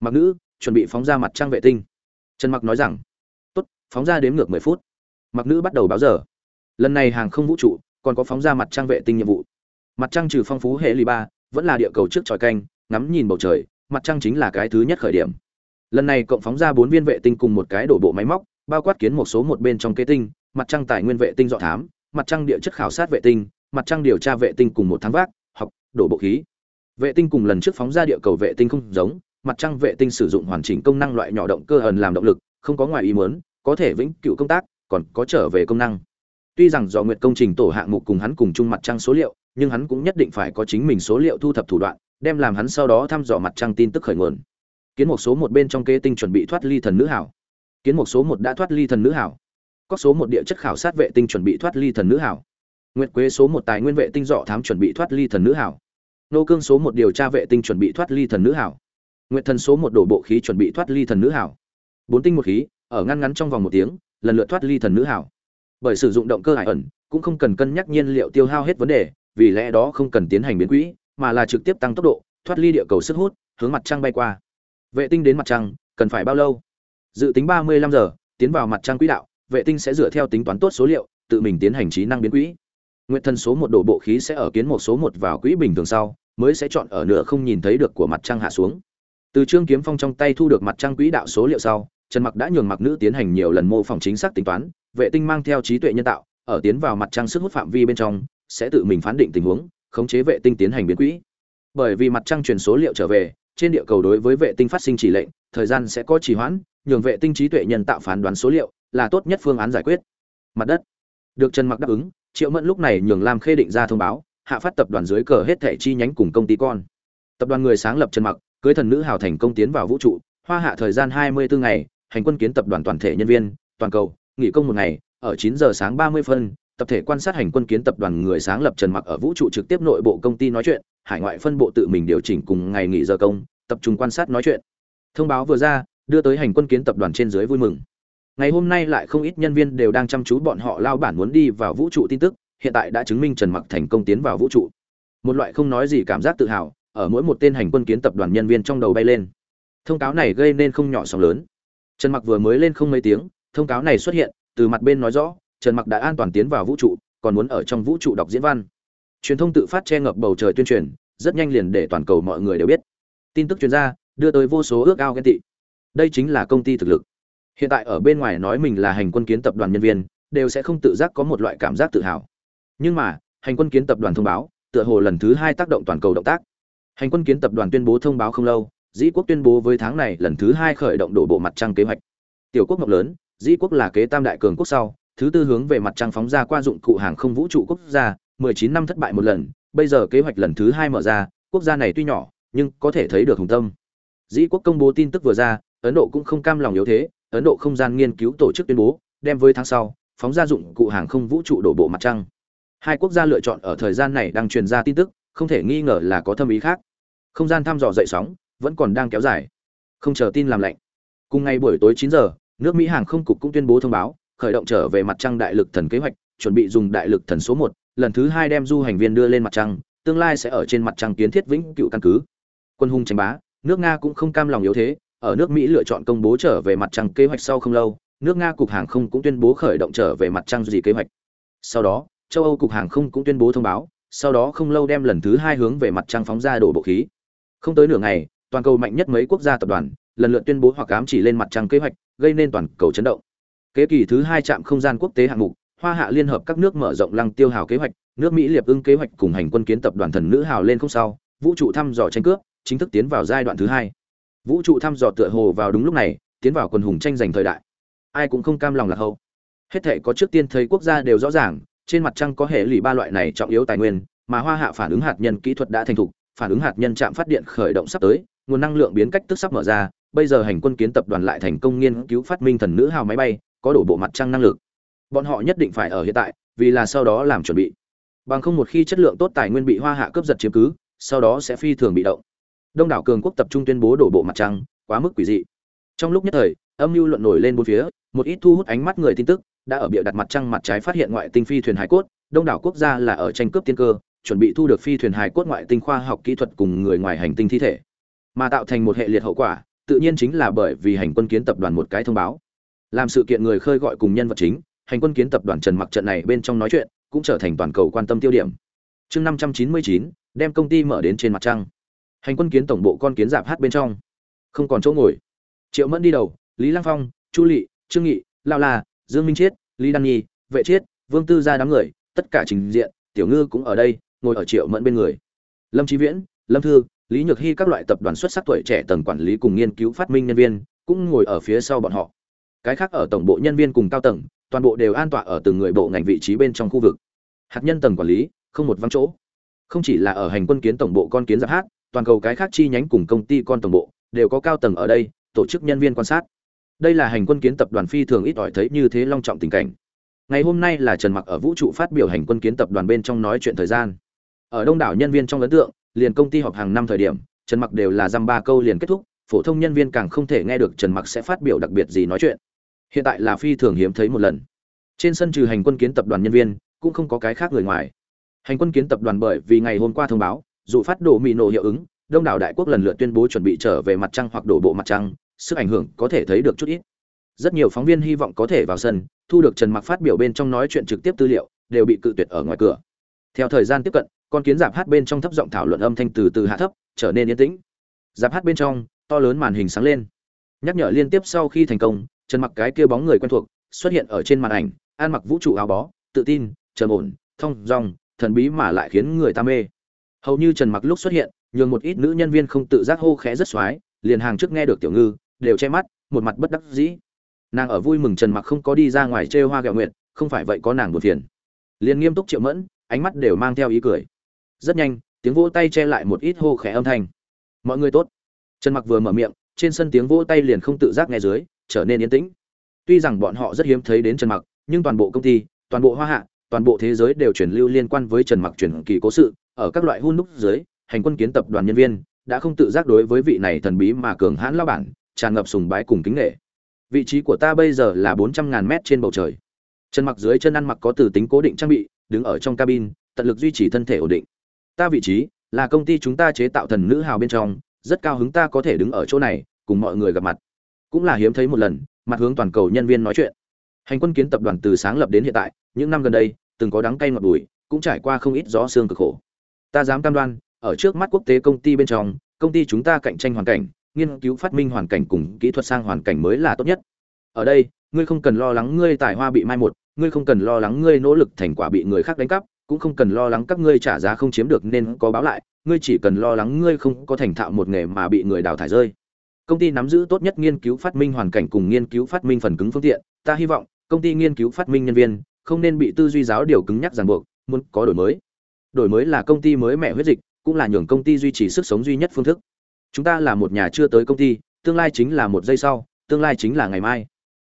mặc nữ, chuẩn bị phóng ra mặt trăng vệ tinh. Trần mặc nói rằng, tốt, phóng ra đếm ngược 10 phút. Mặc nữ bắt đầu báo giờ. Lần này hàng không vũ trụ còn có phóng ra mặt trăng vệ tinh nhiệm vụ. Mặt trăng trừ phong phú hệ lì ba, vẫn là địa cầu trước tròi canh, ngắm nhìn bầu trời, mặt trăng chính là cái thứ nhất khởi điểm. Lần này cộng phóng ra bốn viên vệ tinh cùng một cái đổ bộ máy móc, bao quát kiến một số một bên trong kế tinh, mặt trăng tài nguyên vệ tinh dọ thám, mặt trăng địa chất khảo sát vệ tinh, mặt trăng điều tra vệ tinh cùng một tháng vác, học, đổ bộ khí. Vệ tinh cùng lần trước phóng ra địa cầu vệ tinh không giống mặt trăng vệ tinh sử dụng hoàn chỉnh công năng loại nhỏ động cơ ẩn làm động lực, không có ngoài ý muốn, có thể vĩnh cửu công tác, còn có trở về công năng. Tuy rằng do nguyệt công trình tổ hạng mục cùng hắn cùng chung mặt trăng số liệu, nhưng hắn cũng nhất định phải có chính mình số liệu thu thập thủ đoạn, đem làm hắn sau đó thăm dò mặt trăng tin tức khởi nguồn. Kiến một số một bên trong kế tinh chuẩn bị thoát ly thần nữ hảo. Kiến một số một đã thoát ly thần nữ hảo. Có số một địa chất khảo sát vệ tinh chuẩn bị thoát ly thần nữ hảo. Nguyệt quế số một tài nguyên vệ tinh dọ thám chuẩn bị thoát ly thần nữ hảo. Nô cương số một điều tra vệ tinh chuẩn bị thoát ly thần nữ hảo nguyệt thần số một đổ bộ khí chuẩn bị thoát ly thần nữ hảo. Bốn tinh một khí, ở ngăn ngắn trong vòng một tiếng, lần lượt thoát ly thần nữ hảo. Bởi sử dụng động cơ hải ẩn, cũng không cần cân nhắc nhiên liệu tiêu hao hết vấn đề, vì lẽ đó không cần tiến hành biến quỹ, mà là trực tiếp tăng tốc độ, thoát ly địa cầu sức hút, hướng mặt trăng bay qua. Vệ tinh đến mặt trăng, cần phải bao lâu? Dự tính ba mươi lăm giờ, tiến vào mặt trăng quỹ đạo, vệ tinh sẽ dựa theo tính toán tốt số liệu, tự mình tiến hành trí năng biến quỹ. Nguyện thần số một đổ bộ khí sẽ ở kiến một số một vào quỹ bình thường sau, mới sẽ chọn ở nửa không nhìn thấy được của mặt trăng hạ xuống từ trương kiếm phong trong tay thu được mặt trăng quỹ đạo số liệu sau, trần mặc đã nhường mặc nữ tiến hành nhiều lần mô phỏng chính xác tính toán, vệ tinh mang theo trí tuệ nhân tạo, ở tiến vào mặt trăng sức hút phạm vi bên trong, sẽ tự mình phán định tình huống, khống chế vệ tinh tiến hành biến quỹ. Bởi vì mặt trăng truyền số liệu trở về, trên địa cầu đối với vệ tinh phát sinh chỉ lệnh, thời gian sẽ có trì hoãn, nhường vệ tinh trí tuệ nhân tạo phán đoán số liệu là tốt nhất phương án giải quyết. Mặt đất. Được trần mặc đáp ứng, triệu mẫn lúc này nhường lam khê định ra thông báo, hạ phát tập đoàn dưới cờ hết thẻ chi nhánh cùng công ty con. Tập đoàn người sáng lập trần mặc cưới thần nữ hào thành công tiến vào vũ trụ, hoa hạ thời gian 24 ngày, hành quân kiến tập đoàn toàn thể nhân viên, toàn cầu, nghỉ công một ngày, ở chín giờ sáng 30 phân, tập thể quan sát hành quân kiến tập đoàn người sáng lập trần mặc ở vũ trụ trực tiếp nội bộ công ty nói chuyện, hải ngoại phân bộ tự mình điều chỉnh cùng ngày nghỉ giờ công, tập trung quan sát nói chuyện. Thông báo vừa ra, đưa tới hành quân kiến tập đoàn trên dưới vui mừng. Ngày hôm nay lại không ít nhân viên đều đang chăm chú bọn họ lao bản muốn đi vào vũ trụ tin tức, hiện tại đã chứng minh trần mặc thành công tiến vào vũ trụ. Một loại không nói gì cảm giác tự hào ở mỗi một tên hành quân kiến tập đoàn nhân viên trong đầu bay lên. Thông cáo này gây nên không nhỏ sóng lớn. Trần mặc vừa mới lên không mấy tiếng, thông cáo này xuất hiện, từ mặt bên nói rõ, trần mặc đã an toàn tiến vào vũ trụ, còn muốn ở trong vũ trụ đọc diễn văn. Truyền thông tự phát che ngập bầu trời tuyên truyền, rất nhanh liền để toàn cầu mọi người đều biết. Tin tức chuyên gia đưa tới vô số ước ao ghen tị. Đây chính là công ty thực lực. Hiện tại ở bên ngoài nói mình là hành quân kiến tập đoàn nhân viên, đều sẽ không tự giác có một loại cảm giác tự hào. Nhưng mà, hành quân kiến tập đoàn thông báo, tựa hồ lần thứ hai tác động toàn cầu động tác hành quân kiến tập đoàn tuyên bố thông báo không lâu, dĩ quốc tuyên bố với tháng này lần thứ hai khởi động đổ bộ mặt trăng kế hoạch. Tiểu quốc ngọc lớn, dĩ quốc là kế tam đại cường quốc sau, thứ tư hướng về mặt trăng phóng ra qua dụng cụ hàng không vũ trụ quốc gia 19 năm thất bại một lần, bây giờ kế hoạch lần thứ hai mở ra, quốc gia này tuy nhỏ, nhưng có thể thấy được hùng tâm. Dĩ quốc công bố tin tức vừa ra, ấn độ cũng không cam lòng yếu thế, ấn độ không gian nghiên cứu tổ chức tuyên bố, đem với tháng sau, phóng ra dụng cụ hàng không vũ trụ đổ bộ mặt trăng. Hai quốc gia lựa chọn ở thời gian này đang truyền ra tin tức, không thể nghi ngờ là có thâm ý khác không gian thăm dò dậy sóng, vẫn còn đang kéo dài. Không chờ tin làm lạnh. Cùng ngày buổi tối 9 giờ, nước mỹ hàng không cục cũng tuyên bố thông báo, khởi động trở về mặt trăng đại lực thần kế hoạch, chuẩn bị dùng đại lực thần số một, lần thứ hai đem du hành viên đưa lên mặt trăng, tương lai sẽ ở trên mặt trăng kiến thiết vĩnh cựu căn cứ. Quân hùng tranh bá, nước nga cũng không cam lòng yếu thế, ở nước mỹ lựa chọn công bố trở về mặt trăng kế hoạch sau không lâu, nước nga cục hàng không cũng tuyên bố khởi động trở về mặt trăng gì kế hoạch. Sau đó, châu âu cục hàng không cũng tuyên bố thông báo, sau đó không lâu đem lần thứ hai hướng về mặt trăng phóng ra đổ bộ khí không tới nửa ngày, toàn cầu mạnh nhất mấy quốc gia tập đoàn lần lượt tuyên bố hoặc ám chỉ lên mặt trăng kế hoạch, gây nên toàn cầu chấn động. Kế kỳ thứ hai trạm không gian quốc tế hạng mục, hoa hạ liên hợp các nước mở rộng lăng tiêu hào kế hoạch, nước mỹ liệp ưng kế hoạch cùng hành quân kiến tập đoàn thần nữ hào lên không sau, vũ trụ thăm dò tranh cướp, chính thức tiến vào giai đoạn thứ hai. Vũ trụ thăm dò tựa hồ vào đúng lúc này, tiến vào quần hùng tranh giành thời đại. Ai cũng không cam lòng là hậu. Hết thể có trước tiên thấy quốc gia đều rõ ràng, trên mặt trăng có hệ lụy ba loại này trọng yếu tài nguyên, mà hoa hạ phản ứng hạt nhân kỹ thuật đã thành thục phản ứng hạt nhân chạm phát điện khởi động sắp tới, nguồn năng lượng biến cách tức sắp mở ra, bây giờ hành quân kiến tập đoàn lại thành công nghiên cứu phát minh thần nữ hào máy bay, có đổ bộ mặt trăng năng lực. Bọn họ nhất định phải ở hiện tại, vì là sau đó làm chuẩn bị. Bằng không một khi chất lượng tốt tài nguyên bị hoa hạ cướp giật chiếm cứ, sau đó sẽ phi thường bị động. Đông đảo cường quốc tập trung tuyên bố đổ bộ mặt trăng, quá mức quỷ dị. Trong lúc nhất thời, âm mưu luận nổi lên bốn phía, một ít thu hút ánh mắt người tin tức, đã ở bịa đặt mặt trăng mặt trái phát hiện ngoại tinh phi thuyền hải cốt, đông đảo quốc gia là ở tranh cướp tiên cơ chuẩn bị thu được phi thuyền hải cốt ngoại tinh khoa học kỹ thuật cùng người ngoài hành tinh thi thể. Mà tạo thành một hệ liệt hậu quả, tự nhiên chính là bởi vì hành quân kiến tập đoàn một cái thông báo. Làm sự kiện người khơi gọi cùng nhân vật chính, hành quân kiến tập đoàn trần mặc trận này bên trong nói chuyện, cũng trở thành toàn cầu quan tâm tiêu điểm. Chương năm trăm chín mươi chín, đem công ty mở đến trên mặt trăng. Hành quân kiến tổng bộ con kiến giảm hát bên trong. Không còn chỗ ngồi. Triệu mẫn đi đầu, lý lăng phong, chu lị, trương nghị, lao la, dương minh chiết, lý đăng nhi, vệ chiết, vương tư gia đám người, tất cả trình diện, tiểu ngư cũng ở đây ngồi ở triệu mẫn bên người. Lâm trí viễn, lâm thư, lý nhược hy các loại tập đoàn xuất sắc tuổi trẻ tầng quản lý cùng nghiên cứu phát minh nhân viên cũng ngồi ở phía sau bọn họ. Cái khác ở tổng bộ nhân viên cùng cao tầng, toàn bộ đều an tọa ở từng người bộ ngành vị trí bên trong khu vực. Hạt nhân tầng quản lý, không một vắng chỗ. Không chỉ là ở hành quân kiến tổng bộ con kiến giáp hát, toàn cầu cái khác chi nhánh cùng công ty con tổng bộ đều có cao tầng ở đây, tổ chức nhân viên quan sát. Đây là hành quân kiến tập đoàn phi thường ít ỏi thấy như thế long trọng tình cảnh. Ngày hôm nay là trần mặc ở vũ trụ phát biểu hành quân kiến tập đoàn bên trong nói chuyện thời gian ở đông đảo nhân viên trong ấn tượng, liền công ty họp hàng năm thời điểm, trần mặc đều là dăm ba câu liền kết thúc, phổ thông nhân viên càng không thể nghe được trần mặc sẽ phát biểu đặc biệt gì nói chuyện. Hiện tại là phi thường hiếm thấy một lần. Trên sân trừ hành quân kiến tập đoàn nhân viên, cũng không có cái khác người ngoài. Hành quân kiến tập đoàn bởi vì ngày hôm qua thông báo, dù phát đổ mì nổ hiệu ứng, đông đảo đại quốc lần lượt tuyên bố chuẩn bị trở về mặt trăng hoặc đổ bộ mặt trăng, sức ảnh hưởng có thể thấy được chút ít. Rất nhiều phóng viên hy vọng có thể vào sân, thu được trần mặc phát biểu bên trong nói chuyện trực tiếp tư liệu, đều bị cự tuyệt ở ngoài cửa. Theo thời gian tiếp cận con kiến giạp hát bên trong thấp giọng thảo luận âm thanh từ từ hạ thấp, trở nên yên tĩnh. Giạp hát bên trong, to lớn màn hình sáng lên. Nhắc nhở liên tiếp sau khi thành công, trần mặc cái kia bóng người quen thuộc xuất hiện ở trên màn ảnh an mặc vũ trụ áo bó, tự tin, trầm ổn, thông dong, thần bí mà lại khiến người ta mê. Hầu như trần mặc lúc xuất hiện, nhường một ít nữ nhân viên không tự giác hô khẽ rất xoái, liền hàng trước nghe được tiểu ngư, đều che mắt, một mặt bất đắc dĩ. Nàng ở vui mừng trần mặc không có đi ra ngoài chơi hoa gạo nguyện không phải vậy có nàng buồn phiền. Liền nghiêm túc triệu mẫn, ánh mắt đều mang theo ý cười rất nhanh, tiếng vỗ tay che lại một ít hô khẽ âm thanh. Mọi người tốt. Trần mặc vừa mở miệng, trên sân tiếng vỗ tay liền không tự giác nghe dưới, trở nên yên tĩnh. Tuy rằng bọn họ rất hiếm thấy đến trần mặc, nhưng toàn bộ công ty, toàn bộ hoa hạ, toàn bộ thế giới đều truyền lưu liên quan với trần mặc truyền kỳ cố sự, ở các loại hôn đúc dưới, hành quân kiến tập đoàn nhân viên đã không tự giác đối với vị này thần bí mà cường hãn lao bản tràn ngập sùng bái cùng kính nghệ vị trí của ta bây giờ là bốn trăm ngàn mét trên bầu trời. Trần mặc dưới chân ăn mặc có từ tính cố định trang bị, đứng ở trong cabin, tận lực duy trì thân thể ổn định ta vị trí là công ty chúng ta chế tạo thần nữ hào bên trong, rất cao hứng ta có thể đứng ở chỗ này, cùng mọi người gặp mặt. Cũng là hiếm thấy một lần, mặt hướng toàn cầu nhân viên nói chuyện. Hành quân kiến tập đoàn từ sáng lập đến hiện tại, những năm gần đây, từng có đắng cay ngọt bùi, cũng trải qua không ít gió xương cực khổ. Ta dám cam đoan, ở trước mắt quốc tế công ty bên trong, công ty chúng ta cạnh tranh hoàn cảnh, nghiên cứu phát minh hoàn cảnh cùng kỹ thuật sang hoàn cảnh mới là tốt nhất. Ở đây, ngươi không cần lo lắng ngươi tài hoa bị mai một, ngươi không cần lo lắng ngươi nỗ lực thành quả bị người khác đánh cắp cũng không cần lo lắng các ngươi trả giá không chiếm được nên có báo lại, ngươi chỉ cần lo lắng ngươi không có thành thạo một nghề mà bị người đào thải rơi. Công ty nắm giữ tốt nhất nghiên cứu phát minh hoàn cảnh cùng nghiên cứu phát minh phần cứng phương tiện, ta hy vọng công ty nghiên cứu phát minh nhân viên không nên bị tư duy giáo điều cứng nhắc ràng buộc, muốn có đổi mới. Đổi mới là công ty mới mẹ huyết dịch, cũng là nhường công ty duy trì sức sống duy nhất phương thức. Chúng ta là một nhà chưa tới công ty, tương lai chính là một giây sau, tương lai chính là ngày mai.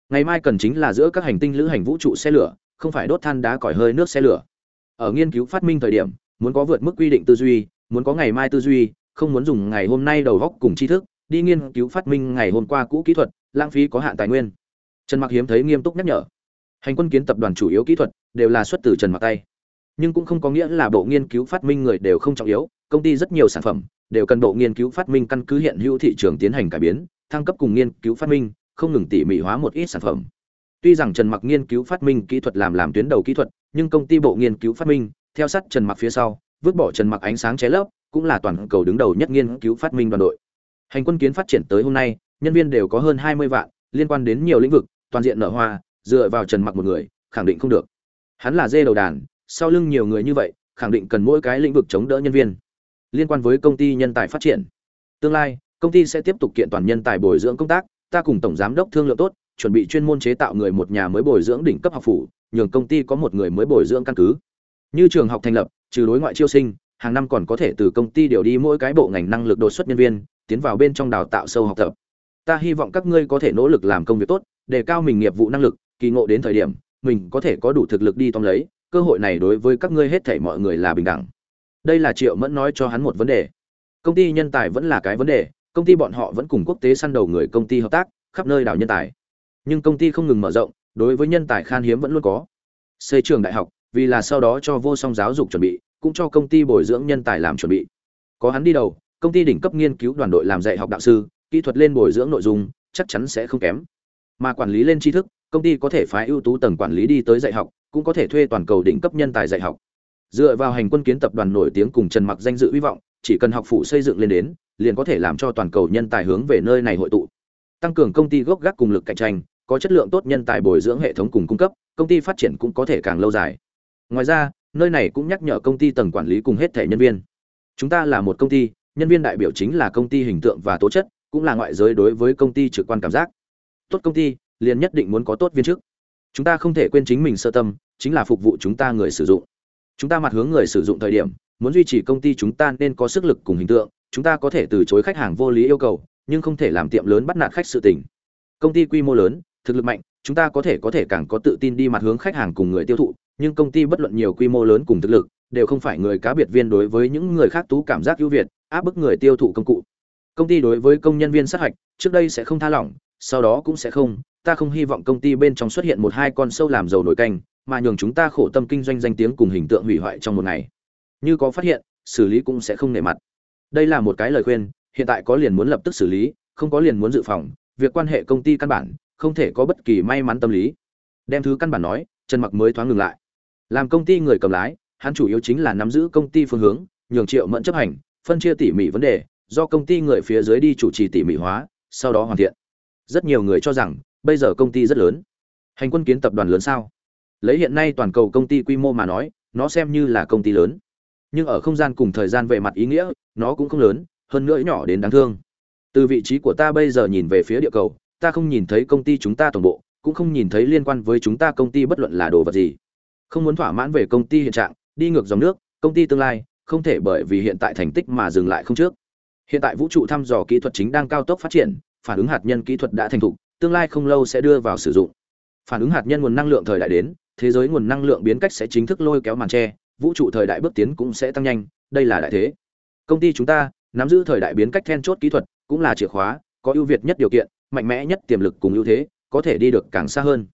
Ngày mai cần chính là giữa các hành tinh lữ hành vũ trụ xe lửa, không phải đốt than đá còi hơi nước xe lửa ở nghiên cứu phát minh thời điểm, muốn có vượt mức quy định tư duy, muốn có ngày mai tư duy, không muốn dùng ngày hôm nay đầu góc cùng tri thức, đi nghiên cứu phát minh ngày hôm qua cũ kỹ thuật, lãng phí có hạn tài nguyên. Trần mặc hiếm thấy nghiêm túc nhắc nhở. Hành quân kiến tập đoàn chủ yếu kỹ thuật đều là xuất từ trần mặc tay. Nhưng cũng không có nghĩa là bộ nghiên cứu phát minh người đều không trọng yếu, công ty rất nhiều sản phẩm đều cần bộ nghiên cứu phát minh căn cứ hiện hữu thị trường tiến hành cải biến, thăng cấp cùng nghiên cứu phát minh, không ngừng tỉ mỉ hóa một ít sản phẩm tuy rằng trần mặc nghiên cứu phát minh kỹ thuật làm làm tuyến đầu kỹ thuật, nhưng công ty bộ nghiên cứu phát minh, theo sát trần mặc phía sau, vứt bỏ trần mặc ánh sáng cháy lớp cũng là toàn cầu đứng đầu nhất nghiên cứu phát minh đoàn đội. Hành quân kiến phát triển tới hôm nay, nhân viên đều có hơn 20 vạn, liên quan đến nhiều lĩnh vực, toàn diện nở hoa, dựa vào trần mặc một người, khẳng định không được. Hắn là dê đầu đàn, sau lưng nhiều người như vậy, khẳng định cần mỗi cái lĩnh vực chống đỡ nhân viên. Liên quan với công ty nhân tài phát triển. Tương lai, công ty sẽ tiếp tục kiện toàn nhân tài bồi dưỡng công tác, ta cùng tổng giám đốc thương lượng tốt chuẩn bị chuyên môn chế tạo người một nhà mới bồi dưỡng đỉnh cấp học phủ, nhường công ty có một người mới bồi dưỡng căn cứ. Như trường học thành lập, trừ đối ngoại chiêu sinh, hàng năm còn có thể từ công ty điều đi mỗi cái bộ ngành năng lực đột xuất nhân viên, tiến vào bên trong đào tạo sâu học tập. Ta hy vọng các ngươi có thể nỗ lực làm công việc tốt, đề cao mình nghiệp vụ năng lực, kỳ ngộ đến thời điểm, mình có thể có đủ thực lực đi tóm lấy, cơ hội này đối với các ngươi hết thảy mọi người là bình đẳng. Đây là triệu mẫn nói cho hắn một vấn đề. Công ty nhân tài vẫn là cái vấn đề, công ty bọn họ vẫn cùng quốc tế săn đầu người công ty hợp tác, khắp nơi đào nhân tài nhưng công ty không ngừng mở rộng, đối với nhân tài khan hiếm vẫn luôn có. Xây trường đại học, vì là sau đó cho vô song giáo dục chuẩn bị, cũng cho công ty bồi dưỡng nhân tài làm chuẩn bị. Có hắn đi đầu, công ty đỉnh cấp nghiên cứu đoàn đội làm dạy học đạo sư, kỹ thuật lên bồi dưỡng nội dung, chắc chắn sẽ không kém. Mà quản lý lên tri thức, công ty có thể phái ưu tú tầng quản lý đi tới dạy học, cũng có thể thuê toàn cầu đỉnh cấp nhân tài dạy học. Dựa vào hành quân kiến tập đoàn nổi tiếng cùng trần mặc danh dự hy vọng, chỉ cần học phụ xây dựng lên đến, liền có thể làm cho toàn cầu nhân tài hướng về nơi này hội tụ. Tăng cường công ty gốc gác cùng lực cạnh tranh có chất lượng tốt nhân tài bồi dưỡng hệ thống cùng cung cấp, công ty phát triển cũng có thể càng lâu dài. Ngoài ra, nơi này cũng nhắc nhở công ty tầng quản lý cùng hết thể nhân viên. Chúng ta là một công ty, nhân viên đại biểu chính là công ty hình tượng và tố chất, cũng là ngoại giới đối với công ty trực quan cảm giác. Tốt công ty, liền nhất định muốn có tốt viên chức. Chúng ta không thể quên chính mình sơ tâm, chính là phục vụ chúng ta người sử dụng. Chúng ta mặt hướng người sử dụng thời điểm, muốn duy trì công ty chúng ta nên có sức lực cùng hình tượng, chúng ta có thể từ chối khách hàng vô lý yêu cầu, nhưng không thể làm tiệm lớn bắt nạt khách sự tình. Công ty quy mô lớn thực lực mạnh, chúng ta có thể có thể càng có tự tin đi mặt hướng khách hàng cùng người tiêu thụ, nhưng công ty bất luận nhiều quy mô lớn cùng thực lực, đều không phải người cá biệt viên đối với những người khác tú cảm giác ưu việt, áp bức người tiêu thụ công cụ. Công ty đối với công nhân viên sát hạch, trước đây sẽ không tha lỏng, sau đó cũng sẽ không, ta không hy vọng công ty bên trong xuất hiện một hai con sâu làm dầu nổi canh, mà nhường chúng ta khổ tâm kinh doanh danh tiếng cùng hình tượng hủy hoại trong một ngày. Như có phát hiện, xử lý cũng sẽ không nể mặt. Đây là một cái lời khuyên, hiện tại có liền muốn lập tức xử lý, không có liền muốn dự phòng, việc quan hệ công ty căn bản không thể có bất kỳ may mắn tâm lý. Đem thứ căn bản nói, trần mặc mới thoáng ngừng lại. Làm công ty người cầm lái, hắn chủ yếu chính là nắm giữ công ty phương hướng, nhường triệu mẫn chấp hành, phân chia tỉ mỉ vấn đề, do công ty người phía dưới đi chủ trì tỉ mỉ hóa, sau đó hoàn thiện. Rất nhiều người cho rằng, bây giờ công ty rất lớn. Hành quân kiến tập đoàn lớn sao? Lấy hiện nay toàn cầu công ty quy mô mà nói, nó xem như là công ty lớn. Nhưng ở không gian cùng thời gian về mặt ý nghĩa, nó cũng không lớn, hơn nữa nhỏ đến đáng thương. Từ vị trí của ta bây giờ nhìn về phía địa cầu ta không nhìn thấy công ty chúng ta toàn bộ, cũng không nhìn thấy liên quan với chúng ta công ty bất luận là đồ vật gì. Không muốn thỏa mãn về công ty hiện trạng, đi ngược dòng nước, công ty tương lai, không thể bởi vì hiện tại thành tích mà dừng lại không trước. Hiện tại vũ trụ thăm dò kỹ thuật chính đang cao tốc phát triển, phản ứng hạt nhân kỹ thuật đã thành thục, tương lai không lâu sẽ đưa vào sử dụng. Phản ứng hạt nhân nguồn năng lượng thời đại đến, thế giới nguồn năng lượng biến cách sẽ chính thức lôi kéo màn tre, vũ trụ thời đại bước tiến cũng sẽ tăng nhanh, đây là đại thế. Công ty chúng ta, nắm giữ thời đại biến cách then chốt kỹ thuật, cũng là chìa khóa, có ưu việt nhất điều kiện mạnh mẽ nhất tiềm lực cùng ưu thế có thể đi được càng xa hơn.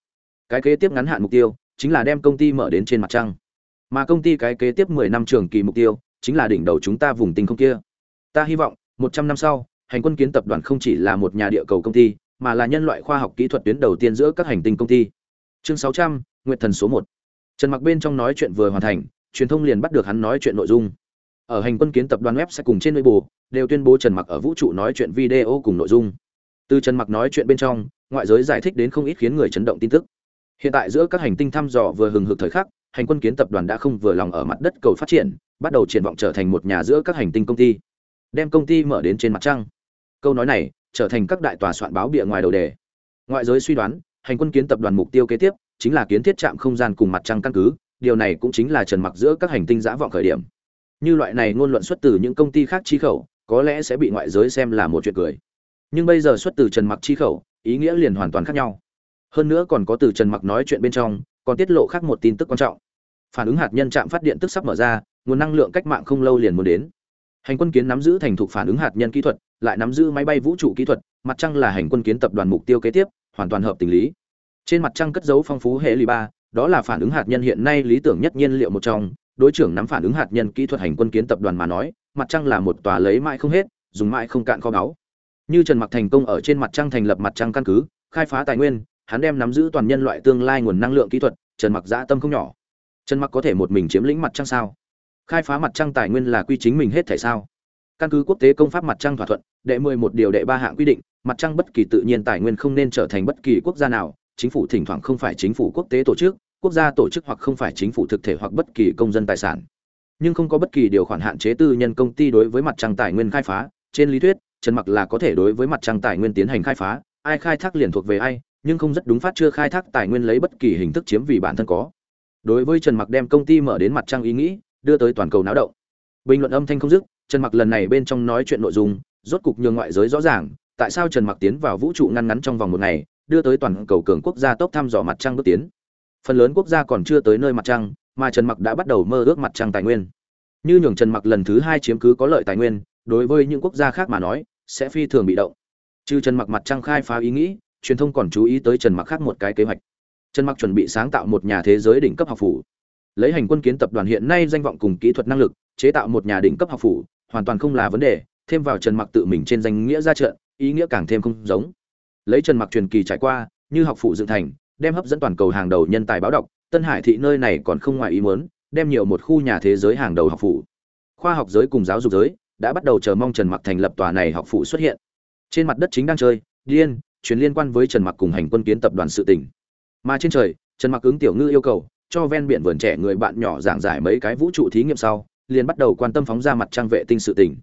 Cái kế tiếp ngắn hạn mục tiêu chính là đem công ty mở đến trên mặt trăng. Mà công ty cái kế tiếp 10 năm trường kỳ mục tiêu chính là đỉnh đầu chúng ta vùng tinh không kia. Ta hy vọng 100 năm sau hành quân kiến tập đoàn không chỉ là một nhà địa cầu công ty mà là nhân loại khoa học kỹ thuật tuyến đầu tiên giữa các hành tinh công ty. Chương 600, nguyệt thần số 1. trần mặc bên trong nói chuyện vừa hoàn thành truyền thông liền bắt được hắn nói chuyện nội dung. Ở hành quân kiến tập đoàn web sẽ cùng trên Weibo đều tuyên bố Trần Mặc ở vũ trụ nói chuyện video cùng nội dung. Từ Trần Mặc nói chuyện bên trong, ngoại giới giải thích đến không ít khiến người chấn động tin tức. Hiện tại giữa các hành tinh thăm dò vừa hừng hực thời khắc, hành quân kiến tập đoàn đã không vừa lòng ở mặt đất cầu phát triển, bắt đầu triển vọng trở thành một nhà giữa các hành tinh công ty. Đem công ty mở đến trên mặt trăng. Câu nói này trở thành các đại tòa soạn báo bịa ngoài đầu đề. Ngoại giới suy đoán, hành quân kiến tập đoàn mục tiêu kế tiếp chính là kiến thiết trạm không gian cùng mặt trăng căn cứ, điều này cũng chính là Trần Mặc giữa các hành tinh giã vọng khởi điểm. Như loại này ngôn luận xuất từ những công ty khác chi khẩu, có lẽ sẽ bị ngoại giới xem là một chuyện cười nhưng bây giờ xuất từ trần mặc chi khẩu, ý nghĩa liền hoàn toàn khác nhau. Hơn nữa còn có từ trần mặc nói chuyện bên trong, còn tiết lộ khác một tin tức quan trọng. Phản ứng hạt nhân chạm phát điện tức sắp mở ra, nguồn năng lượng cách mạng không lâu liền muốn đến. Hành quân kiến nắm giữ thành thục phản ứng hạt nhân kỹ thuật, lại nắm giữ máy bay vũ trụ kỹ thuật, mặt trăng là hành quân kiến tập đoàn mục tiêu kế tiếp, hoàn toàn hợp tình lý. Trên mặt trăng cất dấu phong phú hệ lì ba, đó là phản ứng hạt nhân hiện nay lý tưởng nhất nhiên liệu một trong. Đối trưởng nắm phản ứng hạt nhân kỹ thuật hành quân kiến tập đoàn mà nói, mặt trăng là một tòa lấy mãi không hết, dùng mãi không cạn kho báu như trần mặc thành công ở trên mặt trăng thành lập mặt trăng căn cứ, khai phá tài nguyên, hắn đem nắm giữ toàn nhân loại tương lai nguồn năng lượng kỹ thuật, trần mặc dã tâm không nhỏ. Trần mặc có thể một mình chiếm lĩnh mặt trăng sao? Khai phá mặt trăng tài nguyên là quy chính mình hết thể sao? Căn cứ quốc tế công pháp mặt trăng thỏa thuận, đệ 11 điều đệ ba hạng quy định, mặt trăng bất kỳ tự nhiên tài nguyên không nên trở thành bất kỳ quốc gia nào, chính phủ thỉnh thoảng không phải chính phủ quốc tế tổ chức, quốc gia tổ chức hoặc không phải chính phủ thực thể hoặc bất kỳ công dân tài sản. Nhưng không có bất kỳ điều khoản hạn chế tư nhân công ty đối với mặt trăng tài nguyên khai phá, trên lý thuyết trần mặc là có thể đối với mặt trăng tài nguyên tiến hành khai phá, ai khai thác liền thuộc về ai, nhưng không rất đúng phát chưa khai thác tài nguyên lấy bất kỳ hình thức chiếm vì bản thân có. Đối với trần mặc đem công ty mở đến mặt trăng ý nghĩ, đưa tới toàn cầu náo động. Bình luận âm thanh không dứt, trần mặc lần này bên trong nói chuyện nội dung, rốt cục nhường ngoại giới rõ ràng, tại sao trần mặc tiến vào vũ trụ ngăn ngắn trong vòng một ngày, đưa tới toàn cầu cường quốc gia tốc thăm dò mặt trăng bước tiến. Phần lớn quốc gia còn chưa tới nơi mặt trăng, mà trần mặc đã bắt đầu mơ ước mặt trăng tài nguyên. Như nhường trần mặc lần thứ hai chiếm cứ có lợi tài nguyên đối với những quốc gia khác mà nói sẽ phi thường bị động. Trừ trần mặc mặt trăng khai phá ý nghĩ truyền thông còn chú ý tới trần mặc khác một cái kế hoạch. Trần mặc chuẩn bị sáng tạo một nhà thế giới đỉnh cấp học phủ. Lấy hành quân kiến tập đoàn hiện nay danh vọng cùng kỹ thuật năng lực chế tạo một nhà đỉnh cấp học phủ hoàn toàn không là vấn đề thêm vào trần mặc tự mình trên danh nghĩa ra trận ý nghĩa càng thêm không giống. Lấy trần mặc truyền kỳ trải qua như học phủ dựng thành đem hấp dẫn toàn cầu hàng đầu nhân tài báo đọc tân hải thị nơi này còn không ngoài ý muốn đem nhiều một khu nhà thế giới hàng đầu học phủ, khoa học giới cùng giáo dục giới đã bắt đầu chờ mong trần mặc thành lập tòa này học phụ xuất hiện. Trên mặt đất chính đang chơi, điên chuyến liên quan với trần mặc cùng hành quân kiến tập đoàn sự tỉnh mà trên trời, trần mặc ứng tiểu ngư yêu cầu, cho ven biển vườn trẻ người bạn nhỏ giảng giải mấy cái vũ trụ thí nghiệm sau, liền bắt đầu quan tâm phóng ra mặt trăng vệ tinh sự tỉnh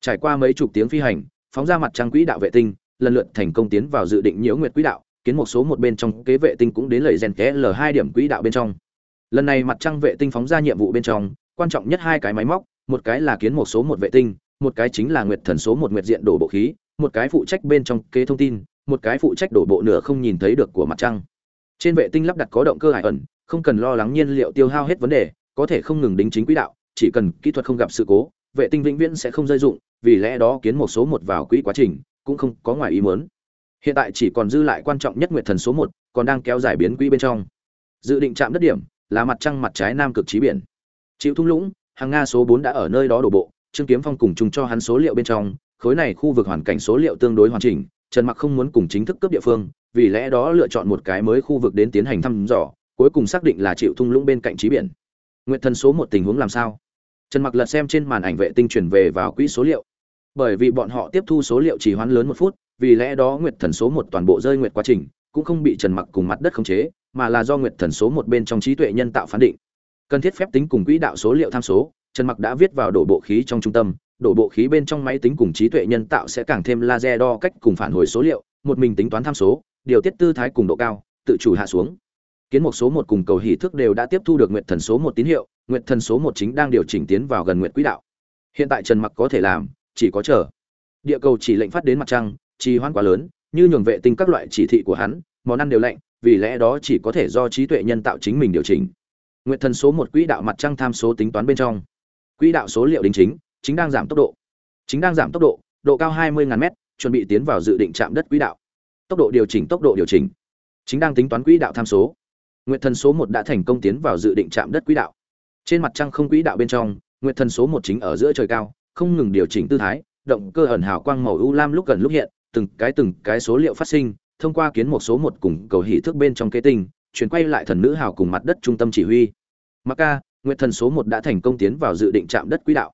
trải qua mấy chục tiếng phi hành, phóng ra mặt trăng quỹ đạo vệ tinh, lần lượt thành công tiến vào dự định nhiễu nguyệt quỹ đạo, kiến một số một bên trong kế vệ tinh cũng đến lợi rèn ké l hai điểm quỹ đạo bên trong. Lần này mặt trăng vệ tinh phóng ra nhiệm vụ bên trong, quan trọng nhất hai cái máy móc một cái là kiến một số một vệ tinh, một cái chính là nguyệt thần số một nguyệt diện đổ bộ khí, một cái phụ trách bên trong kế thông tin, một cái phụ trách đổ bộ nửa không nhìn thấy được của mặt trăng. Trên vệ tinh lắp đặt có động cơ hải ẩn, không cần lo lắng nhiên liệu tiêu hao hết vấn đề, có thể không ngừng đính chính quỹ đạo, chỉ cần kỹ thuật không gặp sự cố, vệ tinh vĩnh viễn sẽ không rơi dụng, vì lẽ đó kiến một số một vào quỹ quá trình cũng không có ngoài ý muốn. Hiện tại chỉ còn dư lại quan trọng nhất nguyệt thần số một, còn đang kéo dài biến quỹ bên trong. Dự định chạm đất điểm là mặt trăng mặt trái nam cực trí biển. Chịu thung lũng hàng nga số bốn đã ở nơi đó đổ bộ, trương kiếm phong cùng chung cho hắn số liệu bên trong, khối này khu vực hoàn cảnh số liệu tương đối hoàn chỉnh, trần mặc không muốn cùng chính thức cấp địa phương, vì lẽ đó lựa chọn một cái mới khu vực đến tiến hành thăm dò, cuối cùng xác định là chịu thung lũng bên cạnh trí biển. Nguyện thần số một tình huống làm sao? Trần mặc lật xem trên màn ảnh vệ tinh chuyển về vào quỹ số liệu. Bởi vì bọn họ tiếp thu số liệu chỉ hoán lớn một phút, vì lẽ đó nguyệt thần số một toàn bộ rơi nguyệt quá trình, cũng không bị trần mặc cùng mặt đất khống chế, mà là do nguyệt thần số một bên trong trí tuệ nhân tạo phán định cần thiết phép tính cùng quỹ đạo số liệu tham số, trần mặc đã viết vào đổ bộ khí trong trung tâm, đổ bộ khí bên trong máy tính cùng trí tuệ nhân tạo sẽ càng thêm laser đo cách cùng phản hồi số liệu, một mình tính toán tham số, điều tiết tư thái cùng độ cao, tự chủ hạ xuống. Kiến một số một cùng cầu hỷ thức đều đã tiếp thu được nguyện thần số một tín hiệu nguyện thần số một chính đang điều chỉnh tiến vào gần nguyện quỹ đạo. Hiện tại trần mặc có thể làm, chỉ có chờ. Địa cầu chỉ lệnh phát đến mặt trăng, trì hoãn quá lớn, như nhường vệ tinh các loại chỉ thị của hắn, món ăn đều lạnh, vì lẽ đó chỉ có thể do trí tuệ nhân tạo chính mình điều chỉnh nguyện thần số một quỹ đạo mặt trăng tham số tính toán bên trong. Quỹ đạo số liệu đính chính chính đang giảm tốc độ. Chính đang giảm tốc độ độ cao 20.000 m chuẩn bị tiến vào dự định chạm đất quỹ đạo. Tốc độ điều chỉnh tốc độ điều chỉnh. Chính đang tính toán quỹ đạo tham số. Nguyện thần số một đã thành công tiến vào dự định chạm đất quỹ đạo. Trên mặt trăng không quỹ đạo bên trong, nguyện thần số một chính ở giữa trời cao, không ngừng điều chỉnh tư thái, động cơ ẩn hào quang màu u lam lúc gần lúc hiện, từng cái từng cái số liệu phát sinh, thông qua kiến một số một cùng cầu hỷ thước bên trong kế tinh chuyển quay lại thần nữ hào cùng mặt đất trung tâm chỉ huy. Mặc ca nguyệt thần số một đã thành công tiến vào dự định chạm đất quỹ đạo.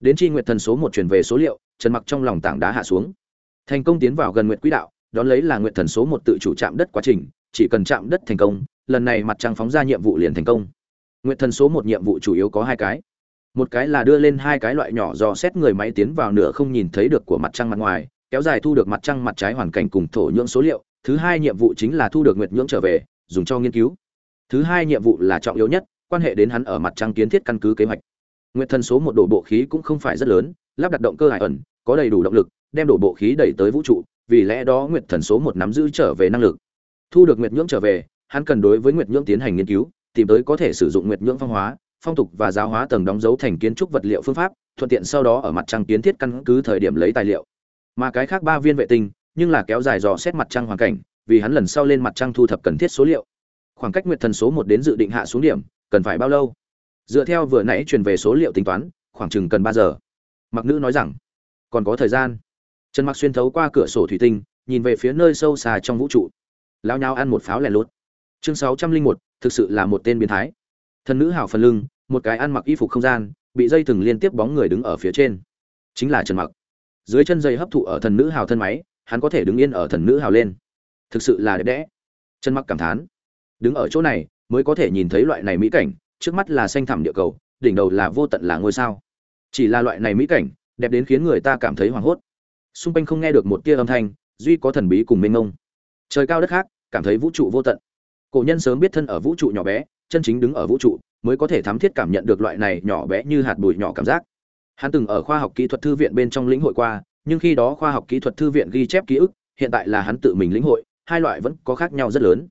Đến chi nguyệt thần số một chuyển về số liệu, trần mặc trong lòng tảng đá hạ xuống. Thành công tiến vào gần nguyệt quỹ đạo, đón lấy là nguyệt thần số một tự chủ chạm đất quá trình, chỉ cần chạm đất thành công, lần này mặt trăng phóng ra nhiệm vụ liền thành công. Nguyệt thần số một nhiệm vụ chủ yếu có hai cái. Một cái là đưa lên hai cái loại nhỏ dò xét người máy tiến vào nửa không nhìn thấy được của mặt trăng mặt ngoài, kéo dài thu được mặt trăng mặt trái hoàn cảnh cùng thổ nhưỡng số liệu. Thứ hai nhiệm vụ chính là thu được nguyệt nhưỡng trở về dùng cho nghiên cứu. Thứ hai nhiệm vụ là trọng yếu nhất, quan hệ đến hắn ở mặt trăng kiến thiết căn cứ kế hoạch. Nguyệt thần số một đổ bộ khí cũng không phải rất lớn, lắp đặt động cơ hải ẩn, có đầy đủ động lực, đem đổ bộ khí đẩy tới vũ trụ, vì lẽ đó nguyệt thần số một nắm giữ trở về năng lực. Thu được nguyệt nhưỡng trở về, hắn cần đối với nguyệt nhưỡng tiến hành nghiên cứu, tìm tới có thể sử dụng nguyệt nhưỡng phong hóa, phong tục và giáo hóa tầng đóng dấu thành kiến trúc vật liệu phương pháp, thuận tiện sau đó ở mặt trăng kiến thiết căn cứ thời điểm lấy tài liệu. Mà cái khác ba viên vệ tinh, nhưng là kéo dài dò xét mặt trăng hoàn cảnh vì hắn lần sau lên mặt trăng thu thập cần thiết số liệu. Khoảng cách nguyệt thần số một đến dự định hạ xuống điểm, cần phải bao lâu? Dựa theo vừa nãy truyền về số liệu tính toán, khoảng chừng cần ba giờ. Mặc nữ nói rằng, còn có thời gian. Trần mặc xuyên thấu qua cửa sổ thủy tinh, nhìn về phía nơi sâu xa trong vũ trụ. Lao nhau ăn một pháo lẻ lốt chương sáu trăm linh một, thực sự là một tên biến thái. Thần nữ hào phần lưng, một cái ăn mặc y phục không gian, bị dây thừng liên tiếp bóng người đứng ở phía trên. Chính là trần mặc. Dưới chân dây hấp thụ ở thần nữ hào thân máy, hắn có thể đứng yên ở thần nữ hào lên thực sự là đẹp đẽ. Chân mặc cảm thán, đứng ở chỗ này mới có thể nhìn thấy loại này mỹ cảnh, trước mắt là xanh thẳm địa cầu, đỉnh đầu là vô tận là ngôi sao. Chỉ là loại này mỹ cảnh, đẹp đến khiến người ta cảm thấy hoảng hốt. Xung quanh không nghe được một tia âm thanh, duy có thần bí cùng mênh mông. Trời cao đất khác, cảm thấy vũ trụ vô tận. Cổ nhân sớm biết thân ở vũ trụ nhỏ bé, chân chính đứng ở vũ trụ, mới có thể thám thiết cảm nhận được loại này nhỏ bé như hạt bụi nhỏ cảm giác. Hắn từng ở khoa học kỹ thuật thư viện bên trong lĩnh hội qua, nhưng khi đó khoa học kỹ thuật thư viện ghi chép ký ức, hiện tại là hắn tự mình lĩnh hội hai loại vẫn có khác nhau rất lớn.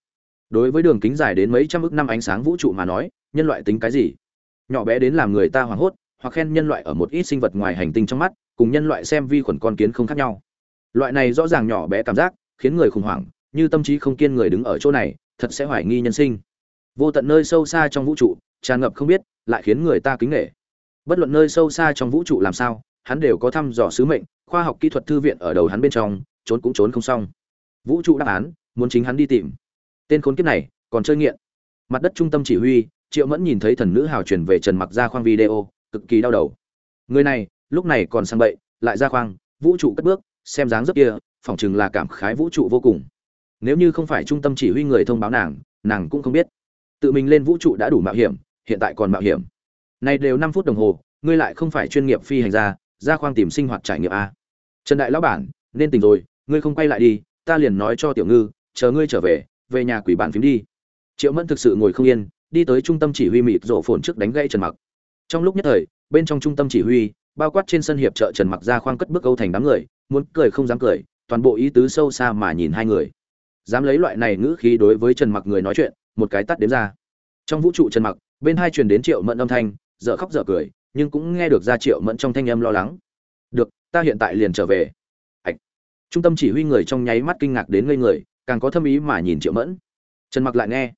Đối với đường kính dài đến mấy trăm ức năm ánh sáng vũ trụ mà nói, nhân loại tính cái gì? Nhỏ bé đến làm người ta hoảng hốt, hoặc khen nhân loại ở một ít sinh vật ngoài hành tinh trong mắt, cùng nhân loại xem vi khuẩn con kiến không khác nhau. Loại này rõ ràng nhỏ bé cảm giác, khiến người khủng hoảng, như tâm trí không kiên người đứng ở chỗ này, thật sẽ hoài nghi nhân sinh. Vô tận nơi sâu xa trong vũ trụ, tràn ngập không biết, lại khiến người ta kính nghệ bất luận nơi sâu xa trong vũ trụ làm sao, hắn đều có thăm dò sứ mệnh, khoa học kỹ thuật thư viện ở đầu hắn bên trong, trốn cũng trốn không xong vũ trụ đáp án, muốn chính hắn đi tìm. Tên khốn kiếp này, còn chơi nghiện. Mặt đất trung tâm chỉ huy, triệu mẫn nhìn thấy thần nữ hào truyền về trần mặc ra khoang video, cực kỳ đau đầu. Người này, lúc này còn sang bậy, lại ra khoang, vũ trụ cất bước, xem dáng dấp kia, phỏng chừng là cảm khái vũ trụ vô cùng. Nếu như không phải trung tâm chỉ huy người thông báo nàng nàng cũng không biết. Tự mình lên vũ trụ đã đủ mạo hiểm, hiện tại còn mạo hiểm. Này đều năm phút đồng hồ, ngươi lại không phải chuyên nghiệp phi hành gia, ra khoang tìm sinh hoạt trải nghiệm a trần đại lão bản, nên tỉnh rồi, ngươi không quay lại đi ta liền nói cho tiểu ngư, chờ ngươi trở về về nhà quỷ bản phím đi. Triệu mẫn thực sự ngồi không yên, đi tới trung tâm chỉ huy mịt rổ phồn trước đánh gãy trần mặc. Trong lúc nhất thời, bên trong trung tâm chỉ huy, bao quát trên sân hiệp trợ trần mặc ra khoang cất bước âu thành đám người, muốn cười không dám cười, toàn bộ ý tứ sâu xa mà nhìn hai người. Dám lấy loại này ngữ khí đối với trần mặc người nói chuyện, một cái tắt đếm ra. Trong vũ trụ trần mặc, bên hai truyền đến triệu mẫn âm thanh, dở khóc dở cười, nhưng cũng nghe được ra triệu mẫn trong thanh âm lo lắng. Được, ta hiện tại liền trở về trung tâm chỉ huy người trong nháy mắt kinh ngạc đến ngây người, càng có thâm ý mà nhìn triệu mẫn. Trần mặc lại nghe.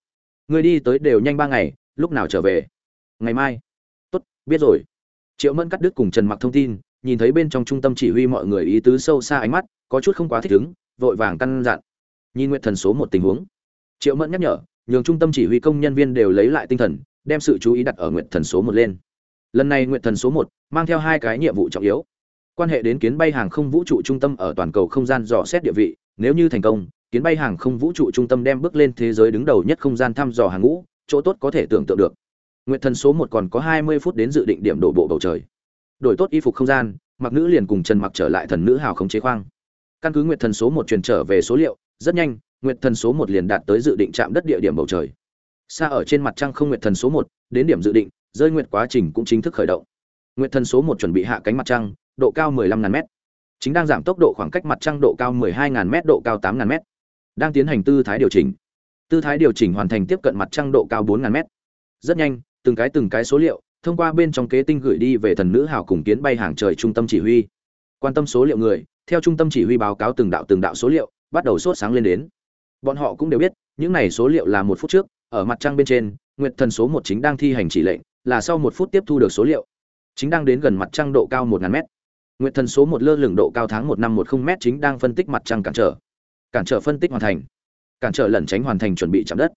Người đi tới đều nhanh ba ngày, lúc nào trở về? Ngày mai. Tốt, biết rồi. Triệu mẫn cắt đứt cùng trần mặc thông tin, nhìn thấy bên trong trung tâm chỉ huy mọi người ý tứ sâu xa ánh mắt, có chút không quá thích ứng, vội vàng căn dặn. Nhìn nguyện thần số một tình huống. Triệu mẫn nhắc nhở, nhường trung tâm chỉ huy công nhân viên đều lấy lại tinh thần, đem sự chú ý đặt ở nguyện thần số một lên. Lần này nguyện thần số một mang theo hai cái nhiệm vụ trọng yếu quan hệ đến kiến bay hàng không vũ trụ trung tâm ở toàn cầu không gian dò xét địa vị. Nếu như thành công, kiến bay hàng không vũ trụ trung tâm đem bước lên thế giới đứng đầu nhất không gian thăm dò hàng ngũ, chỗ tốt có thể tưởng tượng được. Nguyện thần số một còn có hai mươi phút đến dự định điểm đổ bộ bầu trời. Đổi tốt y phục không gian, mặc nữ liền cùng trần mặc trở lại thần nữ hào khống chế khoang. Căn cứ nguyện thần số một truyền trở về số liệu, rất nhanh nguyện thần số một liền đạt tới dự định chạm đất địa điểm bầu trời. Xa ở trên mặt trăng không nguyện thần số một, đến điểm dự định, rơi nguyện quá trình cũng chính thức khởi động. Nguyện thần số một chuẩn bị hạ cánh mặt trăng độ cao 15.000 m chính đang giảm tốc độ khoảng cách mặt trăng độ cao 12.000 m độ cao 8.000 m đang tiến hành tư thái điều chỉnh. Tư thái điều chỉnh hoàn thành tiếp cận mặt trăng độ cao 4.000 m rất nhanh, từng cái từng cái số liệu, thông qua bên trong kế tinh gửi đi về thần nữ hào cùng kiến bay hàng trời trung tâm chỉ huy. Quan tâm số liệu người, theo trung tâm chỉ huy báo cáo từng đạo từng đạo số liệu, bắt đầu sốt sáng lên đến. Bọn họ cũng đều biết, những này số liệu là một phút trước, ở mặt trăng bên trên, nguyệt thần số một chính đang thi hành chỉ lệnh, là sau một phút tiếp thu được số liệu. Chính đang đến gần mặt trăng độ cao một ngàn mét nguyệt thần số một lơ lửng độ cao tháng một năm một không m chính đang phân tích mặt trăng cản trở. Cản trở phân tích hoàn thành. Cản trở lẩn tránh hoàn thành chuẩn bị chạm đất.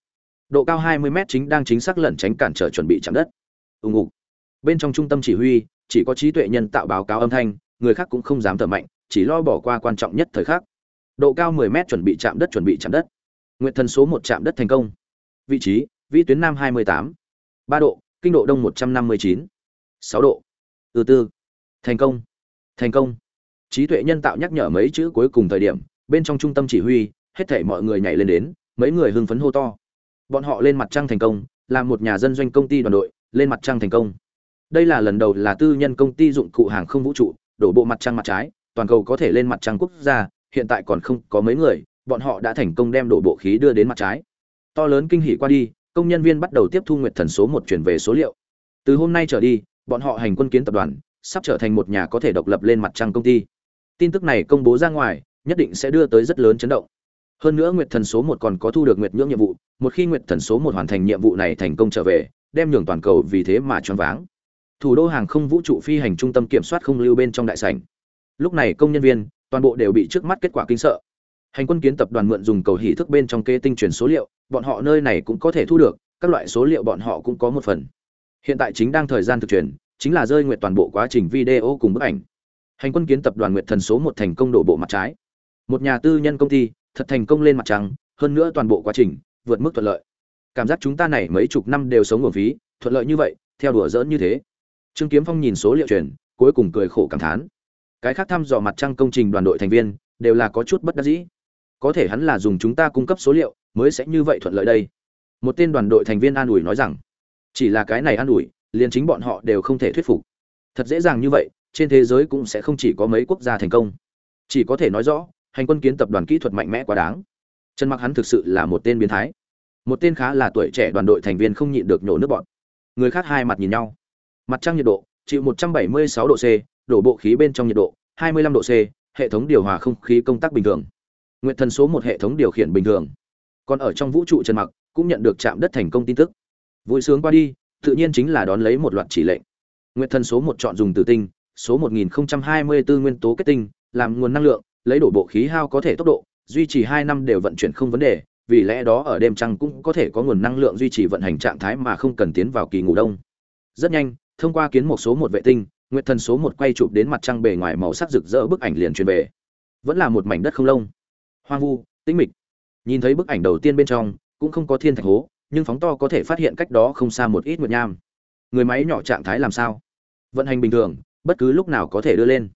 Độ cao hai mươi m chính đang chính xác lẩn tránh cản trở chuẩn bị chạm đất. Ùng ục bên trong trung tâm chỉ huy, chỉ có trí tuệ nhân tạo báo cáo âm thanh, người khác cũng không dám thở mạnh, chỉ lo bỏ qua quan trọng nhất thời khắc. Độ cao 10 mét chuẩn bị chạm đất, chuẩn bị chạm đất. Nguyệt thần số một chạm đất thành công. Vị trí, vĩ tuyến nam 28. ba độ, kinh độ đông 159. 6 độ. Từ tư. Thành công thành công. Trí tuệ nhân tạo nhắc nhở mấy chữ cuối cùng thời điểm, bên trong trung tâm chỉ huy, hết thảy mọi người nhảy lên đến, mấy người hưng phấn hô to. Bọn họ lên mặt trăng thành công, là một nhà dân doanh công ty đoàn đội, lên mặt trăng thành công. Đây là lần đầu là tư nhân công ty dụng cụ hàng không vũ trụ, đổ bộ mặt trăng mặt trái, toàn cầu có thể lên mặt trăng quốc gia, hiện tại còn không có mấy người, bọn họ đã thành công đem đổ bộ khí đưa đến mặt trái. To lớn kinh hỉ qua đi, công nhân viên bắt đầu tiếp thu nguyệt thần số một chuyển về số liệu. Từ hôm nay trở đi, bọn họ hành quân kiến tập đoàn sắp trở thành một nhà có thể độc lập lên mặt trăng công ty. Tin tức này công bố ra ngoài, nhất định sẽ đưa tới rất lớn chấn động. Hơn nữa nguyệt thần số một còn có thu được nguyệt nhưỡng nhiệm vụ, một khi nguyệt thần số một hoàn thành nhiệm vụ này thành công trở về, đem nhường toàn cầu vì thế mà choáng váng. Thủ đô hàng không vũ trụ phi hành trung tâm kiểm soát không lưu bên trong đại sảnh. Lúc này công nhân viên, toàn bộ đều bị trước mắt kết quả kinh sợ. Hành quân kiến tập đoàn mượn dùng cầu hỷ thức bên trong kê tinh truyền số liệu, bọn họ nơi này cũng có thể thu được, các loại số liệu bọn họ cũng có một phần. Hiện tại chính đang thời gian thực truyền chính là rơi nguyệt toàn bộ quá trình video cùng bức ảnh. Hành quân kiến tập đoàn nguyệt thần số một thành công đổ bộ mặt trái. Một nhà tư nhân công ty, thật thành công lên mặt trăng, hơn nữa toàn bộ quá trình, vượt mức thuận lợi. Cảm giác chúng ta này mấy chục năm đều sống ở phí, thuận lợi như vậy, theo đùa dỡn như thế. Trương kiếm phong nhìn số liệu truyền, cuối cùng cười khổ cảm thán. Cái khác thăm dò mặt trăng công trình đoàn đội thành viên, đều là có chút bất đắc dĩ. Có thể hắn là dùng chúng ta cung cấp số liệu, mới sẽ như vậy thuận lợi đây. Một tên đoàn đội thành viên an ủi nói rằng, chỉ là cái này an ủi liền chính bọn họ đều không thể thuyết phục thật dễ dàng như vậy trên thế giới cũng sẽ không chỉ có mấy quốc gia thành công chỉ có thể nói rõ hành quân kiến tập đoàn kỹ thuật mạnh mẽ quá đáng trần mặc hắn thực sự là một tên biến thái một tên khá là tuổi trẻ đoàn đội thành viên không nhịn được nhổ nước bọn người khác hai mặt nhìn nhau mặt trăng nhiệt độ chịu 176 độ C, đổ bộ khí bên trong nhiệt độ 25 độ C, hệ thống điều hòa không khí công tác bình thường. Nguyệt thần số một hệ thống điều khiển bình thường. Còn ở trong vũ trụ Trần Mặc cũng nhận được chạm đất thành công tin tức. Vui sướng qua đi, tự nhiên chính là đón lấy một loạt chỉ lệnh. Nguyệt thần số một chọn dùng tử tinh, số 1024 nguyên tố kết tinh, làm nguồn năng lượng, lấy đổ bộ khí hao có thể tốc độ duy trì hai năm đều vận chuyển không vấn đề vì lẽ đó ở đêm trăng cũng có thể có nguồn năng lượng duy trì vận hành trạng thái mà không cần tiến vào kỳ ngủ đông. Rất nhanh thông qua kiến một số một vệ tinh nguyệt thần số một quay chụp đến mặt trăng bề ngoài màu sắc rực rỡ bức ảnh liền truyền về. Vẫn là một mảnh đất không lông. Hoang vu tĩnh mịch. Nhìn thấy bức ảnh đầu tiên bên trong cũng không có thiên thạch hố nhưng phóng to có thể phát hiện cách đó không xa một ít nguyệt nham. Người máy nhỏ trạng thái làm sao? Vận hành bình thường, bất cứ lúc nào có thể đưa lên.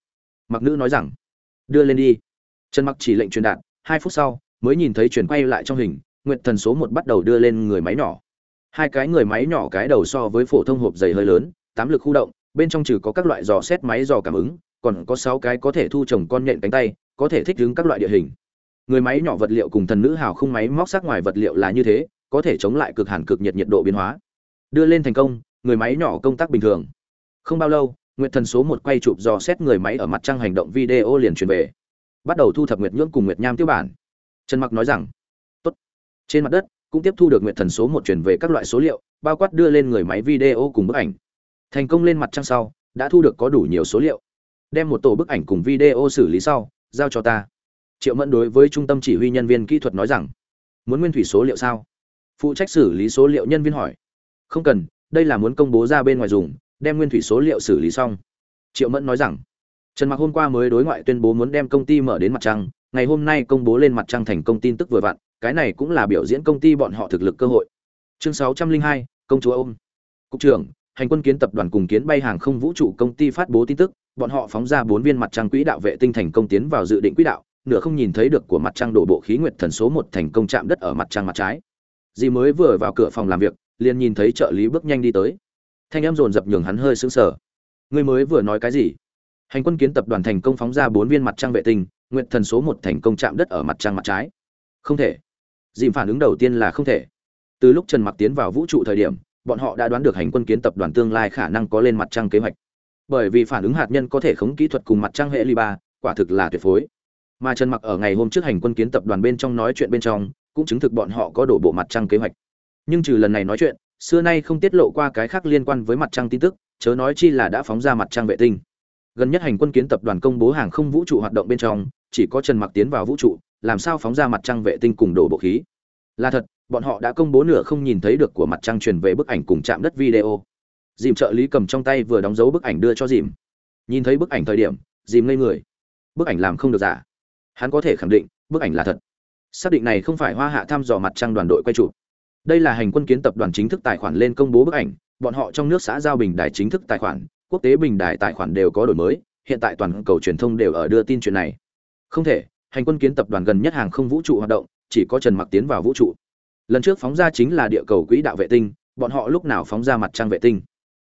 Mặc nữ nói rằng, đưa lên đi. Trần mặc chỉ lệnh truyền đạt, hai phút sau, mới nhìn thấy chuyển quay lại trong hình, Nguyệt thần số một bắt đầu đưa lên người máy nhỏ. Hai cái người máy nhỏ cái đầu so với phổ thông hộp dày hơi lớn, tám lực khu động, bên trong trừ có các loại dò xét máy dò cảm ứng, còn có sáu cái có thể thu trồng con nhện cánh tay, có thể thích ứng các loại địa hình. Người máy nhỏ vật liệu cùng thần nữ hào không máy móc sắc ngoài vật liệu là như thế có thể chống lại cực hàn cực nhiệt nhiệt độ biến hóa. Đưa lên thành công, người máy nhỏ công tác bình thường. Không bao lâu, nguyệt thần số một quay chụp dò xét người máy ở mặt trăng hành động video liền truyền về. Bắt đầu thu thập nguyệt nhưỡng cùng nguyệt nham tiêu bản. Trần mặc nói rằng, tốt. Trên mặt đất, cũng tiếp thu được nguyệt thần số một truyền về các loại số liệu, bao quát đưa lên người máy video cùng bức ảnh. Thành công lên mặt trăng sau, đã thu được có đủ nhiều số liệu. Đem một tổ bức ảnh cùng video xử lý sau, giao cho ta. Triệu mẫn đối với trung tâm chỉ huy nhân viên kỹ thuật nói rằng, muốn nguyên thủy số liệu sao? Phụ trách xử lý số liệu nhân viên hỏi. Không cần đây là muốn công bố ra bên ngoài dùng đem nguyên thủy số liệu xử lý xong. Triệu mẫn nói rằng trần mặc hôm qua mới đối ngoại tuyên bố muốn đem công ty mở đến mặt trăng ngày hôm nay công bố lên mặt trăng thành công tin tức vừa vặn cái này cũng là biểu diễn công ty bọn họ thực lực cơ hội. Chương 602, công chúa ôm. Cục trưởng hành quân kiến tập đoàn cùng kiến bay hàng không vũ trụ công ty phát bố tin tức bọn họ phóng ra bốn viên mặt trăng quỹ đạo vệ tinh thành công tiến vào dự định quỹ đạo nửa không nhìn thấy được của mặt trăng đổ bộ khí nguyệt thần số một thành công chạm đất ở mặt trăng mặt trái dì mới vừa vào cửa phòng làm việc, liền nhìn thấy trợ lý bước nhanh đi tới. Thanh em dồn dập nhường hắn hơi sững sờ. Người mới vừa nói cái gì? Hành quân kiến tập đoàn thành công phóng ra bốn viên mặt trăng vệ tinh, nguyện thần số một thành công chạm đất ở mặt trăng mặt trái. Không thể. Dìm phản ứng đầu tiên là không thể. Từ lúc trần mặc tiến vào vũ trụ thời điểm, bọn họ đã đoán được hành quân kiến tập đoàn tương lai khả năng có lên mặt trăng kế hoạch. Bởi vì phản ứng hạt nhân có thể khống kỹ thuật cùng mặt trăng hệ ly ba quả thực là tuyệt phối. Mà trần mặc ở ngày hôm trước hành quân kiến tập đoàn bên trong nói chuyện bên trong cũng chứng thực bọn họ có đổ bộ mặt trăng kế hoạch. Nhưng trừ lần này nói chuyện, xưa nay không tiết lộ qua cái khác liên quan với mặt trăng tin tức, chớ nói chi là đã phóng ra mặt trăng vệ tinh. Gần nhất hành quân kiến tập đoàn công bố hàng không vũ trụ hoạt động bên trong, chỉ có trần mặc tiến vào vũ trụ, làm sao phóng ra mặt trăng vệ tinh cùng đổ bộ khí. Là thật, bọn họ đã công bố nửa không nhìn thấy được của mặt trăng truyền về bức ảnh cùng chạm đất video. Dìm trợ lý cầm trong tay vừa đóng dấu bức ảnh đưa cho dìm. Nhìn thấy bức ảnh thời điểm, dìm ngây người. Bức ảnh làm không được giả. Hắn có thể khẳng định, bức ảnh là thật xác định này không phải hoa hạ thăm dò mặt trăng đoàn đội quay chụp. Đây là hành quân kiến tập đoàn chính thức tài khoản lên công bố bức ảnh, bọn họ trong nước xã giao bình đài chính thức tài khoản, quốc tế bình đài tài khoản đều có đổi mới, hiện tại toàn cầu truyền thông đều ở đưa tin chuyện này. Không thể, hành quân kiến tập đoàn gần nhất hàng không vũ trụ hoạt động, chỉ có trần mặc tiến vào vũ trụ. Lần trước phóng ra chính là địa cầu quỹ đạo vệ tinh, bọn họ lúc nào phóng ra mặt trăng vệ tinh?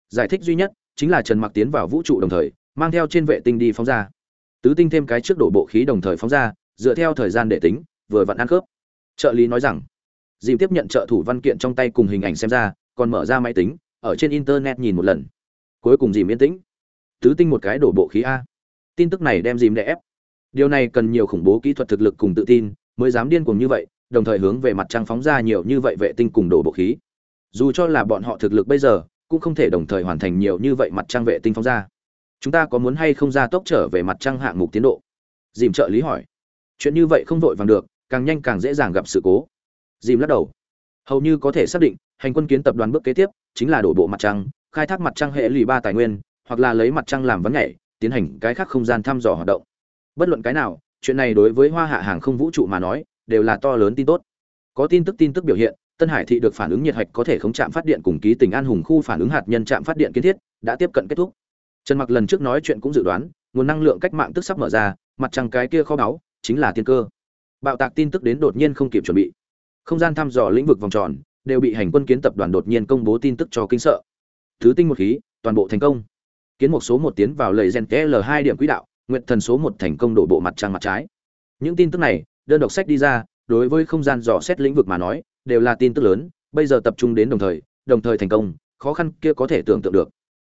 Giải thích duy nhất, chính là trần mặc tiến vào vũ trụ đồng thời, mang theo trên vệ tinh đi phóng ra. Tứ tinh thêm cái trước đổ bộ khí đồng thời phóng ra, dựa theo thời gian để tính vừa vặn ăn khớp. Trợ lý nói rằng, dìm tiếp nhận trợ thủ văn kiện trong tay cùng hình ảnh xem ra, còn mở ra máy tính, ở trên internet nhìn một lần. Cuối cùng dìm yên tĩnh. Tứ tinh một cái đổ bộ khí a. Tin tức này đem dìm đè ép. Điều này cần nhiều khủng bố kỹ thuật thực lực cùng tự tin, mới dám điên cuồng như vậy, đồng thời hướng về mặt trăng phóng ra nhiều như vậy vệ tinh cùng đổ bộ khí. Dù cho là bọn họ thực lực bây giờ, cũng không thể đồng thời hoàn thành nhiều như vậy mặt trăng vệ tinh phóng ra. Chúng ta có muốn hay không ra tốc trở về mặt trăng hạng mục tiến độ? Dìm trợ lý hỏi. Chuyện như vậy không vội vàng được càng nhanh càng dễ dàng gặp sự cố. Dìm lắc đầu. Hầu như có thể xác định, hành quân kiến tập đoàn bước kế tiếp chính là đổ bộ mặt trăng, khai thác mặt trăng hệ lụy ba tài nguyên, hoặc là lấy mặt trăng làm vấn nhảy, tiến hành cái khác không gian thăm dò hoạt động. Bất luận cái nào, chuyện này đối với hoa hạ hàng không vũ trụ mà nói, đều là to lớn tin tốt. Có tin tức tin tức biểu hiện, tân hải thị được phản ứng nhiệt hạch có thể khống chạm phát điện cùng ký tình an hùng khu phản ứng hạt nhân chạm phát điện kiến thiết, đã tiếp cận kết thúc. Trần mặc lần trước nói chuyện cũng dự đoán, nguồn năng lượng cách mạng tức sắp mở ra, mặt trăng cái kia kho báu, chính là tiên cơ bạo tạc tin tức đến đột nhiên không kịp chuẩn bị. Không gian thăm dò lĩnh vực vòng tròn đều bị hành quân kiến tập đoàn đột nhiên công bố tin tức cho kinh sợ. Thứ tinh một khí, toàn bộ thành công. Kiến một số một tiến vào lầy gen l hai điểm quỹ đạo nguyện thần số một thành công đổ bộ mặt trăng mặt trái. Những tin tức này, đơn độc sách đi ra, đối với không gian dò xét lĩnh vực mà nói, đều là tin tức lớn, bây giờ tập trung đến đồng thời đồng thời thành công, khó khăn kia có thể tưởng tượng được.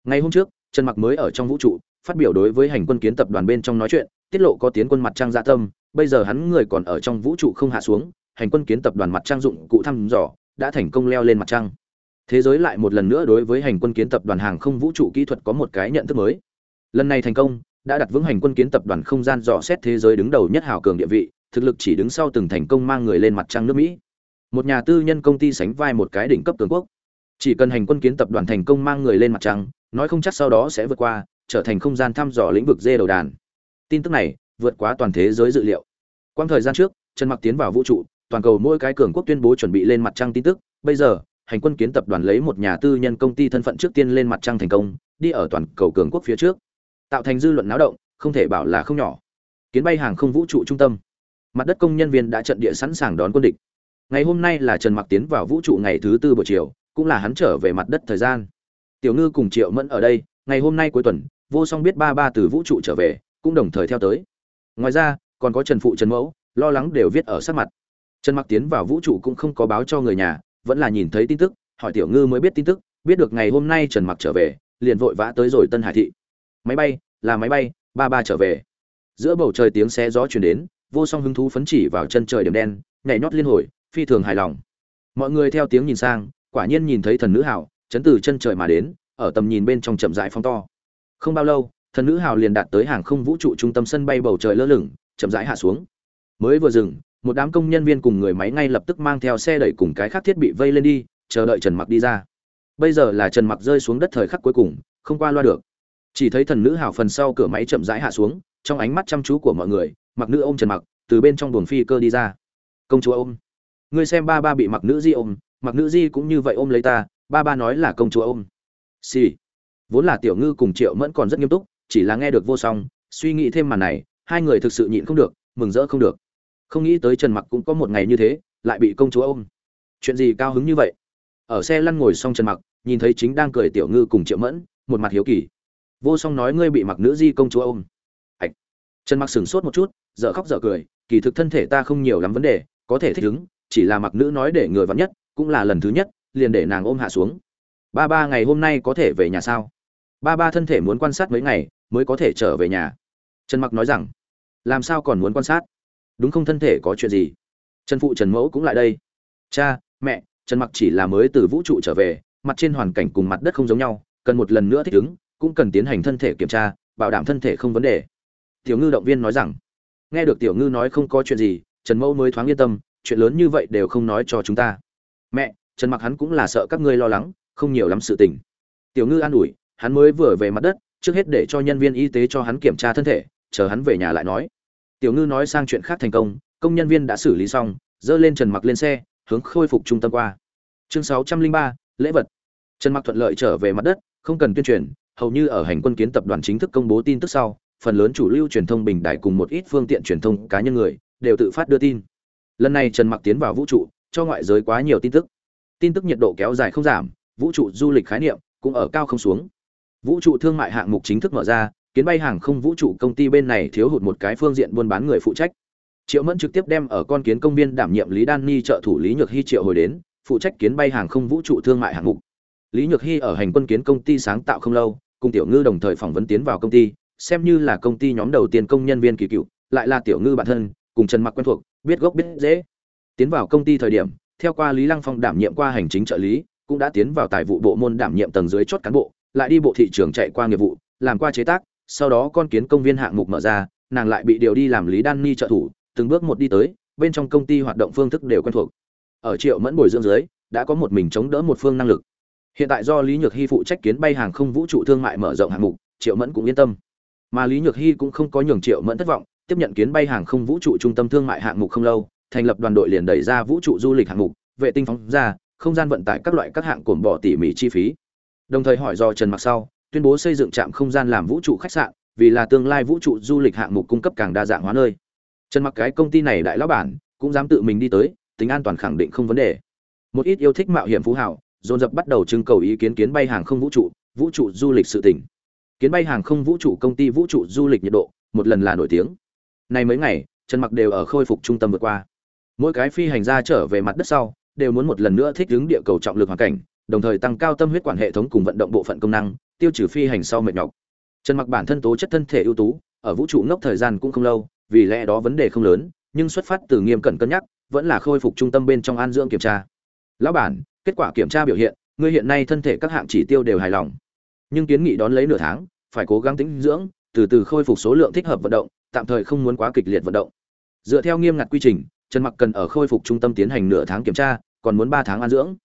Ngày hôm trước, trần mặc mới ở trong vũ trụ, phát biểu đối với hành quân kiến tập đoàn bên trong nói chuyện, tiết lộ có tiến quân mặt trăng dạ tâm bây giờ hắn người còn ở trong vũ trụ không hạ xuống, hành quân kiến tập đoàn mặt trăng dụng cụ thăm dò, đã thành công leo lên mặt trăng. Thế giới lại một lần nữa đối với hành quân kiến tập đoàn hàng không vũ trụ kỹ thuật có một cái nhận thức mới. Lần này thành công, đã đặt vững hành quân kiến tập đoàn không gian dò xét thế giới đứng đầu nhất hào cường địa vị, thực lực chỉ đứng sau từng thành công mang người lên mặt trăng nước mỹ. Một nhà tư nhân công ty sánh vai một cái đỉnh cấp cường quốc. Chỉ cần hành quân kiến tập đoàn thành công mang người lên mặt trăng, nói không chắc sau đó sẽ vượt qua, trở thành không gian thăm dò lĩnh vực dê đầu đàn. Tin tức này vượt quá toàn thế giới dự liệu. Quang thời gian trước, trần mặc tiến vào vũ trụ, toàn cầu mỗi cái cường quốc tuyên bố chuẩn bị lên mặt trăng tin tức. Bây giờ, hành quân kiến tập đoàn lấy một nhà tư nhân công ty thân phận trước tiên lên mặt trăng thành công, đi ở toàn cầu cường quốc phía trước. Tạo thành dư luận náo động, không thể bảo là không nhỏ. Kiến bay hàng không vũ trụ trung tâm. Mặt đất công nhân viên đã trận địa sẵn sàng đón quân địch. Ngày hôm nay là trần mặc tiến vào vũ trụ ngày thứ tư buổi chiều, cũng là hắn trở về mặt đất thời gian. Tiểu ngư cùng triệu mẫn ở đây, ngày hôm nay cuối tuần, vô song biết ba ba từ vũ trụ trở về, cũng đồng thời theo tới ngoài ra, còn có trần phụ trần mẫu, lo lắng đều viết ở sát mặt. Trần mặc tiến vào vũ trụ cũng không có báo cho người nhà, vẫn là nhìn thấy tin tức, hỏi tiểu ngư mới biết tin tức, biết được ngày hôm nay trần mặc trở về, liền vội vã tới rồi tân hải thị. Máy bay, là máy bay, ba ba trở về. Giữa bầu trời tiếng xe gió chuyển đến, vô song hứng thú phấn chỉ vào chân trời điểm đen, nhảy nhót liên hồi, phi thường hài lòng. Mọi người theo tiếng nhìn sang, quả nhiên nhìn thấy thần nữ hảo chấn từ chân trời mà đến, ở tầm nhìn bên trong chậm rãi phong to. Không bao lâu thần nữ hào liền đạt tới hàng không vũ trụ trung tâm sân bay bầu trời lơ lửng, chậm rãi hạ xuống. Mới vừa dừng, một đám công nhân viên cùng người máy ngay lập tức mang theo xe đẩy cùng cái khác thiết bị vây lên đi, chờ đợi trần mặc đi ra. Bây giờ là trần mặc rơi xuống đất thời khắc cuối cùng, không qua loa được. Chỉ thấy thần nữ hào phần sau cửa máy chậm rãi hạ xuống, trong ánh mắt chăm chú của mọi người, mặc nữ ôm trần mặc, từ bên trong buồng phi cơ đi ra. Công chúa ôm, ngươi xem ba ba bị mặc nữ di ôm, mặc nữ di cũng như vậy ôm lấy ta, ba ba nói là công chúa ôm. Xì、sì. vốn là tiểu ngư cùng triệu mẫn còn rất nghiêm túc chỉ là nghe được vô song, suy nghĩ thêm màn này, hai người thực sự nhịn không được, mừng rỡ không được. Không nghĩ tới trần mặc cũng có một ngày như thế, lại bị công chúa ôm. Chuyện gì cao hứng như vậy? Ở xe lăn ngồi xong trần mặc, nhìn thấy chính đang cười tiểu ngư cùng triệu mẫn, một mặt hiếu kỳ. Vô song nói ngươi bị mặc nữ di công chúa ôm. Ạch trần mặc sửng sốt một chút, dở khóc dở cười, kỳ thực thân thể ta không nhiều lắm vấn đề, có thể thích ứng, chỉ là mặc nữ nói để người vắn nhất, cũng là lần thứ nhất, liền để nàng ôm hạ xuống. Ba ba ngày hôm nay có thể về nhà sao? Ba ba thân thể muốn quan sát mấy ngày mới có thể trở về nhà. Trần mặc nói rằng, làm sao còn muốn quan sát? Đúng không thân thể có chuyện gì? Trần phụ trần mẫu cũng lại đây. Cha, mẹ, trần mặc chỉ là mới từ vũ trụ trở về, mặt trên hoàn cảnh cùng mặt đất không giống nhau, cần một lần nữa thích ứng, cũng cần tiến hành thân thể kiểm tra, bảo đảm thân thể không vấn đề. Tiểu ngư động viên nói rằng, nghe được tiểu ngư nói không có chuyện gì, trần mẫu mới thoáng yên tâm, chuyện lớn như vậy đều không nói cho chúng ta. Mẹ, trần mặc hắn cũng là sợ các ngươi lo lắng, không nhiều lắm sự tình. Tiểu ngư an ủi, hắn mới vừa về mặt đất trước hết để cho nhân viên y tế cho hắn kiểm tra thân thể chờ hắn về nhà lại nói. Tiểu ngư nói sang chuyện khác thành công công nhân viên đã xử lý xong dơ lên trần mặc lên xe hướng khôi phục trung tâm qua. Chương 603, lễ vật. Trần mặc thuận lợi trở về mặt đất không cần tuyên truyền hầu như ở hành quân kiến tập đoàn chính thức công bố tin tức sau phần lớn chủ lưu truyền thông bình đại cùng một ít phương tiện truyền thông cá nhân người đều tự phát đưa tin. Lần này trần mặc tiến vào vũ trụ cho ngoại giới quá nhiều tin tức. Tin tức nhiệt độ kéo dài không giảm vũ trụ du lịch khái niệm cũng ở cao không xuống vũ trụ thương mại hạng mục chính thức mở ra, kiến bay hàng không vũ trụ công ty bên này thiếu hụt một cái phương diện buôn bán người phụ trách. Triệu mẫn trực tiếp đem ở con kiến công viên đảm nhiệm lý đan ni trợ thủ lý nhược hy triệu hồi đến, phụ trách kiến bay hàng không vũ trụ thương mại hạng mục. Lý nhược hy ở hành quân kiến công ty sáng tạo không lâu, cùng tiểu ngư đồng thời phỏng vấn tiến vào công ty, xem như là công ty nhóm đầu tiên công nhân viên kỳ cựu, lại là tiểu ngư bản thân, cùng trần mặc quen thuộc, biết gốc biết dễ tiến vào công ty thời điểm, theo qua lý lăng phong đảm nhiệm qua hành chính trợ lý, cũng đã tiến vào tài vụ bộ môn đảm nhiệm tầng dưới chốt cán bộ lại đi bộ thị trường chạy qua nghiệp vụ, làm qua chế tác, sau đó con kiến công viên hạng mục mở ra, nàng lại bị điều đi làm lý đan ni trợ thủ, từng bước một đi tới, bên trong công ty hoạt động phương thức đều quen thuộc. Ở triệu mẫn bồi dưỡng dưới, đã có một mình chống đỡ một phương năng lực. Hiện tại do lý nhược hy phụ trách kiến bay hàng không vũ trụ thương mại mở rộng hạng mục, triệu mẫn cũng yên tâm. Mà lý nhược hy cũng không có nhường triệu mẫn thất vọng, tiếp nhận kiến bay hàng không vũ trụ trung tâm thương mại hạng mục không lâu, thành lập đoàn đội liền đẩy ra vũ trụ du lịch hạng mục, vệ tinh phóng ra, không gian vận tải các loại các hạng cồn bỏ tỉ mỉ chi phí đồng thời hỏi do trần mặc sau, tuyên bố xây dựng trạm không gian làm vũ trụ khách sạn, vì là tương lai vũ trụ du lịch hạng mục cung cấp càng đa dạng hóa nơi. Trần mặc cái công ty này đại lão bản, cũng dám tự mình đi tới, tính an toàn khẳng định không vấn đề. Một ít yêu thích mạo hiểm phú hảo dồn dập bắt đầu trưng cầu ý kiến kiến bay hàng không vũ trụ vũ trụ du lịch sự tỉnh. Kiến bay hàng không vũ trụ công ty vũ trụ du lịch nhiệt độ, một lần là nổi tiếng. Nay mấy ngày, trần mặc đều ở khôi phục trung tâm vượt qua. Mỗi cái phi hành gia trở về mặt đất sau, đều muốn một lần nữa thích ứng địa cầu trọng lực hoàn cảnh đồng thời tăng cao tâm huyết quản hệ thống cùng vận động bộ phận công năng, tiêu trừ phi hành sau mệt nhọc. Trần mặc bản thân tố chất thân thể ưu tú, ở vũ trụ ngốc thời gian cũng không lâu, vì lẽ đó vấn đề không lớn, nhưng xuất phát từ nghiêm cẩn cân nhắc, vẫn là khôi phục trung tâm bên trong an dưỡng kiểm tra. Lão bản, kết quả kiểm tra biểu hiện, ngươi hiện nay thân thể các hạng chỉ tiêu đều hài lòng. Nhưng kiến nghị đón lấy nửa tháng, phải cố gắng tĩnh dưỡng, từ từ khôi phục số lượng thích hợp vận động, tạm thời không muốn quá kịch liệt vận động. Dựa theo nghiêm ngặt quy trình, trần mặc cần ở khôi phục trung tâm tiến hành nửa tháng kiểm tra, còn muốn ba tháng an dưỡng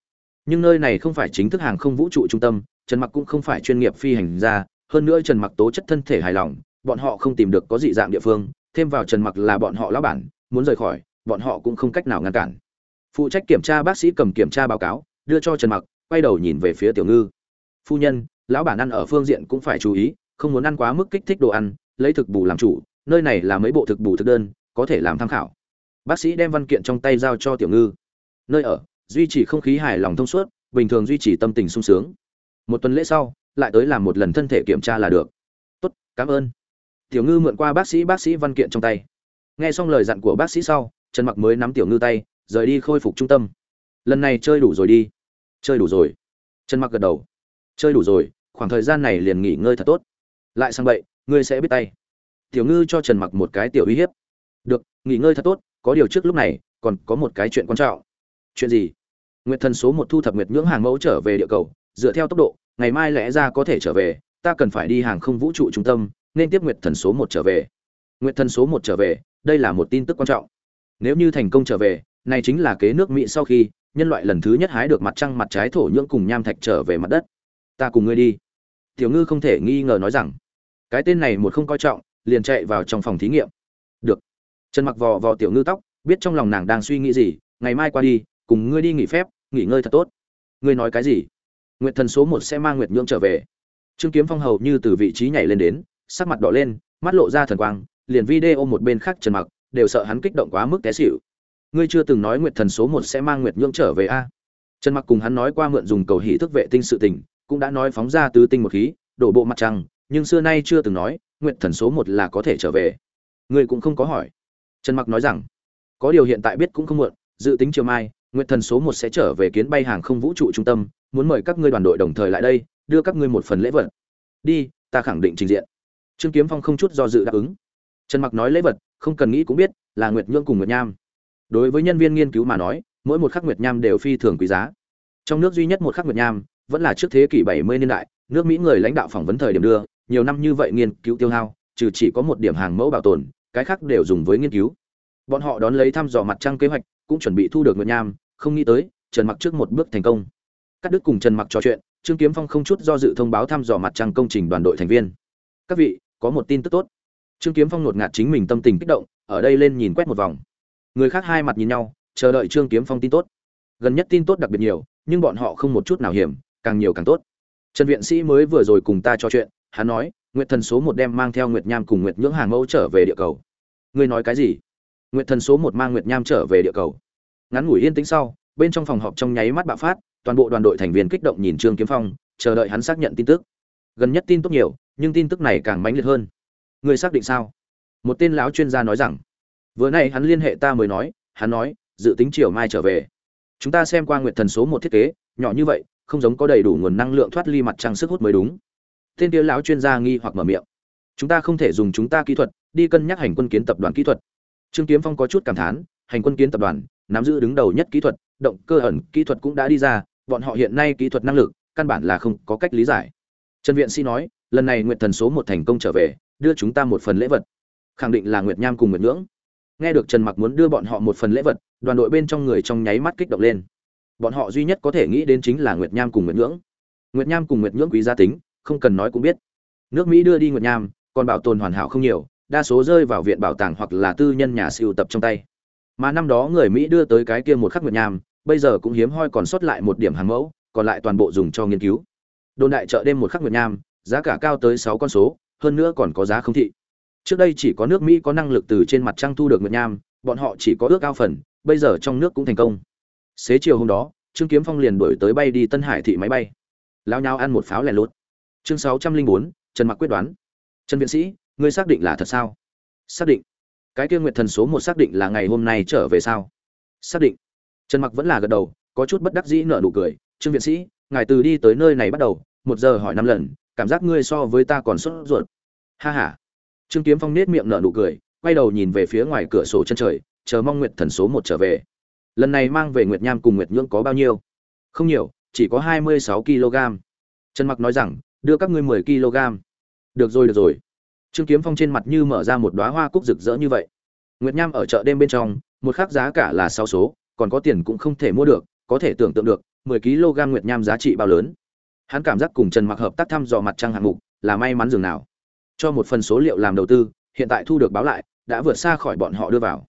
nhưng nơi này không phải chính thức hàng không vũ trụ trung tâm, trần mặc cũng không phải chuyên nghiệp phi hành gia, hơn nữa trần mặc tố chất thân thể hài lòng, bọn họ không tìm được có dị dạng địa phương, thêm vào trần mặc là bọn họ lão bản, muốn rời khỏi, bọn họ cũng không cách nào ngăn cản. Phụ trách kiểm tra bác sĩ cầm kiểm tra báo cáo, đưa cho trần mặc, quay đầu nhìn về phía tiểu ngư. Phu nhân, lão bản ăn ở phương diện cũng phải chú ý, không muốn ăn quá mức kích thích đồ ăn, lấy thực bù làm chủ, nơi này là mấy bộ thực bù thực đơn, có thể làm tham khảo. Bác sĩ đem văn kiện trong tay giao cho tiểu ngư. Nơi ở duy trì không khí hài lòng thông suốt, bình thường duy trì tâm tình sung sướng. Một tuần lễ sau, lại tới làm một lần thân thể kiểm tra là được. Tốt, cảm ơn. Tiểu ngư mượn qua bác sĩ bác sĩ văn kiện trong tay. Nghe xong lời dặn của bác sĩ sau, trần mặc mới nắm tiểu ngư tay, rời đi khôi phục trung tâm. Lần này chơi đủ rồi đi. Chơi đủ rồi. Trần mặc gật đầu. Chơi đủ rồi, khoảng thời gian này liền nghỉ ngơi thật tốt. Lại sang vậy ngươi sẽ biết tay. Tiểu ngư cho trần mặc một cái tiểu uy hiếp. Được, nghỉ ngơi thật tốt, có điều trước lúc này, còn có một cái chuyện quan trọng chuyện gì? Nguyệt thần số một thu thập nguyệt nhưỡng hàng mẫu trở về địa cầu, dựa theo tốc độ, ngày mai lẽ ra có thể trở về, ta cần phải đi hàng không vũ trụ trung tâm, nên tiếp nguyệt thần số một trở về. Nguyệt thần số một trở về, đây là một tin tức quan trọng. Nếu như thành công trở về, này chính là kế nước mỹ sau khi, nhân loại lần thứ nhất hái được mặt trăng mặt trái thổ nhưỡng cùng nham thạch trở về mặt đất. Ta cùng ngươi đi. Tiểu ngư không thể nghi ngờ nói rằng, cái tên này một không coi trọng, liền chạy vào trong phòng thí nghiệm. Được. Trần mặc vò vò tiểu ngư tóc, biết trong lòng nàng đang suy nghĩ gì, ngày mai qua đi cùng ngươi đi nghỉ phép, nghỉ ngơi thật tốt. Ngươi nói cái gì? Nguyệt thần số một sẽ mang nguyệt nhưỡng trở về. Trương kiếm phong hầu như từ vị trí nhảy lên đến, sắc mặt đỏ lên, mắt lộ ra thần quang, liền video một bên khác trần mặc đều sợ hắn kích động quá mức té xỉu. Ngươi chưa từng nói nguyệt thần số một sẽ mang nguyệt nhưỡng trở về a? Trần mặc cùng hắn nói qua mượn dùng cầu hỷ thức vệ tinh sự tình, cũng đã nói phóng ra tứ tinh một khí, đổ bộ mặt trăng, nhưng xưa nay chưa từng nói, nguyệt thần số một là có thể trở về. Ngươi cũng không có hỏi. Trần mặc nói rằng, có điều hiện tại biết cũng không muộn, dự tính chiều mai nguyệt thần số một sẽ trở về kiến bay hàng không vũ trụ trung tâm, muốn mời các ngươi đoàn đội đồng thời lại đây, đưa các ngươi một phần lễ vật. Đi, ta khẳng định trình diện. Trương kiếm phong không chút do dự đáp ứng. Trần mặc nói lễ vật, không cần nghĩ cũng biết, là nguyệt nhương cùng nguyệt nham. Đối với nhân viên nghiên cứu mà nói, mỗi một khắc nguyệt nham đều phi thường quý giá. Trong nước duy nhất một khắc nguyệt nham, vẫn là trước thế kỷ 70 niên đại, nước mỹ người lãnh đạo phỏng vấn thời điểm đưa, nhiều năm như vậy nghiên cứu tiêu hao, trừ chỉ có một điểm hàng mẫu bảo tồn, cái khác đều dùng với nghiên cứu. Bọn họ đón lấy thăm dò mặt trăng kế hoạch, cũng chuẩn bị thu được nguyệt nham không nghĩ tới, trần mặc trước một bước thành công. Cắt đứt cùng trần mặc trò chuyện, trương kiếm phong không chút do dự thông báo thăm dò mặt trăng công trình đoàn đội thành viên. Các vị, có một tin tức tốt. Trương kiếm phong nột ngạt chính mình tâm tình kích động, ở đây lên nhìn quét một vòng. Người khác hai mặt nhìn nhau, chờ đợi trương kiếm phong tin tốt. Gần nhất tin tốt đặc biệt nhiều, nhưng bọn họ không một chút nào hiểm, càng nhiều càng tốt. Trần viện sĩ mới vừa rồi cùng ta trò chuyện, hắn nói, nguyệt thần số một đem mang theo nguyệt nham cùng nguyệt nhưỡng hàng mẫu trở về địa cầu. Ngươi nói cái gì? Nguyệt thần số một mang nguyệt nham trở về địa cầu ngắn ngủi yên tĩnh sau, bên trong phòng họp trong nháy mắt bạo phát, toàn bộ đoàn đội thành viên kích động nhìn trương kiếm phong, chờ đợi hắn xác nhận tin tức. Gần nhất tin tốt nhiều, nhưng tin tức này càng mãnh liệt hơn. Người xác định sao? Một tên lão chuyên gia nói rằng, vừa nay hắn liên hệ ta mới nói, hắn nói, dự tính chiều mai trở về. Chúng ta xem qua nguyệt thần số một thiết kế, nhỏ như vậy, không giống có đầy đủ nguồn năng lượng thoát ly mặt trăng sức hút mới đúng. Tên kia lão chuyên gia nghi hoặc mở miệng, chúng ta không thể dùng chúng ta kỹ thuật, đi cân nhắc hành quân kiến tập đoàn kỹ thuật. Trương kiếm phong có chút cảm thán, hành quân kiến tập đoàn nắm giữ đứng đầu nhất kỹ thuật, động cơ ẩn kỹ thuật cũng đã đi ra, bọn họ hiện nay kỹ thuật năng lực, căn bản là không có cách lý giải. Trần viện sĩ nói, lần này nguyệt thần số một thành công trở về, đưa chúng ta một phần lễ vật. Khẳng định là nguyệt nham cùng nguyệt Nương nghe được trần mặc muốn đưa bọn họ một phần lễ vật, đoàn đội bên trong người trong nháy mắt kích động lên. Bọn họ duy nhất có thể nghĩ đến chính là nguyệt nham cùng nguyệt Nương nguyệt nham cùng nguyệt Nương quý gia tính, không cần nói cũng biết. Nước mỹ đưa đi nguyệt nham, còn bảo tồn hoàn hảo không nhiều, đa số rơi vào viện bảo tàng hoặc là tư nhân nhà sưu tập trong tay mà năm đó người mỹ đưa tới cái kia một khắc nguyệt nham, bây giờ cũng hiếm hoi còn sót lại một điểm hàng mẫu, còn lại toàn bộ dùng cho nghiên cứu. Đồn đại chợ đêm một khắc nguyệt nham, giá cả cao tới sáu con số, hơn nữa còn có giá không thị. Trước đây chỉ có nước mỹ có năng lực từ trên mặt trăng thu được nguyệt nham, bọn họ chỉ có ước ao phần, bây giờ trong nước cũng thành công. Xế chiều hôm đó, trương kiếm phong liền đổi tới bay đi tân hải thị máy bay. Lao nhau ăn một pháo lẻ lốt. Chương sáu trăm linh bốn, trần mặc quyết đoán. Trần viện sĩ, ngươi xác định là thật sao? Xác định cái kia nguyệt thần số một xác định là ngày hôm nay trở về sao? Xác định. Trần mặc vẫn là gật đầu, có chút bất đắc dĩ nở nụ cười. Trương viện sĩ, ngài từ đi tới nơi này bắt đầu, một giờ hỏi năm lần, cảm giác ngươi so với ta còn sốt ruột. Ha ha. Trương kiếm phong nết miệng nở nụ cười, quay đầu nhìn về phía ngoài cửa sổ chân trời, chờ mong nguyệt thần số một trở về. Lần này mang về nguyệt nham cùng nguyệt nhưỡng có bao nhiêu? Không nhiều, chỉ có hai mươi sáu kg trần mặc nói rằng, đưa các ngươi mười kg được rồi được rồi trương kiếm phong trên mặt như mở ra một đóa hoa cúc rực rỡ như vậy. Nguyệt nham ở chợ đêm bên trong, một khắc giá cả là sáu số, còn có tiền cũng không thể mua được, có thể tưởng tượng được 10 kg nguyệt nham giá trị bao lớn. Hắn cảm giác cùng trần mặc hợp tác thăm dò mặt trăng hạng mục, là may mắn dường nào. Cho một phần số liệu làm đầu tư, hiện tại thu được báo lại, đã vượt xa khỏi bọn họ đưa vào.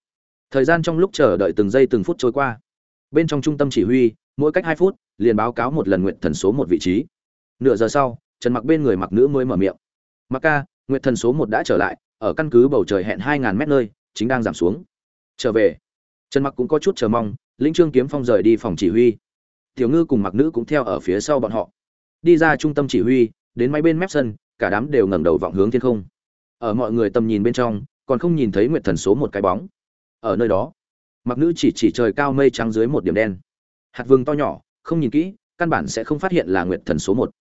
Thời gian trong lúc chờ đợi từng giây từng phút trôi qua. Bên trong trung tâm chỉ huy, mỗi cách hai phút, liền báo cáo một lần nguyện thần số một vị trí. Nửa giờ sau, trần mặc bên người mặc nữ mới mở miệng. Mặc ca Nguyệt thần số một đã trở lại, ở căn cứ bầu trời hẹn hai ngàn mét nơi, chính đang giảm xuống. Trở về. Trần mặc cũng có chút chờ mong, linh trương kiếm phong rời đi phòng chỉ huy. Tiểu ngư cùng mặc nữ cũng theo ở phía sau bọn họ. Đi ra trung tâm chỉ huy, đến máy bên mép sân, cả đám đều ngẩng đầu vọng hướng thiên không. Ở mọi người tầm nhìn bên trong, còn không nhìn thấy nguyệt thần số một cái bóng. Ở nơi đó, mặc nữ chỉ chỉ trời cao mây trắng dưới một điểm đen. Hạt vừng to nhỏ, không nhìn kỹ, căn bản sẽ không phát hiện là nguyệt thần số một.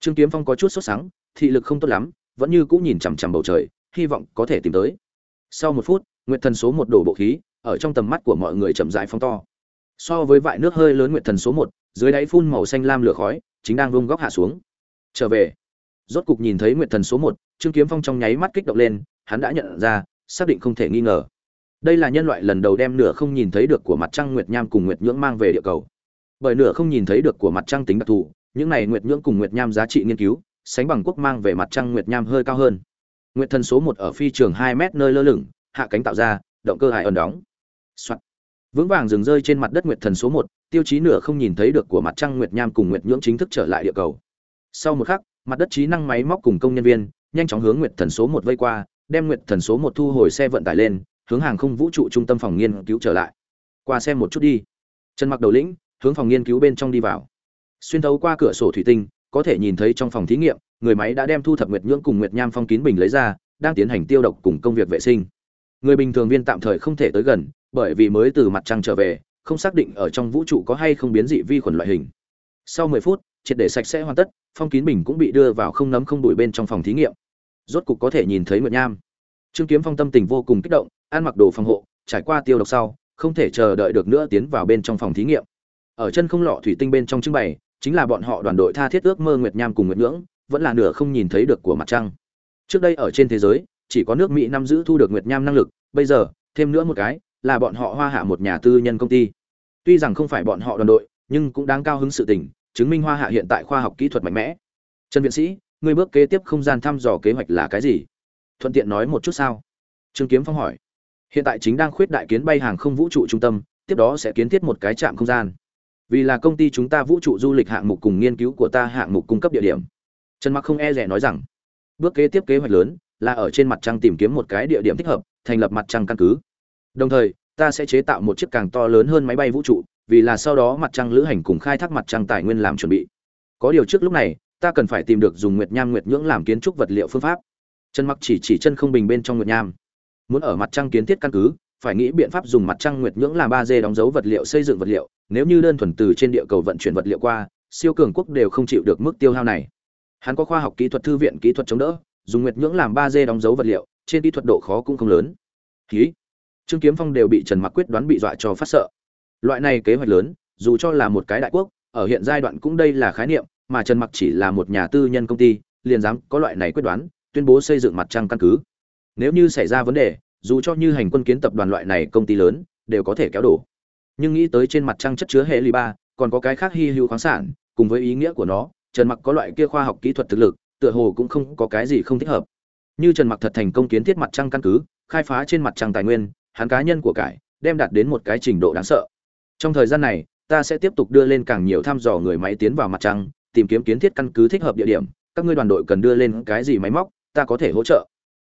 Trương kiếm phong có chút sốt sáng thị lực không tốt lắm vẫn như cũng nhìn chằm chằm bầu trời, hy vọng có thể tìm tới. Sau một phút, nguyệt thần số một đổ bộ khí, ở trong tầm mắt của mọi người chậm rãi phong to. So với vại nước hơi lớn nguyệt thần số một, dưới đáy phun màu xanh lam lửa khói, chính đang vung góc hạ xuống. Trở về, rốt cục nhìn thấy nguyệt thần số một, trương kiếm phong trong nháy mắt kích động lên, hắn đã nhận ra, xác định không thể nghi ngờ. Đây là nhân loại lần đầu đem nửa không nhìn thấy được của mặt trăng nguyệt nham cùng nguyệt nhưỡng mang về địa cầu. Bởi nửa không nhìn thấy được của mặt trăng tính đặc thù, những này nguyệt nhưỡng cùng nguyệt nham giá trị nghiên cứu sánh bằng quốc mang về mặt trăng nguyệt nham hơi cao hơn. Nguyệt thần số một ở phi trường hai mét nơi lơ lửng, hạ cánh tạo ra, động cơ hải ẩn đóng. Soạn. vững vàng dừng rơi trên mặt đất nguyệt thần số một, tiêu chí nửa không nhìn thấy được của mặt trăng nguyệt nham cùng nguyệt nhưỡng chính thức trở lại địa cầu. Sau một khắc, mặt đất trí năng máy móc cùng công nhân viên, nhanh chóng hướng nguyệt thần số một vây qua, đem nguyệt thần số một thu hồi xe vận tải lên, hướng hàng không vũ trụ trung tâm phòng nghiên cứu trở lại. Qua xem một chút đi. Trần mặc đầu lĩnh, hướng phòng nghiên cứu bên trong đi vào. Xuyên thấu qua cửa sổ thủy tinh có thể nhìn thấy trong phòng thí nghiệm, người máy đã đem thu thập nguyệt nhưỡng cùng nguyệt nham phong kín bình lấy ra, đang tiến hành tiêu độc cùng công việc vệ sinh. Người bình thường viên tạm thời không thể tới gần, bởi vì mới từ mặt trăng trở về, không xác định ở trong vũ trụ có hay không biến dị vi khuẩn loại hình. Sau 10 phút, triệt để sạch sẽ hoàn tất, phong kín bình cũng bị đưa vào không nấm không bụi bên trong phòng thí nghiệm. Rốt cục có thể nhìn thấy nguyệt nham. Trương kiếm phong tâm tình vô cùng kích động, ăn mặc đồ phòng hộ, trải qua tiêu độc sau, không thể chờ đợi được nữa tiến vào bên trong phòng thí nghiệm. Ở chân không lọ thủy tinh bên trong trưng bày chính là bọn họ đoàn đội tha thiết ước mơ nguyệt nham cùng nguyệt ngưỡng vẫn là nửa không nhìn thấy được của mặt trăng. Trước đây ở trên thế giới, chỉ có nước mỹ năm giữ thu được nguyệt nham năng lực, bây giờ, thêm nữa một cái, là bọn họ hoa hạ một nhà tư nhân công ty. Tuy rằng không phải bọn họ đoàn đội, nhưng cũng đáng cao hứng sự tình, chứng minh hoa hạ hiện tại khoa học kỹ thuật mạnh mẽ. Trần viện sĩ người bước kế tiếp không gian thăm dò kế hoạch là cái gì? Thuận tiện nói một chút sao? Trương kiếm phong hỏi. Hiện tại chính đang khuyết đại kiến bay hàng không vũ trụ trung tâm, tiếp đó sẽ kiến thiết một cái trạm không gian vì là công ty chúng ta vũ trụ du lịch hạng mục cùng nghiên cứu của ta hạng mục cung cấp địa điểm. Trần mặc không e rẻ nói rằng, bước kế tiếp kế hoạch lớn là ở trên mặt trăng tìm kiếm một cái địa điểm thích hợp, thành lập mặt trăng căn cứ. Đồng thời, ta sẽ chế tạo một chiếc càng to lớn hơn máy bay vũ trụ, vì là sau đó mặt trăng lữ hành cùng khai thác mặt trăng tài nguyên làm chuẩn bị. Có điều trước lúc này, ta cần phải tìm được dùng nguyệt nham nguyệt nhưỡng làm kiến trúc vật liệu phương pháp. Trần mặc chỉ chỉ chân không bình bên trong nguyệt nham. Muốn ở mặt trăng kiến thiết căn cứ phải nghĩ biện pháp dùng mặt trăng nguyệt nhưỡng làm ba d đóng dấu vật liệu xây dựng vật liệu, nếu như đơn thuần từ trên địa cầu vận chuyển vật liệu qua, siêu cường quốc đều không chịu được mức tiêu hao này. Hắn có khoa học kỹ thuật, thư viện kỹ thuật chống đỡ, dùng nguyệt nhưỡng làm ba d đóng dấu vật liệu, trên kỹ thuật độ khó cũng không lớn. Ký trương kiếm phong đều bị trần mặc quyết đoán bị dọa cho phát sợ. Loại này kế hoạch lớn, dù cho là một cái đại quốc, ở hiện giai đoạn cũng đây là khái niệm, mà trần mặc chỉ là một nhà tư nhân công ty, liền dám có loại này quyết đoán, tuyên bố xây dựng mặt trăng căn cứ. Nếu như xảy ra vấn đề dù cho như hành quân kiến tập đoàn loại này công ty lớn, đều có thể kéo đổ. Nhưng nghĩ tới trên mặt trăng chất chứa hệ lì ba, còn có cái khác hy hữu khoáng sản, cùng với ý nghĩa của nó, trần mặc có loại kia khoa học kỹ thuật thực lực, tựa hồ cũng không có cái gì không thích hợp. Như trần mặc thật thành công kiến thiết mặt trăng căn cứ, khai phá trên mặt trăng tài nguyên, hắn cá nhân của cải, đem đạt đến một cái trình độ đáng sợ. Trong thời gian này, ta sẽ tiếp tục đưa lên càng nhiều thăm dò người máy tiến vào mặt trăng, tìm kiếm kiến thiết căn cứ thích hợp địa điểm, các ngươi đoàn đội cần đưa lên cái gì máy móc, ta có thể hỗ trợ.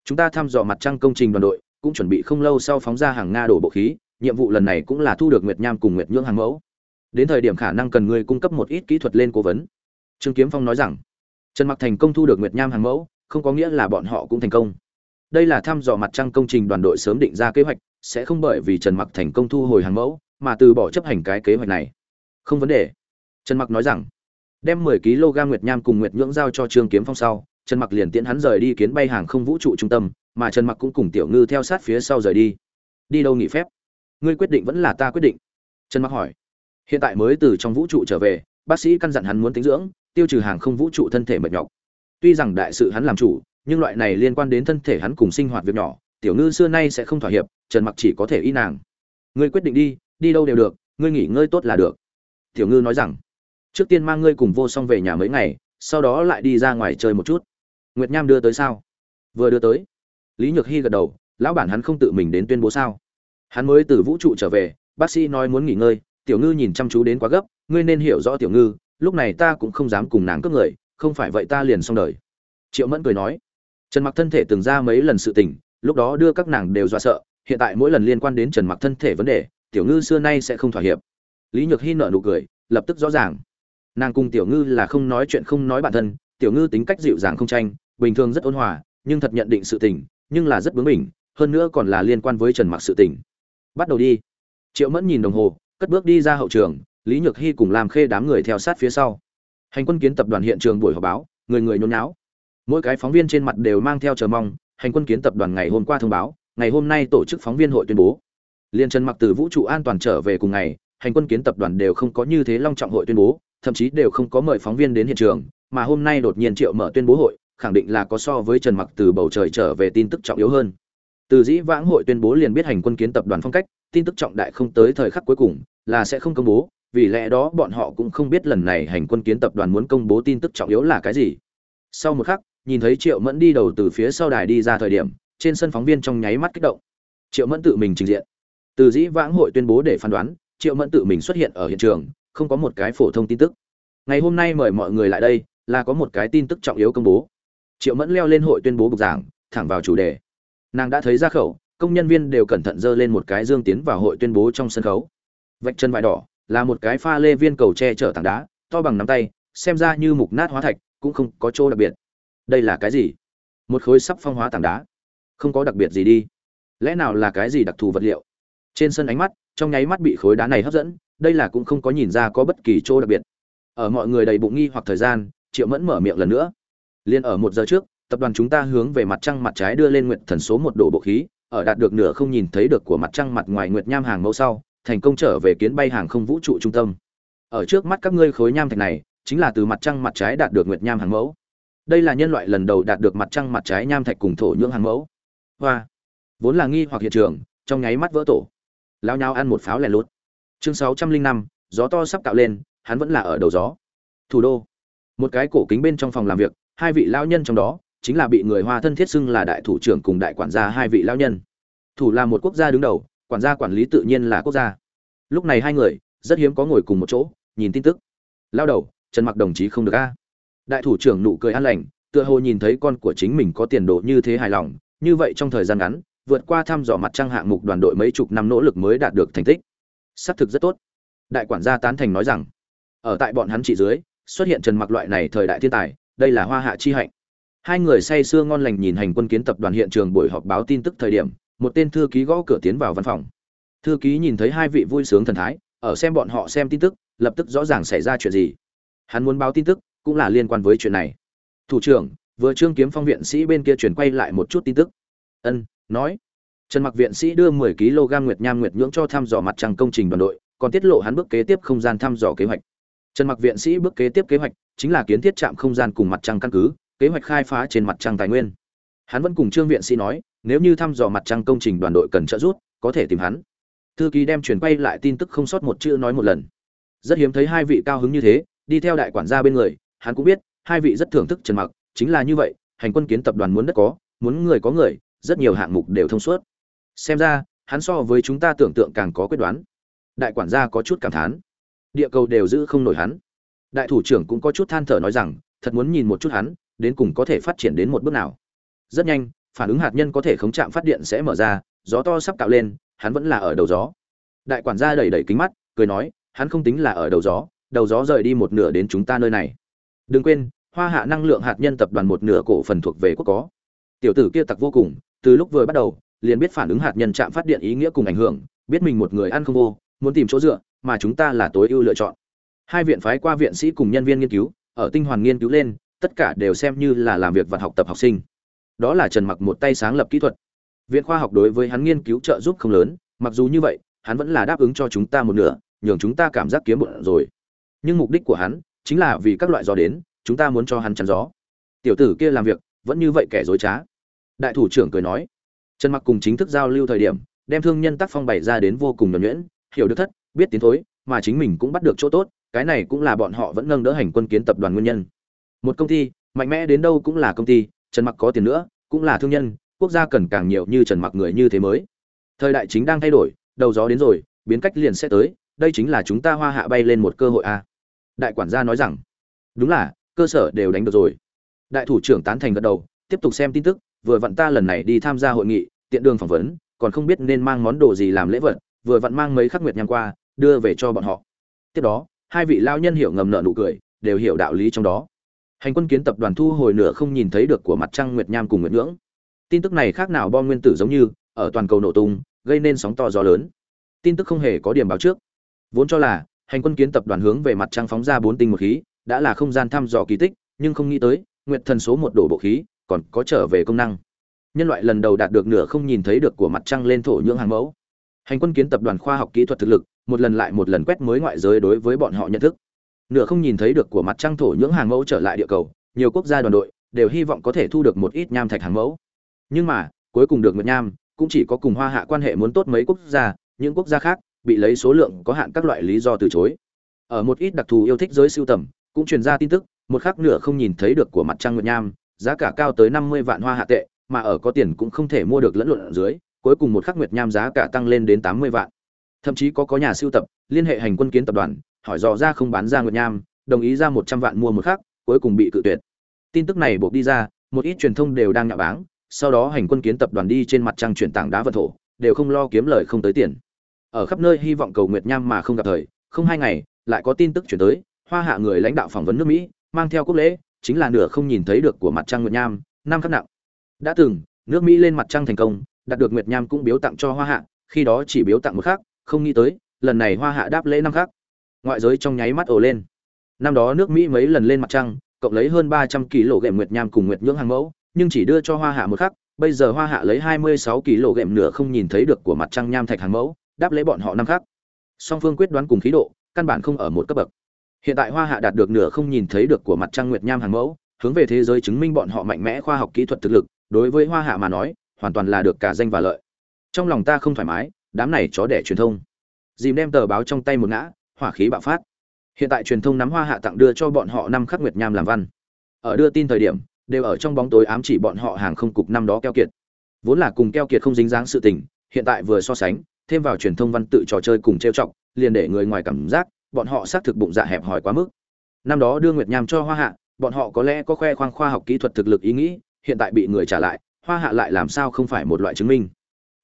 Chúng ta thăm dò mặt trăng công trình đoàn đội cũng chuẩn bị không lâu sau phóng ra hàng nga đổ bộ khí, nhiệm vụ lần này cũng là thu được nguyệt nham cùng nguyệt nhưỡng hàng mẫu. Đến thời điểm khả năng cần người cung cấp một ít kỹ thuật lên cố vấn. Trương kiếm phong nói rằng, trần mặc thành công thu được nguyệt nham hàng mẫu, không có nghĩa là bọn họ cũng thành công. Đây là thăm dò mặt trăng công trình đoàn đội sớm định ra kế hoạch, sẽ không bởi vì trần mặc thành công thu hồi hàng mẫu, mà từ bỏ chấp hành cái kế hoạch này. Không vấn đề. Trần mặc nói rằng, đem 10 kg nguyệt nham cùng nguyệt nhưỡng giao cho trương kiếm phong sau trần mặc liền tiễn hắn rời đi kiến bay hàng không vũ trụ trung tâm, mà trần mặc cũng cùng tiểu ngư theo sát phía sau rời đi. Đi đâu nghỉ phép? Ngươi quyết định vẫn là ta quyết định. Trần mặc hỏi. Hiện tại mới từ trong vũ trụ trở về, bác sĩ căn dặn hắn muốn tính dưỡng, tiêu trừ hàng không vũ trụ thân thể mệt nhọc. Tuy rằng đại sự hắn làm chủ, nhưng loại này liên quan đến thân thể hắn cùng sinh hoạt việc nhỏ, tiểu ngư xưa nay sẽ không thỏa hiệp, trần mặc chỉ có thể y nàng. Ngươi quyết định đi đi đâu đều được, ngươi nghỉ ngơi tốt là được. Tiểu ngư nói rằng, trước tiên mang ngươi cùng vô xong về nhà mấy ngày, sau đó lại đi ra ngoài chơi một chút nguyệt nham đưa tới sao? Vừa đưa tới. Lý nhược hy gật đầu, lão bản hắn không tự mình đến tuyên bố sao? Hắn mới từ vũ trụ trở về, bác sĩ nói muốn nghỉ ngơi, tiểu ngư nhìn chăm chú đến quá gấp, ngươi nên hiểu rõ tiểu ngư, lúc này ta cũng không dám cùng nàng cướp người, không phải vậy ta liền xong đời. Triệu mẫn cười nói. Trần mặc thân thể từng ra mấy lần sự tình, lúc đó đưa các nàng đều dọa sợ, hiện tại mỗi lần liên quan đến trần mặc thân thể vấn đề, tiểu ngư xưa nay sẽ không thỏa hiệp. Lý nhược hy nợ nụ cười, lập tức rõ ràng. Nàng cùng tiểu ngư là không nói chuyện không nói bản thân, tiểu ngư tính cách dịu dàng không tranh bình thường rất ôn hòa, nhưng thật nhận định sự tình, nhưng là rất bướng bỉnh, hơn nữa còn là liên quan với trần mặc sự tình. Bắt đầu đi. Triệu mẫn nhìn đồng hồ, cất bước đi ra hậu trường, lý nhược hy cùng làm khê đám người theo sát phía sau. Hành quân kiến tập đoàn hiện trường buổi họp báo, người người nhốn nháo. Mỗi cái phóng viên trên mặt đều mang theo chờ mong, hành quân kiến tập đoàn ngày hôm qua thông báo, ngày hôm nay tổ chức phóng viên hội tuyên bố. Liên trần mặc từ vũ trụ an toàn trở về cùng ngày, hành quân kiến tập đoàn đều không có như thế long trọng hội tuyên bố, thậm chí đều không có mời phóng viên đến hiện trường, mà hôm nay đột nhiên triệu mở tuyên bố hội khẳng định là có so với trần mặc từ bầu trời trở về tin tức trọng yếu hơn. Từ dĩ vãng hội tuyên bố liền biết hành quân kiến tập đoàn phong cách, tin tức trọng đại không tới thời khắc cuối cùng, là sẽ không công bố, vì lẽ đó bọn họ cũng không biết lần này hành quân kiến tập đoàn muốn công bố tin tức trọng yếu là cái gì. Sau một khắc, nhìn thấy triệu mẫn đi đầu từ phía sau đài đi ra thời điểm, trên sân phóng viên trong nháy mắt kích động. Triệu mẫn tự mình trình diện. Từ dĩ vãng hội tuyên bố để phán đoán, triệu mẫn tự mình xuất hiện ở hiện trường, không có một cái phổ thông tin tức. Ngày hôm nay mời mọi người lại đây, là có một cái tin tức trọng yếu công bố triệu mẫn leo lên hội tuyên bố bục giảng, thẳng vào chủ đề. Nàng đã thấy ra khẩu, công nhân viên đều cẩn thận dơ lên một cái dương tiến vào hội tuyên bố trong sân khấu. Vạch chân vải đỏ, là một cái pha lê viên cầu tre chở tảng đá, to bằng nắm tay, xem ra như mục nát hóa thạch, cũng không có chỗ đặc biệt. Đây là cái gì? Một khối sắp phong hóa tảng đá. Không có đặc biệt gì đi. Lẽ nào là cái gì đặc thù vật liệu? Trên sân ánh mắt, trong nháy mắt bị khối đá này hấp dẫn, đây là cũng không có nhìn ra có bất kỳ chỗ đặc biệt. Ở mọi người đầy bụng nghi hoặc thời gian, triệu mẫn mở miệng lần nữa liên ở một giờ trước, tập đoàn chúng ta hướng về mặt trăng mặt trái đưa lên nguyệt thần số một độ bộ khí, ở đạt được nửa không nhìn thấy được của mặt trăng mặt ngoài nguyệt nham hàng mẫu sau, thành công trở về kiến bay hàng không vũ trụ trung tâm. Ở trước mắt các ngươi khối nham thạch này, chính là từ mặt trăng mặt trái đạt được nguyệt nham hàng mẫu. Đây là nhân loại lần đầu đạt được mặt trăng mặt trái nham thạch cùng thổ nhưỡng hàng mẫu. Hoa. Vốn là nghi hoặc hiện trường, trong nháy mắt vỡ tổ. Lao nhau ăn một pháo lẻ lút. Chương sáu trăm linh năm, gió to sắp tạo lên, hắn vẫn là ở đầu gió. Thủ đô. Một cái cổ kính bên trong phòng làm việc hai vị lao nhân trong đó, chính là bị người hoa thân thiết xưng là đại thủ trưởng cùng đại quản gia hai vị lao nhân. Thủ là một quốc gia đứng đầu, quản gia quản lý tự nhiên là quốc gia. Lúc này hai người, rất hiếm có ngồi cùng một chỗ, nhìn tin tức. Lao đầu, trần mặc đồng chí không được a. Đại thủ trưởng nụ cười an lành, tựa hồ nhìn thấy con của chính mình có tiền đồ như thế hài lòng, như vậy trong thời gian ngắn, vượt qua thăm dò mặt trăng hạng mục đoàn đội mấy chục năm nỗ lực mới đạt được thành tích. Xác thực rất tốt. Đại quản gia tán thành nói rằng, ở tại bọn hắn trị dưới, xuất hiện trần mặc loại này thời đại thiên tài đây là hoa hạ chi hạnh. Hai người say sưa ngon lành nhìn hành quân kiến tập đoàn hiện trường buổi họp báo tin tức thời điểm, một tên thư ký gõ cửa tiến vào văn phòng. Thư ký nhìn thấy hai vị vui sướng thần thái, ở xem bọn họ xem tin tức, lập tức rõ ràng xảy ra chuyện gì. Hắn muốn báo tin tức, cũng là liên quan với chuyện này. Thủ trưởng, vừa trương kiếm phong viện sĩ bên kia chuyển quay lại một chút tin tức. Ân, nói. Trần mặc viện sĩ đưa 10 kg nguyệt nham nguyệt nhưỡng cho thăm dò mặt trăng công trình đoàn đội, còn tiết lộ hắn bước kế tiếp không gian thăm dò kế hoạch. Trần mặc viện sĩ bước kế tiếp kế hoạch chính là kiến thiết trạm không gian cùng mặt trăng căn cứ, kế hoạch khai phá trên mặt trăng tài nguyên. Hắn vẫn cùng trương viện sĩ nói, nếu như thăm dò mặt trăng công trình đoàn đội cần trợ giúp, có thể tìm hắn. Thư ký đem chuyển quay lại tin tức không sót một chữ nói một lần. Rất hiếm thấy hai vị cao hứng như thế, đi theo đại quản gia bên người, hắn cũng biết, hai vị rất thưởng thức trần mặc, chính là như vậy, hành quân kiến tập đoàn muốn đất có, muốn người có người, rất nhiều hạng mục đều thông suốt. Xem ra, hắn so với chúng ta tưởng tượng càng có quyết đoán. Đại quản gia có chút cảm thán. Địa cầu đều giữ không nổi hắn đại thủ trưởng cũng có chút than thở nói rằng, thật muốn nhìn một chút hắn, đến cùng có thể phát triển đến một bước nào. Rất nhanh, phản ứng hạt nhân có thể khống chạm phát điện sẽ mở ra, gió to sắp tạo lên, hắn vẫn là ở đầu gió. Đại quản gia đẩy đẩy kính mắt, cười nói, hắn không tính là ở đầu gió đầu gió rời đi một nửa đến chúng ta nơi này. Đừng quên, hoa hạ năng lượng hạt nhân tập đoàn một nửa cổ phần thuộc về quốc có. Tiểu tử kia tặc vô cùng, từ lúc vừa bắt đầu, liền biết phản ứng hạt nhân chạm phát điện ý nghĩa cùng ảnh hưởng, biết mình một người ăn không vô, muốn tìm chỗ dựa, mà chúng ta là tối ưu lựa chọn hai viện phái qua viện sĩ cùng nhân viên nghiên cứu, ở tinh hoàn nghiên cứu lên, tất cả đều xem như là làm việc vật học tập học sinh. Đó là trần mặc một tay sáng lập kỹ thuật. Viện khoa học đối với hắn nghiên cứu trợ giúp không lớn, mặc dù như vậy, hắn vẫn là đáp ứng cho chúng ta một nửa, nhường chúng ta cảm giác kiếm bụng rồi. Nhưng mục đích của hắn chính là vì các loại gió đến, chúng ta muốn cho hắn chắn gió. Tiểu tử kia làm việc, vẫn như vậy kẻ dối trá. Đại thủ trưởng cười nói. Trần mặc cùng chính thức giao lưu thời điểm, đem thương nhân tác phong bày ra đến vô cùng nhuẩn nhuyễn, hiểu được thất, biết tiến thối, mà chính mình cũng bắt được chỗ tốt cái này cũng là bọn họ vẫn nâng đỡ hành quân kiến tập đoàn nguyên nhân. Một công ty, mạnh mẽ đến đâu cũng là công ty, trần mặc có tiền nữa, cũng là thương nhân, quốc gia cần càng nhiều như trần mặc người như thế mới. Thời đại chính đang thay đổi, đầu gió đến rồi, biến cách liền sẽ tới, đây chính là chúng ta hoa hạ bay lên một cơ hội a. Đại quản gia nói rằng, đúng là, cơ sở đều đánh được rồi. Đại thủ trưởng tán thành gật đầu, tiếp tục xem tin tức, vừa vặn ta lần này đi tham gia hội nghị, tiện đường phỏng vấn, còn không biết nên mang món đồ gì làm lễ vật, vừa vặn mang mấy khắc nguyệt nhang qua, đưa về cho bọn họ. Tiếp đó hai vị lao nhân hiểu ngầm nợ nụ cười, đều hiểu đạo lý trong đó. Hành quân kiến tập đoàn thu hồi nửa không nhìn thấy được của mặt trăng nguyệt nham cùng nguyệt ngưỡng tin tức này khác nào bom nguyên tử giống như, ở toàn cầu nổ tung, gây nên sóng to gió lớn. Tin tức không hề có điểm báo trước. Vốn cho là, hành quân kiến tập đoàn hướng về mặt trăng phóng ra bốn tinh một khí, đã là không gian thăm dò kỳ tích, nhưng không nghĩ tới, nguyệt thần số một đổ bộ khí, còn có trở về công năng. Nhân loại lần đầu đạt được nửa không nhìn thấy được của mặt trăng lên thổ nhưỡng hàng mẫu. Hành quân kiến tập đoàn khoa học kỹ thuật thực lực một lần lại một lần quét mới ngoại giới đối với bọn họ nhận thức. Nửa không nhìn thấy được của mặt trăng thổ nhưỡng hàng mẫu trở lại địa cầu, nhiều quốc gia đoàn đội đều hy vọng có thể thu được một ít nham thạch hàng mẫu. Nhưng mà, cuối cùng được nguyệt nham cũng chỉ có cùng hoa hạ quan hệ muốn tốt mấy quốc gia, những quốc gia khác bị lấy số lượng có hạn các loại lý do từ chối. Ở một ít đặc thù yêu thích giới sưu tầm, cũng truyền ra tin tức, một khắc nửa không nhìn thấy được của mặt trăng nguyệt nham, giá cả cao tới năm mươi vạn hoa hạ tệ, mà ở có tiền cũng không thể mua được lẫn lộn ở dưới, cuối cùng một khắc nguyệt nham giá cả tăng lên đến tám mươi vạn thậm chí có có nhà sưu tập, liên hệ hành quân kiến tập đoàn, hỏi dò ra không bán ra nguyệt nham, đồng ý ra một trăm vạn mua một khác cuối cùng bị cự tuyệt. Tin tức này buộc đi ra, một ít truyền thông đều đang nhạo báng, sau đó hành quân kiến tập đoàn đi trên mặt trăng chuyển tảng đá vật thổ, đều không lo kiếm lời không tới tiền. Ở khắp nơi hy vọng cầu nguyệt nham mà không gặp thời, không hai ngày, lại có tin tức chuyển tới, hoa hạ người lãnh đạo phỏng vấn nước mỹ, mang theo quốc lễ, chính là nửa không nhìn thấy được của mặt trăng nguyệt nham, năm khắc nặng. Đã từng, nước mỹ lên mặt trăng thành công, đạt được nguyệt nham cũng biếu tặng cho hoa hạ, khi đó chỉ biếu tặng một khác không nghĩ tới, lần này hoa hạ đáp lễ năm khác ngoại giới trong nháy mắt ồ lên. Năm đó nước mỹ mấy lần lên mặt trăng, cộng lấy hơn ba trăm kg ghệm nguyệt nham cùng nguyệt nhưỡng hàng mẫu, nhưng chỉ đưa cho hoa hạ một khắc, bây giờ hoa hạ lấy hai mươi sáu kg ghệm nửa không nhìn thấy được của mặt trăng nham thạch hàng mẫu, đáp lễ bọn họ năm khắc. Song phương quyết đoán cùng khí độ, căn bản không ở một cấp bậc. Hiện tại hoa hạ đạt được nửa không nhìn thấy được của mặt trăng nguyệt nham hàng mẫu, hướng về thế giới chứng minh bọn họ mạnh mẽ khoa học kỹ thuật thực lực, đối với hoa hạ mà nói, hoàn toàn là được cả danh và lợi. Trong lòng ta không thoải mái đám này chó đẻ truyền thông. Dìm đem tờ báo trong tay một ngã, hỏa khí bạo phát. Hiện tại truyền thông nắm hoa hạ tặng đưa cho bọn họ năm khắc nguyệt nham làm văn. Ở đưa tin thời điểm, đều ở trong bóng tối ám chỉ bọn họ hàng không cục năm đó keo kiệt. Vốn là cùng keo kiệt không dính dáng sự tình, hiện tại vừa so sánh, thêm vào truyền thông văn tự trò chơi cùng trêu chọc, liền để người ngoài cảm giác, bọn họ xác thực bụng dạ hẹp hòi quá mức. Năm đó đưa nguyệt nham cho hoa hạ, bọn họ có lẽ có khoe khoang khoa học kỹ thuật thực lực ý nghĩ, hiện tại bị người trả lại, hoa hạ lại làm sao không phải một loại chứng minh?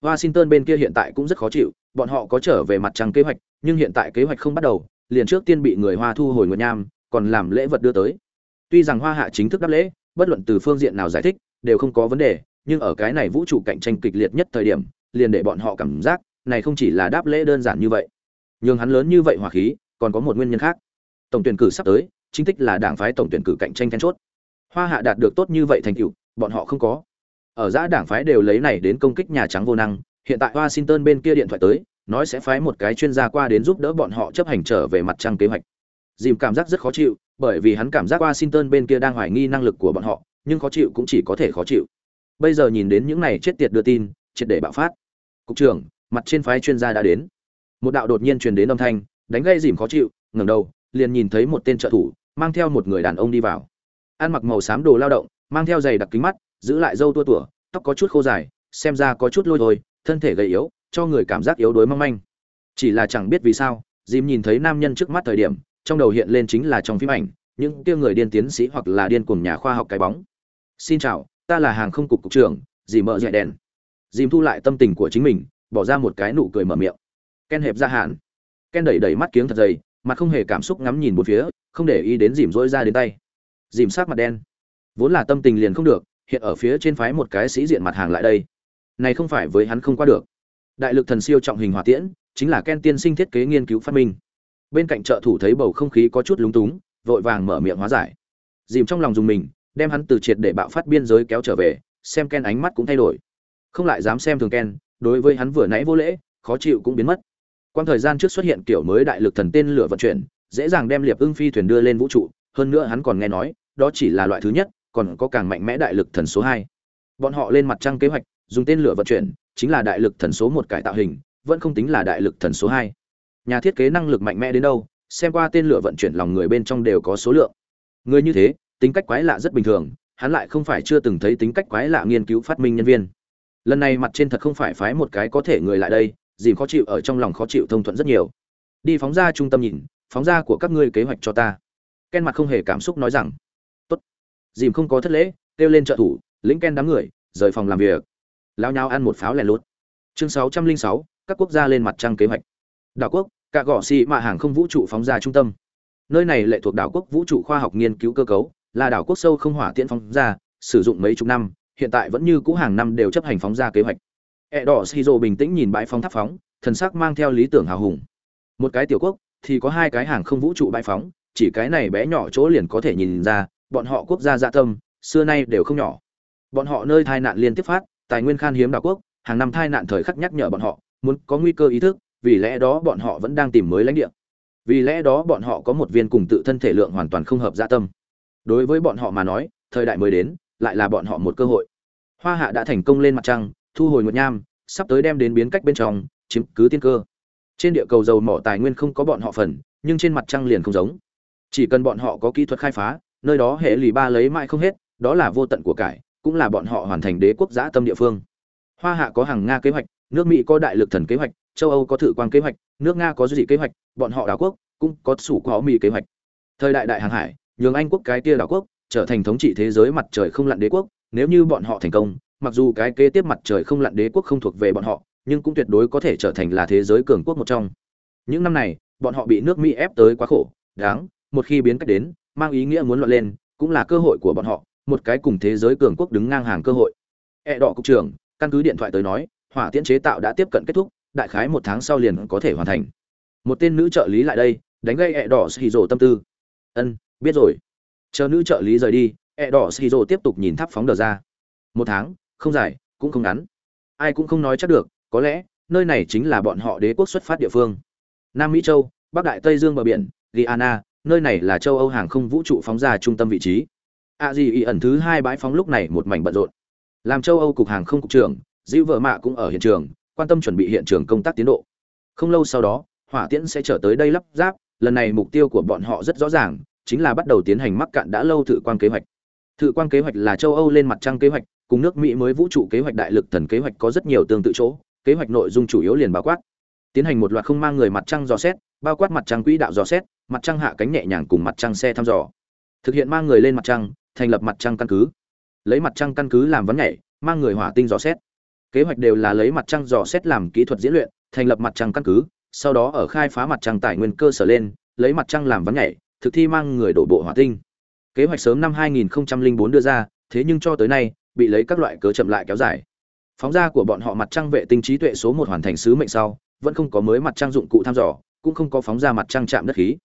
Washington bên kia hiện tại cũng rất khó chịu, bọn họ có trở về mặt trăng kế hoạch, nhưng hiện tại kế hoạch không bắt đầu, liền trước tiên bị người hoa thu hồi nguyệt nham, còn làm lễ vật đưa tới. Tuy rằng hoa hạ chính thức đáp lễ, bất luận từ phương diện nào giải thích, đều không có vấn đề, nhưng ở cái này vũ trụ cạnh tranh kịch liệt nhất thời điểm, liền để bọn họ cảm giác, này không chỉ là đáp lễ đơn giản như vậy. Nhưng hắn lớn như vậy hỏa khí, còn có một nguyên nhân khác. Tổng tuyển cử sắp tới, chính tích là đảng phái tổng tuyển cử cạnh tranh then chốt. Hoa hạ đạt được tốt như vậy thành tựu, bọn họ không có ở giã đảng phái đều lấy này đến công kích nhà trắng vô năng, hiện tại washington bên kia điện thoại tới, nói sẽ phái một cái chuyên gia qua đến giúp đỡ bọn họ chấp hành trở về mặt trăng kế hoạch. Dìm cảm giác rất khó chịu, bởi vì hắn cảm giác washington bên kia đang hoài nghi năng lực của bọn họ, nhưng khó chịu cũng chỉ có thể khó chịu. Bây giờ nhìn đến những này chết tiệt đưa tin, triệt để bạo phát. Cục trưởng, mặt trên phái chuyên gia đã đến. Một đạo đột nhiên truyền đến âm thanh, đánh gây dìm khó chịu, ngẩng đầu, liền nhìn thấy một tên trợ thủ, mang theo một người đàn ông đi vào. Ăn mặc màu xám đồ lao động, mang theo giày đặc kính mắt giữ lại râu tua tủa, tóc có chút khô dài, xem ra có chút lôi thôi, thân thể gầy yếu, cho người cảm giác yếu đuối mong manh. Chỉ là chẳng biết vì sao, dìm nhìn thấy nam nhân trước mắt thời điểm, trong đầu hiện lên chính là trong phim ảnh, những kia người điên tiến sĩ hoặc là điên cùng nhà khoa học cái bóng. Xin chào, ta là hàng không cục cục trưởng dì mợ dạy đèn. Dìm thu lại tâm tình của chính mình, bỏ ra một cái nụ cười mở miệng. Ken hẹp ra hạn ken đẩy đẩy mắt kiếng thật dày, mặt không hề cảm xúc ngắm nhìn một phía, không để ý đến dìm rỗi ra đến tay. Dìm sát mặt đen. Vốn là tâm tình liền không được hiện ở phía trên phái một cái sĩ diện mặt hàng lại đây. Này không phải với hắn không qua được. Đại lực thần siêu trọng hình hỏa tiễn chính là ken tiên sinh thiết kế nghiên cứu phát minh. Bên cạnh trợ thủ thấy bầu không khí có chút lúng túng vội vàng mở miệng hóa giải. Dìm trong lòng dùng mình đem hắn từ triệt để bạo phát biên giới kéo trở về xem ken ánh mắt cũng thay đổi. Không lại dám xem thường ken đối với hắn vừa nãy vô lễ khó chịu cũng biến mất. Quan thời gian trước xuất hiện kiểu mới đại lực thần tên lửa vận chuyển, dễ dàng đem liệp ưng phi thuyền đưa lên vũ trụ, hơn nữa hắn còn nghe nói, đó chỉ là loại thứ nhất, còn có càng mạnh mẽ đại lực thần số hai. Bọn họ lên mặt trăng kế hoạch, dùng tên lửa vận chuyển, chính là đại lực thần số một cải tạo hình, vẫn không tính là đại lực thần số hai. Nhà thiết kế năng lực mạnh mẽ đến đâu, xem qua tên lửa vận chuyển lòng người bên trong đều có số lượng. Người như thế, tính cách quái lạ rất bình thường, hắn lại không phải chưa từng thấy tính cách quái lạ nghiên cứu phát minh nhân viên. Lần này mặt trên thật không phải phái một cái có thể người lại đây, dìm khó chịu ở trong lòng khó chịu thông thuận rất nhiều. Đi phóng ra trung tâm nhìn, phóng ra của các ngươi kế hoạch cho ta. Ken mặt không hề cảm xúc nói rằng dìm không có thất lễ, kêu lên trợ thủ, lĩnh ken đám người, rời phòng làm việc. Lao nhau ăn một pháo lẻ lốt chương sáu trăm linh sáu, các quốc gia lên mặt trăng kế hoạch. Đảo quốc cả gõ xị mạ hàng không vũ trụ phóng ra trung tâm. Nơi này lệ thuộc đảo quốc vũ trụ khoa học nghiên cứu cơ cấu, là đảo quốc sâu không hỏa tiễn phóng ra, sử dụng mấy chục năm, hiện tại vẫn như cũ hàng năm đều chấp hành phóng ra kế hoạch. E đỏ shizu bình tĩnh nhìn bãi phóng tháp phóng, thần sắc mang theo lý tưởng hào hùng. Một cái tiểu quốc, thì có hai cái hàng không vũ trụ bãi phóng, chỉ cái này bé nhỏ chỗ liền có thể nhìn ra bọn họ quốc gia dạ tâm, xưa nay đều không nhỏ. Bọn họ nơi tai nạn liên tiếp phát, tài nguyên khan hiếm đảo quốc, hàng năm tai nạn thời khắc nhắc nhở bọn họ, muốn có nguy cơ ý thức, vì lẽ đó bọn họ vẫn đang tìm mới lãnh địa. Vì lẽ đó bọn họ có một viên cùng tự thân thể lượng hoàn toàn không hợp dạ tâm. Đối với bọn họ mà nói, thời đại mới đến, lại là bọn họ một cơ hội. Hoa hạ đã thành công lên mặt trăng, thu hồi nguyệt nham, sắp tới đem đến biến cách bên trong, chiếm cứ tiên cơ. Trên địa cầu dầu mỏ tài nguyên không có bọn họ phần, nhưng trên mặt trăng liền không giống. Chỉ cần bọn họ có kỹ thuật khai phá nơi đó hệ lì ba lấy mãi không hết, đó là vô tận của cải, cũng là bọn họ hoàn thành đế quốc giã tâm địa phương. Hoa hạ có hàng nga kế hoạch, nước mỹ có đại lực thần kế hoạch, châu âu có thử quan kế hoạch, nước nga có dị kế hoạch, bọn họ đảo quốc cũng có sủ có mỹ kế hoạch. Thời đại đại hàng hải, nhường anh quốc cái tia đảo quốc trở thành thống trị thế giới mặt trời không lặn đế quốc, nếu như bọn họ thành công, mặc dù cái kế tiếp mặt trời không lặn đế quốc không thuộc về bọn họ, nhưng cũng tuyệt đối có thể trở thành là thế giới cường quốc một trong. Những năm này, bọn họ bị nước mỹ ép tới quá khổ, đáng, một khi biến cách đến mang ý nghĩa muốn luận lên, cũng là cơ hội của bọn họ, một cái cùng thế giới cường quốc đứng ngang hàng cơ hội. E đỏ cục trưởng, căn cứ điện thoại tới nói, hỏa tiễn chế tạo đã tiếp cận kết thúc, đại khái một tháng sau liền có thể hoàn thành. Một tên nữ trợ lý lại đây, đánh gây e đỏ xì rổ tâm tư. Ân, biết rồi. Chờ nữ trợ lý rời đi e đỏ xì rổ tiếp tục nhìn tháp phóng đờ ra. Một tháng, không dài, cũng không ngắn. Ai cũng không nói chắc được, có lẽ, nơi này chính là bọn họ đế quốc xuất phát địa phương. Nam mỹ châu, bắc đại tây dương bờ biển, guyana nơi này là châu âu hàng không vũ trụ phóng ra trung tâm vị trí. A di ý ẩn thứ hai bãi phóng lúc này một mảnh bận rộn. Làm châu âu cục hàng không cục trưởng dữ vợ mạ cũng ở hiện trường, quan tâm chuẩn bị hiện trường công tác tiến độ. Không lâu sau đó, hỏa tiễn sẽ trở tới đây lắp ráp, lần này mục tiêu của bọn họ rất rõ ràng, chính là bắt đầu tiến hành mắc cạn đã lâu thử quan kế hoạch. Thử quan kế hoạch là châu âu lên mặt trăng kế hoạch, cùng nước mỹ mới vũ trụ kế hoạch đại lực thần kế hoạch có rất nhiều tương tự chỗ, kế hoạch nội dung chủ yếu liền bao quát. Tiến hành một loạt không mang người mặt trăng dò xét bao quát mặt trăng quỹ đạo dò xét mặt trăng hạ cánh nhẹ nhàng cùng mặt trăng xe thăm dò thực hiện mang người lên mặt trăng thành lập mặt trăng căn cứ lấy mặt trăng căn cứ làm vấn nhảy mang người hỏa tinh dò xét kế hoạch đều là lấy mặt trăng dò xét làm kỹ thuật diễn luyện thành lập mặt trăng căn cứ sau đó ở khai phá mặt trăng tài nguyên cơ sở lên lấy mặt trăng làm vấn nhảy thực thi mang người đổ bộ hỏa tinh kế hoạch sớm năm 2004 đưa ra thế nhưng cho tới nay bị lấy các loại cớ chậm lại kéo dài phóng ra của bọn họ mặt trăng vệ tinh trí tuệ số một hoàn thành sứ mệnh sau vẫn không có mới mặt trăng dụng cụ thăm dò cũng không có phóng ra mặt trăng chạm đất khí.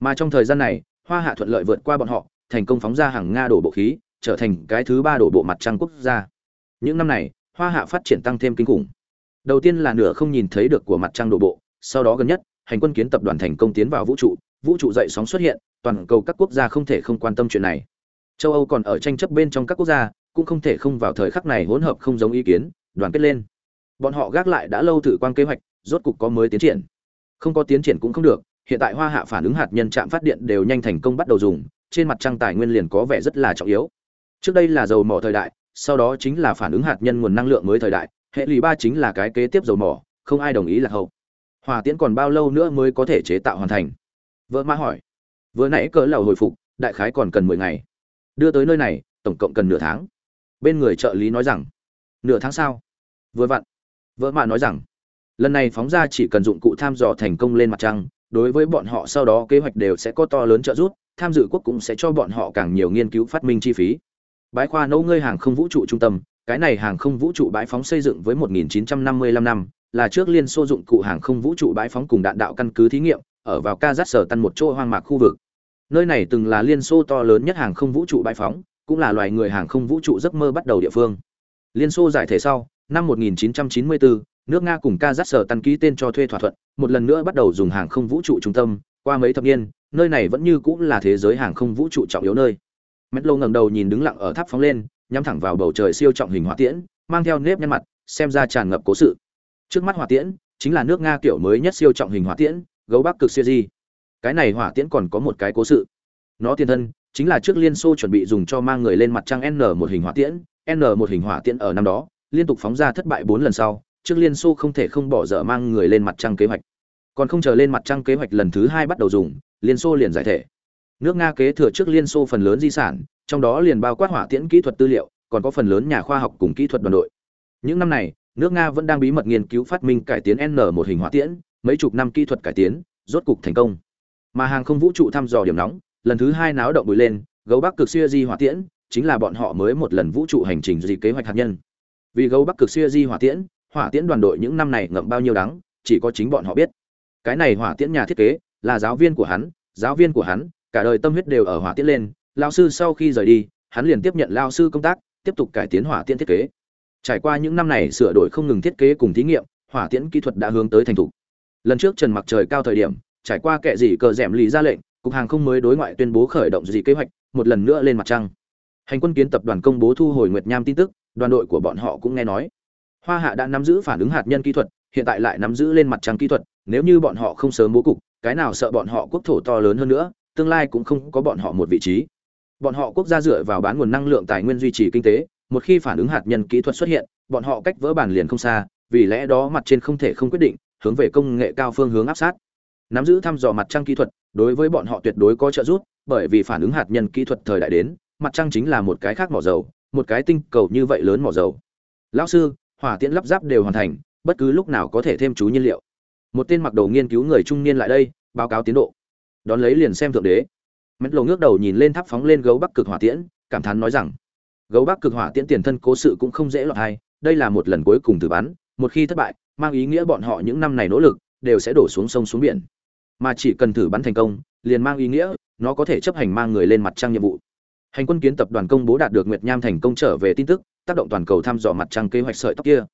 Mà trong thời gian này, hoa hạ thuận lợi vượt qua bọn họ, thành công phóng ra hàng nga đổ bộ khí, trở thành cái thứ ba đổ bộ mặt trăng quốc gia. Những năm này, hoa hạ phát triển tăng thêm kinh khủng. Đầu tiên là nửa không nhìn thấy được của mặt trăng đổ bộ, sau đó gần nhất, hành quân kiến tập đoàn thành công tiến vào vũ trụ vũ trụ dậy sóng xuất hiện, toàn cầu các quốc gia không thể không quan tâm chuyện này. Châu âu còn ở tranh chấp bên trong các quốc gia, cũng không thể không vào thời khắc này hỗn hợp không giống ý kiến, đoàn kết lên. Bọn họ gác lại đã lâu thử quan kế hoạch, rốt cục có mới tiến triển không có tiến triển cũng không được, hiện tại hoa hạ phản ứng hạt nhân trạm phát điện đều nhanh thành công bắt đầu dùng, trên mặt trăng tài nguyên liền có vẻ rất là trọng yếu. Trước đây là dầu mỏ thời đại, sau đó chính là phản ứng hạt nhân nguồn năng lượng mới thời đại, hệ lụy ba chính là cái kế tiếp dầu mỏ, không ai đồng ý là hậu. Hòa tiễn còn bao lâu nữa mới có thể chế tạo hoàn thành? Vợ mã hỏi. Vừa nãy cỡ lầu hồi phục, đại khái còn cần mười ngày. Đưa tới nơi này, tổng cộng cần nửa tháng. Bên người trợ lý nói rằng, nửa tháng sau vừa vặn. Vợ mã nói rằng lần này phóng ra chỉ cần dụng cụ tham dò thành công lên mặt trăng đối với bọn họ sau đó kế hoạch đều sẽ có to lớn trợ giúp tham dự quốc cũng sẽ cho bọn họ càng nhiều nghiên cứu phát minh chi phí. Bãi khoa nấu ngơi hàng không vũ trụ trung tâm cái này hàng không vũ trụ bãi phóng xây dựng với 1955 năm là trước liên xô dụng cụ hàng không vũ trụ bãi phóng cùng đạn đạo căn cứ thí nghiệm ở vào ca rát sở tăn một chỗ hoang mạc khu vực. Nơi này từng là liên xô to lớn nhất hàng không vũ trụ bãi phóng cũng là loài người hàng không vũ trụ giấc mơ bắt đầu địa phương. Liên xô giải thể sau năm 1994, nước nga cùng kazakhstan ký tên cho thuê thỏa thuận, một lần nữa bắt đầu dùng hàng không vũ trụ trung tâm, qua mấy thập niên, nơi này vẫn như cũng là thế giới hàng không vũ trụ trọng yếu nơi. Mét lô ngẩng đầu nhìn đứng lặng ở tháp phóng lên, nhắm thẳng vào bầu trời siêu trọng hình hỏa tiễn, mang theo nếp nhăn mặt, xem ra tràn ngập cố sự. Trước mắt hỏa tiễn, chính là nước nga kiểu mới nhất siêu trọng hình hỏa tiễn, gấu bắc cực siêu di. Cái này hỏa tiễn còn có một cái cố sự. Nó tiền thân, chính là trước liên xô chuẩn bị dùng cho mang người lên mặt trăng n một hình hỏa tiễn, n một hình hỏa tiễn ở năm đó, liên tục phóng ra thất bại bốn lần sau trước liên xô không thể không bỏ dở mang người lên mặt trăng kế hoạch. Còn không chờ lên mặt trăng kế hoạch lần thứ hai bắt đầu dùng, liên xô liền giải thể. Nước nga kế thừa trước liên xô phần lớn di sản, trong đó liền bao quát hỏa tiễn kỹ thuật tư liệu, còn có phần lớn nhà khoa học cùng kỹ thuật đoàn đội. Những năm này, nước nga vẫn đang bí mật nghiên cứu phát minh cải tiến n một hình hỏa tiễn, mấy chục năm kỹ thuật cải tiến, rốt cục thành công. Mà hàng không vũ trụ thăm dò điểm nóng, lần thứ hai náo động bụi lên, gấu bắc cực xuya di hỏa tiễn, chính là bọn họ mới một lần vũ trụ hành trình gì kế hoạch hạt nhân. Vì gấu bắc cực xuya di hỏa tiễn hỏa tiễn đoàn đội những năm này ngậm bao nhiêu đắng, chỉ có chính bọn họ biết. Cái này hỏa tiễn nhà thiết kế, là giáo viên của hắn, giáo viên của hắn, cả đời tâm huyết đều ở hỏa tiễn lên lao sư sau khi rời đi, hắn liền tiếp nhận lao sư công tác, tiếp tục cải tiến hỏa tiễn thiết kế. Trải qua những năm này sửa đổi không ngừng thiết kế cùng thí nghiệm, hỏa tiễn kỹ thuật đã hướng tới thành thục. Lần trước trần mặc trời cao thời điểm, trải qua kệ gì cờ rẻm lì ra lệnh, cục hàng không mới đối ngoại tuyên bố khởi động gì kế hoạch, một lần nữa lên mặt trăng. Hành quân kiến tập đoàn công bố thu hồi nguyệt nham tin tức, đoàn đội của bọn họ cũng nghe nói hoa hạ đã nắm giữ phản ứng hạt nhân kỹ thuật, hiện tại lại nắm giữ lên mặt trăng kỹ thuật, nếu như bọn họ không sớm bố cục, cái nào sợ bọn họ quốc thổ to lớn hơn nữa, tương lai cũng không có bọn họ một vị trí. Bọn họ quốc gia dựa vào bán nguồn năng lượng tài nguyên duy trì kinh tế, một khi phản ứng hạt nhân kỹ thuật xuất hiện, bọn họ cách vỡ bản liền không xa, vì lẽ đó mặt trên không thể không quyết định, hướng về công nghệ cao phương hướng áp sát. Nắm giữ thăm dò mặt trăng kỹ thuật, đối với bọn họ tuyệt đối có trợ giúp, bởi vì phản ứng hạt nhân kỹ thuật thời đại đến, mặt trăng chính là một cái khác mỏ dầu, một cái tinh cầu như vậy lớn mỏ dầu. Lão sư hỏa tiễn lắp ráp đều hoàn thành, bất cứ lúc nào có thể thêm chú nhiên liệu. Một tên mặc đồ nghiên cứu người trung niên lại đây, báo cáo tiến độ. Đón lấy liền xem thượng đế. Mẫn lầu ngước đầu nhìn lên tháp phóng lên gấu bắc cực hỏa tiễn, cảm thán nói rằng, gấu bắc cực hỏa tiễn tiền thân cố sự cũng không dễ lọt hay, đây là một lần cuối cùng thử bắn, một khi thất bại, mang ý nghĩa bọn họ những năm này nỗ lực, đều sẽ đổ xuống sông xuống biển. Mà chỉ cần thử bắn thành công, liền mang ý nghĩa, nó có thể chấp hành mang người lên mặt trăng nhiệm vụ. Hành quân kiến tập đoàn công bố đạt được nguyệt nham thành công trở về tin tức tác động toàn cầu thăm dò mặt trăng kế hoạch sợi tóc kia.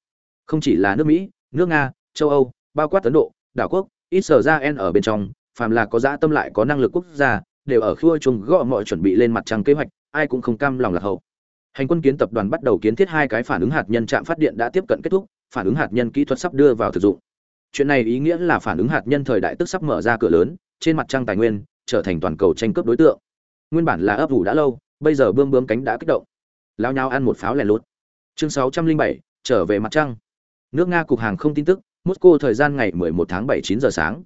Không chỉ là nước mỹ, nước nga, châu âu, bao quát ấn độ, đảo quốc, ít sở ra n ở bên trong, phàm là có dã tâm lại có năng lực quốc gia, đều ở khua chung gõ mọi chuẩn bị lên mặt trăng kế hoạch, ai cũng không cam lòng lạc hậu. Hành quân kiến tập đoàn bắt đầu kiến thiết hai cái phản ứng hạt nhân trạm phát điện đã tiếp cận kết thúc, phản ứng hạt nhân kỹ thuật sắp đưa vào thực dụng. Chuyện này ý nghĩa là phản ứng hạt nhân thời đại tức sắp mở ra cửa lớn, trên mặt trăng tài nguyên trở thành toàn cầu tranh cướp đối tượng. Nguyên bản là ấp ủ đã lâu, bây giờ bươm bướm cánh đã kích động lao nhau ăn một pháo lẻ lút. Chương 607, trở về mặt trăng. Nước nga cục hàng không tin tức moscow thời gian ngày 11 tháng 7 9 giờ sáng.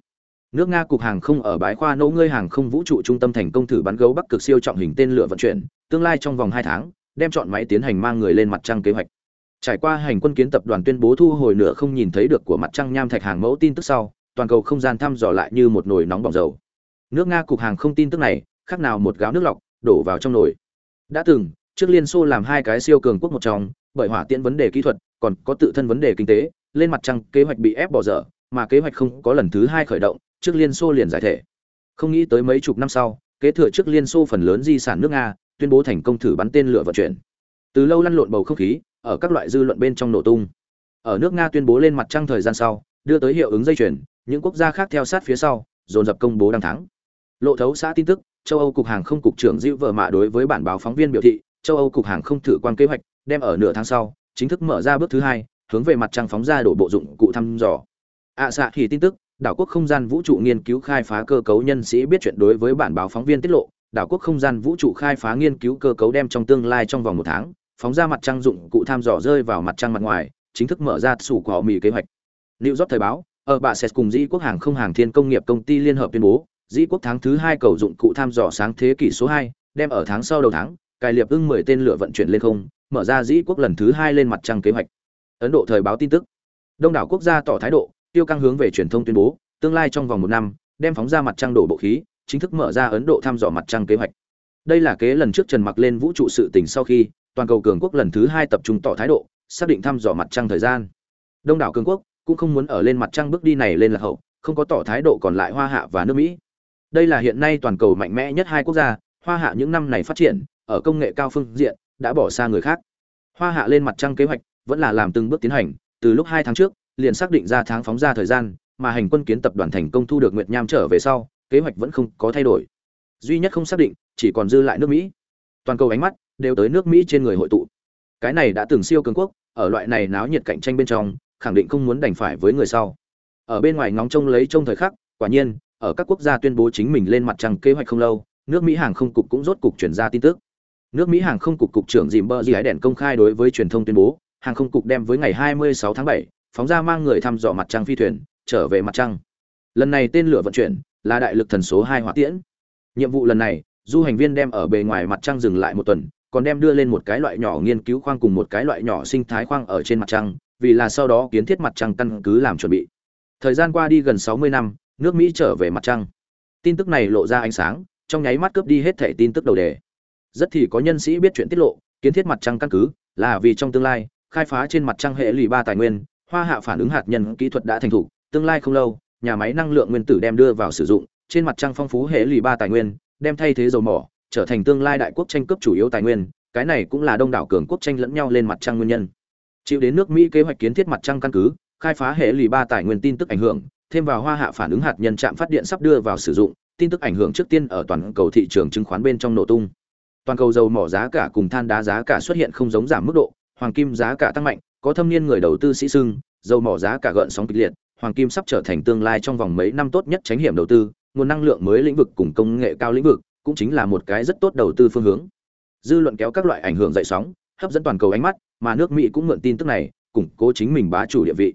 Nước nga cục hàng không ở bái khoa nỗ ngươi hàng không vũ trụ trung tâm thành công thử bắn gấu bắc cực siêu trọng hình tên lửa vận chuyển tương lai trong vòng hai tháng đem chọn máy tiến hành mang người lên mặt trăng kế hoạch. Trải qua hành quân kiến tập đoàn tuyên bố thu hồi nửa không nhìn thấy được của mặt trăng nham thạch hàng mẫu tin tức sau toàn cầu không gian thăm dò lại như một nồi nóng bỏng dầu. Nước nga cục hàng không tin tức này khác nào một gáo nước lọc đổ vào trong nồi. Đã từng trước liên xô làm hai cái siêu cường quốc một trong, bởi hỏa tiễn vấn đề kỹ thuật, còn có tự thân vấn đề kinh tế, lên mặt trăng kế hoạch bị ép bỏ dở, mà kế hoạch không có lần thứ hai khởi động, trước liên xô liền giải thể. Không nghĩ tới mấy chục năm sau, kế thừa trước liên xô phần lớn di sản nước nga, tuyên bố thành công thử bắn tên lửa vận chuyển. Từ lâu lăn lộn bầu không khí, ở các loại dư luận bên trong nổ tung. Ở nước nga tuyên bố lên mặt trăng thời gian sau, đưa tới hiệu ứng dây chuyền, những quốc gia khác theo sát phía sau, dồn dập công bố đăng thắng. Lộ thấu xã tin tức, châu âu cục hàng không cục trưởng dịu vợ mạ đối với bản báo phóng viên biểu thị châu âu cục hàng không thử quan kế hoạch đem ở nửa tháng sau chính thức mở ra bước thứ hai hướng về mặt trăng phóng ra đổ bộ dụng cụ thăm dò. Ạ à, xạ thì tin tức đảo quốc không gian vũ trụ nghiên cứu khai phá cơ cấu nhân sĩ biết chuyện đối với bản báo phóng viên tiết lộ. Đảo quốc không gian vũ trụ khai phá nghiên cứu cơ cấu đem trong tương lai trong vòng một tháng phóng ra mặt trăng dụng cụ tham dò rơi vào mặt trăng mặt ngoài chính thức mở ra sủ của họ mì kế hoạch. Liệu rót thời báo ở bà sẽ cùng dĩ quốc hàng không hàng thiên công nghiệp công ty liên hợp tuyên bố dĩ quốc tháng thứ hai cầu dụng cụ tham dò sáng thế kỷ số hai đem ở tháng sau đầu tháng cài liệp ưng mười tên lửa vận chuyển lên không, mở ra dĩ quốc lần thứ hai lên mặt trăng kế hoạch. Ấn độ thời báo tin tức. Đông đảo quốc gia tỏ thái độ, tiêu căng hướng về truyền thông tuyên bố, tương lai trong vòng một năm, đem phóng ra mặt trăng đổ bộ khí, chính thức mở ra ấn độ thăm dò mặt trăng kế hoạch. Đây là kế lần trước trần mặc lên vũ trụ sự tình sau khi, toàn cầu cường quốc lần thứ hai tập trung tỏ thái độ, xác định thăm dò mặt trăng thời gian. Đông đảo cường quốc cũng không muốn ở lên mặt trăng bước đi này lên là hậu, không có tỏ thái độ còn lại hoa hạ và nước mỹ. Đây là hiện nay toàn cầu mạnh mẽ nhất hai quốc gia, hoa hạ những năm này phát triển ở công nghệ cao phương diện, đã bỏ xa người khác. Hoa hạ lên mặt trăng kế hoạch vẫn là làm từng bước tiến hành, từ lúc hai tháng trước, liền xác định ra tháng phóng ra thời gian, mà hành quân kiến tập đoàn thành công thu được nguyệt nham trở về sau, kế hoạch vẫn không có thay đổi. Duy nhất không xác định, chỉ còn dư lại nước mỹ. Toàn cầu ánh mắt đều tới nước mỹ trên người hội tụ. Cái này đã từng siêu cường quốc, ở loại này náo nhiệt cạnh tranh bên trong, khẳng định không muốn đành phải với người sau. Ở bên ngoài ngóng trông lấy trông thời khắc, quả nhiên, ở các quốc gia tuyên bố chính mình lên mặt trăng kế hoạch không lâu, nước mỹ hàng không cục cũng rốt cục chuyển ra tin tức nước mỹ hàng không cục cục trưởng dìm bơ ái đèn công khai đối với truyền thông tuyên bố hàng không cục đem với ngày 26 tháng 7, phóng ra mang người thăm dò mặt trăng phi thuyền trở về mặt trăng. Lần này tên lửa vận chuyển là đại lực thần số 2 hỏa tiễn. Nhiệm vụ lần này du hành viên đem ở bề ngoài mặt trăng dừng lại một tuần còn đem đưa lên một cái loại nhỏ nghiên cứu khoang cùng một cái loại nhỏ sinh thái khoang ở trên mặt trăng vì là sau đó kiến thiết mặt trăng căn cứ làm chuẩn bị. Thời gian qua đi gần 60 năm nước mỹ trở về mặt trăng. Tin tức này lộ ra ánh sáng trong nháy mắt cướp đi hết thảy tin tức đầu đề rất thì có nhân sĩ biết chuyện tiết lộ, kiến thiết mặt trăng căn cứ, là vì trong tương lai, khai phá trên mặt trăng hệ lụy ba tài nguyên, hoa hạ phản ứng hạt nhân kỹ thuật đã thành thục, tương lai không lâu, nhà máy năng lượng nguyên tử đem đưa vào sử dụng, trên mặt trăng phong phú hệ lụy ba tài nguyên, đem thay thế dầu mỏ, trở thành tương lai đại quốc tranh cướp chủ yếu tài nguyên, cái này cũng là đông đảo cường quốc tranh lẫn nhau lên mặt trăng nguyên nhân. Chịu đến nước mỹ kế hoạch kiến thiết mặt trăng căn cứ, khai phá hệ lụy ba tài nguyên tin tức ảnh hưởng, thêm vào hoa hạ phản ứng hạt nhân trạm phát điện sắp đưa vào sử dụng, tin tức ảnh hưởng trước tiên ở toàn cầu thị trường chứng khoán bên trong nổ tung toàn cầu dầu mỏ giá cả cùng than đá giá cả xuất hiện không giống giảm mức độ, hoàng kim giá cả tăng mạnh, có thâm niên người đầu tư sĩ sưng, dầu mỏ giá cả gợn sóng kịch liệt, hoàng kim sắp trở thành tương lai trong vòng mấy năm tốt nhất tránh hiểm đầu tư, nguồn năng lượng mới lĩnh vực cùng công nghệ cao lĩnh vực cũng chính là một cái rất tốt đầu tư phương hướng. Dư luận kéo các loại ảnh hưởng dậy sóng, hấp dẫn toàn cầu ánh mắt, mà nước mỹ cũng mượn tin tức này, củng cố chính mình bá chủ địa vị.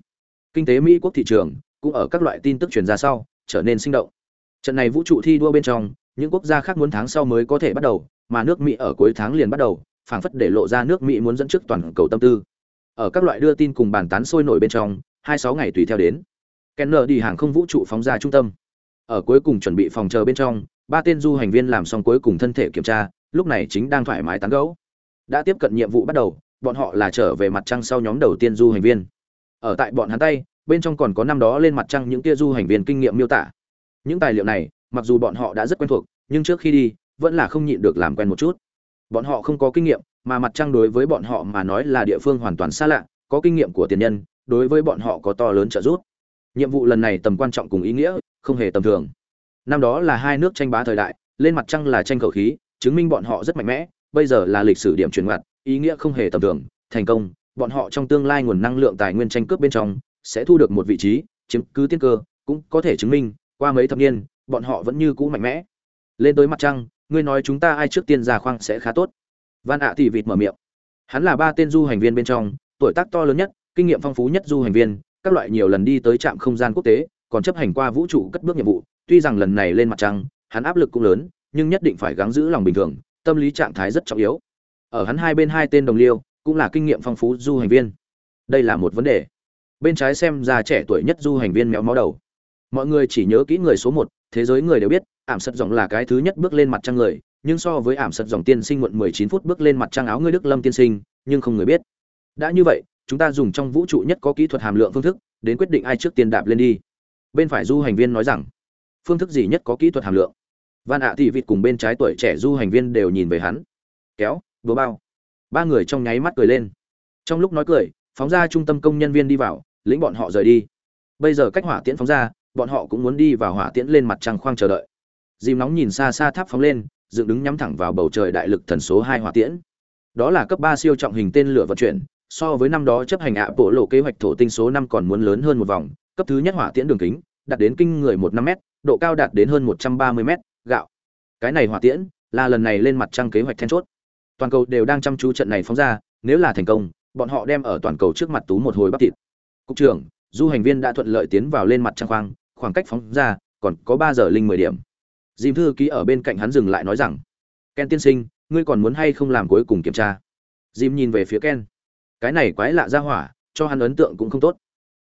Kinh tế mỹ quốc thị trường cũng ở các loại tin tức truyền ra sau, trở nên sinh động. Trận này vũ trụ thi đua bên trong, những quốc gia khác muốn tháng sau mới có thể bắt đầu mà nước mỹ ở cuối tháng liền bắt đầu, phảng phất để lộ ra nước mỹ muốn dẫn trước toàn cầu tâm tư. Ở các loại đưa tin cùng bàn tán sôi nổi bên trong, hai sáu ngày tùy theo đến, kenner đi hàng không vũ trụ phóng ra trung tâm. Ở cuối cùng chuẩn bị phòng chờ bên trong, ba tên du hành viên làm xong cuối cùng thân thể kiểm tra, lúc này chính đang thoải mái tán gẫu. Đã tiếp cận nhiệm vụ bắt đầu, bọn họ là trở về mặt trăng sau nhóm đầu tiên du hành viên. Ở tại bọn hắn tay, bên trong còn có năm đó lên mặt trăng những kia du hành viên kinh nghiệm miêu tả. Những tài liệu này, mặc dù bọn họ đã rất quen thuộc, nhưng trước khi đi vẫn là không nhịn được làm quen một chút. Bọn họ không có kinh nghiệm, mà mặt trăng đối với bọn họ mà nói là địa phương hoàn toàn xa lạ, có kinh nghiệm của tiền nhân, đối với bọn họ có to lớn trợ giúp. Nhiệm vụ lần này tầm quan trọng cùng ý nghĩa, không hề tầm thường. Năm đó là hai nước tranh bá thời đại, lên mặt trăng là tranh khẩu khí, chứng minh bọn họ rất mạnh mẽ, bây giờ là lịch sử điểm chuyển ngoặt, ý nghĩa không hề tầm thường, thành công, bọn họ trong tương lai nguồn năng lượng tài nguyên tranh cướp bên trong, sẽ thu được một vị trí, chiếm cứ tiên cơ, cũng có thể chứng minh, qua mấy thập niên, bọn họ vẫn như cũ mạnh mẽ. Lên tới mặt trăng ngươi nói chúng ta ai trước tiên ra khoang sẽ khá tốt. Van ạ thì vịt mở miệng. Hắn là ba tên du hành viên bên trong, tuổi tác to lớn nhất, kinh nghiệm phong phú nhất du hành viên, các loại nhiều lần đi tới trạm không gian quốc tế, còn chấp hành qua vũ trụ cất bước nhiệm vụ. Tuy rằng lần này lên mặt trăng, hắn áp lực cũng lớn, nhưng nhất định phải gắng giữ lòng bình thường, tâm lý trạng thái rất trọng yếu. Ở hắn hai bên hai tên đồng liêu, cũng là kinh nghiệm phong phú du hành viên. Đây là một vấn đề. Bên trái xem ra trẻ tuổi nhất du hành viên méo mó đầu. Mọi người chỉ nhớ kỹ người số một thế giới người đều biết, ảm sật dòng là cái thứ nhất bước lên mặt trăng người, nhưng so với ảm sật dòng tiên sinh muộn 19 phút bước lên mặt trăng áo ngươi đức lâm tiên sinh, nhưng không người biết. Đã như vậy, chúng ta dùng trong vũ trụ nhất có kỹ thuật hàm lượng phương thức, đến quyết định ai trước tiên đạp lên đi. Bên phải du hành viên nói rằng, phương thức gì nhất có kỹ thuật hàm lượng? Van ạ thị vịt cùng bên trái tuổi trẻ du hành viên đều nhìn về hắn. Kéo, đùa bao. Ba người trong nháy mắt cười lên. Trong lúc nói cười, phóng ra trung tâm công nhân viên đi vào, lĩnh bọn họ rời đi. Bây giờ cách hỏa tiễn phóng ra bọn họ cũng muốn đi vào hỏa tiễn lên mặt trăng khoang chờ đợi. Dìm nóng nhìn xa xa tháp phóng lên, dựng đứng nhắm thẳng vào bầu trời đại lực thần số hai hỏa tiễn. Đó là cấp ba siêu trọng hình tên lửa vận chuyển, so với năm đó chấp hành ạ bộ lộ kế hoạch thổ tinh số năm còn muốn lớn hơn một vòng, cấp thứ nhất hỏa tiễn đường kính, đạt đến kinh người một năm m độ cao đạt đến hơn một trăm ba mươi m gạo. Cái này hỏa tiễn là lần này lên mặt trăng kế hoạch then chốt. Toàn cầu đều đang chăm chú trận này phóng ra, nếu là thành công, bọn họ đem ở toàn cầu trước mặt tú một hồi bắp thịt. Cục trưởng, du hành viên đã thuận lợi tiến vào lên mặt trăng khoang khoảng cách phóng ra, còn có ba giờ linh mười điểm. Dìm thư ký ở bên cạnh hắn dừng lại nói rằng, ken tiên sinh, ngươi còn muốn hay không làm cuối cùng kiểm tra? Dìm nhìn về phía ken. Cái này quái lạ ra hỏa, cho hắn ấn tượng cũng không tốt.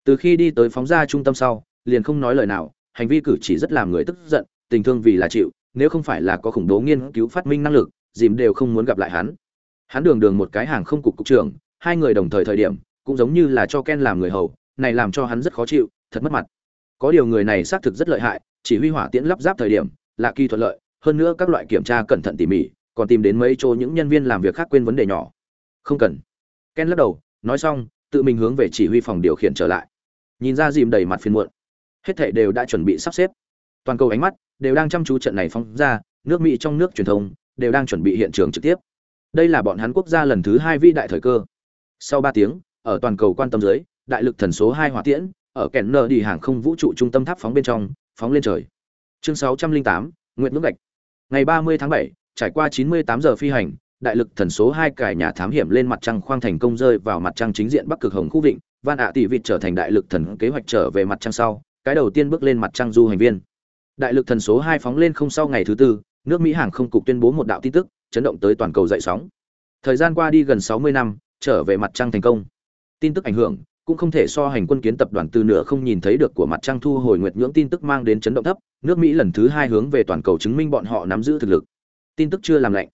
Từ khi đi tới phóng ra trung tâm sau, liền không nói lời nào, hành vi cử chỉ rất làm người tức giận, tình thương vì là chịu, nếu không phải là có khủng bố nghiên cứu phát minh năng lực, dìm đều không muốn gặp lại hắn. Hắn đường đường một cái hàng không cục cục trưởng, hai người đồng thời thời điểm, cũng giống như là cho ken làm người hầu, này làm cho hắn rất khó chịu, thật mất mặt có điều người này xác thực rất lợi hại, chỉ huy hỏa tiễn lắp ráp thời điểm, là kỳ thuận lợi, hơn nữa các loại kiểm tra cẩn thận tỉ mỉ, còn tìm đến mấy chỗ những nhân viên làm việc khác quên vấn đề nhỏ. Không cần. Ken lắc đầu, nói xong, tự mình hướng về chỉ huy phòng điều khiển trở lại. Nhìn ra dìm đầy mặt phiền muộn. Hết thảy đều đã chuẩn bị sắp xếp. Toàn cầu ánh mắt đều đang chăm chú trận này phóng ra, nước mỹ trong nước truyền thông đều đang chuẩn bị hiện trường trực tiếp. Đây là bọn hắn quốc gia lần thứ hai vĩ đại thời cơ. Sau ba tiếng, ở toàn cầu quan tâm dưới đại lực thần số hai hỏa tiễn ở kèn nờ đi hàng không vũ trụ trung tâm tháp phóng bên trong, phóng lên trời. Chương sáu trăm linh tám nguyện nước gạch. Ngày ba mươi tháng bảy, trải qua chín mươi tám giờ phi hành, đại lực thần số hai cải nhà thám hiểm lên mặt trăng khoang thành công rơi vào mặt trăng chính diện bắc cực hồng khu vịnh, van ạ tỷ vịt trở thành đại lực thần kế hoạch trở về mặt trăng sau, cái đầu tiên bước lên mặt trăng du hành viên. Đại lực thần số hai phóng lên không sau ngày thứ tư, nước mỹ hàng không cục tuyên bố một đạo tin tức, chấn động tới toàn cầu dậy sóng. Thời gian qua đi gần sáu mươi năm, trở về mặt trăng thành công. Tin tức ảnh hưởng cũng không thể so hành quân kiến tập đoàn từ nửa không nhìn thấy được của mặt trăng thu hồi nguyệt nhưỡng tin tức mang đến chấn động thấp, nước mỹ lần thứ hai hướng về toàn cầu chứng minh bọn họ nắm giữ thực lực. Tin tức chưa làm lạnh.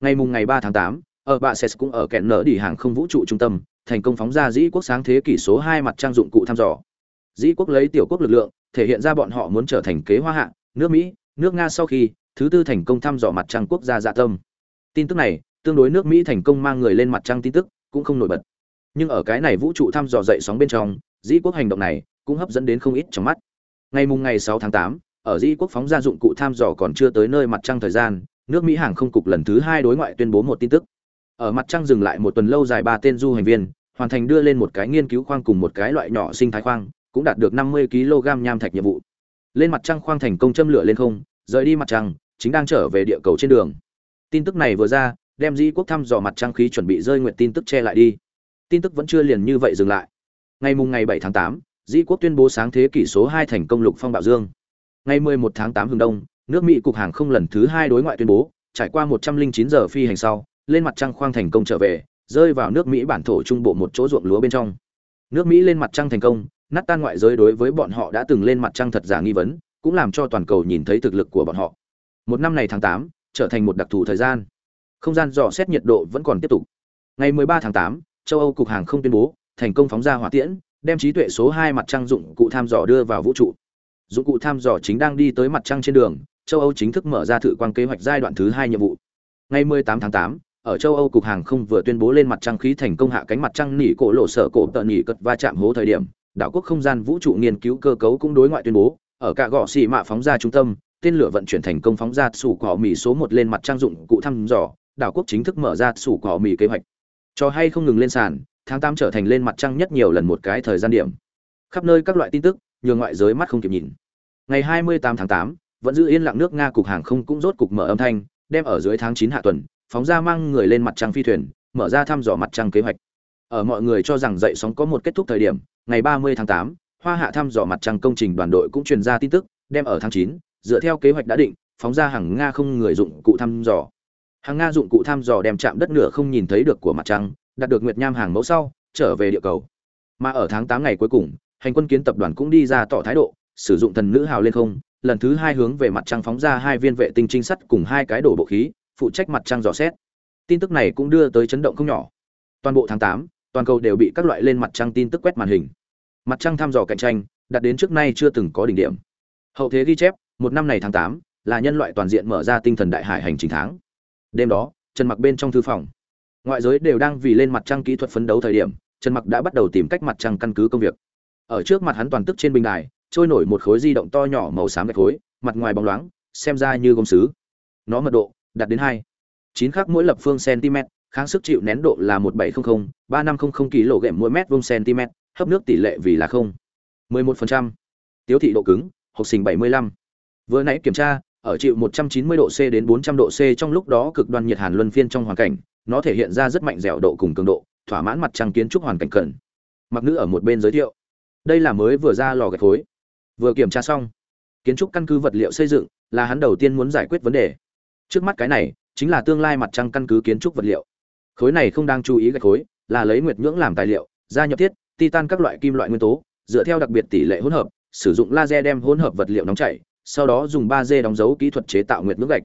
Ngày mùng ngày ba tháng tám, ở bạ ses cũng ở kẹn nở đi hàng không vũ trụ trung tâm, thành công phóng ra dĩ quốc sáng thế kỷ số hai mặt trăng dụng cụ thăm dò. Dĩ quốc lấy tiểu quốc lực lượng, thể hiện ra bọn họ muốn trở thành kế hoa hạ, nước mỹ, nước nga sau khi, thứ tư thành công thăm dò mặt trăng quốc gia dạ tâm. Tin tức này, tương đối nước mỹ thành công mang người lên mặt trăng tin tức, cũng không nổi bật nhưng ở cái này vũ trụ thăm dò dậy sóng bên trong dĩ quốc hành động này cũng hấp dẫn đến không ít trong mắt. Ngày mùng ngày 6 tháng 8, ở dĩ quốc phóng ra dụng cụ thăm dò còn chưa tới nơi mặt trăng thời gian nước mỹ hàng không cục lần thứ hai đối ngoại tuyên bố một tin tức. Ở mặt trăng dừng lại một tuần lâu dài ba tên du hành viên hoàn thành đưa lên một cái nghiên cứu khoang cùng một cái loại nhỏ sinh thái khoang cũng đạt được 50 kg nham thạch nhiệm vụ. Lên mặt trăng khoang thành công châm lửa lên không rời đi mặt trăng chính đang trở về địa cầu trên đường. Tin tức này vừa ra đem dĩ quốc thăm dò mặt trăng khí chuẩn bị rơi nguyện tin tức che lại đi tin tức vẫn chưa liền như vậy dừng lại. Ngày mùng ngày 7 tháng 8, dĩ quốc tuyên bố sáng thế kỷ số 2 thành công lục phong bạo dương. Ngày 11 tháng 8 hướng đông nước mỹ cục hàng không lần thứ hai đối ngoại tuyên bố trải qua 109 giờ phi hành sau lên mặt trăng khoang thành công trở về rơi vào nước mỹ bản thổ trung bộ một chỗ ruộng lúa bên trong. Nước mỹ lên mặt trăng thành công nát tan ngoại giới đối với bọn họ đã từng lên mặt trăng thật giả nghi vấn cũng làm cho toàn cầu nhìn thấy thực lực của bọn họ. Một năm này tháng 8, trở thành một đặc thù thời gian. Không gian dò xét nhiệt độ vẫn còn tiếp tục. Ngày 13 tháng 8, châu âu cục hàng không tuyên bố thành công phóng ra hỏa tiễn đem trí tuệ số hai mặt trăng dụng cụ tham dò đưa vào vũ trụ. Dụng cụ tham dò chính đang đi tới mặt trăng trên đường châu âu chính thức mở ra thử quan kế hoạch giai đoạn thứ hai nhiệm vụ. Ngày 18 tháng 8, ở châu âu cục hàng không vừa tuyên bố lên mặt trăng khí thành công hạ cánh mặt trăng nỉ cổ lộ sở cổ tận nỉ cất va chạm hố thời điểm đảo quốc không gian vũ trụ nghiên cứu cơ cấu cũng đối ngoại tuyên bố ở cả gò xì mạ phóng ra trung tâm tên lửa vận chuyển thành công phóng ra sủ cỏ mì số một lên mặt trăng dụng cụ thăm dò đảo quốc chính thức mở ra sủ cỏ mì kế hoạch cho hay không ngừng lên sàn tháng tám trở thành lên mặt trăng nhất nhiều lần một cái thời gian điểm. Khắp nơi các loại tin tức nhường ngoại giới mắt không kịp nhìn. Ngày 28 tháng tám, vẫn giữ yên lặng nước nga cục hàng không cũng rốt cục mở âm thanh đem ở dưới tháng chín hạ tuần phóng ra mang người lên mặt trăng phi thuyền mở ra thăm dò mặt trăng kế hoạch. Ở mọi người cho rằng dậy sóng có một kết thúc thời điểm ngày 30 tháng tám, hoa hạ thăm dò mặt trăng công trình đoàn đội cũng truyền ra tin tức đem ở tháng chín, dựa theo kế hoạch đã định phóng ra hàng nga không người dụng cụ thăm dò hàng nga dụng cụ thăm dò đem chạm đất nửa không nhìn thấy được của mặt trăng đạt được nguyệt nham hàng mẫu sau trở về địa cầu. Mà ở tháng tám ngày cuối cùng hành quân kiến tập đoàn cũng đi ra tỏ thái độ sử dụng thần nữ hào lên không lần thứ hai hướng về mặt trăng phóng ra hai viên vệ tinh trinh sắt cùng hai cái đổ bộ khí phụ trách mặt trăng dò xét. Tin tức này cũng đưa tới chấn động không nhỏ. Toàn bộ tháng tám, toàn cầu đều bị các loại lên mặt trăng tin tức quét màn hình. Mặt trăng thăm dò cạnh tranh đạt đến trước nay chưa từng có đỉnh điểm. Hậu thế ghi chép một năm này tháng tám là nhân loại toàn diện mở ra tinh thần đại hải hành trình tháng đêm đó, trần mặc bên trong thư phòng. Ngoại giới đều đang vì lên mặt trăng kỹ thuật phấn đấu thời điểm, trần mặc đã bắt đầu tìm cách mặt trăng căn cứ công việc. Ở trước mặt hắn toàn tức trên bình đài, trôi nổi một khối di động to nhỏ màu xám gạch khối mặt ngoài bóng loáng, xem ra như gông sứ. Nó mật độ, đạt đến hai. Chín khắc mỗi lập phương cm kháng sức chịu nén độ là một bảy trăm linh ba năm trăm linh kg mỗi mét vuông cm hấp nước tỷ lệ vì là không. mười một phần trăm. Tiếu thị độ cứng, học sinh bảy mươi lăm. Vừa nãy kiểm tra ở chịu 190 độ C đến 400 độ C trong lúc đó cực đoan nhiệt hàn luân phiên trong hoàn cảnh, nó thể hiện ra rất mạnh dẻo độ cùng cường độ, thỏa mãn mặt trăng kiến trúc hoàn cảnh cần. Mặc nữ ở một bên giới thiệu, đây là mới vừa ra lò gạch khối. Vừa kiểm tra xong, kiến trúc căn cứ vật liệu xây dựng là hắn đầu tiên muốn giải quyết vấn đề. Trước mắt cái này chính là tương lai mặt trăng căn cứ kiến trúc vật liệu. Khối này không đang chú ý gạch khối, là lấy nguyệt nhưỡng làm tài liệu, gia nhập thiết, titan các loại kim loại nguyên tố, dựa theo đặc biệt tỷ lệ hỗn hợp, sử dụng laser đem hỗn hợp vật liệu nóng chảy, sau đó dùng 3D đóng dấu kỹ thuật chế tạo nguyệt ngưỡng gạch.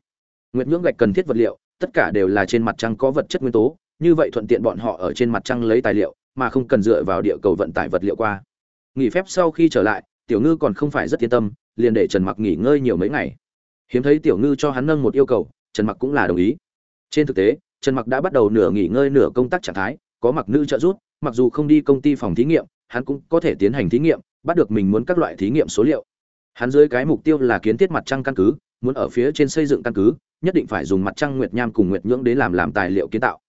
Nguyệt ngưỡng gạch cần thiết vật liệu, tất cả đều là trên mặt trăng có vật chất nguyên tố, như vậy thuận tiện bọn họ ở trên mặt trăng lấy tài liệu, mà không cần dựa vào địa cầu vận tải vật liệu qua. Nghỉ phép sau khi trở lại, Tiểu Ngư còn không phải rất yên tâm, liền để Trần Mặc nghỉ ngơi nhiều mấy ngày. Hiếm thấy Tiểu Ngư cho hắn nâng một yêu cầu, Trần Mặc cũng là đồng ý. Trên thực tế, Trần Mặc đã bắt đầu nửa nghỉ ngơi nửa công tác trạng thái, có mặc nữ trợ giúp, mặc dù không đi công ty phòng thí nghiệm, hắn cũng có thể tiến hành thí nghiệm, bắt được mình muốn các loại thí nghiệm số liệu hắn dưới cái mục tiêu là kiến thiết mặt trăng căn cứ, muốn ở phía trên xây dựng căn cứ, nhất định phải dùng mặt trăng nguyệt nham cùng nguyệt nhưỡng đến làm làm tài liệu kiến tạo.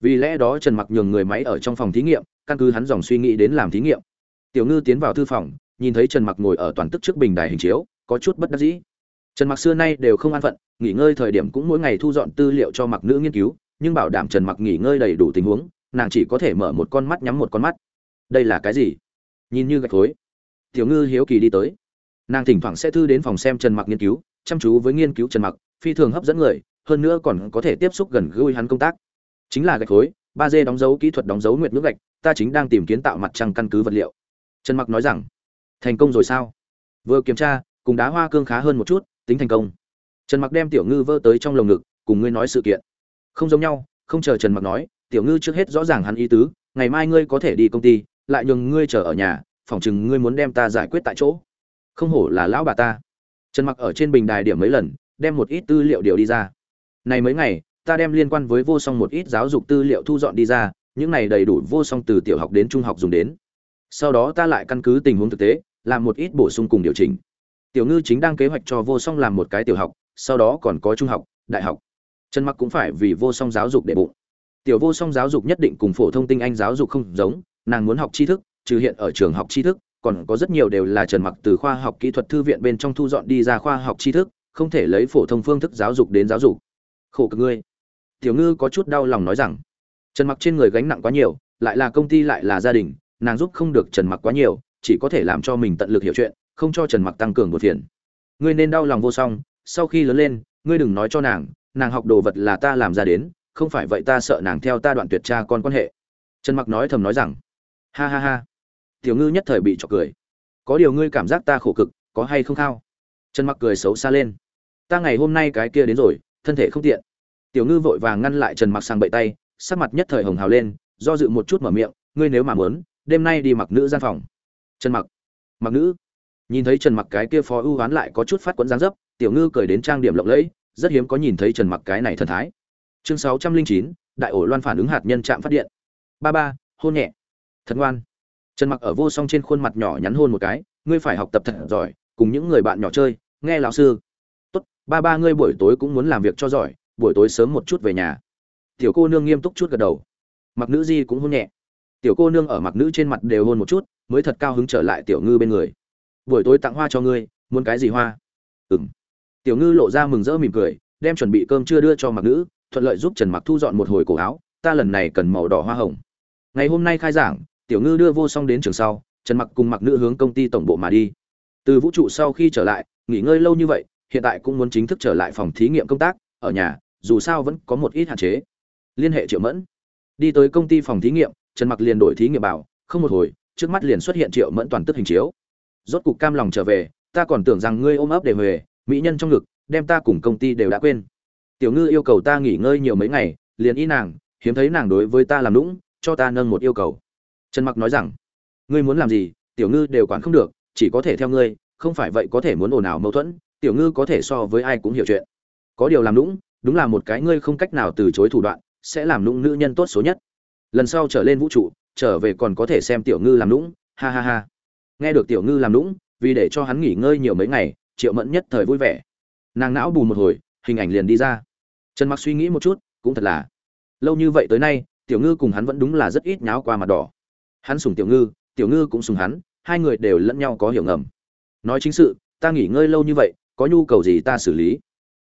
Vì lẽ đó trần mặc nhường người máy ở trong phòng thí nghiệm, căn cứ hắn dòng suy nghĩ đến làm thí nghiệm. Tiểu ngư tiến vào thư phòng, nhìn thấy trần mặc ngồi ở toàn tức trước bình đài hình chiếu, có chút bất đắc dĩ. Trần mặc xưa nay đều không an phận, nghỉ ngơi thời điểm cũng mỗi ngày thu dọn tư liệu cho mặc nữ nghiên cứu, nhưng bảo đảm trần mặc nghỉ ngơi đầy đủ tình huống, nàng chỉ có thể mở một con mắt nhắm một con mắt. Đây là cái gì? Nhìn như gạch khối tiểu ngư hiếu kỳ đi tới nàng thỉnh thoảng sẽ thư đến phòng xem trần mặc nghiên cứu, chăm chú với nghiên cứu trần mặc, phi thường hấp dẫn người, hơn nữa còn có thể tiếp xúc gần gũi hắn công tác. Chính là gạch khối, ba d đóng dấu kỹ thuật đóng dấu nguyệt nước gạch, ta chính đang tìm kiến tạo mặt trăng căn cứ vật liệu. Trần mặc nói rằng, thành công rồi sao? Vừa kiểm tra, cùng đá hoa cương khá hơn một chút, tính thành công. Trần mặc đem tiểu ngư vơ tới trong lồng ngực, cùng ngươi nói sự kiện. Không giống nhau, không chờ trần mặc nói, tiểu ngư trước hết rõ ràng hắn ý tứ, ngày mai ngươi có thể đi công ty, lại nhường ngươi chờ ở nhà phòng chừng ngươi muốn đem ta giải quyết tại chỗ không hổ là lão bà ta. Trần mặc ở trên bình đài điểm mấy lần, đem một ít tư liệu điều đi ra. Này mấy ngày, ta đem liên quan với vô song một ít giáo dục tư liệu thu dọn đi ra, những này đầy đủ vô song từ tiểu học đến trung học dùng đến. Sau đó ta lại căn cứ tình huống thực tế, làm một ít bổ sung cùng điều chỉnh. Tiểu ngư chính đang kế hoạch cho vô song làm một cái tiểu học, sau đó còn có trung học, đại học. Trần mặc cũng phải vì vô song giáo dục để bụng. Tiểu vô song giáo dục nhất định cùng phổ thông tinh anh giáo dục không giống, nàng muốn học tri thức, trừ hiện ở trường học tri thức còn có rất nhiều đều là trần mặc từ khoa học kỹ thuật thư viện bên trong thu dọn đi ra khoa học tri thức, không thể lấy phổ thông phương thức giáo dục đến giáo dục. Khổ cực ngươi. Tiểu ngư có chút đau lòng nói rằng, trần mặc trên người gánh nặng quá nhiều, lại là công ty lại là gia đình, nàng giúp không được trần mặc quá nhiều, chỉ có thể làm cho mình tận lực hiểu chuyện, không cho trần mặc tăng cường một phiền. Ngươi nên đau lòng vô song, sau khi lớn lên, ngươi đừng nói cho nàng nàng học đồ vật là ta làm ra đến, không phải vậy ta sợ nàng theo ta đoạn tuyệt cha con quan hệ. Trần mặc nói thầm nói rằng, ha ha ha tiểu ngư nhất thời bị trọc cười. Có điều ngươi cảm giác ta khổ cực có hay không khao? Trần mặc cười xấu xa lên. Ta ngày hôm nay cái kia đến rồi thân thể không tiện. Tiểu ngư vội vàng ngăn lại trần mặc sang bậy tay sắc mặt nhất thời hồng hào lên do dự một chút mở miệng ngươi nếu mà muốn đêm nay đi mặc nữ gian phòng. Trần mặc. Mặc nữ. Nhìn thấy trần mặc cái kia phó ưu oán lại có chút phát quẫn dáng dấp tiểu ngư cười đến trang điểm lộng lẫy rất hiếm có nhìn thấy trần mặc cái này thần thái. Chương 609, đại ổ loan phản ứng hạt nhân chạm phát điện. Ba ba hôn nhẹ. Thật ngoan trần mặc ở vô song trên khuôn mặt nhỏ nhắn hôn một cái, ngươi phải học tập thật giỏi, cùng những người bạn nhỏ chơi, nghe lão sư. Tốt, ba ba ngươi buổi tối cũng muốn làm việc cho giỏi, buổi tối sớm một chút về nhà. Tiểu cô nương nghiêm túc chút gật đầu. Mặc nữ di cũng hôn nhẹ. Tiểu cô nương ở mặc nữ trên mặt đều hôn một chút, mới thật cao hứng trở lại tiểu ngư bên người. Buổi tối tặng hoa cho ngươi, muốn cái gì hoa? Ừng tiểu ngư lộ ra mừng rỡ mỉm cười, đem chuẩn bị cơm chưa đưa cho mặc nữ, thuận lợi giúp trần mặc thu dọn một hồi cổ áo, ta lần này cần màu đỏ hoa hồng. Ngày hôm nay khai giảng tiểu ngư đưa vô song đến trường sau, trần mặc cùng mặc nữ hướng công ty tổng bộ mà đi. Từ vũ trụ sau khi trở lại, nghỉ ngơi lâu như vậy, hiện tại cũng muốn chính thức trở lại phòng thí nghiệm công tác, ở nhà, dù sao vẫn có một ít hạn chế. Liên hệ triệu mẫn. Đi tới công ty phòng thí nghiệm, trần mặc liền đổi thí nghiệm bảo, không một hồi, trước mắt liền xuất hiện triệu mẫn toàn tức hình chiếu. Rốt cục cam lòng trở về, ta còn tưởng rằng ngươi ôm ấp để về, mỹ nhân trong ngực, đem ta cùng công ty đều đã quên. Tiểu ngư yêu cầu ta nghỉ ngơi nhiều mấy ngày, liền ý nàng, hiếm thấy nàng đối với ta làm lũng cho ta nâng một yêu cầu trần mặc nói rằng, ngươi muốn làm gì, tiểu ngư đều quản không được, chỉ có thể theo ngươi, không phải vậy có thể muốn ồn ào mâu thuẫn, tiểu ngư có thể so với ai cũng hiểu chuyện. Có điều làm lũng đúng là một cái ngươi không cách nào từ chối thủ đoạn, sẽ làm lũng nữ nhân tốt số nhất. Lần sau trở lên vũ trụ, trở về còn có thể xem tiểu ngư làm lũng ha ha ha. Nghe được tiểu ngư làm lũng vì để cho hắn nghỉ ngơi nhiều mấy ngày, triệu mẫn nhất thời vui vẻ. Nàng não bù một hồi, hình ảnh liền đi ra. Trần mặc suy nghĩ một chút, cũng thật là. Lâu như vậy tới nay, tiểu ngư cùng hắn vẫn đúng là rất ít nháo qua mặt đỏ hắn sùng tiểu ngư tiểu ngư cũng sùng hắn, hai người đều lẫn nhau có hiểu ngầm. Nói chính sự, ta nghỉ ngơi lâu như vậy, có nhu cầu gì ta xử lý?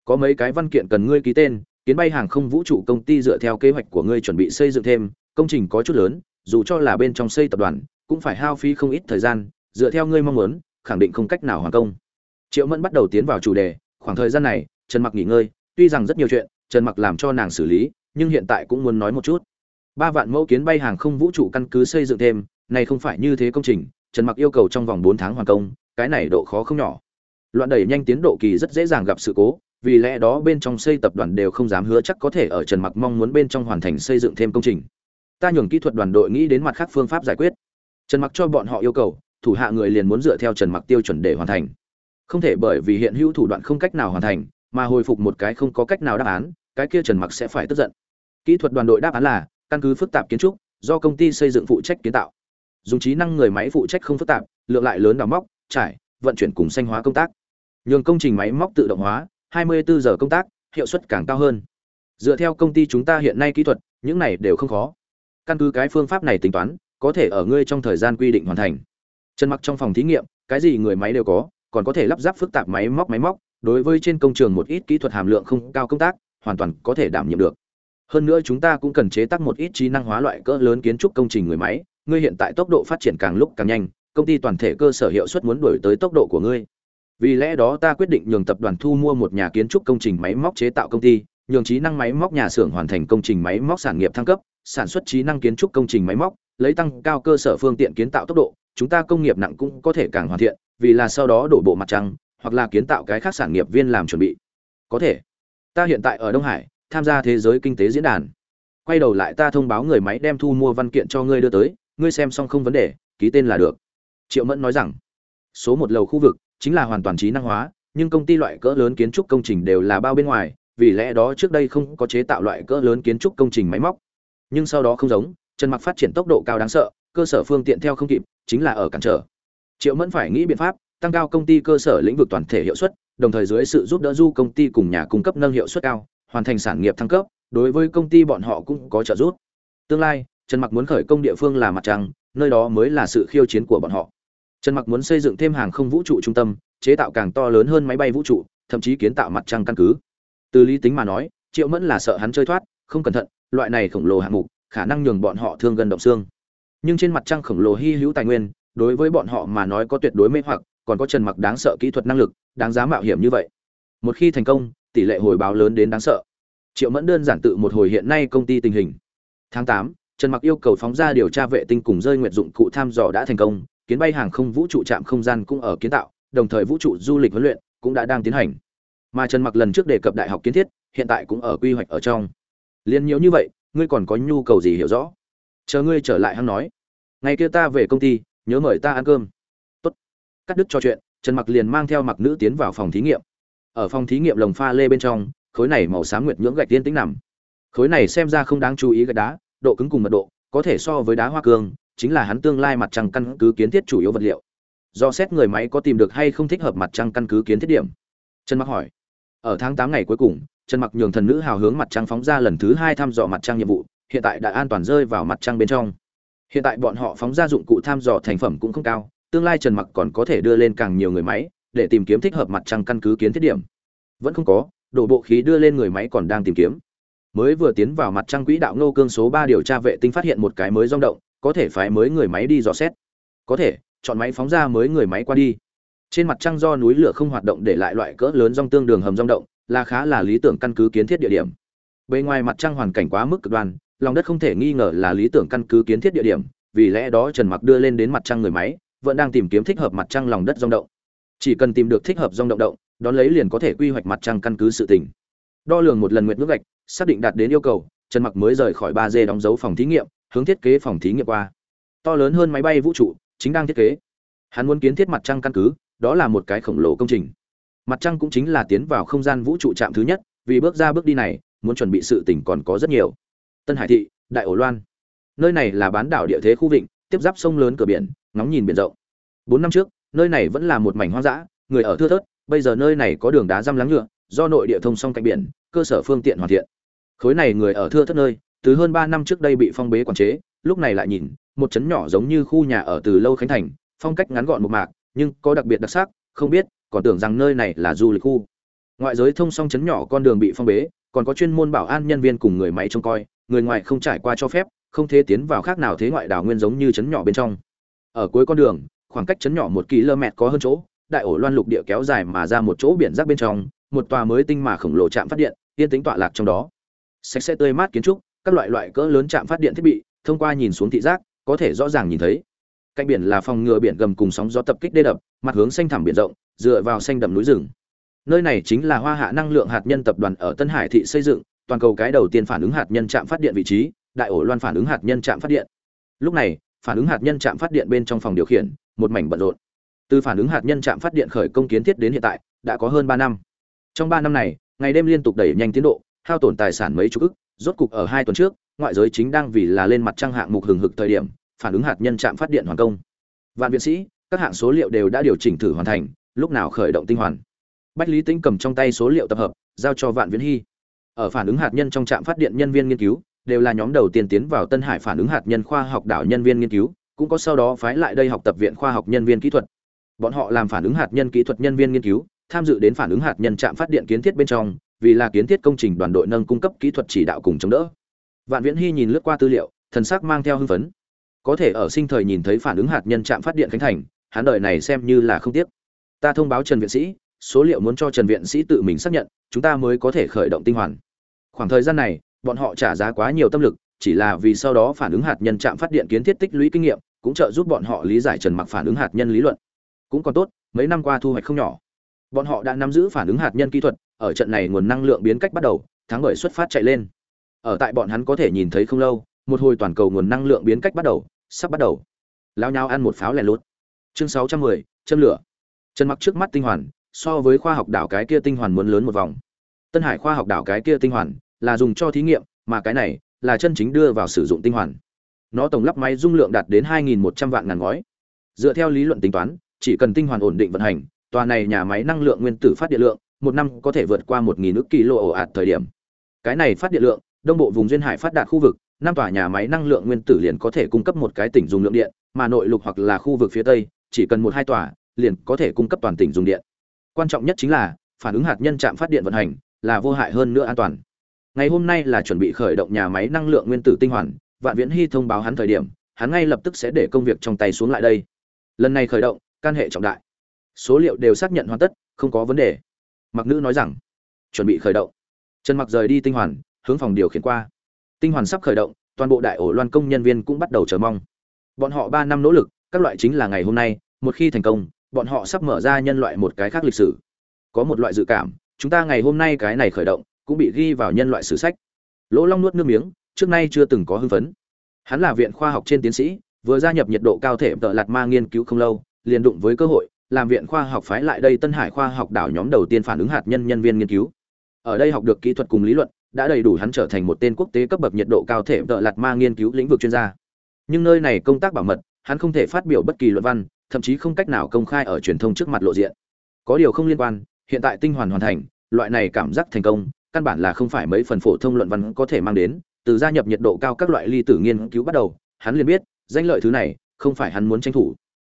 Có mấy cái văn kiện cần ngươi ký tên, kiến bay hàng không vũ trụ công ty dựa theo kế hoạch của ngươi chuẩn bị xây dựng thêm, công trình có chút lớn, dù cho là bên trong xây tập đoàn, cũng phải hao phí không ít thời gian, dựa theo ngươi mong muốn, khẳng định không cách nào hoàn công. Triệu mẫn bắt đầu tiến vào chủ đề, khoảng thời gian này, trần mặc nghỉ ngơi, tuy rằng rất nhiều chuyện, trần mặc làm cho nàng xử lý, nhưng hiện tại cũng muốn nói một chút ba vạn mẫu kiến bay hàng không vũ trụ căn cứ xây dựng thêm, này không phải như thế công trình, trần mặc yêu cầu trong vòng 4 tháng hoàn công, cái này độ khó không nhỏ. Loạn đẩy nhanh tiến độ kỳ rất dễ dàng gặp sự cố, vì lẽ đó bên trong xây tập đoàn đều không dám hứa chắc có thể ở trần mặc mong muốn bên trong hoàn thành xây dựng thêm công trình. Ta nhường kỹ thuật đoàn đội nghĩ đến mặt khác phương pháp giải quyết. Trần mặc cho bọn họ yêu cầu, thủ hạ người liền muốn dựa theo trần mặc tiêu chuẩn để hoàn thành. Không thể bởi vì hiện hữu thủ đoạn không cách nào hoàn thành, mà hồi phục một cái không có cách nào đáp án, cái kia trần mặc sẽ phải tức giận. Kỹ thuật đoàn đội đáp án là căn cứ phức tạp kiến trúc do công ty xây dựng phụ trách kiến tạo. Dùng trí năng người máy phụ trách không phức tạp, lượng lại lớn đào móc, trải, vận chuyển cùng xanh hóa công tác. Nhường công trình máy móc tự động hóa 24 giờ công tác, hiệu suất càng cao hơn. Dựa theo công ty chúng ta hiện nay kỹ thuật, những này đều không khó. Căn cứ cái phương pháp này tính toán, có thể ở ngươi trong thời gian quy định hoàn thành. Trần mặc trong phòng thí nghiệm, cái gì người máy đều có, còn có thể lắp ráp phức tạp máy móc máy móc. Đối với trên công trường một ít kỹ thuật hàm lượng không cao công tác, hoàn toàn có thể đảm nhiệm được hơn nữa chúng ta cũng cần chế tác một ít trí năng hóa loại cỡ lớn kiến trúc công trình người máy, ngươi hiện tại tốc độ phát triển càng lúc càng nhanh, công ty toàn thể cơ sở hiệu suất muốn đổi tới tốc độ của ngươi. Vì lẽ đó ta quyết định nhường tập đoàn thu mua một nhà kiến trúc công trình máy móc chế tạo công ty, nhường trí năng máy móc nhà xưởng hoàn thành công trình máy móc sản nghiệp thăng cấp, sản xuất trí năng kiến trúc công trình máy móc, lấy tăng cao cơ sở phương tiện kiến tạo tốc độ, chúng ta công nghiệp nặng cũng có thể càng hoàn thiện, vì là sau đó đổ bộ mặt trăng, hoặc là kiến tạo cái khác sản nghiệp viên làm chuẩn bị. Có thể. Ta hiện tại ở đông hải tham gia thế giới kinh tế diễn đàn. Quay đầu lại ta thông báo người máy đem thu mua văn kiện cho ngươi đưa tới, ngươi xem xong không vấn đề, ký tên là được. Triệu mẫn nói rằng. Số một lầu khu vực, chính là hoàn toàn trí năng hóa, nhưng công ty loại cỡ lớn kiến trúc công trình đều là bao bên ngoài, vì lẽ đó trước đây không có chế tạo loại cỡ lớn kiến trúc công trình máy móc. Nhưng sau đó không giống, trần mặc phát triển tốc độ cao đáng sợ, cơ sở phương tiện theo không kịp, chính là ở cản trở. Triệu mẫn phải nghĩ biện pháp, tăng cao công ty cơ sở lĩnh vực toàn thể hiệu suất, đồng thời dưới sự giúp đỡ du công ty cùng nhà cung cấp nâng hiệu suất cao hoàn thành sản nghiệp thăng cấp, đối với công ty bọn họ cũng có trợ giúp. Tương lai, trần mặc muốn khởi công địa phương là mặt trăng, nơi đó mới là sự khiêu chiến của bọn họ. Trần mặc muốn xây dựng thêm hàng không vũ trụ trung tâm, chế tạo càng to lớn hơn máy bay vũ trụ, thậm chí kiến tạo mặt trăng căn cứ. Từ lý tính mà nói, triệu mẫn là sợ hắn chơi thoát, không cẩn thận, loại này khổng lồ hạng mục, khả năng nhường bọn họ thương gần động xương. Nhưng trên mặt trăng khổng lồ hy hữu tài nguyên, đối với bọn họ mà nói có tuyệt đối mê hoặc, còn có trần mặc đáng sợ kỹ thuật năng lực, đáng giá mạo hiểm như vậy. Một khi thành công tỷ lệ hồi báo lớn đến đáng sợ. Triệu mẫn đơn giản tự một hồi hiện nay công ty tình hình. Tháng 8, trần mặc yêu cầu phóng ra điều tra vệ tinh cùng rơi nguyện dụng cụ tham dò đã thành công kiến bay hàng không vũ trụ trạm không gian cũng ở kiến tạo đồng thời vũ trụ du lịch huấn luyện cũng đã đang tiến hành. Mà trần mặc lần trước đề cập đại học kiến thiết hiện tại cũng ở quy hoạch ở trong. Liên nhiều như vậy ngươi còn có nhu cầu gì hiểu rõ? Chờ ngươi trở lại hắn nói. Ngày kia ta về công ty nhớ mời ta ăn cơm. Tốt. Cắt đứt cho chuyện trần mặc liền mang theo mặc nữ tiến vào phòng thí nghiệm ở phòng thí nghiệm lồng pha lê bên trong, khối này màu xám nguyệt nhưỡng gạch tiên tĩnh nằm. Khối này xem ra không đáng chú ý gạch đá, độ cứng cùng mật độ, có thể so với đá hoa cương, chính là hắn tương lai mặt trăng căn cứ kiến thiết chủ yếu vật liệu. Do xét người máy có tìm được hay không thích hợp mặt trăng căn cứ kiến thiết điểm? Trần mặc hỏi. Ở tháng 8 ngày cuối cùng, trần mặc nhường thần nữ hào hướng mặt trăng phóng ra lần thứ hai thăm dò mặt trăng nhiệm vụ, hiện tại đã an toàn rơi vào mặt trăng bên trong. Hiện tại bọn họ phóng ra dụng cụ thăm dò thành phẩm cũng không cao, tương lai trần mặc còn có thể đưa lên càng nhiều người máy để tìm kiếm thích hợp mặt trăng căn cứ kiến thiết điểm. Vẫn không có, đổ bộ khí đưa lên người máy còn đang tìm kiếm. Mới vừa tiến vào mặt trăng quỹ đạo nô cương số ba điều tra vệ tinh phát hiện một cái mới rong động, có thể phái mới người máy đi dò xét. Có thể, chọn máy phóng ra mới người máy qua đi. Trên mặt trăng do núi lửa không hoạt động để lại loại cỡ lớn rong tương đường hầm rong động, là khá là lý tưởng căn cứ kiến thiết địa điểm. Bên ngoài mặt trăng hoàn cảnh quá mức cực đoan, lòng đất không thể nghi ngờ là lý tưởng căn cứ kiến thiết địa điểm, vì lẽ đó trần mặc đưa lên đến mặt trăng người máy, vẫn đang tìm kiếm thích hợp mặt trăng lòng đất rong động chỉ cần tìm được thích hợp rong động động, đón lấy liền có thể quy hoạch mặt trăng căn cứ sự tỉnh đo lường một lần nguyệt nước gạch, xác định đạt đến yêu cầu, trần mặc mới rời khỏi ba d đóng dấu phòng thí nghiệm, hướng thiết kế phòng thí nghiệm qua. To lớn hơn máy bay vũ trụ, chính đang thiết kế. Hắn muốn kiến thiết mặt trăng căn cứ, đó là một cái khổng lồ công trình. Mặt trăng cũng chính là tiến vào không gian vũ trụ trạm thứ nhất, vì bước ra bước đi này, muốn chuẩn bị sự tỉnh còn có rất nhiều. Tân hải thị, đại ổ loan. Nơi này là bán đảo địa thế khu vịnh, tiếp giáp sông lớn cửa biển, ngóng nhìn biển rộng. Bốn năm trước nơi này vẫn là một mảnh hoang dã, người ở thưa thớt, bây giờ nơi này có đường đá răm lắng nhựa, do nội địa thông song cạnh biển, cơ sở phương tiện hoàn thiện. Khối này người ở thưa thớt nơi, từ hơn ba năm trước đây bị phong bế quản chế, lúc này lại nhìn, một trấn nhỏ giống như khu nhà ở từ lâu khánh thành, phong cách ngắn gọn một mạc, nhưng có đặc biệt đặc sắc, không biết, còn tưởng rằng nơi này là du lịch khu. Ngoại giới thông song trấn nhỏ con đường bị phong bế, còn có chuyên môn bảo an nhân viên cùng người máy trông coi, người ngoài không trải qua cho phép, không thể tiến vào khác nào thế ngoại đảo nguyên giống như trấn nhỏ bên trong. Ở cuối con đường khoảng cách chấn nhỏ một km có hơn chỗ, đại ổ loan lục địa kéo dài mà ra một chỗ biển rác bên trong, một tòa mới tinh mà khổng lồ trạm phát điện, yên tính tọa lạc trong đó. Sạch sẽ tươi mát kiến trúc, các loại loại cỡ lớn trạm phát điện thiết bị, thông qua nhìn xuống thị giác, có thể rõ ràng nhìn thấy. Cạnh biển là phòng ngừa biển gầm cùng sóng gió tập kích đê đập, mặt hướng xanh thẳm biển rộng, dựa vào xanh đậm núi rừng. Nơi này chính là hoa hạ năng lượng hạt nhân tập đoàn ở tân hải thị xây dựng, toàn cầu cái đầu tiên phản ứng hạt nhân trạm phát điện vị trí, đại ổ loan phản ứng hạt nhân trạm phát điện. Lúc này, phản ứng hạt nhân trạm phát điện bên trong phòng điều khiển một mảnh bận rộn. Từ phản ứng hạt nhân trạm phát điện khởi công kiến thiết đến hiện tại, đã có hơn ba năm. Trong ba năm này, ngày đêm liên tục đẩy nhanh tiến độ, hao tổn tài sản mấy chục ức, rốt cục ở hai tuần trước, ngoại giới chính đang vì là lên mặt trăng hạng mục hừng hực thời điểm, phản ứng hạt nhân trạm phát điện hoàn công. Vạn viện sĩ, các hạng số liệu đều đã điều chỉnh thử hoàn thành, lúc nào khởi động tinh hoàn. Bách lý tính cầm trong tay số liệu tập hợp, giao cho vạn viễn hy. Ở phản ứng hạt nhân trong trạm phát điện nhân viên nghiên cứu, đều là nhóm đầu tiên tiến vào tân hải phản ứng hạt nhân khoa học đảo nhân viên nghiên cứu cũng có sau đó phái lại đây học tập viện khoa học nhân viên kỹ thuật. Bọn họ làm phản ứng hạt nhân kỹ thuật nhân viên nghiên cứu, tham dự đến phản ứng hạt nhân trạm phát điện kiến thiết bên trong, vì là kiến thiết công trình đoàn đội nâng cung cấp kỹ thuật chỉ đạo cùng chống đỡ. Vạn viễn hy nhìn lướt qua tư liệu, thần sắc mang theo hưng phấn. Có thể ở sinh thời nhìn thấy phản ứng hạt nhân trạm phát điện khánh thành, hắn đời này xem như là không tiếc. Ta thông báo trần viện sĩ, số liệu muốn cho trần viện sĩ tự mình xác nhận, chúng ta mới có thể khởi động tinh hoàn. Khoảng thời gian này, bọn họ trả giá quá nhiều tâm lực chỉ là vì sau đó phản ứng hạt nhân chạm phát điện kiến thiết tích lũy kinh nghiệm cũng trợ giúp bọn họ lý giải trần mặc phản ứng hạt nhân lý luận. Cũng còn tốt mấy năm qua thu hoạch không nhỏ. Bọn họ đã nắm giữ phản ứng hạt nhân kỹ thuật ở trận này nguồn năng lượng biến cách bắt đầu tháng bởi xuất phát chạy lên. Ở tại bọn hắn có thể nhìn thấy không lâu một hồi toàn cầu nguồn năng lượng biến cách bắt đầu sắp bắt đầu. Lao nhau ăn một pháo lẻ lút. Chương 610, châm lửa. Trần mặc trước mắt tinh hoàn so với khoa học đảo cái kia tinh hoàn muốn lớn một vòng. Tân hải khoa học đảo cái kia tinh hoàn là dùng cho thí nghiệm mà cái này là chân chính đưa vào sử dụng tinh hoàn. Nó tổng lắp máy dung lượng đạt đến 2.100 vạn ngàn gói dựa theo lý luận tính toán, chỉ cần tinh hoàn ổn định vận hành, tòa này nhà máy năng lượng nguyên tử phát điện lượng một năm có thể vượt qua 1.000 ức kilo ổ ạt thời điểm. Cái này phát điện lượng, đông bộ vùng duyên hải phát đạt khu vực, năm tòa nhà máy năng lượng nguyên tử liền có thể cung cấp một cái tỉnh dùng lượng điện, mà nội lục hoặc là khu vực phía tây, chỉ cần một hai tòa, liền có thể cung cấp toàn tỉnh dùng điện. Quan trọng nhất chính là, phản ứng hạt nhân trạm phát điện vận hành là vô hại hơn nữa an toàn ngày hôm nay là chuẩn bị khởi động nhà máy năng lượng nguyên tử tinh hoàn, vạn viễn hy thông báo hắn thời điểm, hắn ngay lập tức sẽ để công việc trong tay xuống lại đây. Lần này khởi động, can hệ trọng đại. Số liệu đều xác nhận hoàn tất, không có vấn đề. Mặc nữ nói rằng, chuẩn bị khởi động. Trần mặc rời đi tinh hoàn, hướng phòng điều khiển qua. Tinh hoàn sắp khởi động, toàn bộ đại ổ loan công nhân viên cũng bắt đầu chờ mong. Bọn họ ba năm nỗ lực, các loại chính là ngày hôm nay, một khi thành công, bọn họ sắp mở ra nhân loại một cái khác lịch sử. Có một loại dự cảm, chúng ta ngày hôm nay cái này khởi động cũng bị ghi vào nhân loại sử sách. Lỗ long nuốt nước miếng, trước nay chưa từng có hưng phấn. Hắn là viện khoa học trên tiến sĩ, vừa gia nhập nhiệt độ cao thể tợ lạt ma nghiên cứu không lâu, liền đụng với cơ hội, làm viện khoa học phái lại đây tân hải khoa học đảo nhóm đầu tiên phản ứng hạt nhân nhân viên nghiên cứu. Ở đây học được kỹ thuật cùng lý luận, đã đầy đủ hắn trở thành một tên quốc tế cấp bậc nhiệt độ cao thể tợ lạt ma nghiên cứu lĩnh vực chuyên gia. Nhưng nơi này công tác bảo mật, hắn không thể phát biểu bất kỳ luận văn, thậm chí không cách nào công khai ở truyền thông trước mặt lộ diện. Có điều không liên quan, hiện tại tinh hoàn hoàn thành, loại này cảm giác thành công căn bản là không phải mấy phần phổ thông luận văn có thể mang đến, từ gia nhập nhiệt độ cao các loại ly tử nghiên cứu bắt đầu, hắn liền biết, danh lợi thứ này, không phải hắn muốn tranh thủ.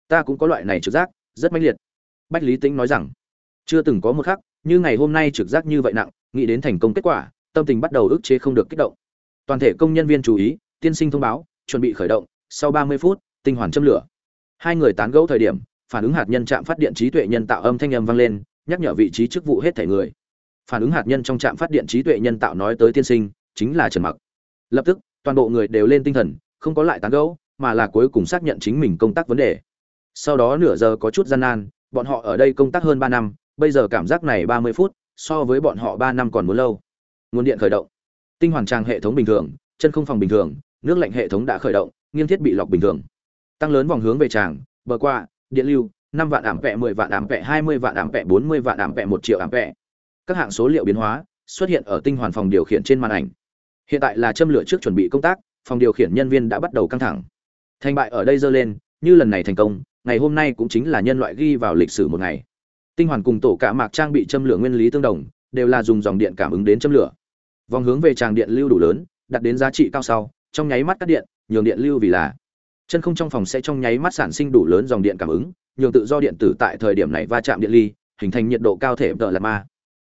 Ta cũng có loại này trực giác, rất mãnh liệt. Bách lý tĩnh nói rằng, chưa từng có một khắc, như ngày hôm nay trực giác như vậy nặng, nghĩ đến thành công kết quả, tâm tình bắt đầu ức chế không được kích động. Toàn thể công nhân viên chú ý, tiên sinh thông báo, chuẩn bị khởi động, sau ba mươi phút, tinh hoàn châm lửa. Hai người tán gẫu thời điểm, phản ứng hạt nhân chạm phát điện trí tuệ nhân tạo âm thanh âm vang lên, nhắc nhở vị trí chức vụ hết thể người phản ứng hạt nhân trong trạm phát điện trí tuệ nhân tạo nói tới tiên sinh, chính là trần mặc. Lập tức, toàn bộ người đều lên tinh thần, không có lại tán gẫu, mà là cuối cùng xác nhận chính mình công tác vấn đề. Sau đó nửa giờ có chút gian nan, bọn họ ở đây công tác hơn ba năm, bây giờ cảm giác này ba mươi phút, so với bọn họ ba năm còn muốn lâu. Nguồn điện khởi động. Tinh hoàn trang hệ thống bình thường, chân không phòng bình thường, nước lạnh hệ thống đã khởi động, nghiêng thiết bị lọc bình thường. Tăng lớn vòng hướng về tràng, bờ qua, điện lưu, năm vạn ảm vẹ, mười vạn ảm vẹ, hai mươi vạn ảm vẹ, bốn mươi vạn ảm vẹ, một triệu ảm vẹ các hạng số liệu biến hóa xuất hiện ở tinh hoàn phòng điều khiển trên màn ảnh. Hiện tại là châm lửa trước chuẩn bị công tác, phòng điều khiển nhân viên đã bắt đầu căng thẳng. Thành bại ở đây dơ lên, như lần này thành công, ngày hôm nay cũng chính là nhân loại ghi vào lịch sử một ngày. Tinh hoàn cùng tổ cả mạc trang bị châm lửa nguyên lý tương đồng, đều là dùng dòng điện cảm ứng đến châm lửa. Vòng hướng về tràng điện lưu đủ lớn, đặt đến giá trị cao sau, trong nháy mắt cắt điện, nhường điện lưu vì là. Chân không trong phòng sẽ trong nháy mắt sản sinh đủ lớn dòng điện cảm ứng, nhường tự do điện tử tại thời điểm này va chạm điện ly, hình thành nhiệt độ cao thể tợ là ma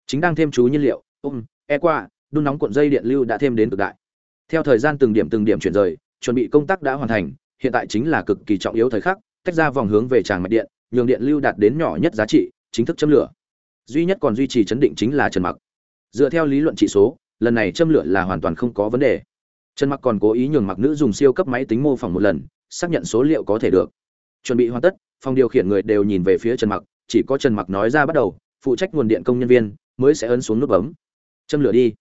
chính đang thêm chú nhiên liệu, ôm e qua, đun nóng cuộn dây điện lưu đã thêm đến cực đại. Theo thời gian từng điểm từng điểm chuyển rời, chuẩn bị công tác đã hoàn thành, hiện tại chính là cực kỳ trọng yếu thời khắc, tách ra vòng hướng về tràng mạch điện, nhường điện lưu đạt đến nhỏ nhất giá trị, chính thức châm lửa. Duy nhất còn duy trì chấn định chính là trần mặc. Dựa theo lý luận trị số, lần này châm lửa là hoàn toàn không có vấn đề. Trần mặc còn cố ý nhường mặc nữ dùng siêu cấp máy tính mô phỏng một lần, xác nhận số liệu có thể được. Chuẩn bị hoàn tất, phòng điều khiển người đều nhìn về phía trần mặc, chỉ có trần mặc nói ra bắt đầu, phụ trách nguồn điện công nhân viên mới sẽ ấn xuống nút bấm. Châm lửa đi.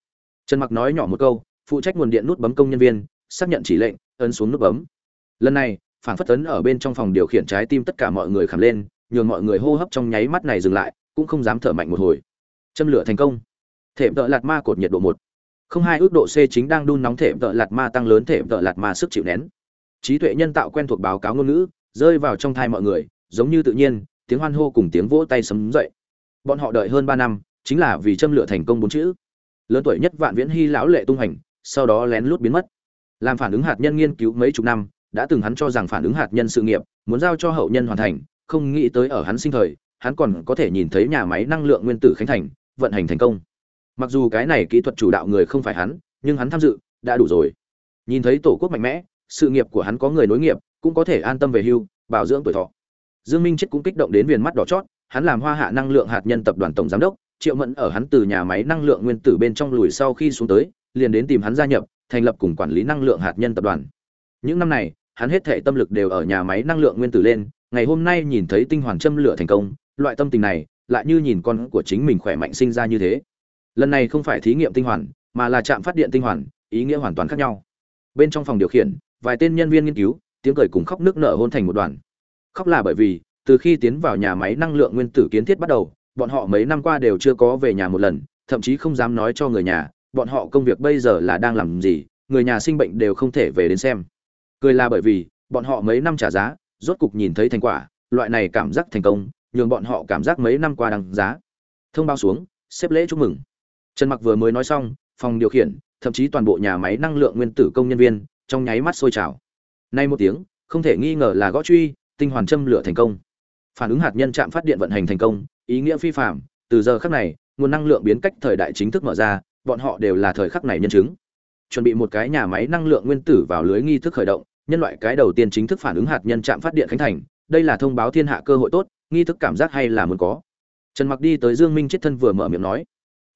Trần mặc nói nhỏ một câu, phụ trách nguồn điện nút bấm công nhân viên, xác nhận chỉ lệnh, ấn xuống nút bấm. Lần này, phản phất ấn ở bên trong phòng điều khiển trái tim tất cả mọi người khảm lên, nhường mọi người hô hấp trong nháy mắt này dừng lại, cũng không dám thở mạnh một hồi. Châm lửa thành công. Thể tợ lạt ma cột nhiệt độ một. Không hai ước độ c chính đang đun nóng thể tợ lạt ma tăng lớn thể tợ lạt ma sức chịu nén. Trí tuệ nhân tạo quen thuộc báo cáo ngôn ngữ, rơi vào trong thai mọi người, giống như tự nhiên, tiếng hoan hô cùng tiếng vỗ tay sấm dậy. Bọn họ đợi hơn ba năm chính là vì châm lửa thành công bốn chữ. Lớn tuổi nhất vạn viễn hy lão lệ tung hành, sau đó lén lút biến mất. Làm phản ứng hạt nhân nghiên cứu mấy chục năm, đã từng hắn cho rằng phản ứng hạt nhân sự nghiệp, muốn giao cho hậu nhân hoàn thành, không nghĩ tới ở hắn sinh thời, hắn còn có thể nhìn thấy nhà máy năng lượng nguyên tử khánh thành, vận hành thành công. Mặc dù cái này kỹ thuật chủ đạo người không phải hắn, nhưng hắn tham dự, đã đủ rồi. Nhìn thấy tổ quốc mạnh mẽ, sự nghiệp của hắn có người nối nghiệp, cũng có thể an tâm về hưu, bảo dưỡng tuổi thọ. Dương minh chết cũng kích động đến viền mắt đỏ chót, hắn làm hoa hạ năng lượng hạt nhân tập đoàn tổng giám đốc triệu mẫn ở hắn từ nhà máy năng lượng nguyên tử bên trong lùi sau khi xuống tới, liền đến tìm hắn gia nhập, thành lập cùng quản lý năng lượng hạt nhân tập đoàn. Những năm này, hắn hết thể tâm lực đều ở nhà máy năng lượng nguyên tử lên, ngày hôm nay nhìn thấy tinh hoàn châm lửa thành công, loại tâm tình này, lại như nhìn con của chính mình khỏe mạnh sinh ra như thế. Lần này không phải thí nghiệm tinh hoàn, mà là trạm phát điện tinh hoàn, ý nghĩa hoàn toàn khác nhau. Bên trong phòng điều khiển, vài tên nhân viên nghiên cứu, tiếng cười cùng khóc nước nở hôn thành một đoàn. Khóc là bởi vì, từ khi tiến vào nhà máy năng lượng nguyên tử kiến thiết bắt đầu bọn họ mấy năm qua đều chưa có về nhà một lần, thậm chí không dám nói cho người nhà, bọn họ công việc bây giờ là đang làm gì, người nhà sinh bệnh đều không thể về đến xem. Cười là bởi vì, bọn họ mấy năm trả giá, rốt cục nhìn thấy thành quả, loại này cảm giác thành công, nhường bọn họ cảm giác mấy năm qua đằng giá. Thông báo xuống, xếp lễ chúc mừng. Trần mặc vừa mới nói xong, phòng điều khiển, thậm chí toàn bộ nhà máy năng lượng nguyên tử công nhân viên, trong nháy mắt sôi trào. Nay một tiếng, không thể nghi ngờ là gõ truy, tinh hoàn châm lửa thành công. Phản ứng hạt nhân chạm phát điện vận hành thành công ý nghĩa phi phạm từ giờ khắc này, nguồn năng lượng biến cách thời đại chính thức mở ra, bọn họ đều là thời khắc này nhân chứng. Chuẩn bị một cái nhà máy năng lượng nguyên tử vào lưới nghi thức khởi động, nhân loại cái đầu tiên chính thức phản ứng hạt nhân chạm phát điện khánh thành, đây là thông báo thiên hạ cơ hội tốt, nghi thức cảm giác hay là muốn có. Trần mặc đi tới dương minh chết thân vừa mở miệng nói,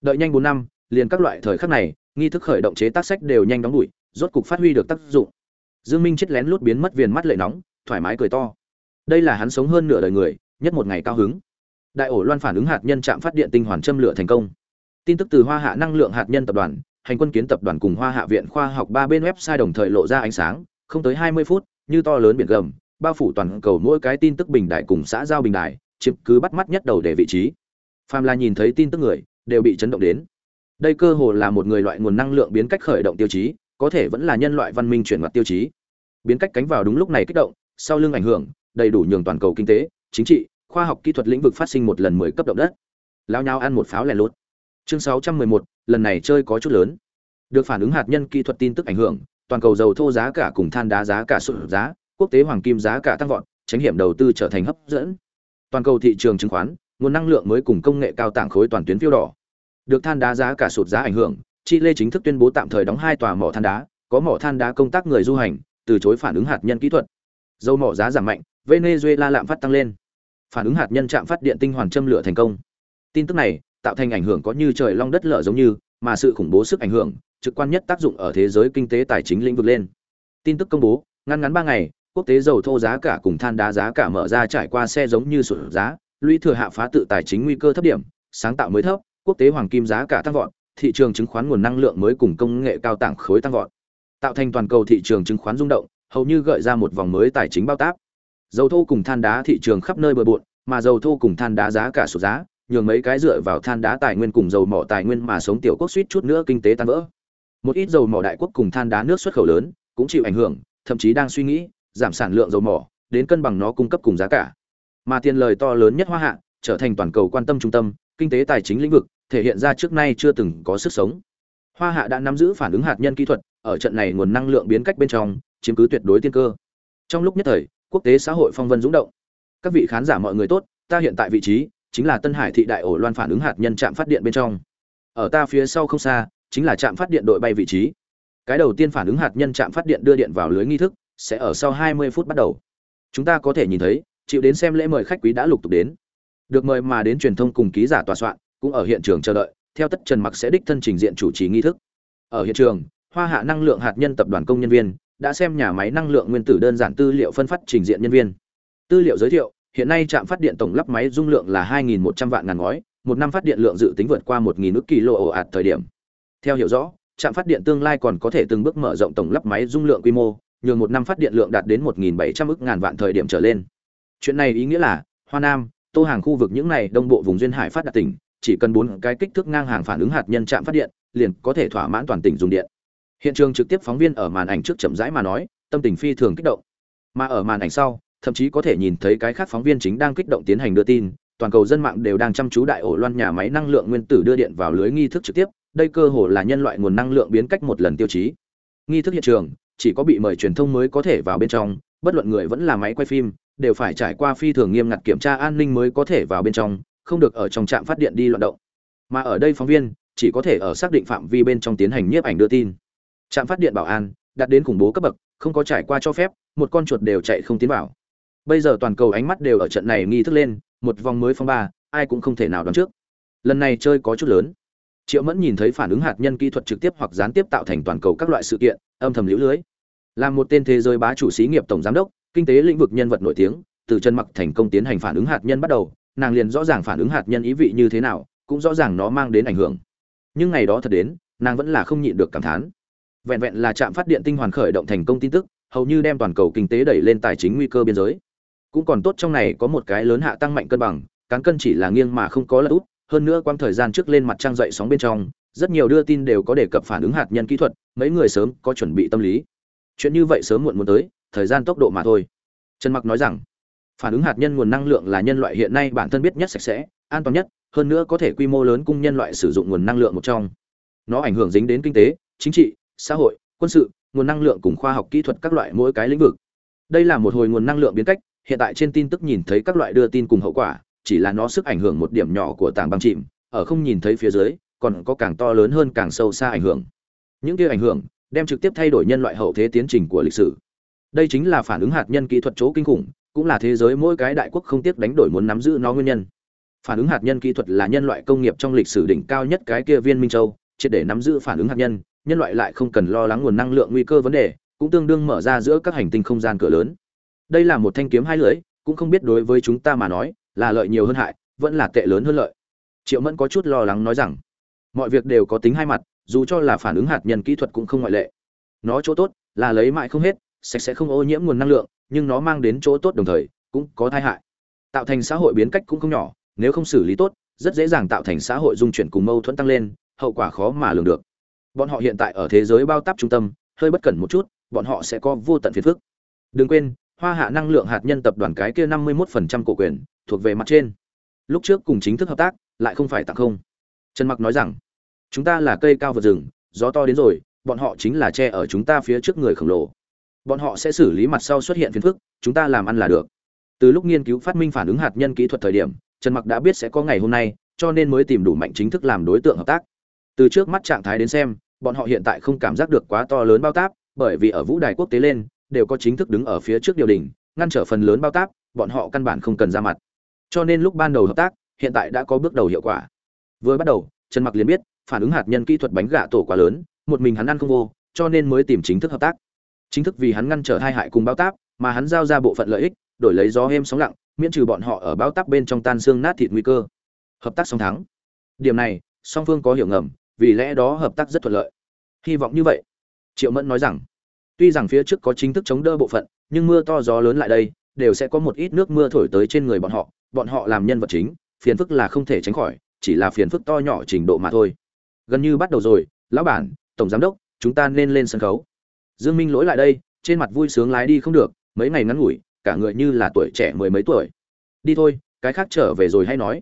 đợi nhanh bốn năm, liền các loại thời khắc này, nghi thức khởi động chế tác sách đều nhanh đóng đuổi rốt cục phát huy được tác dụng. Dương minh chết lén lút biến mất viền mắt lệ nóng, thoải mái cười to. Đây là hắn sống hơn nửa đời người, nhất một ngày cao hứng đại ổ loan phản ứng hạt nhân chạm phát điện tinh hoàn châm lửa thành công. Tin tức từ hoa hạ năng lượng hạt nhân tập đoàn, hành quân kiến tập đoàn cùng hoa hạ viện khoa học ba bên website đồng thời lộ ra ánh sáng, không tới 20 phút, như to lớn biển gầm, bao phủ toàn cầu mỗi cái tin tức bình đại cùng xã giao bình đại, chiếm cứ bắt mắt nhất đầu để vị trí. Phàm là nhìn thấy tin tức người, đều bị chấn động đến. Đây cơ hồ là một người loại nguồn năng lượng biến cách khởi động tiêu chí, có thể vẫn là nhân loại văn minh chuyển mặt tiêu chí. Biến cách cánh vào đúng lúc này kích động, sau lưng ảnh hưởng, đầy đủ nhường toàn cầu kinh tế, chính trị khoa học kỹ thuật lĩnh vực phát sinh một lần mười cấp động đất. Lao nhau ăn một pháo lẻ lốt chương 611, lần này chơi có chút lớn. Được phản ứng hạt nhân kỹ thuật tin tức ảnh hưởng toàn cầu dầu thô giá cả cùng than đá giá cả sụt giá quốc tế hoàng kim giá cả tăng vọt tránh hiểm đầu tư trở thành hấp dẫn. Toàn cầu thị trường chứng khoán nguồn năng lượng mới cùng công nghệ cao tảng khối toàn tuyến phiêu đỏ. Được than đá giá cả sụt giá ảnh hưởng chile chính thức tuyên bố tạm thời đóng hai tòa mỏ than đá có mỏ than đá công tác người du hành từ chối phản ứng hạt nhân kỹ thuật. Dầu mỏ giá giảm mạnh venezuela lạm phát tăng lên phản ứng hạt nhân chạm phát điện tinh hoàn châm lửa thành công. Tin tức này tạo thành ảnh hưởng có như trời long đất lở giống như, mà sự khủng bố sức ảnh hưởng trực quan nhất tác dụng ở thế giới kinh tế tài chính lĩnh vực lên. Tin tức công bố ngăn ngắn ba ngày, quốc tế dầu thô giá cả cùng than đá giá cả mở ra trải qua xe giống như sụt giá, lũy thừa hạ phá tự tài chính nguy cơ thấp điểm, sáng tạo mới thấp, quốc tế hoàng kim giá cả tăng vọt, thị trường chứng khoán nguồn năng lượng mới cùng công nghệ cao tảng khối tăng vọt. Tạo thành toàn cầu thị trường chứng khoán rung động, hầu như gợi ra một vòng mới tài chính bao tác dầu thô cùng than đá thị trường khắp nơi bừa bộn, mà dầu thô cùng than đá giá cả sụt giá, nhường mấy cái dựa vào than đá tài nguyên cùng dầu mỏ tài nguyên mà sống tiểu quốc suýt chút nữa kinh tế tan vỡ. Một ít dầu mỏ đại quốc cùng than đá nước xuất khẩu lớn cũng chịu ảnh hưởng, thậm chí đang suy nghĩ giảm sản lượng dầu mỏ, đến cân bằng nó cung cấp cùng giá cả. Mà tiền lời to lớn nhất hoa hạ trở thành toàn cầu quan tâm trung tâm, kinh tế tài chính lĩnh vực, thể hiện ra trước nay chưa từng có sức sống. Hoa hạ đã nắm giữ phản ứng hạt nhân kỹ thuật, ở trận này nguồn năng lượng biến cách bên trong, chiếm cứ tuyệt đối tiên cơ. Trong lúc nhất thời quốc tế xã hội phong vân dũng động. Các vị khán giả mọi người tốt, ta hiện tại vị trí chính là tân hải thị đại ổ loan phản ứng hạt nhân trạm phát điện bên trong. Ở ta phía sau không xa chính là trạm phát điện đội bay vị trí. Cái đầu tiên phản ứng hạt nhân trạm phát điện đưa điện vào lưới nghi thức sẽ ở sau 20 phút bắt đầu. Chúng ta có thể nhìn thấy, chịu đến xem lễ mời khách quý đã lục tục đến. Được mời mà đến truyền thông cùng ký giả tòa soạn, cũng ở hiện trường chờ đợi, theo tất trần mặc sẽ đích thân trình diện chủ trì nghi thức. Ở hiện trường, hoa hạ năng lượng hạt nhân tập đoàn công nhân viên đã xem nhà máy năng lượng nguyên tử đơn giản tư liệu phân phát trình diện nhân viên. Tư liệu giới thiệu, hiện nay trạm phát điện tổng lắp máy dung lượng là 2.100 vạn ngàn ngói, một năm phát điện lượng dự tính vượt qua 1.000 ức kilo thời điểm. Theo hiểu rõ, trạm phát điện tương lai còn có thể từng bước mở rộng tổng lắp máy dung lượng quy mô, nhường một năm phát điện lượng đạt đến 1.700 ức ngàn vạn thời điểm trở lên. Chuyện này ý nghĩa là, hoa nam, tô hàng khu vực những này đông bộ vùng duyên hải phát đạt tỉnh, chỉ cần bốn cái kích thước ngang hàng phản ứng hạt nhân trạm phát điện, liền có thể thỏa mãn toàn tỉnh dùng điện hiện trường trực tiếp phóng viên ở màn ảnh trước chậm rãi mà nói, tâm tình phi thường kích động. Mà ở màn ảnh sau, thậm chí có thể nhìn thấy cái khác phóng viên chính đang kích động tiến hành đưa tin, toàn cầu dân mạng đều đang chăm chú đại ổ loan nhà máy năng lượng nguyên tử đưa điện vào lưới nghi thức trực tiếp, đây cơ hồ là nhân loại nguồn năng lượng biến cách một lần tiêu chí. Nghi thức hiện trường, chỉ có bị mời truyền thông mới có thể vào bên trong, bất luận người vẫn là máy quay phim, đều phải trải qua phi thường nghiêm ngặt kiểm tra an ninh mới có thể vào bên trong, không được ở trong trạm phát điện đi loạn động. Mà ở đây phóng viên, chỉ có thể ở xác định phạm vi bên trong tiến hành nhiếp ảnh đưa tin trạm phát điện bảo an, đạt đến khủng bố cấp bậc, không có trải qua cho phép, một con chuột đều chạy không tiến vào. Bây giờ toàn cầu ánh mắt đều ở trận này nghi thức lên, một vòng mới phong ba, ai cũng không thể nào đoán trước. Lần này chơi có chút lớn. Triệu mẫn nhìn thấy phản ứng hạt nhân kỹ thuật trực tiếp hoặc gián tiếp tạo thành toàn cầu các loại sự kiện, âm thầm lũ lưới. Là một tên thế giới bá chủ xí nghiệp tổng giám đốc, kinh tế lĩnh vực nhân vật nổi tiếng, từ chân mặc thành công tiến hành phản ứng hạt nhân bắt đầu, nàng liền rõ ràng phản ứng hạt nhân ý vị như thế nào, cũng rõ ràng nó mang đến ảnh hưởng. Nhưng ngày đó thật đến, nàng vẫn là không nhịn được cảm thán vẹn vẹn là trạm phát điện tinh hoàn khởi động thành công tin tức, hầu như đem toàn cầu kinh tế đẩy lên tài chính nguy cơ biên giới. Cũng còn tốt trong này có một cái lớn hạ tăng mạnh cân bằng, cán cân chỉ là nghiêng mà không có lật út hơn nữa quang thời gian trước lên mặt trang dậy sóng bên trong, rất nhiều đưa tin đều có đề cập phản ứng hạt nhân kỹ thuật, mấy người sớm có chuẩn bị tâm lý. Chuyện như vậy sớm muộn muốn tới, thời gian tốc độ mà thôi. Trần mặc nói rằng, phản ứng hạt nhân nguồn năng lượng là nhân loại hiện nay bản thân biết nhất sạch sẽ, an toàn nhất, hơn nữa có thể quy mô lớn cung nhân loại sử dụng nguồn năng lượng một trong. Nó ảnh hưởng dính đến kinh tế, chính trị xã hội, quân sự, nguồn năng lượng cùng khoa học kỹ thuật các loại mỗi cái lĩnh vực. Đây là một hồi nguồn năng lượng biến cách, hiện tại trên tin tức nhìn thấy các loại đưa tin cùng hậu quả, chỉ là nó sức ảnh hưởng một điểm nhỏ của tảng băng chìm, ở không nhìn thấy phía dưới, còn có càng to lớn hơn càng sâu xa ảnh hưởng. Những kia ảnh hưởng, đem trực tiếp thay đổi nhân loại hậu thế tiến trình của lịch sử. Đây chính là phản ứng hạt nhân kỹ thuật chỗ kinh khủng, cũng là thế giới mỗi cái đại quốc không tiếc đánh đổi muốn nắm giữ nó nguyên nhân. Phản ứng hạt nhân kỹ thuật là nhân loại công nghiệp trong lịch sử đỉnh cao nhất cái kia viên minh châu, triệt để nắm giữ phản ứng hạt nhân nhân loại lại không cần lo lắng nguồn năng lượng nguy cơ vấn đề, cũng tương đương mở ra giữa các hành tinh không gian cửa lớn. Đây là một thanh kiếm hai lưỡi, cũng không biết đối với chúng ta mà nói, là lợi nhiều hơn hại, vẫn là tệ lớn hơn lợi. Triệu mẫn có chút lo lắng nói rằng, mọi việc đều có tính hai mặt, dù cho là phản ứng hạt nhân kỹ thuật cũng không ngoại lệ. Nó chỗ tốt là lấy mãi không hết, sạch sẽ không ô nhiễm nguồn năng lượng, nhưng nó mang đến chỗ tốt đồng thời, cũng có tai hại. Tạo thành xã hội biến cách cũng không nhỏ, nếu không xử lý tốt, rất dễ dàng tạo thành xã hội dung chuyển cùng mâu thuẫn tăng lên, hậu quả khó mà lường được bọn họ hiện tại ở thế giới bao táp trung tâm, hơi bất cẩn một chút, bọn họ sẽ có vô tận phiền phức. Đừng quên, hoa hạ năng lượng hạt nhân tập đoàn cái kia năm mươi 51% cổ quyền, thuộc về mặt trên. Lúc trước cùng chính thức hợp tác, lại không phải tặng không. Trần mặc nói rằng, chúng ta là cây cao vượt rừng, gió to đến rồi, bọn họ chính là che ở chúng ta phía trước người khổng lồ. Bọn họ sẽ xử lý mặt sau xuất hiện phiền phức, chúng ta làm ăn là được. Từ lúc nghiên cứu phát minh phản ứng hạt nhân kỹ thuật thời điểm, trần mặc đã biết sẽ có ngày hôm nay, cho nên mới tìm đủ mạnh chính thức làm đối tượng hợp tác từ trước mắt trạng thái đến xem, bọn họ hiện tại không cảm giác được quá to lớn bao táp, bởi vì ở vũ đài quốc tế lên, đều có chính thức đứng ở phía trước điều đình ngăn trở phần lớn bao táp, bọn họ căn bản không cần ra mặt. Cho nên lúc ban đầu hợp tác, hiện tại đã có bước đầu hiệu quả. Vừa bắt đầu, trần mặc liền biết, phản ứng hạt nhân kỹ thuật bánh gạ tổ quá lớn, một mình hắn ăn không vô, cho nên mới tìm chính thức hợp tác. Chính thức vì hắn ngăn trở hai hại cùng bao táp, mà hắn giao ra bộ phận lợi ích, đổi lấy gió êm sóng lặng, miễn trừ bọn họ ở bao táp bên trong tan xương nát thịt nguy cơ. Hợp tác song thắng. Điểm này, song phương có hiểu ngầm vì lẽ đó hợp tác rất thuận lợi. Hy vọng như vậy. Triệu mẫn nói rằng, tuy rằng phía trước có chính thức chống đỡ bộ phận, nhưng mưa to gió lớn lại đây, đều sẽ có một ít nước mưa thổi tới trên người bọn họ. Bọn họ làm nhân vật chính, phiền phức là không thể tránh khỏi, chỉ là phiền phức to nhỏ trình độ mà thôi. Gần như bắt đầu rồi, lão bản, tổng giám đốc, chúng ta nên lên sân khấu. Dương minh lỗi lại đây, trên mặt vui sướng lái đi không được, mấy ngày ngắn ngủi, cả người như là tuổi trẻ mười mấy tuổi. Đi thôi, cái khác trở về rồi hay nói.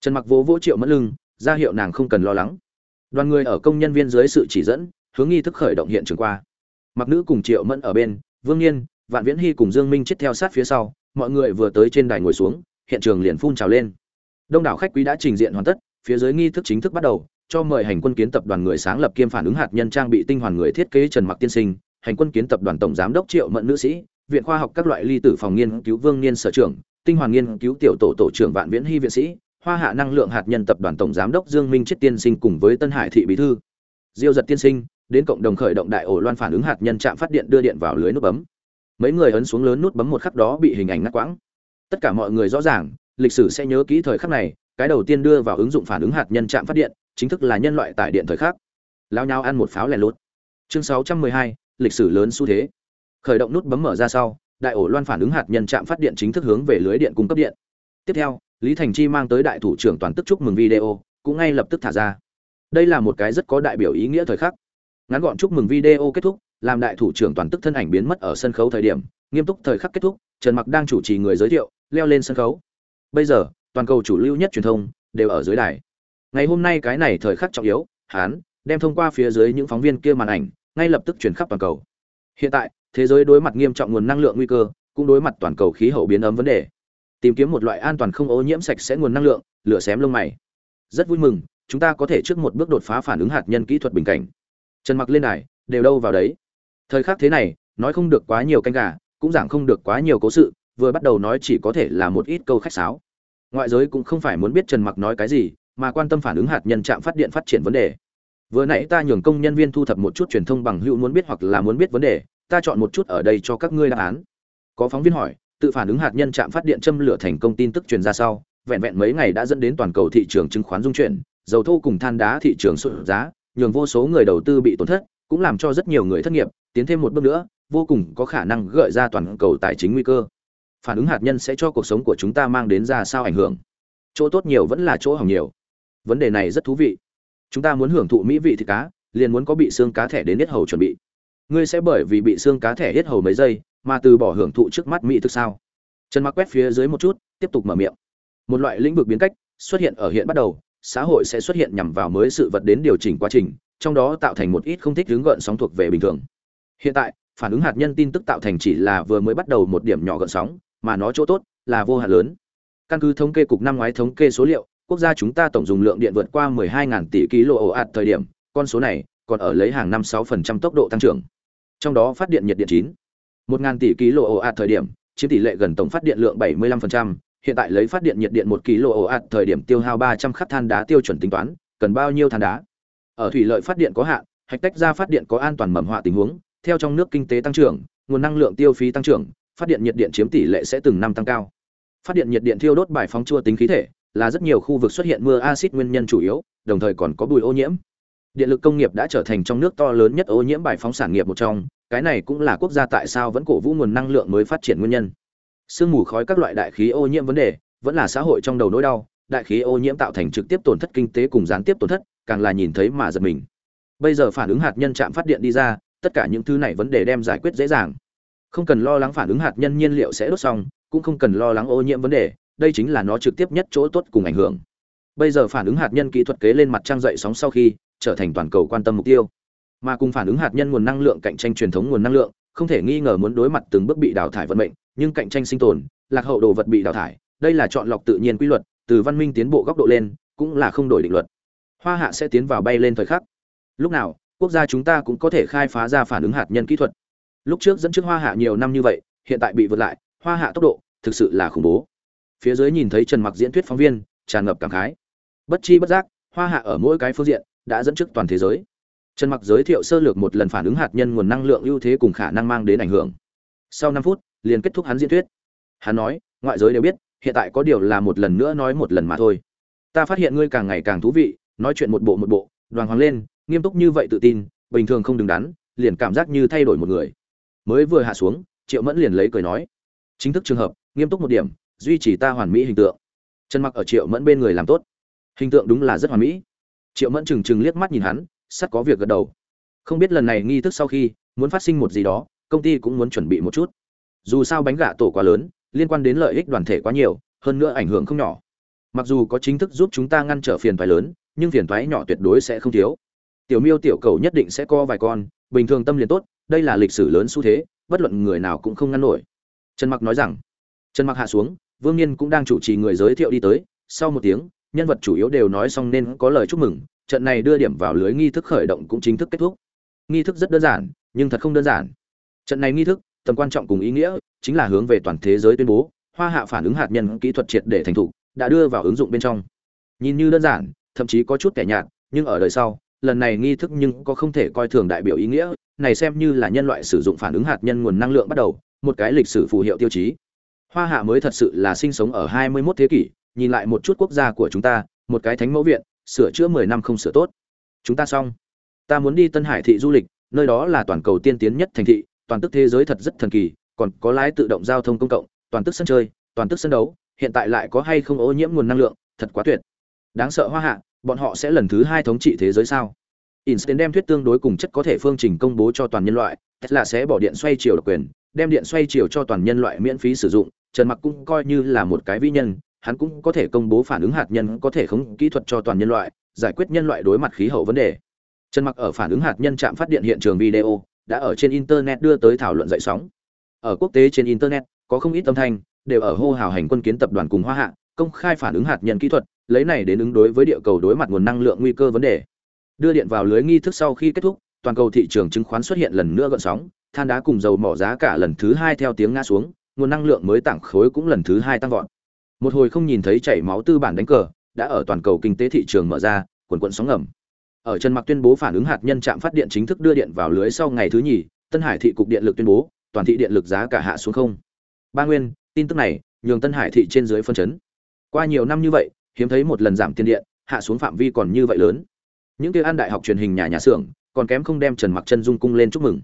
Trần mặc vỗ vỗ triệu mẫn lưng, ra hiệu nàng không cần lo lắng đoàn người ở công nhân viên dưới sự chỉ dẫn, hướng nghi thức khởi động hiện trường qua. Mặc nữ cùng triệu mẫn ở bên, vương nhiên vạn viễn hy cùng dương minh chết theo sát phía sau, mọi người vừa tới trên đài ngồi xuống, hiện trường liền phun trào lên. Đông đảo khách quý đã trình diện hoàn tất, phía dưới nghi thức chính thức bắt đầu, cho mời hành quân kiến tập đoàn người sáng lập kiêm phản ứng hạt nhân trang bị tinh hoàn người thiết kế trần mặc tiên sinh, hành quân kiến tập đoàn tổng giám đốc triệu mẫn nữ sĩ, viện khoa học các loại ly tử phòng nghiên cứu vương niên sở trưởng, tinh hoàn nghiên cứu tiểu tổ tổ trưởng vạn viễn hy viện sĩ hoa hạ năng lượng hạt nhân tập đoàn tổng giám đốc dương minh chết tiên sinh cùng với tân hải thị bí thư. Diêu giật tiên sinh đến cộng đồng khởi động đại ổ loan phản ứng hạt nhân trạm phát điện đưa điện vào lưới nút bấm. Mấy người ấn xuống lớn nút bấm một khắc đó bị hình ảnh ngắt quãng. Tất cả mọi người rõ ràng lịch sử sẽ nhớ kỹ thời khắc này cái đầu tiên đưa vào ứng dụng phản ứng hạt nhân trạm phát điện chính thức là nhân loại tại điện thời khắc. Lao nhau ăn một pháo lẻ lút. chương 612, lịch sử lớn xu thế. Khởi động nút bấm mở ra sau đại ổ loan phản ứng hạt nhân trạm phát điện chính thức hướng về lưới điện cung cấp điện. Tiếp theo lý thành chi mang tới đại thủ trưởng toàn tức chúc mừng video, cũng ngay lập tức thả ra. Đây là một cái rất có đại biểu ý nghĩa thời khắc. Ngắn gọn chúc mừng video kết thúc, làm đại thủ trưởng toàn tức thân ảnh biến mất ở sân khấu thời điểm, nghiêm túc thời khắc kết thúc, trần mặc đang chủ trì người giới thiệu, leo lên sân khấu. Bây giờ, toàn cầu chủ lưu nhất truyền thông đều ở dưới đài. Ngày hôm nay cái này thời khắc trọng yếu hán đem thông qua phía dưới những phóng viên kia màn ảnh, ngay lập tức truyền khắp toàn cầu. Hiện tại, thế giới đối mặt nghiêm trọng nguồn năng lượng nguy cơ, cũng đối mặt toàn cầu khí hậu biến ấm vấn đề tìm kiếm một loại an toàn không ô nhiễm sạch sẽ nguồn năng lượng, lửa xém lông mày. Rất vui mừng, chúng ta có thể trước một bước đột phá phản ứng hạt nhân kỹ thuật bình cảnh. Trần mặc lên đài, đều đâu vào đấy. Thời khắc thế này, nói không được quá nhiều canh gà, cũng giảng không được quá nhiều cố sự, vừa bắt đầu nói chỉ có thể là một ít câu khách sáo. Ngoại giới cũng không phải muốn biết trần mặc nói cái gì, mà quan tâm phản ứng hạt nhân chạm phát điện phát triển vấn đề. Vừa nãy ta nhường công nhân viên thu thập một chút truyền thông bằng hữu muốn biết hoặc là muốn biết vấn đề, ta chọn một chút ở đây cho các ngươi đáp án. Có phóng viên hỏi tự phản ứng hạt nhân chạm phát điện châm lửa thành công tin tức truyền ra sau, vẹn vẹn mấy ngày đã dẫn đến toàn cầu thị trường chứng khoán rung chuyển, dầu thô cùng than đá thị trường sụt giá, nhường vô số người đầu tư bị tổn thất, cũng làm cho rất nhiều người thất nghiệp, tiến thêm một bước nữa, vô cùng có khả năng gợi ra toàn cầu tài chính nguy cơ. Phản ứng hạt nhân sẽ cho cuộc sống của chúng ta mang đến ra sao ảnh hưởng? Chỗ tốt nhiều vẫn là chỗ hỏng nhiều. Vấn đề này rất thú vị. Chúng ta muốn hưởng thụ mỹ vị thịt cá, liền muốn có bị xương cá thẻ đến nhất hầu chuẩn bị ngươi sẽ bởi vì bị xương cá thẻ hết hầu mấy giây, mà từ bỏ hưởng thụ trước mắt mỹ thực sao? Trần mặc quét phía dưới một chút, tiếp tục mở miệng. Một loại lĩnh vực biến cách xuất hiện ở hiện bắt đầu, xã hội sẽ xuất hiện nhằm vào mới sự vật đến điều chỉnh quá trình, trong đó tạo thành một ít không thích hướng gợn sóng thuộc về bình thường. Hiện tại, phản ứng hạt nhân tin tức tạo thành chỉ là vừa mới bắt đầu một điểm nhỏ gợn sóng, mà nó chỗ tốt là vô hạn lớn. Căn cứ thống kê cục năm ngoái thống kê số liệu, quốc gia chúng ta tổng dùng lượng điện vượt qua 12.000 tỷ kWh thời điểm, con số này còn ở lấy hàng năm 6% tốc độ tăng trưởng trong đó phát điện nhiệt điện 9 1.000 tỷ oat thời điểm chiếm tỷ lệ gần tổng phát điện lượng 75%, hiện tại lấy phát điện nhiệt điện 1 kWh thời điểm tiêu hao 300 khắc than đá tiêu chuẩn tính toán, cần bao nhiêu than đá? Ở thủy lợi phát điện có hạn, hạch tách ra phát điện có an toàn mầm họa tình huống, theo trong nước kinh tế tăng trưởng, nguồn năng lượng tiêu phí tăng trưởng, phát điện nhiệt điện chiếm tỷ lệ sẽ từng năm tăng cao. Phát điện nhiệt điện thiêu đốt bài phóng chua tính khí thể, là rất nhiều khu vực xuất hiện mưa axit nguyên nhân chủ yếu, đồng thời còn có bụi ô nhiễm. Điện lực công nghiệp đã trở thành trong nước to lớn nhất ô nhiễm bài phóng sản nghiệp một trong, cái này cũng là quốc gia tại sao vẫn cổ vũ nguồn năng lượng mới phát triển nguyên nhân. Sương mù khói các loại đại khí ô nhiễm vấn đề, vẫn là xã hội trong đầu nỗi đau, đại khí ô nhiễm tạo thành trực tiếp tổn thất kinh tế cùng gián tiếp tổn thất, càng là nhìn thấy mà giật mình. Bây giờ phản ứng hạt nhân chạm phát điện đi ra, tất cả những thứ này vấn đề đem giải quyết dễ dàng. Không cần lo lắng phản ứng hạt nhân nhiên liệu sẽ đốt xong, cũng không cần lo lắng ô nhiễm vấn đề, đây chính là nó trực tiếp nhất chỗ tốt cùng ảnh hưởng. Bây giờ phản ứng hạt nhân kỹ thuật kế lên mặt trang dậy sóng sau khi trở thành toàn cầu quan tâm mục tiêu. Mà cùng phản ứng hạt nhân nguồn năng lượng cạnh tranh truyền thống nguồn năng lượng, không thể nghi ngờ muốn đối mặt từng bước bị đào thải vận mệnh, nhưng cạnh tranh sinh tồn, lạc hậu đồ vật bị đào thải, đây là chọn lọc tự nhiên quy luật, từ văn minh tiến bộ góc độ lên, cũng là không đổi định luật. Hoa hạ sẽ tiến vào bay lên thời khắc. Lúc nào, quốc gia chúng ta cũng có thể khai phá ra phản ứng hạt nhân kỹ thuật. Lúc trước dẫn trước Hoa hạ nhiều năm như vậy, hiện tại bị vượt lại, Hoa hạ tốc độ thực sự là khủng bố. Phía dưới nhìn thấy Trần Mặc diễn thuyết phóng viên, tràn ngập cảm khái. Bất chi bất giác, Hoa hạ ở mỗi cái phương diện đã dẫn trước toàn thế giới. Trần Mặc giới thiệu sơ lược một lần phản ứng hạt nhân nguồn năng lượng ưu thế cùng khả năng mang đến ảnh hưởng. Sau 5 phút, liền kết thúc hắn diễn thuyết. Hắn nói, ngoại giới đều biết, hiện tại có điều là một lần nữa nói một lần mà thôi. Ta phát hiện ngươi càng ngày càng thú vị, nói chuyện một bộ một bộ, đoàn hoàng lên, nghiêm túc như vậy tự tin, bình thường không đứng đắn, liền cảm giác như thay đổi một người. Mới vừa hạ xuống, Triệu Mẫn liền lấy cười nói, chính thức trường hợp, nghiêm túc một điểm, duy trì ta hoàn mỹ hình tượng. Trần Mặc ở Triệu Mẫn bên người làm tốt, hình tượng đúng là rất hoàn mỹ. Triệu Mẫn chừng chừng liếc mắt nhìn hắn, sắt có việc gật đầu. Không biết lần này nghi thức sau khi muốn phát sinh một gì đó, công ty cũng muốn chuẩn bị một chút. Dù sao bánh gà tổ quá lớn, liên quan đến lợi ích đoàn thể quá nhiều, hơn nữa ảnh hưởng không nhỏ. Mặc dù có chính thức giúp chúng ta ngăn trở phiền toái lớn, nhưng phiền toái nhỏ tuyệt đối sẽ không thiếu. Tiểu miêu tiểu cầu nhất định sẽ co vài con, bình thường tâm liền tốt, đây là lịch sử lớn xu thế, bất luận người nào cũng không ngăn nổi. Trần mặc nói rằng, trần mặc hạ xuống, vương nhiên cũng đang chủ trì người giới thiệu đi tới, sau một tiếng nhân vật chủ yếu đều nói xong nên có lời chúc mừng trận này đưa điểm vào lưới nghi thức khởi động cũng chính thức kết thúc. Nghi thức rất đơn giản, nhưng thật không đơn giản. Trận này nghi thức, tầm quan trọng cùng ý nghĩa chính là hướng về toàn thế giới tuyên bố, Hoa Hạ phản ứng hạt nhân kỹ thuật triệt để thành thục, đã đưa vào ứng dụng bên trong. Nhìn như đơn giản, thậm chí có chút kẻ nhạt, nhưng ở đời sau, lần này nghi thức nhưng có không thể coi thường đại biểu ý nghĩa, này xem như là nhân loại sử dụng phản ứng hạt nhân nguồn năng lượng bắt đầu, một cái lịch sử phù hiệu tiêu chí. Hoa Hạ mới thật sự là sinh sống ở 21 thế kỷ, nhìn lại một chút quốc gia của chúng ta, một cái thánh mẫu viện, sửa chữa mười năm không sửa tốt. Chúng ta xong. Ta muốn đi tân hải thị du lịch nơi đó là toàn cầu tiên tiến nhất thành thị toàn tức thế giới thật rất thần kỳ còn có lái tự động giao thông công cộng toàn tức sân chơi toàn tức sân đấu hiện tại lại có hay không ô nhiễm nguồn năng lượng thật quá tuyệt. Đáng sợ hoa hạ bọn họ sẽ lần thứ hai thống trị thế giới sao? Einstein đem thuyết tương đối cùng chất có thể phương trình công bố cho toàn nhân loại Tesla sẽ bỏ điện xoay chiều độc quyền đem điện xoay chiều cho toàn nhân loại miễn phí sử dụng Trần Mặc cũng coi như là một cái vĩ nhân hắn cũng có thể công bố phản ứng hạt nhân, có thể khống kỹ thuật cho toàn nhân loại, giải quyết nhân loại đối mặt khí hậu vấn đề. Trần mặc ở phản ứng hạt nhân trạm phát điện hiện trường video, đã ở trên internet đưa tới thảo luận dậy sóng. Ở quốc tế trên internet, có không ít âm thanh, đều ở hô hào hành quân kiến tập đoàn cùng hoa hạ, công khai phản ứng hạt nhân kỹ thuật, lấy này đến ứng đối với địa cầu đối mặt nguồn năng lượng nguy cơ vấn đề. Đưa điện vào lưới nghi thức sau khi kết thúc, toàn cầu thị trường chứng khoán xuất hiện lần nữa gợn sóng, than đá cùng dầu mỏ giá cả lần thứ hai theo tiếng ngã xuống, nguồn năng lượng mới tảng khối cũng lần thứ hai tăng vọt một hồi không nhìn thấy chảy máu tư bản đánh cờ, đã ở toàn cầu kinh tế thị trường mở ra, quần quận sóng ngầm. Ở trần mặc tuyên bố phản ứng hạt nhân trạm phát điện chính thức đưa điện vào lưới sau ngày thứ nhì, tân hải thị cục điện lực tuyên bố, toàn thị điện lực giá cả hạ xuống không. Ba nguyên, tin tức này, nhường tân hải thị trên dưới phân chấn. Qua nhiều năm như vậy, hiếm thấy một lần giảm tiền điện, hạ xuống phạm vi còn như vậy lớn. Những kia an đại học truyền hình nhà nhà xưởng, còn kém không đem trần mặc chân dung cung lên chúc mừng.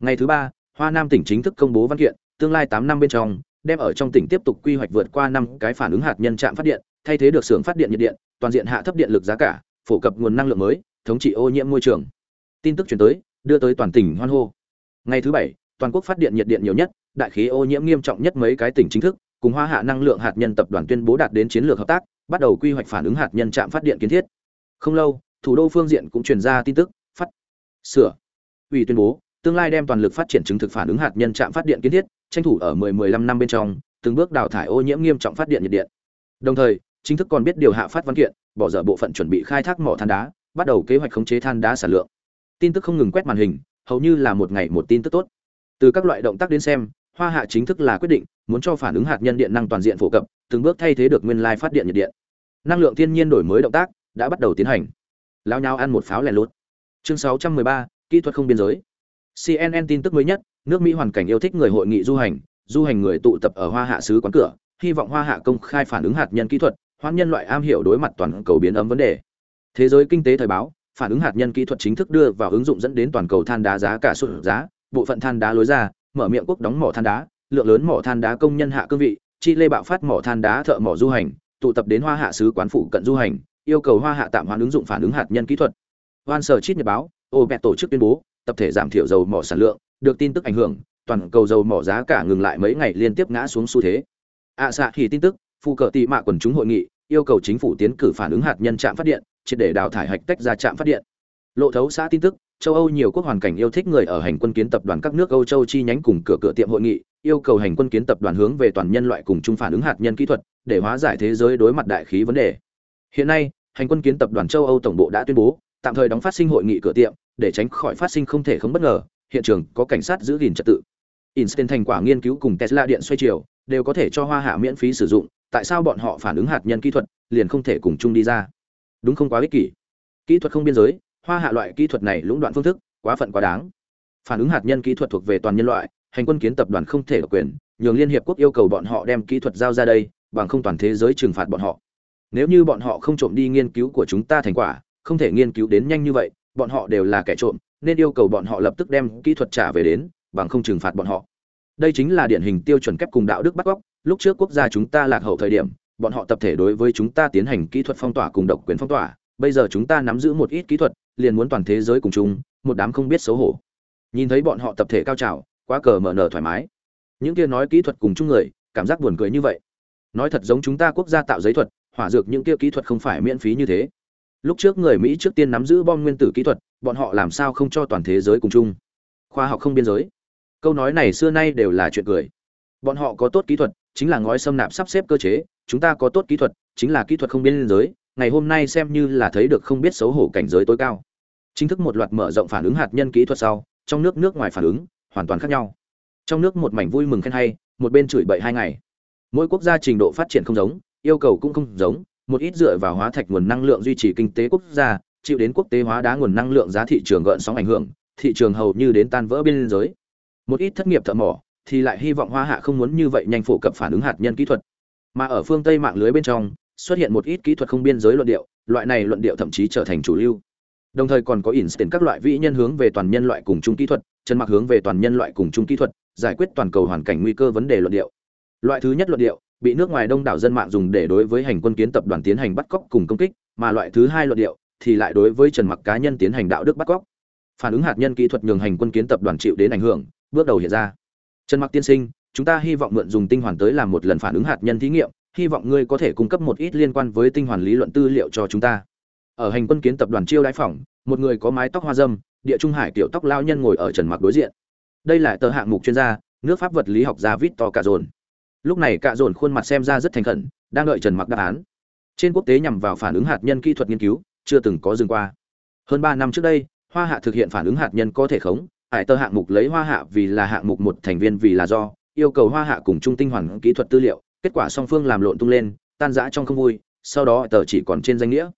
Ngày thứ ba, hoa nam tỉnh chính thức công bố văn kiện, tương lai tám năm bên trong đem ở trong tỉnh tiếp tục quy hoạch vượt qua năm cái phản ứng hạt nhân trạm phát điện, thay thế được xưởng phát điện nhiệt điện, toàn diện hạ thấp điện lực giá cả, phổ cập nguồn năng lượng mới, thống trị ô nhiễm môi trường. Tin tức truyền tới, đưa tới toàn tỉnh hoan hô. Ngày thứ bảy, toàn quốc phát điện nhiệt điện nhiều nhất, đại khí ô nhiễm nghiêm trọng nhất mấy cái tỉnh chính thức, cùng hoa hạ năng lượng hạt nhân tập đoàn tuyên bố đạt đến chiến lược hợp tác, bắt đầu quy hoạch phản ứng hạt nhân trạm phát điện kiến thiết. Không lâu, thủ đô phương diện cũng truyền ra tin tức, phát sửa. Ủy tuyên bố tương lai đem toàn lực phát triển chứng thực phản ứng hạt nhân trạm phát điện kiến thiết tranh thủ ở 10-15 năm bên trong từng bước đào thải ô nhiễm nghiêm trọng phát điện nhiệt điện. Đồng thời chính thức còn biết điều hạ phát văn kiện bỏ dở bộ phận chuẩn bị khai thác mỏ than đá bắt đầu kế hoạch khống chế than đá sản lượng. Tin tức không ngừng quét màn hình hầu như là một ngày một tin tức tốt. Từ các loại động tác đến xem hoa hạ chính thức là quyết định muốn cho phản ứng hạt nhân điện năng toàn diện phổ cập từng bước thay thế được nguyên lai phát điện nhiệt điện. Năng lượng thiên nhiên đổi mới động tác đã bắt đầu tiến hành. Lao nhau ăn một pháo lẻ lút chương 613, kỹ thuật không biên giới cnn tin tức mới nhất, nước mỹ hoàn cảnh yêu thích người hội nghị du hành du hành người tụ tập ở hoa hạ sứ quán cửa, hy vọng hoa hạ công khai phản ứng hạt nhân kỹ thuật hoan nhân loại am hiểu đối mặt toàn cầu biến ấm vấn đề. Thế giới kinh tế thời báo, phản ứng hạt nhân kỹ thuật chính thức đưa vào ứng dụng dẫn đến toàn cầu than đá giá cả sụt giá, bộ phận than đá lối ra, mở miệng quốc đóng mỏ than đá, lượng lớn mỏ than đá công nhân hạ cương vị, chi lê bạo phát mỏ than đá thợ mỏ du hành, tụ tập đến hoa hạ sứ quán phụ cận du hành, yêu cầu hoa hạ tạm hoãn ứng dụng phản ứng hạt nhân kỹ thuật. Hoan sở chít nhật báo ô tổ chức tuyên bố tập thể giảm thiểu dầu mỏ sản lượng được tin tức ảnh hưởng toàn cầu dầu mỏ giá cả ngừng lại mấy ngày liên tiếp ngã xuống xu thế. Ạ à, xạ thì tin tức phụ cờ tỷ mạ quần chúng hội nghị yêu cầu chính phủ tiến cử phản ứng hạt nhân trạm phát điện triệt để đào thải hạch tách ra trạm phát điện. Lộ thấu xã tin tức châu âu nhiều quốc hoàn cảnh yêu thích người ở hành quân kiến tập đoàn các nước âu châu chi nhánh cùng cửa cửa tiệm hội nghị yêu cầu hành quân kiến tập đoàn hướng về toàn nhân loại cùng chung phản ứng hạt nhân kỹ thuật để hóa giải thế giới đối mặt đại khí vấn đề. Hiện nay hành quân kiến tập đoàn châu âu tổng bộ đã tuyên bố tạm thời đóng phát sinh hội nghị cửa tiệm để tránh khỏi phát sinh không thể không bất ngờ hiện trường có cảnh sát giữ gìn trật tự Einstein thành quả nghiên cứu cùng Tesla điện xoay chiều đều có thể cho Hoa Hạ miễn phí sử dụng, tại sao bọn họ phản ứng hạt nhân kỹ thuật liền không thể cùng chung đi ra? Đúng không quá ích kỷ. Kỹ thuật không biên giới, Hoa Hạ loại kỹ thuật này lũng đoạn phương thức, quá phận quá đáng. Phản ứng hạt nhân kỹ thuật thuộc về toàn nhân loại, hành quân kiến tập đoàn không thể độc quyền, nhường liên hiệp quốc yêu cầu bọn họ đem kỹ thuật giao ra đây, bằng không toàn thế giới trừng phạt bọn họ. Nếu như bọn họ không trộm đi nghiên cứu của chúng ta thành quả, không thể nghiên cứu đến nhanh như vậy, bọn họ đều là kẻ trộm, nên yêu cầu bọn họ lập tức đem kỹ thuật trả về đến, bằng không trừng phạt bọn họ. Đây chính là điển hình tiêu chuẩn kép cùng đạo đức bắt cóc, lúc trước quốc gia chúng ta lạc hậu thời điểm, bọn họ tập thể đối với chúng ta tiến hành kỹ thuật phong tỏa cùng độc quyền phong tỏa, bây giờ chúng ta nắm giữ một ít kỹ thuật, liền muốn toàn thế giới cùng chung, một đám không biết xấu hổ. Nhìn thấy bọn họ tập thể cao trào, quá cờ mở nở thoải mái. Những kia nói kỹ thuật cùng chung người, cảm giác buồn cười như vậy. Nói thật giống chúng ta quốc gia tạo giấy thuật, hỏa dược những kia kỹ thuật không phải miễn phí như thế lúc trước người mỹ trước tiên nắm giữ bom nguyên tử kỹ thuật, bọn họ làm sao không cho toàn thế giới cùng chung? Khoa học không biên giới. Câu nói này xưa nay đều là chuyện cười. Bọn họ có tốt kỹ thuật, chính là ngói xâm nạp sắp xếp cơ chế, chúng ta có tốt kỹ thuật, chính là kỹ thuật không biên giới, ngày hôm nay xem như là thấy được không biết xấu hổ cảnh giới tối cao. Chính thức một loạt mở rộng phản ứng hạt nhân kỹ thuật sau, trong nước nước ngoài phản ứng, hoàn toàn khác nhau. Trong nước một mảnh vui mừng khen hay, một bên chửi bậy hai ngày. Mỗi quốc gia trình độ phát triển không giống, yêu cầu cũng không giống một ít dựa vào hóa thạch nguồn năng lượng duy trì kinh tế quốc gia, chịu đến quốc tế hóa đá nguồn năng lượng giá thị trường gợn sóng ảnh hưởng, thị trường hầu như đến tan vỡ biên giới. Một ít thất nghiệp thợ mỏ thì lại hy vọng Hoa Hạ không muốn như vậy nhanh phổ cập phản ứng hạt nhân kỹ thuật. Mà ở phương Tây mạng lưới bên trong, xuất hiện một ít kỹ thuật không biên giới luận điệu, loại này luận điệu thậm chí trở thành chủ lưu. Đồng thời còn có Einstein các loại vĩ nhân hướng về toàn nhân loại cùng chung kỹ thuật, chân mặc hướng về toàn nhân loại cùng chung kỹ thuật, giải quyết toàn cầu hoàn cảnh nguy cơ vấn đề luận điệu. Loại thứ nhất luận điệu, bị nước ngoài đông đảo dân mạng dùng để đối với hành quân kiến tập đoàn tiến hành bắt cóc cùng công kích, mà loại thứ hai luận điệu thì lại đối với Trần Mặc cá nhân tiến hành đạo đức bắt cóc. Phản ứng hạt nhân kỹ thuật nhường hành quân kiến tập đoàn chịu đến ảnh hưởng, bước đầu hiện ra. Trần Mặc tiên sinh, chúng ta hy vọng mượn dùng tinh hoàn tới làm một lần phản ứng hạt nhân thí nghiệm, hy vọng ngươi có thể cung cấp một ít liên quan với tinh hoàn lý luận tư liệu cho chúng ta ở hành quân kiến tập đoàn chiêu đãi phòng một người có mái tóc hoa dâm địa trung hải tiểu tóc lao nhân ngồi ở trần mặc đối diện đây là tờ hạng mục chuyên gia nước pháp vật lý học gia Victor Cazon lúc này cạ dồn khuôn mặt xem ra rất thành khẩn, đang đợi trần mặc đáp án. Trên quốc tế nhằm vào phản ứng hạt nhân kỹ thuật nghiên cứu, chưa từng có dừng qua. Hơn ba năm trước đây, hoa hạ thực hiện phản ứng hạt nhân có thể khống, hải tờ hạng mục lấy hoa hạ vì là hạng mục một thành viên vì là do, yêu cầu hoa hạ cùng trung tinh hoàn kỹ thuật tư liệu, kết quả song phương làm lộn tung lên, tan rã trong không vui, sau đó tờ chỉ còn trên danh nghĩa.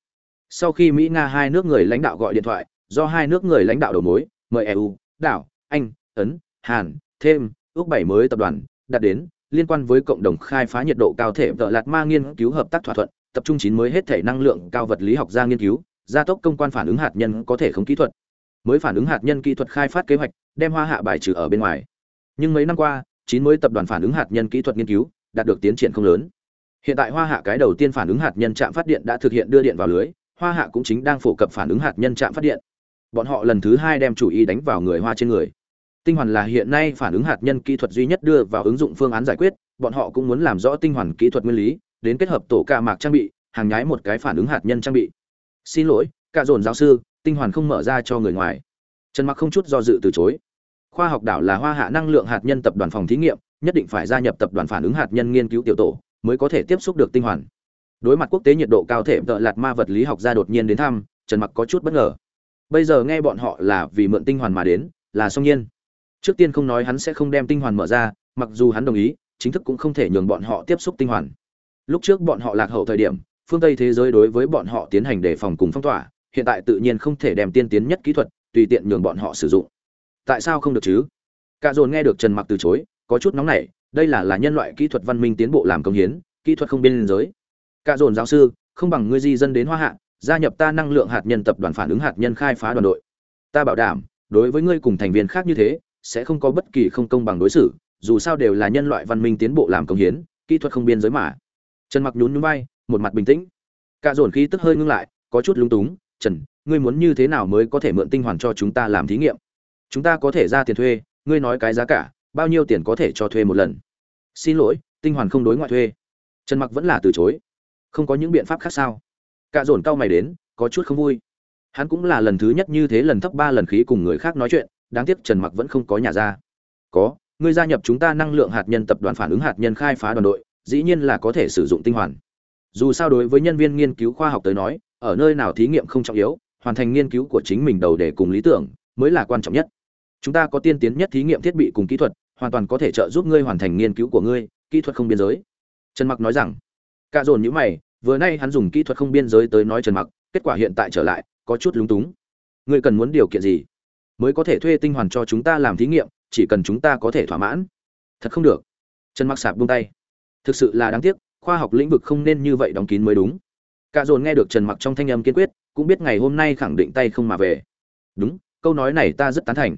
Sau khi mỹ nga hai nước người lãnh đạo gọi điện thoại, do hai nước người lãnh đạo đầu mối, mời eu đảo, anh, ấn, hàn, thêm ước bảy mới tập đoàn đạt đến liên quan với cộng đồng khai phá nhiệt độ cao thể vợ lạt ma nghiên cứu hợp tác thỏa thuận, tập trung chín mới hết thể năng lượng cao vật lý học ra nghiên cứu, gia tốc công quan phản ứng hạt nhân có thể không kỹ thuật. Mới phản ứng hạt nhân kỹ thuật khai phát kế hoạch, đem hoa hạ bài trừ ở bên ngoài. Nhưng mấy năm qua, chín mới tập đoàn phản ứng hạt nhân kỹ thuật nghiên cứu đạt được tiến triển không lớn. Hiện tại hoa hạ cái đầu tiên phản ứng hạt nhân trạm phát điện đã thực hiện đưa điện vào lưới, hoa hạ cũng chính đang phổ cập phản ứng hạt nhân trạm phát điện. Bọn họ lần thứ hai đem chủ ý đánh vào người hoa trên người tinh hoàn là hiện nay phản ứng hạt nhân kỹ thuật duy nhất đưa vào ứng dụng phương án giải quyết, bọn họ cũng muốn làm rõ tinh hoàn kỹ thuật nguyên lý, đến kết hợp tổ ca mạc trang bị, hàng nhái một cái phản ứng hạt nhân trang bị. Xin lỗi cả dồn giáo sư, tinh hoàn không mở ra cho người ngoài. Trần mặc không chút do dự từ chối. Khoa học đảo là hoa hạ năng lượng hạt nhân tập đoàn phòng thí nghiệm, nhất định phải gia nhập tập đoàn phản ứng hạt nhân nghiên cứu tiểu tổ, mới có thể tiếp xúc được tinh hoàn. Đối mặt quốc tế nhiệt độ cao thể tợ lạt ma vật lý học gia đột nhiên đến thăm, trần mặc có chút bất ngờ. Bây giờ nghe bọn họ là vì mượn tinh hoàn mà đến, là song nhiên trước tiên không nói hắn sẽ không đem tinh hoàn mở ra, mặc dù hắn đồng ý, chính thức cũng không thể nhường bọn họ tiếp xúc tinh hoàn. Lúc trước bọn họ lạc hậu thời điểm, phương tây thế giới đối với bọn họ tiến hành đề phòng cùng phong tỏa, hiện tại tự nhiên không thể đem tiên tiến nhất kỹ thuật, tùy tiện nhường bọn họ sử dụng. Tại sao không được chứ? Cả dồn nghe được trần mặc từ chối, có chút nóng nảy, đây là là nhân loại kỹ thuật văn minh tiến bộ làm công hiến, kỹ thuật không biên giới. Cả dồn giáo sư, không bằng ngươi di dân đến hoa hạ, gia nhập ta năng lượng hạt nhân tập đoàn phản ứng hạt nhân khai phá đoàn đội. Ta bảo đảm, đối với ngươi cùng thành viên khác như thế sẽ không có bất kỳ không công bằng đối xử, dù sao đều là nhân loại văn minh tiến bộ làm công hiến, kỹ thuật không biên giới mà. Trần mặc nhún nhún vai, một mặt bình tĩnh. Cả dồn khí tức hơi ngưng lại, có chút lung túng, trần, ngươi muốn như thế nào mới có thể mượn tinh hoàn cho chúng ta làm thí nghiệm? Chúng ta có thể ra tiền thuê, ngươi nói cái giá cả, bao nhiêu tiền có thể cho thuê một lần? Xin lỗi, tinh hoàn không đối ngoại thuê. Trần mặc vẫn là từ chối. Không có những biện pháp khác sao? Cả dồn cao mày đến, có chút không vui. Hắn cũng là lần thứ nhất như thế lần thấp ba lần khí cùng người khác nói chuyện đáng tiếc trần mặc vẫn không có nhà ra. Có, ngươi gia nhập chúng ta năng lượng hạt nhân tập đoàn phản ứng hạt nhân khai phá đoàn đội, dĩ nhiên là có thể sử dụng tinh hoàn. Dù sao đối với nhân viên nghiên cứu khoa học tới nói, ở nơi nào thí nghiệm không trọng yếu, hoàn thành nghiên cứu của chính mình đầu để cùng lý tưởng, mới là quan trọng nhất. Chúng ta có tiên tiến nhất thí nghiệm thiết bị cùng kỹ thuật, hoàn toàn có thể trợ giúp ngươi hoàn thành nghiên cứu của ngươi, kỹ thuật không biên giới. Trần mặc nói rằng cả dồn nhíu mày, vừa nay hắn dùng kỹ thuật không biên giới tới nói trần mặc, kết quả hiện tại trở lại, có chút lúng túng. Ngươi cần muốn điều kiện gì? Mới có thể thuê tinh hoàn cho chúng ta làm thí nghiệm, chỉ cần chúng ta có thể thỏa mãn. Thật không được. Trần mặc sạp buông tay. Thực sự là đáng tiếc, khoa học lĩnh vực không nên như vậy đóng kín mới đúng. Cả dồn nghe được trần mặc trong thanh âm kiên quyết, cũng biết ngày hôm nay khẳng định tay không mà về. Đúng, câu nói này ta rất tán thành.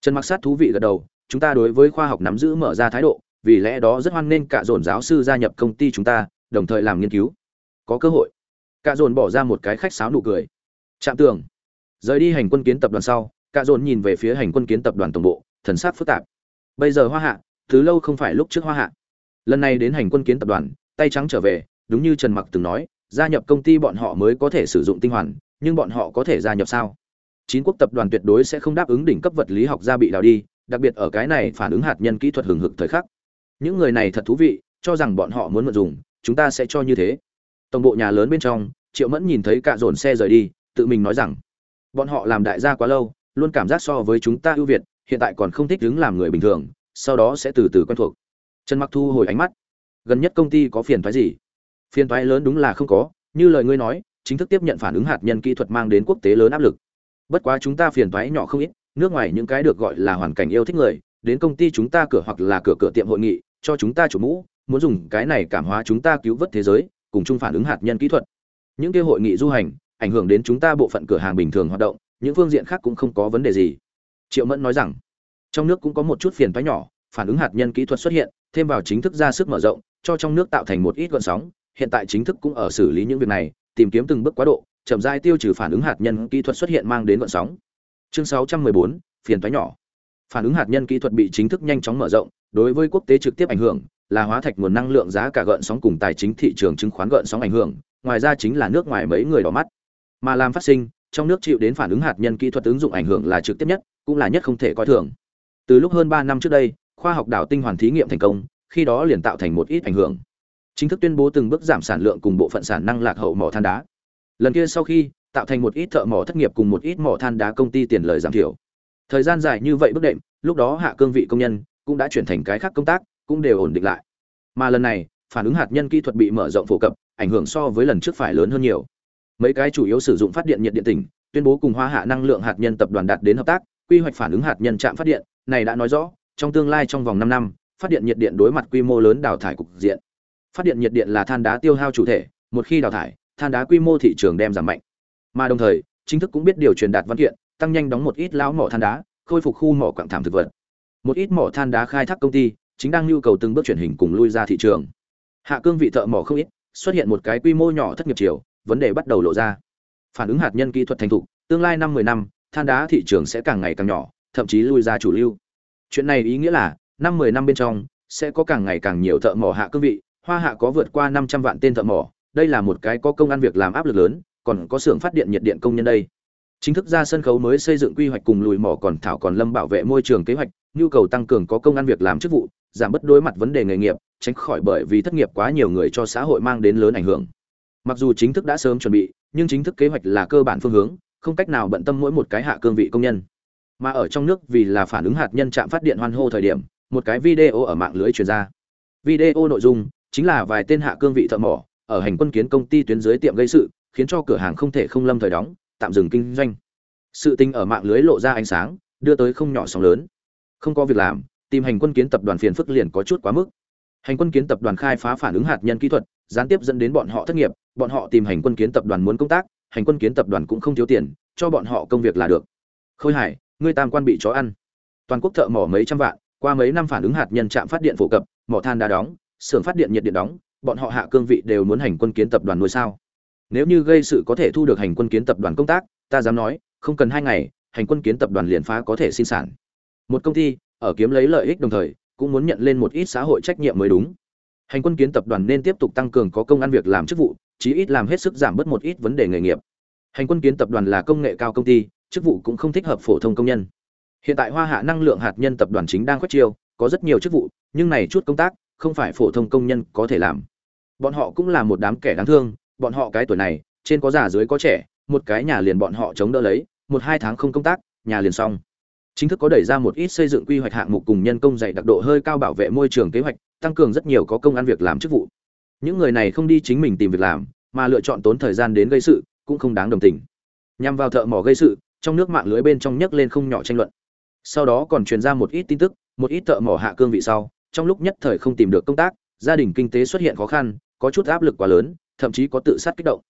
Trần mặc sát thú vị gật đầu, chúng ta đối với khoa học nắm giữ mở ra thái độ, vì lẽ đó rất hoan nghênh cả dồn giáo sư gia nhập công ty chúng ta, đồng thời làm nghiên cứu. Có cơ hội. Cả dồn bỏ ra một cái khách sáo nụ cười. Chạm tường. Rời đi hành quân kiến tập đoàn sau cả dồn nhìn về phía hành quân kiến tập đoàn tổng bộ, thần sắc phức tạp. Bây giờ hoa hạ, thứ lâu không phải lúc trước hoa hạ. Lần này đến hành quân kiến tập đoàn, tay trắng trở về, đúng như trần mặc từng nói, gia nhập công ty bọn họ mới có thể sử dụng tinh hoàn, nhưng bọn họ có thể gia nhập sao? Chín quốc tập đoàn tuyệt đối sẽ không đáp ứng đỉnh cấp vật lý học gia bị đào đi, đặc biệt ở cái này phản ứng hạt nhân kỹ thuật hừng hực thời khắc. Những người này thật thú vị, cho rằng bọn họ muốn mượn dùng, chúng ta sẽ cho như thế. Tổng bộ nhà lớn bên trong, triệu mẫn nhìn thấy cạ dồn xe rời đi, tự mình nói rằng, bọn họ làm đại gia quá lâu luôn cảm giác so với chúng ta ưu việt, hiện tại còn không thích đứng làm người bình thường, sau đó sẽ từ từ quen thuộc. Trần mặc thu hồi ánh mắt. Gần nhất công ty có phiền thoái gì? Phiền thoái lớn đúng là không có, như lời ngươi nói, chính thức tiếp nhận phản ứng hạt nhân kỹ thuật mang đến quốc tế lớn áp lực. Bất quá chúng ta phiền thoái nhỏ không ít, nước ngoài những cái được gọi là hoàn cảnh yêu thích người, đến công ty chúng ta cửa hoặc là cửa cửa tiệm hội nghị, cho chúng ta chủ mũ, muốn dùng cái này cảm hóa chúng ta cứu vớt thế giới, cùng chung phản ứng hạt nhân kỹ thuật. Những kia hội nghị du hành, ảnh hưởng đến chúng ta bộ phận cửa hàng bình thường hoạt động những phương diện khác cũng không có vấn đề gì. Triệu mẫn nói rằng trong nước cũng có một chút phiền toái nhỏ phản ứng hạt nhân kỹ thuật xuất hiện thêm vào chính thức ra sức mở rộng cho trong nước tạo thành một ít gọn sóng hiện tại chính thức cũng ở xử lý những việc này tìm kiếm từng bước quá độ chậm rãi tiêu trừ phản ứng hạt nhân kỹ thuật xuất hiện mang đến gọn sóng. Chương 614, phiền toái nhỏ. Phản ứng hạt nhân kỹ thuật bị chính thức nhanh chóng mở rộng đối với quốc tế trực tiếp ảnh hưởng là hóa thạch nguồn năng lượng giá cả gợn sóng cùng tài chính thị trường chứng khoán gợn sóng ảnh hưởng, ngoài ra chính là nước ngoài mấy người đỏ mắt. Mà làm phát sinh, trong nước chịu đến phản ứng hạt nhân kỹ thuật ứng dụng ảnh hưởng là trực tiếp nhất, cũng là nhất không thể coi thường. Từ lúc hơn 3 năm trước đây, khoa học đảo tinh hoàn thí nghiệm thành công, khi đó liền tạo thành một ít ảnh hưởng. Chính thức tuyên bố từng bước giảm sản lượng cùng bộ phận sản năng lạc hậu mỏ than đá. Lần kia sau khi, tạo thành một ít thợ mỏ thất nghiệp cùng một ít mỏ than đá công ty tiền lời giảm thiểu. Thời gian dài như vậy bước đệm, lúc đó hạ cương vị công nhân cũng đã chuyển thành cái khác công tác, cũng đều ổn định lại. Mà lần này, phản ứng hạt nhân kỹ thuật bị mở rộng phổ cập, ảnh hưởng so với lần trước phải lớn hơn nhiều. Mấy cái chủ yếu sử dụng phát điện nhiệt điện tỉnh, tuyên bố cùng Hoa Hạ năng lượng hạt nhân tập đoàn đạt đến hợp tác, quy hoạch phản ứng hạt nhân trạm phát điện, này đã nói rõ, trong tương lai trong vòng 5 năm, phát điện nhiệt điện đối mặt quy mô lớn đào thải cục diện. Phát điện nhiệt điện là than đá tiêu hao chủ thể, một khi đào thải, than đá quy mô thị trường đem giảm mạnh. Mà đồng thời, chính thức cũng biết điều truyền đạt văn kiện, tăng nhanh đóng một ít lão mỏ than đá, khôi phục khu mỏ quặng thảm thực vật. Một ít mỏ than đá khai thác công ty, chính đang nhu cầu từng bước chuyển hình cùng lui ra thị trường. Hạ cương vị thợ mỏ không ít, xuất hiện một cái quy mô nhỏ thất nghiệp chiều, vấn đề bắt đầu lộ ra. Phản ứng hạt nhân kỹ thuật thành thục, tương lai năm 10 năm, than đá thị trường sẽ càng ngày càng nhỏ, thậm chí lui ra chủ lưu. Chuyện này ý nghĩa là, năm 10 năm bên trong sẽ có càng ngày càng nhiều thợ mỏ hạ cương vị, Hoa Hạ có vượt qua 500 vạn tên thợ mỏ, đây là một cái có công ăn việc làm áp lực lớn, còn có xưởng phát điện nhiệt điện công nhân đây. Chính thức ra sân khấu mới xây dựng quy hoạch cùng lùi mỏ còn thảo còn lâm bảo vệ môi trường kế hoạch, nhu cầu tăng cường có công ăn việc làm chức vụ, giảm bất đối mặt vấn đề nghề nghiệp, tránh khỏi bởi vì thất nghiệp quá nhiều người cho xã hội mang đến lớn ảnh hưởng. Mặc dù chính thức đã sớm chuẩn bị, nhưng chính thức kế hoạch là cơ bản phương hướng, không cách nào bận tâm mỗi một cái hạ cương vị công nhân. Mà ở trong nước vì là phản ứng hạt nhân chạm phát điện hoan hô thời điểm, một cái video ở mạng lưới truyền ra. Video nội dung chính là vài tên hạ cương vị thợ mỏ ở hành quân kiến công ty tuyến dưới tiệm gây sự, khiến cho cửa hàng không thể không lâm thời đóng, tạm dừng kinh doanh. Sự tình ở mạng lưới lộ ra ánh sáng, đưa tới không nhỏ sóng lớn. Không có việc làm, tìm hành quân kiến tập đoàn phiền phức liền có chút quá mức. Hành quân kiến tập đoàn khai phá phản ứng hạt nhân kỹ thuật, gián tiếp dẫn đến bọn họ thất nghiệp, bọn họ tìm hành quân kiến tập đoàn muốn công tác, hành quân kiến tập đoàn cũng không thiếu tiền, cho bọn họ công việc là được. Khôi Hải, ngươi tam quan bị chó ăn. Toàn quốc thợ mỏ mấy trăm vạn, qua mấy năm phản ứng hạt nhân trạm phát điện phổ cập, mỏ than đã đóng, xưởng phát điện nhiệt điện đóng, bọn họ hạ cương vị đều muốn hành quân kiến tập đoàn nuôi sao? Nếu như gây sự có thể thu được hành quân kiến tập đoàn công tác, ta dám nói, không cần hai ngày, hành quân kiến tập đoàn liền phá có thể sinh sản. Một công ty, ở kiếm lấy lợi ích đồng thời, cũng muốn nhận lên một ít xã hội trách nhiệm mới đúng. Hành quân kiến tập đoàn nên tiếp tục tăng cường có công ăn việc làm chức vụ, chí ít làm hết sức giảm bớt một ít vấn đề nghề nghiệp. Hành quân kiến tập đoàn là công nghệ cao công ty, chức vụ cũng không thích hợp phổ thông công nhân. Hiện tại Hoa Hạ năng lượng hạt nhân tập đoàn chính đang quét chiêu, có rất nhiều chức vụ, nhưng này chút công tác không phải phổ thông công nhân có thể làm. Bọn họ cũng là một đám kẻ đáng thương, bọn họ cái tuổi này, trên có già dưới có trẻ, một cái nhà liền bọn họ chống đỡ lấy, một hai tháng không công tác, nhà liền xong. Chính thức có đẩy ra một ít xây dựng quy hoạch hạng mục cùng nhân công dạy đặc độ hơi cao bảo vệ môi trường kế hoạch, tăng cường rất nhiều có công ăn việc làm chức vụ. Những người này không đi chính mình tìm việc làm, mà lựa chọn tốn thời gian đến gây sự, cũng không đáng đồng tình. Nhằm vào thợ mỏ gây sự, trong nước mạng lưới bên trong nhấc lên không nhỏ tranh luận. Sau đó còn truyền ra một ít tin tức, một ít thợ mỏ hạ cương vị sau, trong lúc nhất thời không tìm được công tác, gia đình kinh tế xuất hiện khó khăn, có chút áp lực quá lớn, thậm chí có tự sát kích động.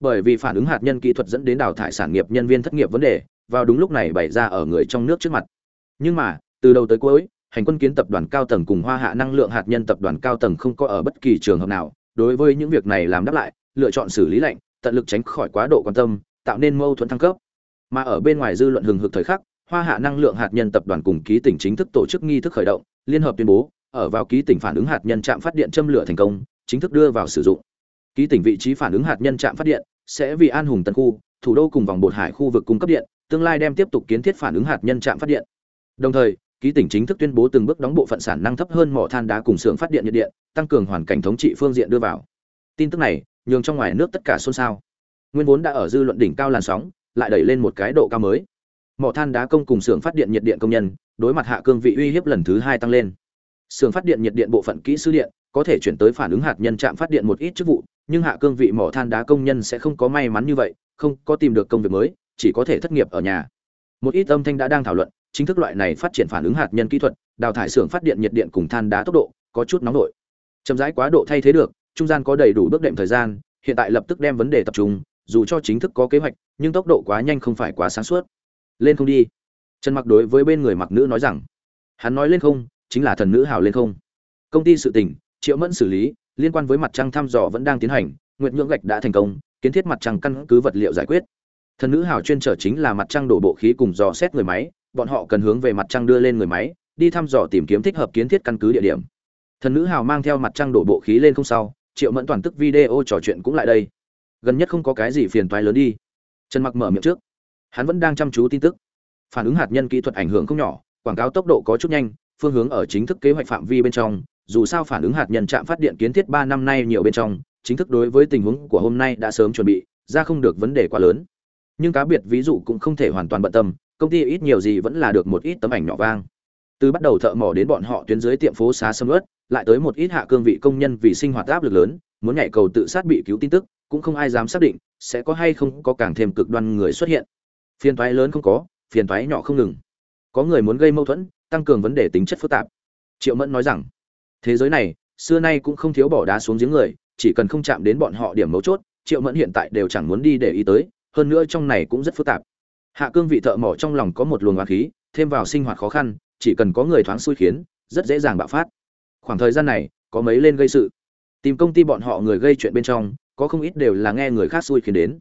Bởi vì phản ứng hạt nhân kỹ thuật dẫn đến đào thải sản nghiệp nhân viên thất nghiệp vấn đề, vào đúng lúc này bày ra ở người trong nước trước mặt. Nhưng mà, từ đầu tới cuối, hành quân kiến tập đoàn cao tầng cùng Hoa Hạ năng lượng hạt nhân tập đoàn cao tầng không có ở bất kỳ trường hợp nào, đối với những việc này làm đáp lại, lựa chọn xử lý lạnh, tận lực tránh khỏi quá độ quan tâm, tạo nên mâu thuẫn thăng cấp. Mà ở bên ngoài dư luận hừng hực thời khắc, Hoa Hạ năng lượng hạt nhân tập đoàn cùng ký tỉnh chính thức tổ chức nghi thức khởi động, liên hợp tuyên bố, ở vào ký tỉnh phản ứng hạt nhân trạm phát điện châm lửa thành công, chính thức đưa vào sử dụng. Ký tỉnh vị trí phản ứng hạt nhân trạm phát điện sẽ vì An Hùng Tân khu, thủ đô cùng vòng bột hải khu vực cung cấp điện, tương lai đem tiếp tục kiến thiết phản ứng hạt nhân trạm phát điện. Đồng thời, ký tỉnh chính thức tuyên bố từng bước đóng bộ phận sản năng thấp hơn mỏ than đá cùng xưởng phát điện nhiệt điện, tăng cường hoàn cảnh thống trị phương diện đưa vào. Tin tức này, nhường trong ngoài nước tất cả xôn xao. Nguyên vốn đã ở dư luận đỉnh cao làn sóng, lại đẩy lên một cái độ cao mới. Mỏ than đá công cùng xưởng phát điện nhiệt điện công nhân, đối mặt hạ cương vị uy hiếp lần thứ hai tăng lên. Xưởng phát điện nhiệt điện bộ phận kỹ sư điện có thể chuyển tới phản ứng hạt nhân trạm phát điện một ít chức vụ, nhưng hạ cương vị mỏ than đá công nhân sẽ không có may mắn như vậy, không có tìm được công việc mới, chỉ có thể thất nghiệp ở nhà. Một ít âm thanh đã đang thảo luận, chính thức loại này phát triển phản ứng hạt nhân kỹ thuật, đào thải xưởng phát điện nhiệt điện cùng than đá tốc độ có chút nóng nổi. Chậm rãi quá độ thay thế được, trung gian có đầy đủ bước đệm thời gian, hiện tại lập tức đem vấn đề tập trung, dù cho chính thức có kế hoạch, nhưng tốc độ quá nhanh không phải quá sáng suốt. Lên không đi. Trần Mặc đối với bên người mặc nữ nói rằng, hắn nói lên không, chính là thần nữ hào lên không. Công ty sự tình, Triệu Mẫn xử lý, liên quan với mặt trăng thăm dò vẫn đang tiến hành, Nguyệt Nhượng gạch đã thành công, kiến thiết mặt trăng căn cứ vật liệu giải quyết. Thần nữ hào chuyên trở chính là mặt trăng đổ bộ khí cùng dò xét người máy, bọn họ cần hướng về mặt trăng đưa lên người máy, đi thăm dò tìm kiếm thích hợp kiến thiết căn cứ địa điểm. thần nữ hào mang theo mặt trăng đổ bộ khí lên không sau triệu mẫn toàn tức video trò chuyện cũng lại đây. Gần nhất không có cái gì phiền toái lớn đi. Trần mặc mở miệng trước. Hắn vẫn đang chăm chú tin tức. Phản ứng hạt nhân kỹ thuật ảnh hưởng không nhỏ quảng cáo tốc độ có chút nhanh phương hướng ở chính thức kế hoạch phạm vi bên trong dù sao phản ứng hạt nhân chạm phát điện kiến thiết 3 năm nay nhiều bên trong chính thức đối với tình huống của hôm nay đã sớm chuẩn bị ra không được vấn đề quá lớn. Nhưng cá biệt ví dụ cũng không thể hoàn toàn bận tâm công ty ít nhiều gì vẫn là được một ít tấm ảnh nhỏ vang. Từ bắt đầu thợ mỏ đến bọn họ tuyến dưới tiệm phố xá sâm ớt lại tới một ít hạ cương vị công nhân vì sinh hoạt áp lực lớn, muốn nhảy cầu tự sát bị cứu tin tức, cũng không ai dám xác định sẽ có hay không có càng thêm cực đoan người xuất hiện. Phiền toái lớn không có, phiền toái nhỏ không ngừng. Có người muốn gây mâu thuẫn, tăng cường vấn đề tính chất phức tạp. Triệu mẫn nói rằng, thế giới này, xưa nay cũng không thiếu bỏ đá xuống giếng người, chỉ cần không chạm đến bọn họ điểm mấu chốt, triệu mẫn hiện tại đều chẳng muốn đi để ý tới, hơn nữa trong này cũng rất phức tạp hạ cương vị thợ mỏ trong lòng có một luồng hoa khí, thêm vào sinh hoạt khó khăn, chỉ cần có người thoáng xui khiến, rất dễ dàng bạo phát. Khoảng thời gian này, có mấy lên gây sự. Tìm công ty bọn họ người gây chuyện bên trong, có không ít đều là nghe người khác xui khiến đến.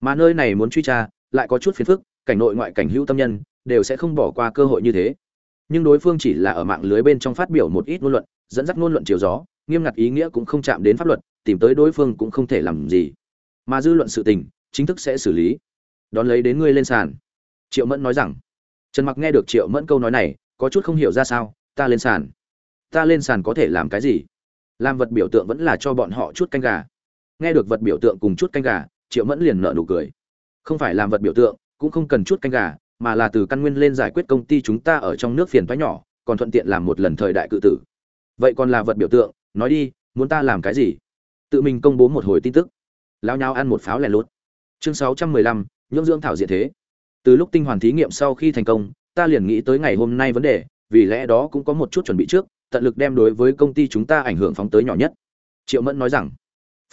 Mà nơi này muốn truy tra, lại có chút phiền phức, cảnh nội ngoại cảnh hữu tâm nhân, đều sẽ không bỏ qua cơ hội như thế. Nhưng đối phương chỉ là ở mạng lưới bên trong phát biểu một ít ngôn luận, dẫn dắt ngôn luận chiều gió, nghiêm ngặt ý nghĩa cũng không chạm đến pháp luật, tìm tới đối phương cũng không thể làm gì. Mà dư luận sự tình, chính thức sẽ xử lý đón lấy đến ngươi lên sàn. Triệu mẫn nói rằng, trần mặc nghe được triệu mẫn câu nói này, có chút không hiểu ra sao, ta lên sàn. Ta lên sàn có thể làm cái gì? Làm vật biểu tượng vẫn là cho bọn họ chút canh gà. Nghe được vật biểu tượng cùng chút canh gà, triệu mẫn liền nợ nụ cười. Không phải làm vật biểu tượng, cũng không cần chút canh gà, mà là từ căn nguyên lên giải quyết công ty chúng ta ở trong nước phiền toái nhỏ, còn thuận tiện làm một lần thời đại cự tử. Vậy còn là vật biểu tượng, nói đi, muốn ta làm cái gì? Tự mình công bố một hồi tin tức. Lao nhau ăn một pháo lẻ lốt chương sáu trăm mười lăm nhưỡng dưỡng thảo diện thế. Từ lúc tinh hoàn thí nghiệm sau khi thành công, ta liền nghĩ tới ngày hôm nay vấn đề, vì lẽ đó cũng có một chút chuẩn bị trước, tận lực đem đối với công ty chúng ta ảnh hưởng phóng tới nhỏ nhất. Triệu mẫn nói rằng,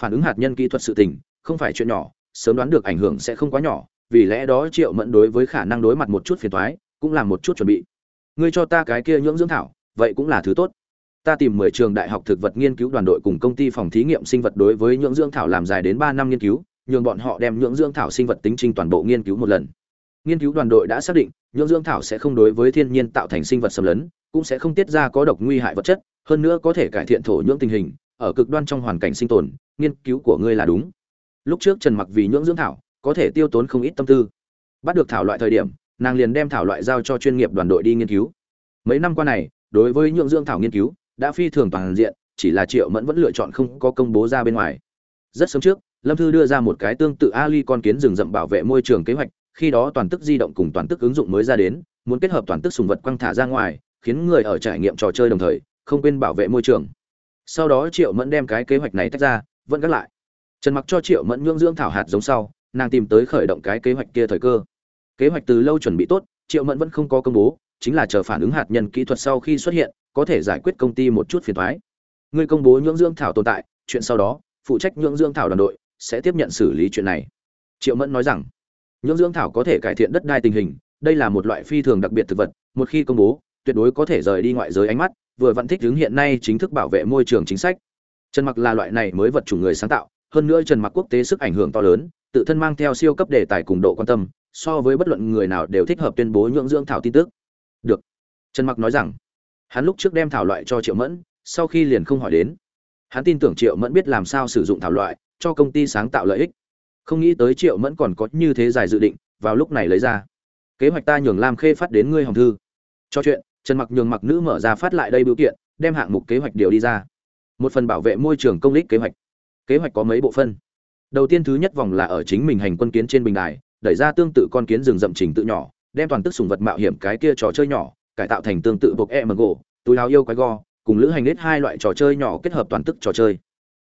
phản ứng hạt nhân kỹ thuật sự tình, không phải chuyện nhỏ, sớm đoán được ảnh hưởng sẽ không quá nhỏ, vì lẽ đó triệu mẫn đối với khả năng đối mặt một chút phiền toái, cũng làm một chút chuẩn bị. Ngươi cho ta cái kia nhưỡng dưỡng thảo, vậy cũng là thứ tốt. Ta tìm mười trường đại học thực vật nghiên cứu đoàn đội cùng công ty phòng thí nghiệm sinh vật đối với nhưỡng dưỡng thảo làm dài đến ba năm nghiên cứu nhường bọn họ đem nhưỡng dưỡng thảo sinh vật tính trình toàn bộ nghiên cứu một lần. Nghiên cứu đoàn đội đã xác định nhưỡng dưỡng thảo sẽ không đối với thiên nhiên tạo thành sinh vật xâm lấn, cũng sẽ không tiết ra có độc nguy hại vật chất, hơn nữa có thể cải thiện thổ nhưỡng tình hình, ở cực đoan trong hoàn cảnh sinh tồn, nghiên cứu của ngươi là đúng. Lúc trước trần mặc vì nhưỡng dưỡng thảo, có thể tiêu tốn không ít tâm tư. Bắt được thảo loại thời điểm, nàng liền đem thảo loại giao cho chuyên nghiệp đoàn đội đi nghiên cứu. Mấy năm qua này, đối với nhưỡng dưỡng thảo nghiên cứu, đã phi thường toàn diện, chỉ là triệu mẫn vẫn lựa chọn không có công bố ra bên ngoài. Rất sớm trước lâm thư đưa ra một cái tương tự ali con kiến rừng rậm bảo vệ môi trường kế hoạch, khi đó toàn tức di động cùng toàn tức ứng dụng mới ra đến, muốn kết hợp toàn tức sùng vật quăng thả ra ngoài, khiến người ở trải nghiệm trò chơi đồng thời, không quên bảo vệ môi trường. Sau đó triệu mẫn đem cái kế hoạch này tách ra, vẫn gác lại. Trần mặc cho triệu mẫn nhưỡng dưỡng thảo hạt giống sau, nàng tìm tới khởi động cái kế hoạch kia thời cơ. Kế hoạch từ lâu chuẩn bị tốt, triệu mẫn vẫn không có công bố, chính là chờ phản ứng hạt nhân kỹ thuật sau khi xuất hiện, có thể giải quyết công ty một chút phiền thoái người công bố nhưỡng dưỡng thảo tồn tại, chuyện sau đó, phụ trách nhưỡng dưỡng thảo đoàn đội sẽ tiếp nhận xử lý chuyện này. Triệu mẫn nói rằng nhưỡng dưỡng thảo có thể cải thiện đất đai tình hình, đây là một loại phi thường đặc biệt thực vật, một khi công bố, tuyệt đối có thể rời đi ngoại giới ánh mắt, vừa vẫn thích ứng hiện nay chính thức bảo vệ môi trường chính sách. Trần mặc là loại này mới vật chủ người sáng tạo, hơn nữa trần mặc quốc tế sức ảnh hưởng to lớn, tự thân mang theo siêu cấp đề tài cùng độ quan tâm, so với bất luận người nào đều thích hợp tuyên bố nhưỡng dưỡng thảo tin tức. Được. Trần mặc nói rằng, hắn lúc trước đem thảo loại cho triệu mẫn, sau khi liền không hỏi đến. Hắn tin tưởng triệu mẫn biết làm sao sử dụng thảo loại cho công ty sáng tạo lợi ích. Không nghĩ tới triệu mẫn còn có như thế dài dự định, vào lúc này lấy ra. Kế hoạch ta nhường lam khê phát đến ngươi hồng thư. Cho chuyện, trần mặc nhường mặc nữ mở ra phát lại đây biểu kiện, đem hạng mục kế hoạch điều đi ra. Một phần bảo vệ môi trường công lích kế hoạch. Kế hoạch có mấy bộ phân. Đầu tiên thứ nhất vòng là ở chính mình hành quân kiến trên bình đài, đẩy ra tương tự con kiến rừng rậm trình tự nhỏ, đem toàn tức sùng vật mạo hiểm cái kia trò chơi nhỏ, cải tạo thành tương tự buộc e mg túi áo yêu quái go, cùng lữ hành nết hai loại trò chơi nhỏ kết hợp toàn tức trò chơi.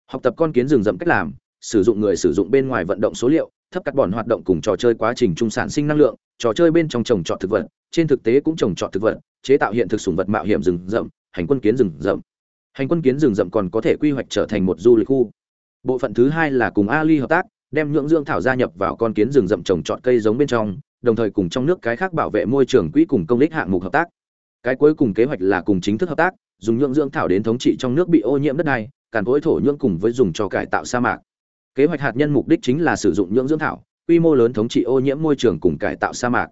Học tập con kiến rừng rậm cách làm sử dụng người sử dụng bên ngoài vận động số liệu, thấp cắt bòn hoạt động cùng trò chơi quá trình trung sản sinh năng lượng, trò chơi bên trong trồng trọt thực vật, trên thực tế cũng trồng trọt thực vật, chế tạo hiện thực sùng vật mạo hiểm rừng rậm, hành quân kiến rừng rậm. Hành quân kiến rừng rậm còn có thể quy hoạch trở thành một du lịch khu. Bộ phận thứ hai là cùng ali hợp tác, đem nhưỡng dương thảo gia nhập vào con kiến rừng rậm trồng trọt cây giống bên trong, đồng thời cùng trong nước cái khác bảo vệ môi trường quỹ cùng công đích hạng mục hợp tác. Cái cuối cùng kế hoạch là cùng chính thức hợp tác, dùng nhưỡng dưỡng thảo đến thống trị trong nước bị ô nhiễm đất này càn cối thổ nhưỡng cùng với dùng cho cải tạo sa mạc kế hoạch hạt nhân mục đích chính là sử dụng nhưỡng dưỡng thảo quy mô lớn thống trị ô nhiễm môi trường cùng cải tạo sa mạc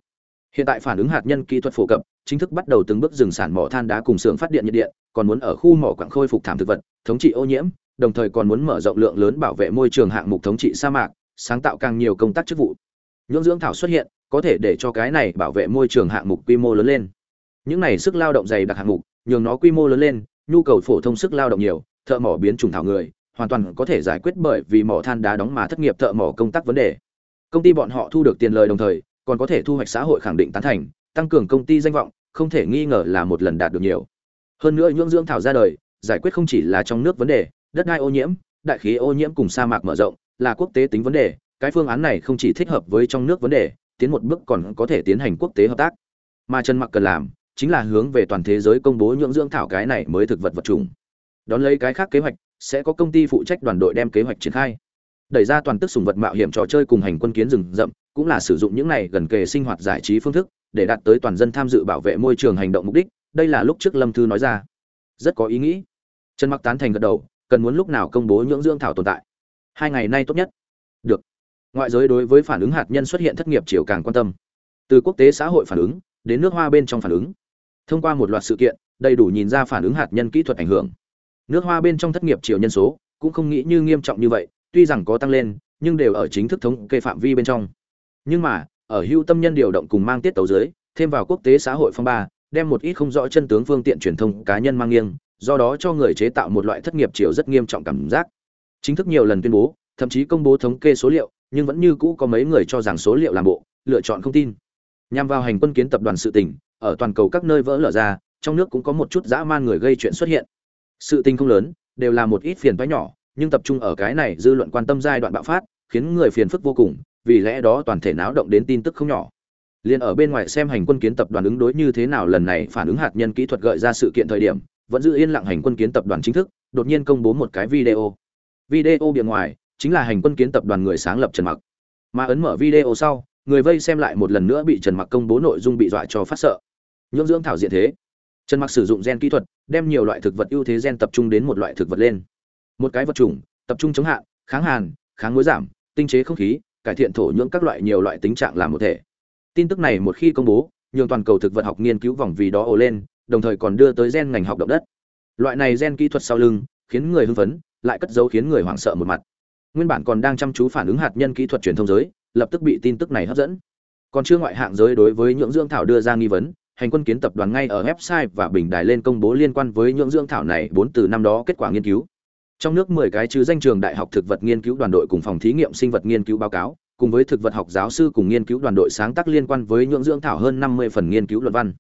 hiện tại phản ứng hạt nhân kỹ thuật phổ cập chính thức bắt đầu từng bước dừng sản mỏ than đá cùng xưởng phát điện nhiệt điện, còn muốn ở khu mỏ quặng khôi phục thảm thực vật, thống trị ô nhiễm, đồng thời còn muốn mở rộng lượng lớn bảo vệ môi trường hạng mục thống trị sa mạc, sáng tạo càng nhiều công tác chức vụ. Nhưỡng dưỡng thảo xuất hiện, có thể để cho cái này bảo vệ môi trường hạng mục quy mô lớn lên. Những này sức lao động dày đặc hạng mục, nhường nó quy mô lớn lên, nhu cầu phổ thông sức lao động nhiều, thợ mỏ biến chủng thảo người, hoàn toàn có thể giải quyết bởi vì mỏ than đá đóng mà thất nghiệp thợ mỏ công tác vấn đề. Công ty bọn họ thu được tiền lời đồng thời, còn có thể thu hoạch xã hội khẳng định tán thành, tăng cường công ty danh vọng, không thể nghi ngờ là một lần đạt được nhiều. Hơn nữa nhưỡng dưỡng thảo ra đời, giải quyết không chỉ là trong nước vấn đề, đất đai ô nhiễm, đại khí ô nhiễm cùng sa mạc mở rộng, là quốc tế tính vấn đề, cái phương án này không chỉ thích hợp với trong nước vấn đề, tiến một bước còn có thể tiến hành quốc tế hợp tác. Mà Trần Mặc cần làm, chính là hướng về toàn thế giới công bố nhưỡng dưỡng thảo cái này mới thực vật vật chủng. Đón lấy cái khác kế hoạch, sẽ có công ty phụ trách đoàn đội đem kế hoạch triển khai. Đẩy ra toàn tức sùng vật mạo hiểm trò chơi cùng hành quân kiến rừng rậm, cũng là sử dụng những này gần kề sinh hoạt giải trí phương thức, để đạt tới toàn dân tham dự bảo vệ môi trường hành động mục đích, đây là lúc trước Lâm Thư nói ra. Rất có ý nghĩ. Trần Mặc tán thành gật đầu, cần muốn lúc nào công bố nhưỡng dưỡng thảo tồn tại. Hai ngày nay tốt nhất. Được. Ngoại giới đối với phản ứng hạt nhân xuất hiện thất nghiệp chiều càng quan tâm. Từ quốc tế xã hội phản ứng, đến nước Hoa bên trong phản ứng. Thông qua một loạt sự kiện, đầy đủ nhìn ra phản ứng hạt nhân kỹ thuật ảnh hưởng. Nước Hoa bên trong thất nghiệp chiều nhân số cũng không nghĩ như nghiêm trọng như vậy, tuy rằng có tăng lên, nhưng đều ở chính thức thống kê phạm vi bên trong. Nhưng mà, ở hưu tâm nhân điều động cùng mang tiết tấu dưới, thêm vào quốc tế xã hội phong ba, đem một ít không rõ chân tướng phương tiện truyền thông cá nhân mang nghiêng, do đó cho người chế tạo một loại thất nghiệp chiều rất nghiêm trọng cảm giác. Chính thức nhiều lần tuyên bố, thậm chí công bố thống kê số liệu, nhưng vẫn như cũ có mấy người cho rằng số liệu làm bộ, lựa chọn không tin. Nhằm vào hành quân kiến tập đoàn sự tình, ở toàn cầu các nơi vỡ lở ra, trong nước cũng có một chút dã man người gây chuyện xuất hiện. Sự tình không lớn, đều là một ít phiền toái nhỏ, nhưng tập trung ở cái này dư luận quan tâm giai đoạn bạo phát, khiến người phiền phức vô cùng, vì lẽ đó toàn thể náo động đến tin tức không nhỏ. Liên ở bên ngoài xem hành quân kiến tập đoàn ứng đối như thế nào lần này phản ứng hạt nhân kỹ thuật gợi ra sự kiện thời điểm, vẫn giữ yên lặng hành quân kiến tập đoàn chính thức, đột nhiên công bố một cái video. Video bìa ngoài chính là hành quân kiến tập đoàn người sáng lập Trần Mặc. Mà ấn mở video sau, người vây xem lại một lần nữa bị Trần Mặc công bố nội dung bị dọa cho phát sợ. Nhưỡng dưỡng thảo diện thế. Trần Mặc sử dụng gen kỹ thuật, đem nhiều loại thực vật ưu thế gen tập trung đến một loại thực vật lên. Một cái vật chủng, tập trung chống hạn, kháng hàn, kháng muối giảm, tinh chế không khí, cải thiện thổ nhưỡng các loại nhiều loại tính trạng làm một thể. Tin tức này một khi công bố, nhường toàn cầu thực vật học nghiên cứu vòng vì đó ồ lên, đồng thời còn đưa tới gen ngành học động đất. Loại này gen kỹ thuật sau lưng, khiến người hưng phấn, lại cất giấu khiến người hoảng sợ một mặt. Nguyên bản còn đang chăm chú phản ứng hạt nhân kỹ thuật truyền thông giới, lập tức bị tin tức này hấp dẫn. Còn chưa ngoại hạng giới đối với Nhượng dưỡng thảo đưa ra nghi vấn, hành quân kiến tập đoàn ngay ở website và bình đài lên công bố liên quan với nhưỡng dưỡng thảo này bốn từ năm đó kết quả nghiên cứu. Trong nước 10 cái chứ danh trường đại học thực vật nghiên cứu đoàn đội cùng phòng thí nghiệm sinh vật nghiên cứu báo cáo, cùng với thực vật học giáo sư cùng nghiên cứu đoàn đội sáng tác liên quan với nhưỡng dưỡng thảo hơn 50 phần nghiên cứu luận văn.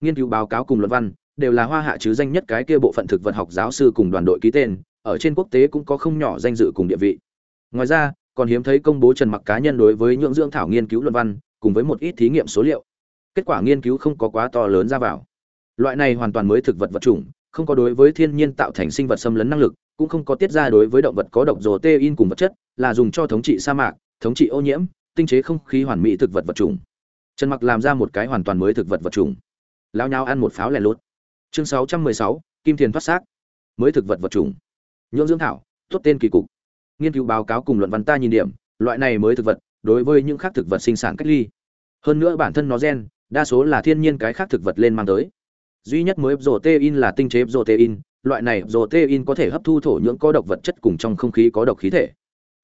Nghiên cứu báo cáo cùng luận văn đều là hoa hạ chứ danh nhất cái kia bộ phận thực vật học giáo sư cùng đoàn đội ký tên, ở trên quốc tế cũng có không nhỏ danh dự cùng địa vị. Ngoài ra, còn hiếm thấy công bố Trần Mặc cá nhân đối với nhưỡng dưỡng thảo nghiên cứu luận văn, cùng với một ít thí nghiệm số liệu. Kết quả nghiên cứu không có quá to lớn ra vào. Loại này hoàn toàn mới thực vật vật chủng, không có đối với thiên nhiên tạo thành sinh vật xâm lấn năng lực, cũng không có tiết ra đối với động vật có độc protein cùng vật chất, là dùng cho thống trị sa mạc, thống trị ô nhiễm, tinh chế không khí hoàn mỹ thực vật vật chủng. Trần Mặc làm ra một cái hoàn toàn mới thực vật vật chủng. Lao nhau ăn một pháo lẻ lút. Chương 616, Kim Thiền phát xác. Mới thực vật vật chủng. Nhưỡng dưỡng thảo, tốt tên kỳ cục. Nghiên cứu báo cáo cùng luận văn ta nhìn điểm, loại này mới thực vật, đối với những khác thực vật sinh sản cách ly. Hơn nữa bản thân nó gen, đa số là thiên nhiên cái khác thực vật lên mang tới. Duy nhất mới protein là tinh chế protein, loại này protein có thể hấp thu thổ nhưỡng có độc vật chất cùng trong không khí có độc khí thể.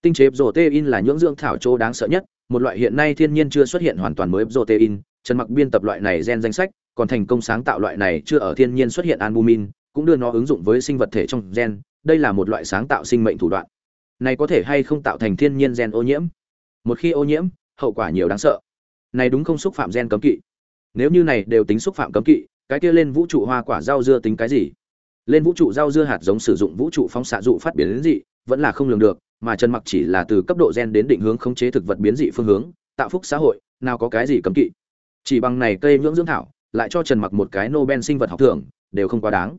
Tinh chế protein là nhưỡng dưỡng thảo chỗ đáng sợ nhất, một loại hiện nay thiên nhiên chưa xuất hiện hoàn toàn mới protein, Trần Mặc biên tập loại này gen danh sách, còn thành công sáng tạo loại này chưa ở thiên nhiên xuất hiện albumin, cũng đưa nó ứng dụng với sinh vật thể trong gen, đây là một loại sáng tạo sinh mệnh thủ đoạn. Này có thể hay không tạo thành thiên nhiên gen ô nhiễm? Một khi ô nhiễm, hậu quả nhiều đáng sợ. Này đúng không xúc phạm gen cấm kỵ. Nếu như này đều tính xúc phạm cấm kỵ, cái kia lên vũ trụ hoa quả rau dưa tính cái gì? Lên vũ trụ rau dưa hạt giống sử dụng vũ trụ phóng xạ dụ phát biến đến dị, vẫn là không lường được, mà Trần Mặc chỉ là từ cấp độ gen đến định hướng khống chế thực vật biến dị phương hướng, tạo phúc xã hội, nào có cái gì cấm kỵ. Chỉ bằng này cây nhưỡng dưỡng thảo, lại cho Trần Mặc một cái Nobel sinh vật học thưởng, đều không quá đáng.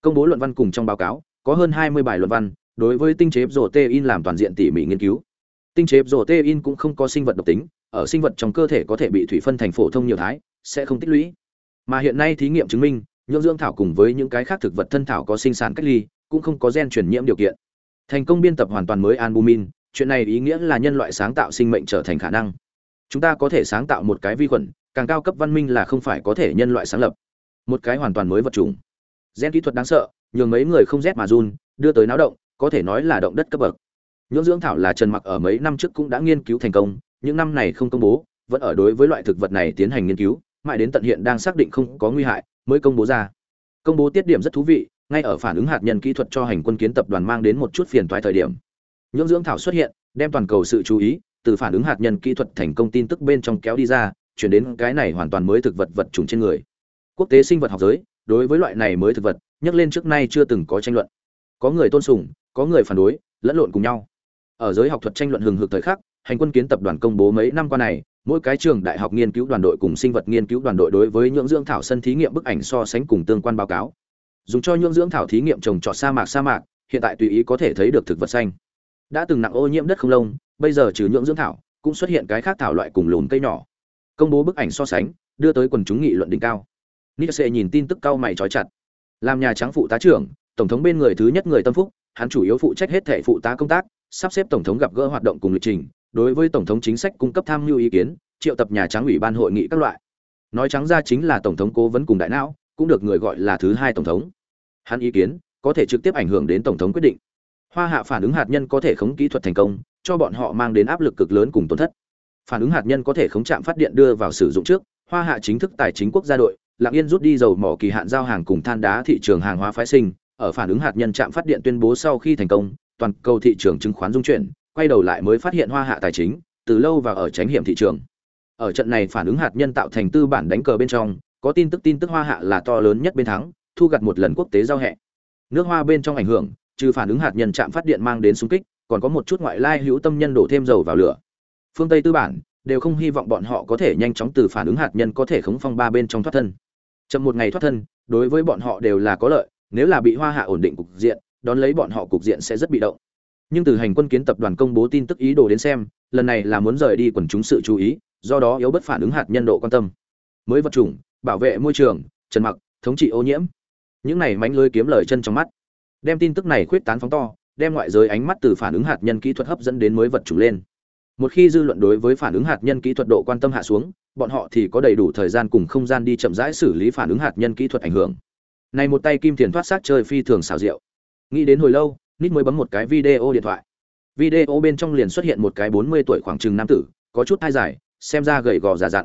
Công bố luận văn cùng trong báo cáo, có hơn 20 bài luận văn, đối với tinh chế protein làm toàn diện tỉ mỉ nghiên cứu. Tinh chế protein cũng không có sinh vật độc tính, ở sinh vật trong cơ thể có thể bị thủy phân thành phổ thông nhiều thái, sẽ không tích lũy. Mà hiện nay thí nghiệm chứng minh, nhưỡng dưỡng thảo cùng với những cái khác thực vật thân thảo có sinh sản cách ly, cũng không có gen truyền nhiễm điều kiện. Thành công biên tập hoàn toàn mới albumin, chuyện này ý nghĩa là nhân loại sáng tạo sinh mệnh trở thành khả năng. Chúng ta có thể sáng tạo một cái vi khuẩn, càng cao cấp văn minh là không phải có thể nhân loại sáng lập một cái hoàn toàn mới vật chủng gen kỹ thuật đáng sợ nhường mấy người không rét mà run đưa tới náo động có thể nói là động đất cấp bậc nhưỡng dưỡng thảo là trần mặc ở mấy năm trước cũng đã nghiên cứu thành công những năm này không công bố vẫn ở đối với loại thực vật này tiến hành nghiên cứu mãi đến tận hiện đang xác định không có nguy hại, mới công bố ra. Công bố tiết điểm rất thú vị, ngay ở phản ứng hạt nhân kỹ thuật cho hành quân kiến tập đoàn mang đến một chút phiền toái thời điểm. Nhưỡng dưỡng thảo xuất hiện, đem toàn cầu sự chú ý, từ phản ứng hạt nhân kỹ thuật thành công tin tức bên trong kéo đi ra, chuyển đến cái này hoàn toàn mới thực vật vật chủng trên người. Quốc tế sinh vật học giới, đối với loại này mới thực vật, nhắc lên trước nay chưa từng có tranh luận. Có người tôn sùng, có người phản đối, lẫn lộn cùng nhau. Ở giới học thuật tranh luận hừng hực thời khắc, hành quân kiến tập đoàn công bố mấy năm qua này mỗi cái trường đại học nghiên cứu đoàn đội cùng sinh vật nghiên cứu đoàn đội đối với nhưỡng dưỡng thảo sân thí nghiệm bức ảnh so sánh cùng tương quan báo cáo. Dùng cho nhưỡng dưỡng thảo thí nghiệm trồng trọt sa mạc sa mạc, hiện tại tùy ý có thể thấy được thực vật xanh. Đã từng nặng ô nhiễm đất không lông, bây giờ trừ nhưỡng dưỡng thảo, cũng xuất hiện cái khác thảo loại cùng lùn cây nhỏ. Công bố bức ảnh so sánh, đưa tới quần chúng nghị luận đỉnh cao. Nixon nhìn tin tức cao mày trói chặt. Làm nhà trắng phụ tá trưởng, tổng thống bên người thứ nhất người tâm phúc, hắn chủ yếu phụ trách hết thể phụ tá công tác, sắp xếp tổng thống gặp gỡ hoạt động cùng lịch trình đối với tổng thống chính sách cung cấp tham mưu ý kiến, triệu tập nhà trắng ủy ban hội nghị các loại. Nói trắng ra chính là tổng thống cố vấn cùng đại não, cũng được người gọi là thứ hai tổng thống. Hắn ý kiến, có thể trực tiếp ảnh hưởng đến tổng thống quyết định. Hoa hạ phản ứng hạt nhân có thể khống kỹ thuật thành công, cho bọn họ mang đến áp lực cực lớn cùng tổn thất. Phản ứng hạt nhân có thể khống chạm phát điện đưa vào sử dụng trước, hoa hạ chính thức tài chính quốc gia đội lạng yên rút đi dầu mỏ kỳ hạn giao hàng cùng than đá thị trường hàng hóa phái sinh, ở phản ứng hạt nhân chạm phát điện tuyên bố sau khi thành công, toàn cầu thị trường chứng khoán dung chuyển quay đầu lại mới phát hiện hoa hạ tài chính, từ lâu và ở tránh hiểm thị trường. Ở trận này phản ứng hạt nhân tạo thành tư bản đánh cờ bên trong, có tin tức tin tức hoa hạ là to lớn nhất bên thắng, thu gặt một lần quốc tế giao hẹ. Nước hoa bên trong ảnh hưởng, trừ phản ứng hạt nhân chạm phát điện mang đến xung kích, còn có một chút ngoại lai hữu tâm nhân đổ thêm dầu vào lửa. Phương tây tư bản, đều không hy vọng bọn họ có thể nhanh chóng từ phản ứng hạt nhân có thể khống phong ba bên trong thoát thân. Chậm một ngày thoát thân, đối với bọn họ đều là có lợi, nếu là bị hoa hạ ổn định cục diện, đón lấy bọn họ cục diện sẽ rất bị động nhưng từ hành quân kiến tập đoàn công bố tin tức ý đồ đến xem, lần này là muốn rời đi quần chúng sự chú ý, do đó yếu bất phản ứng hạt nhân độ quan tâm. Mới vật chủng, bảo vệ môi trường, trần mặc, thống trị ô nhiễm. Những này mánh lưới kiếm lời chân trong mắt. Đem tin tức này khuyết tán phóng to, đem ngoại giới ánh mắt từ phản ứng hạt nhân kỹ thuật hấp dẫn đến mới vật chủng lên. Một khi dư luận đối với phản ứng hạt nhân kỹ thuật độ quan tâm hạ xuống, bọn họ thì có đầy đủ thời gian cùng không gian đi chậm rãi xử lý phản ứng hạt nhân kỹ thuật ảnh hưởng. Này một tay kim tiền thoát xác chơi phi thường xảo diệu. Nghĩ đến hồi lâu nít mới bấm một cái video điện thoại. Video bên trong liền xuất hiện một cái bốn mươi tuổi khoảng chừng nam tử, có chút thai dài, xem ra gầy gò già dặn.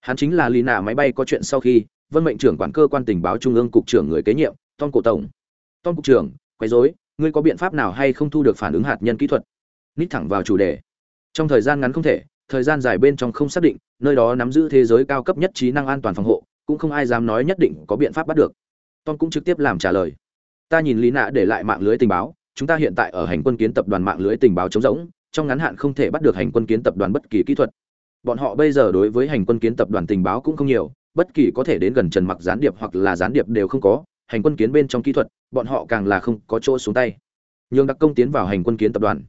Hắn chính là lì nạ máy bay có chuyện sau khi, vân mệnh trưởng quản cơ quan tình báo trung ương cục trưởng người kế nhiệm, tom cổ tổng. Tom cục trưởng, quấy rối, ngươi có biện pháp nào hay không thu được phản ứng hạt nhân kỹ thuật? Nít thẳng vào chủ đề. Trong thời gian ngắn không thể, thời gian dài bên trong không xác định, nơi đó nắm giữ thế giới cao cấp nhất trí năng an toàn phòng hộ, cũng không ai dám nói nhất định có biện pháp bắt được. Tom cũng trực tiếp làm trả lời. Ta nhìn lý nạ để lại mạng lưới tình báo chúng ta hiện tại ở hành quân kiến tập đoàn mạng lưới tình báo chống rỗng, trong ngắn hạn không thể bắt được hành quân kiến tập đoàn bất kỳ kỹ thuật. Bọn họ bây giờ đối với hành quân kiến tập đoàn tình báo cũng không nhiều, bất kỳ có thể đến gần trần mặc gián điệp hoặc là gián điệp đều không có, hành quân kiến bên trong kỹ thuật, bọn họ càng là không có chỗ xuống tay. Nhường đặc công tiến vào hành quân kiến tập đoàn.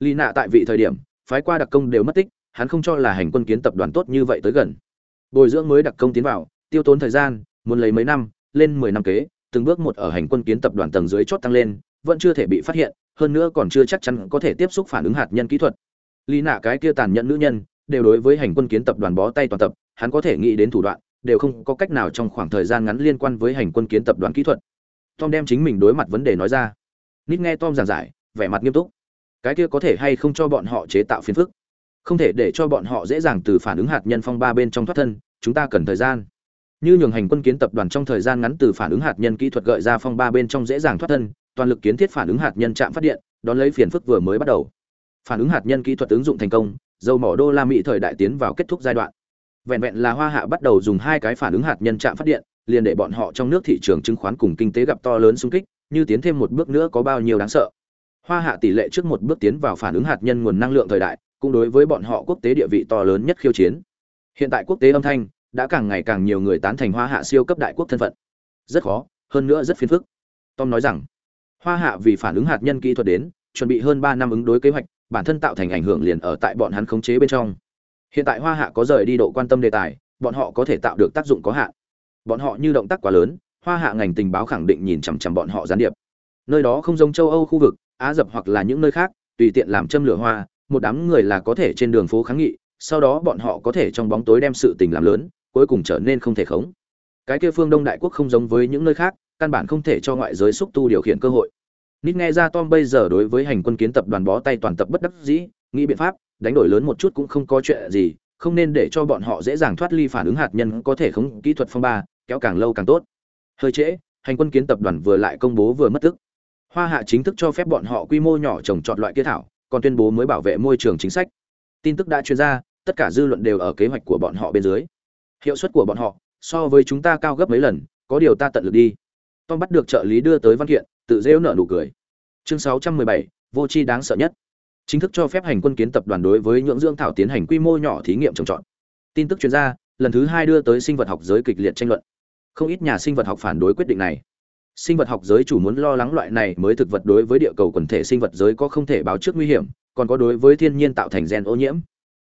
Lý nạ tại vị thời điểm, phái qua đặc công đều mất tích, hắn không cho là hành quân kiến tập đoàn tốt như vậy tới gần. Bồi dưỡng mới đặc công tiến vào, tiêu tốn thời gian, muốn lấy mấy năm, lên mười năm kế, từng bước một ở hành quân kiến tập đoàn tầng dưới chót tăng lên vẫn chưa thể bị phát hiện, hơn nữa còn chưa chắc chắn có thể tiếp xúc phản ứng hạt nhân kỹ thuật. Lý nạ cái kia tàn nhẫn nữ nhân, đều đối với hành quân kiến tập đoàn bó tay toàn tập, hắn có thể nghĩ đến thủ đoạn, đều không có cách nào trong khoảng thời gian ngắn liên quan với hành quân kiến tập đoàn kỹ thuật. Tom đem chính mình đối mặt vấn đề nói ra. Nít nghe tom giảng giải, vẻ mặt nghiêm túc. Cái kia có thể hay không cho bọn họ chế tạo phiền phức? Không thể để cho bọn họ dễ dàng từ phản ứng hạt nhân phong ba bên trong thoát thân, chúng ta cần thời gian. Như nhường hành quân kiến tập đoàn trong thời gian ngắn từ phản ứng hạt nhân kỹ thuật gợi ra phong ba bên trong dễ dàng thoát thân toàn lực kiến thiết phản ứng hạt nhân chạm phát điện, đón lấy phiền phức vừa mới bắt đầu. Phản ứng hạt nhân kỹ thuật ứng dụng thành công, dầu mỏ đô la mỹ thời đại tiến vào kết thúc giai đoạn. Vẹn vẹn là hoa hạ bắt đầu dùng hai cái phản ứng hạt nhân chạm phát điện, liền để bọn họ trong nước thị trường chứng khoán cùng kinh tế gặp to lớn xung kích, như tiến thêm một bước nữa có bao nhiêu đáng sợ. Hoa hạ tỷ lệ trước một bước tiến vào phản ứng hạt nhân nguồn năng lượng thời đại, cũng đối với bọn họ quốc tế địa vị to lớn nhất khiêu chiến. Hiện tại quốc tế âm thanh đã càng ngày càng nhiều người tán thành hoa hạ siêu cấp đại quốc thân phận. Rất khó, hơn nữa rất phiền phức. Tom nói rằng hoa hạ vì phản ứng hạt nhân kỹ thuật đến, chuẩn bị hơn ba năm ứng đối kế hoạch, bản thân tạo thành ảnh hưởng liền ở tại bọn hắn khống chế bên trong. Hiện tại hoa hạ có rời đi độ quan tâm đề tài, bọn họ có thể tạo được tác dụng có hạn. Bọn họ như động tác quá lớn, hoa hạ ngành tình báo khẳng định nhìn chằm chằm bọn họ gián điệp. Nơi đó không giống châu âu khu vực, á dập hoặc là những nơi khác, tùy tiện làm châm lửa hoa, một đám người là có thể trên đường phố kháng nghị, sau đó bọn họ có thể trong bóng tối đem sự tình làm lớn, cuối cùng trở nên không thể khống. Cái kia phương đông đại quốc không giống với những nơi khác, căn bản không thể cho ngoại giới xúc tu điều khiển cơ hội nít nghe ra tom bây giờ đối với hành quân kiến tập đoàn bó tay toàn tập bất đắc dĩ, nghĩ biện pháp, đánh đổi lớn một chút cũng không có chuyện gì, không nên để cho bọn họ dễ dàng thoát ly phản ứng hạt nhân có thể không, kỹ thuật phong ba, kéo càng lâu càng tốt. Hơi trễ, hành quân kiến tập đoàn vừa lại công bố vừa mất tức. Hoa hạ chính thức cho phép bọn họ quy mô nhỏ trồng trọt loại kia thảo, còn tuyên bố mới bảo vệ môi trường chính sách. Tin tức đã truyền ra, tất cả dư luận đều ở kế hoạch của bọn họ bên dưới. Hiệu suất của bọn họ, so với chúng ta cao gấp mấy lần, có điều ta tận lực đi. Tom bắt được trợ lý đưa tới văn kiện, tự rêu nợ nụ cười chương 617, vô chi đáng sợ nhất. Chính thức cho phép hành quân kiến tập đoàn đối với nhưỡng dưỡng thảo tiến hành quy mô nhỏ thí nghiệm trồng trọt. Tin tức chuyên gia lần thứ hai đưa tới sinh vật học giới kịch liệt tranh luận. Không ít nhà sinh vật học phản đối quyết định này. Sinh vật học giới chủ muốn lo lắng loại này mới thực vật đối với địa cầu quần thể sinh vật giới có không thể báo trước nguy hiểm còn có đối với thiên nhiên tạo thành gen ô nhiễm.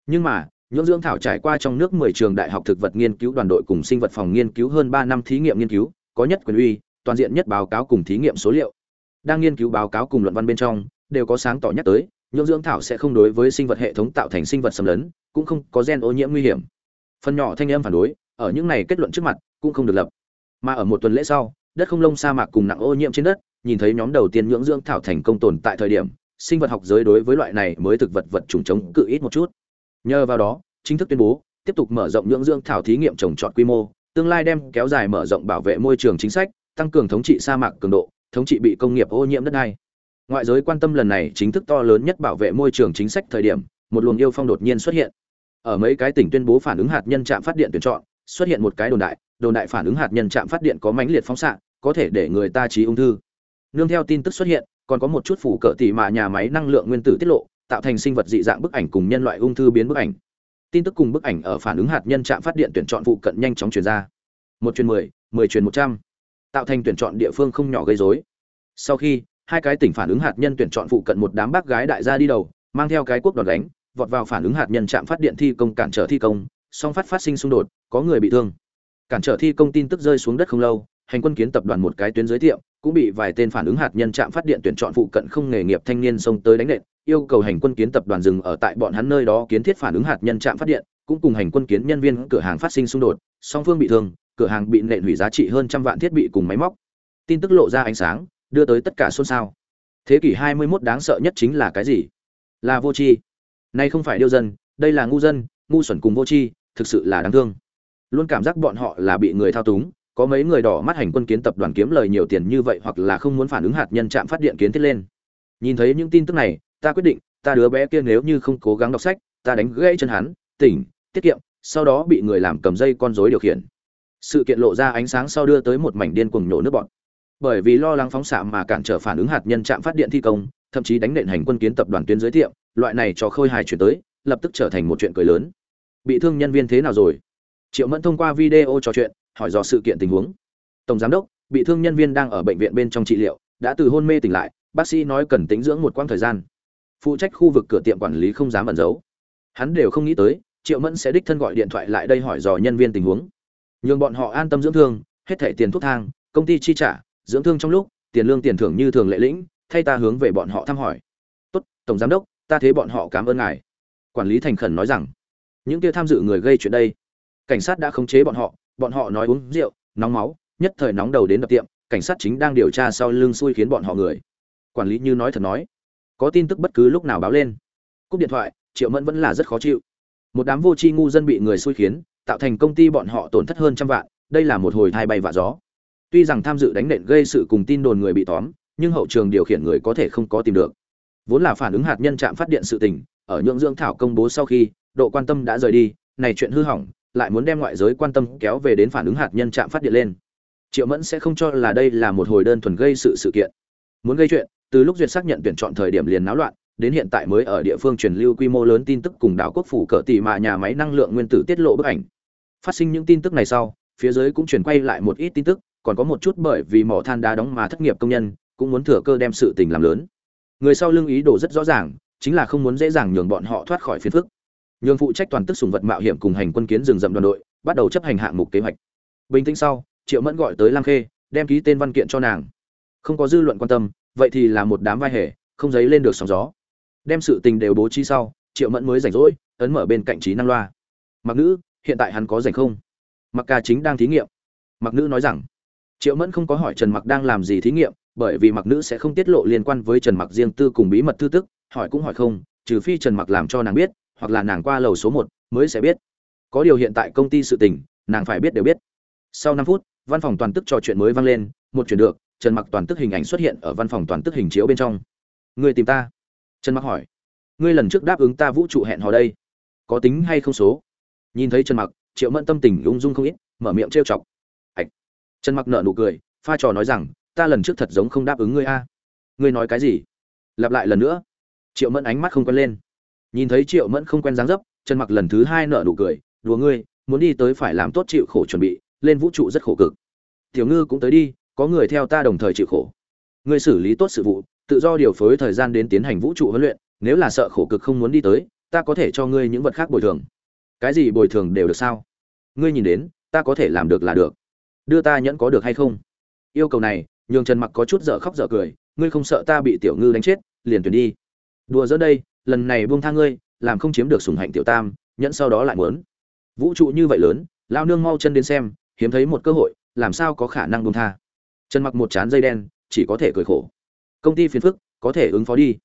Nhưng mà nhưỡng dưỡng thảo trải qua trong nước 10 trường đại học thực vật nghiên cứu đoàn đội cùng sinh vật phòng nghiên cứu hơn 3 năm thí nghiệm nghiên cứu có nhất quyền uy toàn diện nhất báo cáo cùng thí nghiệm số liệu đang nghiên cứu báo cáo cùng luận văn bên trong, đều có sáng tỏ nhắc tới nhưỡng dưỡng thảo sẽ không đối với sinh vật hệ thống tạo thành sinh vật xâm lấn, cũng không có gen ô nhiễm nguy hiểm. Phần nhỏ thanh âm phản đối, ở những này kết luận trước mặt, cũng không được lập. Mà ở một tuần lễ sau, đất không lông sa mạc cùng nặng ô nhiễm trên đất, nhìn thấy nhóm đầu tiên nhưỡng dưỡng thảo thành công tồn tại thời điểm, sinh vật học giới đối với loại này mới thực vật vật trùng chống cự ít một chút. Nhờ vào đó, chính thức tuyên bố, tiếp tục mở rộng nhưỡng dưỡng thảo thí nghiệm trồng trọt quy mô, tương lai đem kéo dài mở rộng bảo vệ môi trường chính sách, tăng cường thống trị sa mạc cường độ thống trị bị công nghiệp ô nhiễm đất đai. Ngoại giới quan tâm lần này chính thức to lớn nhất bảo vệ môi trường chính sách thời điểm, một luồng yêu phong đột nhiên xuất hiện. Ở mấy cái tỉnh tuyên bố phản ứng hạt nhân trạm phát điện tuyển chọn, xuất hiện một cái đồn đại đồn đại phản ứng hạt nhân trạm phát điện có mãnh liệt phóng xạ, có thể để người ta trí ung thư. Nương theo tin tức xuất hiện, còn có một chút phủ cỡ tỉ mà nhà máy năng lượng nguyên tử tiết lộ, tạo thành sinh vật dị dạng bức ảnh cùng nhân loại ung thư biến bức ảnh. Tin tức cùng bức ảnh ở phản ứng hạt nhân trạm phát điện tuyển chọn vụ cận nhanh chóng truyền ra. Một truyền mười mười truyền một trăm tạo thành tuyển chọn địa phương không nhỏ gây rối. Sau khi, hai cái tỉnh phản ứng hạt nhân tuyển chọn phụ cận một đám bác gái đại gia đi đầu, mang theo cái quốc đòn đánh, vọt vào phản ứng hạt nhân chạm phát điện thi công cản trở thi công, song phát phát sinh xung đột, có người bị thương. Cản trở thi công tin tức rơi xuống đất không lâu, hành quân kiến tập đoàn một cái tuyến giới thiệu, cũng bị vài tên phản ứng hạt nhân chạm phát điện tuyển chọn phụ cận không nghề nghiệp thanh niên xông tới đánh nện, yêu cầu hành quân kiến tập đoàn dừng ở tại bọn hắn nơi đó kiến thiết phản ứng hạt nhân chạm phát điện, cũng cùng hành quân kiến nhân viên cửa hàng phát sinh xung đột, song phương bị thương cửa hàng bị nện hủy giá trị hơn trăm vạn thiết bị cùng máy móc. Tin tức lộ ra ánh sáng, đưa tới tất cả xôn xao. Thế kỷ 21 đáng sợ nhất chính là cái gì? Là vô tri. Nay không phải điêu dân, đây là ngu dân, ngu xuẩn cùng vô tri, thực sự là đáng thương. Luôn cảm giác bọn họ là bị người thao túng, có mấy người đỏ mắt hành quân kiến tập đoàn kiếm lời nhiều tiền như vậy hoặc là không muốn phản ứng hạt nhân chạm phát điện kiến thiết lên. Nhìn thấy những tin tức này, ta quyết định, ta đứa bé kia nếu như không cố gắng đọc sách, ta đánh gãy chân hắn, tỉnh, tiết kiệm, sau đó bị người làm cầm dây con rối điều khiển sự kiện lộ ra ánh sáng sau đưa tới một mảnh điên cuồng nhổ nước bọn bởi vì lo lắng phóng xạ mà cản trở phản ứng hạt nhân chạm phát điện thi công, thậm chí đánh nện hành quân kiến tập đoàn tuyến giới thiệu, loại này cho khôi hài chuyển tới, lập tức trở thành một chuyện cười lớn. Bị thương nhân viên thế nào rồi? Triệu mẫn thông qua video trò chuyện, hỏi dò sự kiện tình huống. Tổng giám đốc, bị thương nhân viên đang ở bệnh viện bên trong trị liệu, đã từ hôn mê tỉnh lại, bác sĩ nói cần tính dưỡng một quãng thời gian. Phụ trách khu vực cửa tiệm quản lý không dám ẩn giấu. Hắn đều không nghĩ tới, triệu mẫn sẽ đích thân gọi điện thoại lại đây hỏi dò nhân viên tình huống nhường bọn họ an tâm dưỡng thương, hết thẻ tiền thuốc thang, công ty chi trả, dưỡng thương trong lúc, tiền lương tiền thưởng như thường lệ lĩnh, thay ta hướng về bọn họ thăm hỏi. Tốt, tổng giám đốc, ta thế bọn họ cảm ơn ngài. Quản lý thành khẩn nói rằng, những kia tham dự người gây chuyện đây, cảnh sát đã khống chế bọn họ bọn họ nói uống rượu, nóng máu, nhất thời nóng đầu đến đập tiệm, cảnh sát chính đang điều tra sau lưng xui khiến bọn họ người. Quản lý như nói thật nói, có tin tức bất cứ lúc nào báo lên. Cúp điện thoại, triệu mẫn vẫn là rất khó chịu. Một đám vô tri ngu dân bị người xui khiến tạo thành công ty bọn họ tổn thất hơn trăm vạn, đây là một hồi thai bay vạ gió. Tuy rằng tham dự đánh nện gây sự cùng tin đồn người bị tóm, nhưng hậu trường điều khiển người có thể không có tìm được. Vốn là phản ứng hạt nhân trạm phát điện sự tình, ở nhượng dưỡng thảo công bố sau khi, độ quan tâm đã rời đi, này chuyện hư hỏng, lại muốn đem ngoại giới quan tâm kéo về đến phản ứng hạt nhân trạm phát điện lên. Triệu mẫn sẽ không cho là đây là một hồi đơn thuần gây sự sự kiện. Muốn gây chuyện, từ lúc duyệt xác nhận tuyển chọn thời điểm liền náo loạn, đến hiện tại mới ở địa phương truyền lưu quy mô lớn tin tức cùng đảo quốc phủ cờ tỷ mà nhà máy năng lượng nguyên tử tiết lộ bức ảnh phát sinh những tin tức này sau, phía dưới cũng chuyển quay lại một ít tin tức, còn có một chút bởi vì mỏ than đá đóng mà thất nghiệp công nhân, cũng muốn thừa cơ đem sự tình làm lớn. Người sau lưng ý đồ rất rõ ràng, chính là không muốn dễ dàng nhường bọn họ thoát khỏi phiền phức. Nhường phụ trách toàn tức sùng vật mạo hiểm cùng hành quân kiến rừng rậm đoàn đội, bắt đầu chấp hành hạng mục kế hoạch. Bình tĩnh sau, triệu mẫn gọi tới lam khê, đem ký tên văn kiện cho nàng. Không có dư luận quan tâm, vậy thì là một đám vai hề, không dấy lên được sóng gió. Đem sự tình đều bố trí sau, triệu mẫn mới rảnh rỗi, ấn mở bên cạnh trí năng loa. Mặc nữ hiện tại hắn có rảnh không? Mặc ca chính đang thí nghiệm. Mặc nữ nói rằng, triệu mẫn không có hỏi trần mặc đang làm gì thí nghiệm, bởi vì mặc nữ sẽ không tiết lộ liên quan với trần mặc riêng tư cùng bí mật thư tức, hỏi cũng hỏi không, trừ phi trần mặc làm cho nàng biết, hoặc là nàng qua lầu số một mới sẽ biết. Có điều hiện tại công ty sự tình, nàng phải biết đều biết. Sau năm phút, văn phòng toàn tức trò chuyện mới vang lên, một chuyển được, trần mặc toàn tức hình ảnh xuất hiện ở văn phòng toàn tức hình chiếu bên trong. Người tìm ta? Trần mặc hỏi. Ngươi lần trước đáp ứng ta vũ trụ hẹn hò đây, có tính hay không số? Nhìn thấy trần mặc, triệu mẫn tâm tình ung dung không ít, mở miệng trêu chọc. Hạch. Trần mặc nợ nụ cười, pha trò nói rằng, ta lần trước thật giống không đáp ứng ngươi a. Ngươi nói cái gì? Lặp lại lần nữa. Triệu mẫn ánh mắt không quen lên. Nhìn thấy triệu mẫn không quen dáng dấp, trần mặc lần thứ hai nợ nụ cười, đùa ngươi, muốn đi tới phải làm tốt chịu khổ chuẩn bị, lên vũ trụ rất khổ cực. Tiểu ngư cũng tới đi, có người theo ta đồng thời chịu khổ. Ngươi xử lý tốt sự vụ, tự do điều phối thời gian đến tiến hành vũ trụ huấn luyện, nếu là sợ khổ cực không muốn đi tới, ta có thể cho ngươi những vật khác bồi thường cái gì bồi thường đều được sao? Ngươi nhìn đến, ta có thể làm được là được. Đưa ta nhẫn có được hay không? Yêu cầu này, nhường trần mặc có chút dở khóc dở cười, ngươi không sợ ta bị tiểu ngư đánh chết, liền tuyển đi. Đùa giữa đây, lần này buông tha ngươi, làm không chiếm được sủng hạnh tiểu tam, nhẫn sau đó lại muốn. Vũ trụ như vậy lớn, lao nương mau chân đến xem, hiếm thấy một cơ hội, làm sao có khả năng buông tha? Trần mặc một chán dây đen, chỉ có thể cười khổ. Công ty phiền phức, có thể ứng phó đi.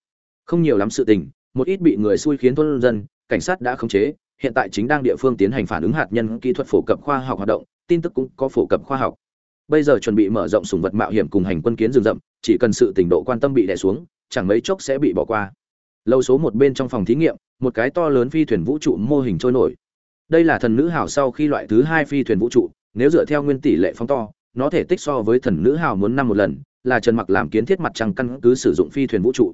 Không nhiều lắm sự tình, một ít bị người xui khiến thôn dân, cảnh sát đã khống chế hiện tại chính đang địa phương tiến hành phản ứng hạt nhân kỹ thuật phổ cập khoa học hoạt động, tin tức cũng có phổ cập khoa học. Bây giờ chuẩn bị mở rộng sùng vật mạo hiểm cùng hành quân kiến rừng rậm, chỉ cần sự tình độ quan tâm bị đè xuống, chẳng mấy chốc sẽ bị bỏ qua. Lâu số một bên trong phòng thí nghiệm, một cái to lớn phi thuyền vũ trụ mô hình trôi nổi. Đây là thần nữ hào sau khi loại thứ hai phi thuyền vũ trụ, nếu dựa theo nguyên tỷ lệ phóng to, nó thể tích so với thần nữ hào muốn năm một lần, là trần mặc làm kiến thiết mặt trăng căn cứ sử dụng phi thuyền vũ trụ.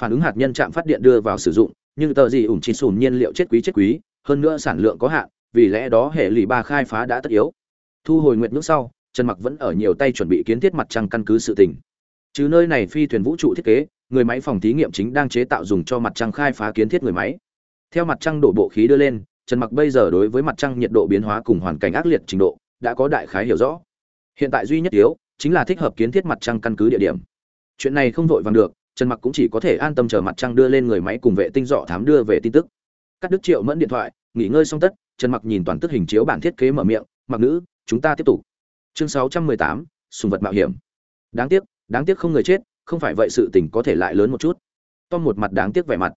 Phản ứng hạt nhân chạm phát điện đưa vào sử dụng, nhưng tờ gì ủng chỉ sùn nhiên liệu chết quý chết quý hơn nữa sản lượng có hạn, vì lẽ đó hệ lụy ba khai phá đã tất yếu. Thu hồi nguyện nước sau, trần mặc vẫn ở nhiều tay chuẩn bị kiến thiết mặt trăng căn cứ sự tình. Chứ nơi này phi thuyền vũ trụ thiết kế, người máy phòng thí nghiệm chính đang chế tạo dùng cho mặt trăng khai phá kiến thiết người máy. Theo mặt trăng đổ bộ khí đưa lên, trần mặc bây giờ đối với mặt trăng nhiệt độ biến hóa cùng hoàn cảnh ác liệt trình độ, đã có đại khái hiểu rõ. Hiện tại duy nhất yếu, chính là thích hợp kiến thiết mặt trăng căn cứ địa điểm. Chuyện này không vội vàng được, trần mặc cũng chỉ có thể an tâm chờ mặt trăng đưa lên người máy cùng vệ tinh dọ thám đưa về tin tức. Cắt đứt triệu mẫn điện thoại nghỉ ngơi xong tất trần mặc nhìn toàn tức hình chiếu bản thiết kế mở miệng mặc nữ chúng ta tiếp tục. Chương 618, sùng vật mạo hiểm. Đáng tiếc đáng tiếc không người chết không phải vậy sự tình có thể lại lớn một chút. Tom một mặt đáng tiếc vẻ mặt.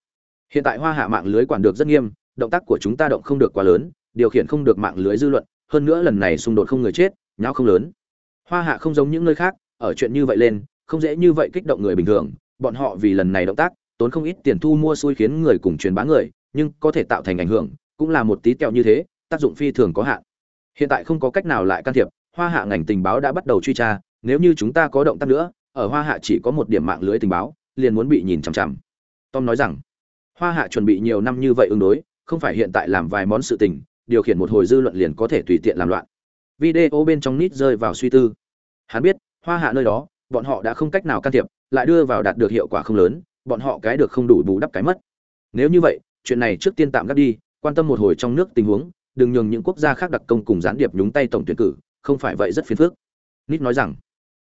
Hiện tại hoa hạ mạng lưới quản được rất nghiêm động tác của chúng ta động không được quá lớn điều khiển không được mạng lưới dư luận hơn nữa lần này xung đột không người chết nháo không lớn. Hoa hạ không giống những nơi khác ở chuyện như vậy lên không dễ như vậy kích động người bình thường bọn họ vì lần này động tác tốn không ít tiền thu mua xui khiến người cùng truyền bá người nhưng có thể tạo thành ảnh hưởng cũng là một tí kẹo như thế, tác dụng phi thường có hạn. Hiện tại không có cách nào lại can thiệp, hoa hạ ngành tình báo đã bắt đầu truy tra, nếu như chúng ta có động tác nữa, ở hoa hạ chỉ có một điểm mạng lưới tình báo, liền muốn bị nhìn chằm chằm. Tom nói rằng, hoa hạ chuẩn bị nhiều năm như vậy ứng đối, không phải hiện tại làm vài món sự tình, điều khiển một hồi dư luận liền có thể tùy tiện làm loạn. Video bên trong nít rơi vào suy tư. Hắn biết, hoa hạ nơi đó, bọn họ đã không cách nào can thiệp, lại đưa vào đạt được hiệu quả không lớn, bọn họ cái được không đủ bù đắp cái mất. Nếu như vậy, chuyện này trước tiên tạm gác đi quan tâm một hồi trong nước tình huống, đừng nhường những quốc gia khác đặc công cùng gián điệp nhúng tay tổng tuyển cử, không phải vậy rất phiền phức. Nít nói rằng,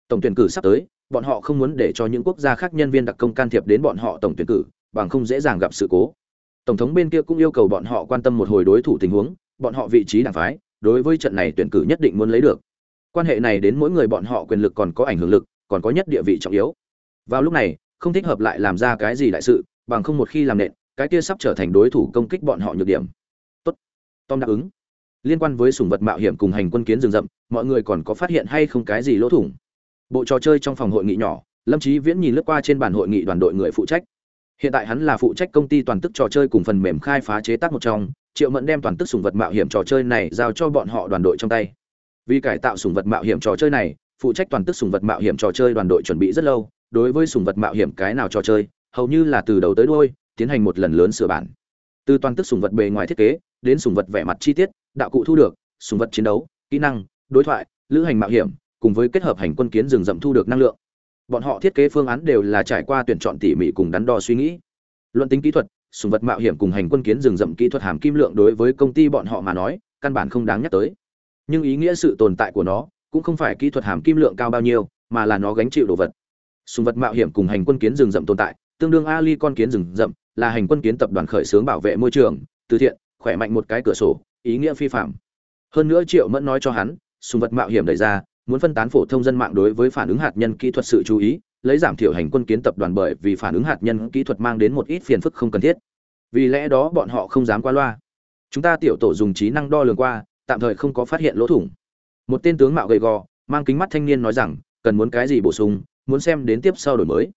tổng tuyển cử sắp tới, bọn họ không muốn để cho những quốc gia khác nhân viên đặc công can thiệp đến bọn họ tổng tuyển cử, bằng không dễ dàng gặp sự cố. Tổng thống bên kia cũng yêu cầu bọn họ quan tâm một hồi đối thủ tình huống, bọn họ vị trí đảng phái, đối với trận này tuyển cử nhất định muốn lấy được. Quan hệ này đến mỗi người bọn họ quyền lực còn có ảnh hưởng lực, còn có nhất địa vị trọng yếu. Vào lúc này, không thích hợp lại làm ra cái gì đại sự, bằng không một khi làm nện cái kia sắp trở thành đối thủ công kích bọn họ nhược điểm. Tốt. Tom đáp ứng. Liên quan với sủng vật mạo hiểm cùng hành quân kiến rừng rậm, mọi người còn có phát hiện hay không cái gì lỗ thủng? Bộ trò chơi trong phòng hội nghị nhỏ, lâm Chí viễn nhìn lướt qua trên bàn hội nghị đoàn đội người phụ trách. Hiện tại hắn là phụ trách công ty toàn tức trò chơi cùng phần mềm khai phá chế tác một trong, triệu mẫn đem toàn tức sủng vật mạo hiểm trò chơi này giao cho bọn họ đoàn đội trong tay. Vì cải tạo sủng vật mạo hiểm trò chơi này, phụ trách toàn tức sủng vật mạo hiểm trò chơi đoàn đội chuẩn bị rất lâu, đối với sủng vật mạo hiểm cái nào trò chơi, hầu như là từ đầu tới đuôi tiến hành một lần lớn sửa bản. Từ toàn tức sùng vật bề ngoài thiết kế, đến sùng vật vẻ mặt chi tiết, đạo cụ thu được, sùng vật chiến đấu, kỹ năng, đối thoại, lữ hành mạo hiểm, cùng với kết hợp hành quân kiến rừng rậm thu được năng lượng. Bọn họ thiết kế phương án đều là trải qua tuyển chọn tỉ mỉ cùng đắn đo suy nghĩ. Luận tính kỹ thuật, sùng vật mạo hiểm cùng hành quân kiến rừng rậm kỹ thuật hàm kim lượng đối với công ty bọn họ mà nói, căn bản không đáng nhắc tới. Nhưng ý nghĩa sự tồn tại của nó, cũng không phải kỹ thuật hàm kim lượng cao bao nhiêu, mà là nó gánh chịu đồ vật. Sùng vật mạo hiểm cùng hành quân kiến rừng rậm tồn tại, tương đương ali con kiến rừng rậm là hành quân kiến tập đoàn khởi xướng bảo vệ môi trường, từ thiện, khỏe mạnh một cái cửa sổ, ý nghĩa phi phạm. Hơn nữa triệu mẫn nói cho hắn, sùng vật mạo hiểm đẩy ra, muốn phân tán phổ thông dân mạng đối với phản ứng hạt nhân kỹ thuật sự chú ý, lấy giảm thiểu hành quân kiến tập đoàn bởi vì phản ứng hạt nhân kỹ thuật mang đến một ít phiền phức không cần thiết. Vì lẽ đó bọn họ không dám qua loa. Chúng ta tiểu tổ dùng trí năng đo lường qua, tạm thời không có phát hiện lỗ thủng. Một tên tướng mạo gầy gò, mang kính mắt thanh niên nói rằng, cần muốn cái gì bổ sung, muốn xem đến tiếp sau đổi mới.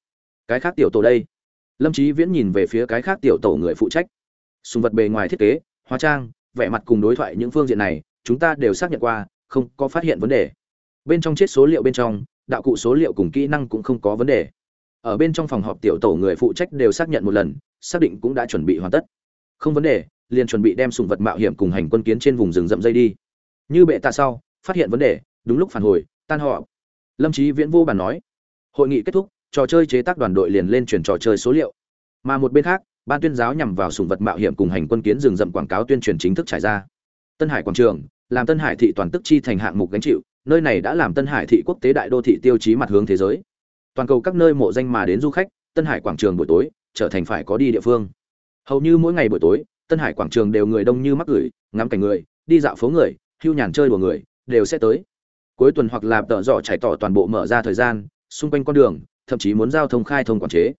Cái khác tiểu tổ đây lâm trí viễn nhìn về phía cái khác tiểu tổ người phụ trách. Sùng vật bề ngoài thiết kế, hóa trang, vẻ mặt cùng đối thoại những phương diện này, chúng ta đều xác nhận qua, không có phát hiện vấn đề. Bên trong chết số liệu bên trong, đạo cụ số liệu cùng kỹ năng cũng không có vấn đề. Ở bên trong phòng họp tiểu tổ người phụ trách đều xác nhận một lần, xác định cũng đã chuẩn bị hoàn tất. Không vấn đề, liền chuẩn bị đem sùng vật mạo hiểm cùng hành quân kiến trên vùng rừng rậm dây đi. Như bệ tạ sau, phát hiện vấn đề, đúng lúc phản hồi, tan họ lâm trí viễn vô bàn nói, hội nghị kết thúc trò chơi chế tác đoàn đội liền lên chuyển trò chơi số liệu. Mà một bên khác, ban tuyên giáo nhằm vào sùng vật mạo hiểm cùng hành quân kiến rừng rậm quảng cáo tuyên truyền chính thức trải ra. Tân hải quảng trường, làm tân hải thị toàn tức chi thành hạng mục gánh chịu, nơi này đã làm tân hải thị quốc tế đại đô thị tiêu chí mặt hướng thế giới. Toàn cầu các nơi mộ danh mà đến du khách, tân hải quảng trường buổi tối, trở thành phải có đi địa phương. Hầu như mỗi ngày buổi tối, tân hải quảng trường đều người đông như mắc gửi, ngắm cảnh người, đi dạo phố người, hưu nhàn chơi đùa người, đều sẽ tới. Cuối tuần hoặc là tợ dọ trải tỏ toàn bộ mở ra thời gian, xung quanh con đường thậm chí muốn giao thông khai thông quản chế.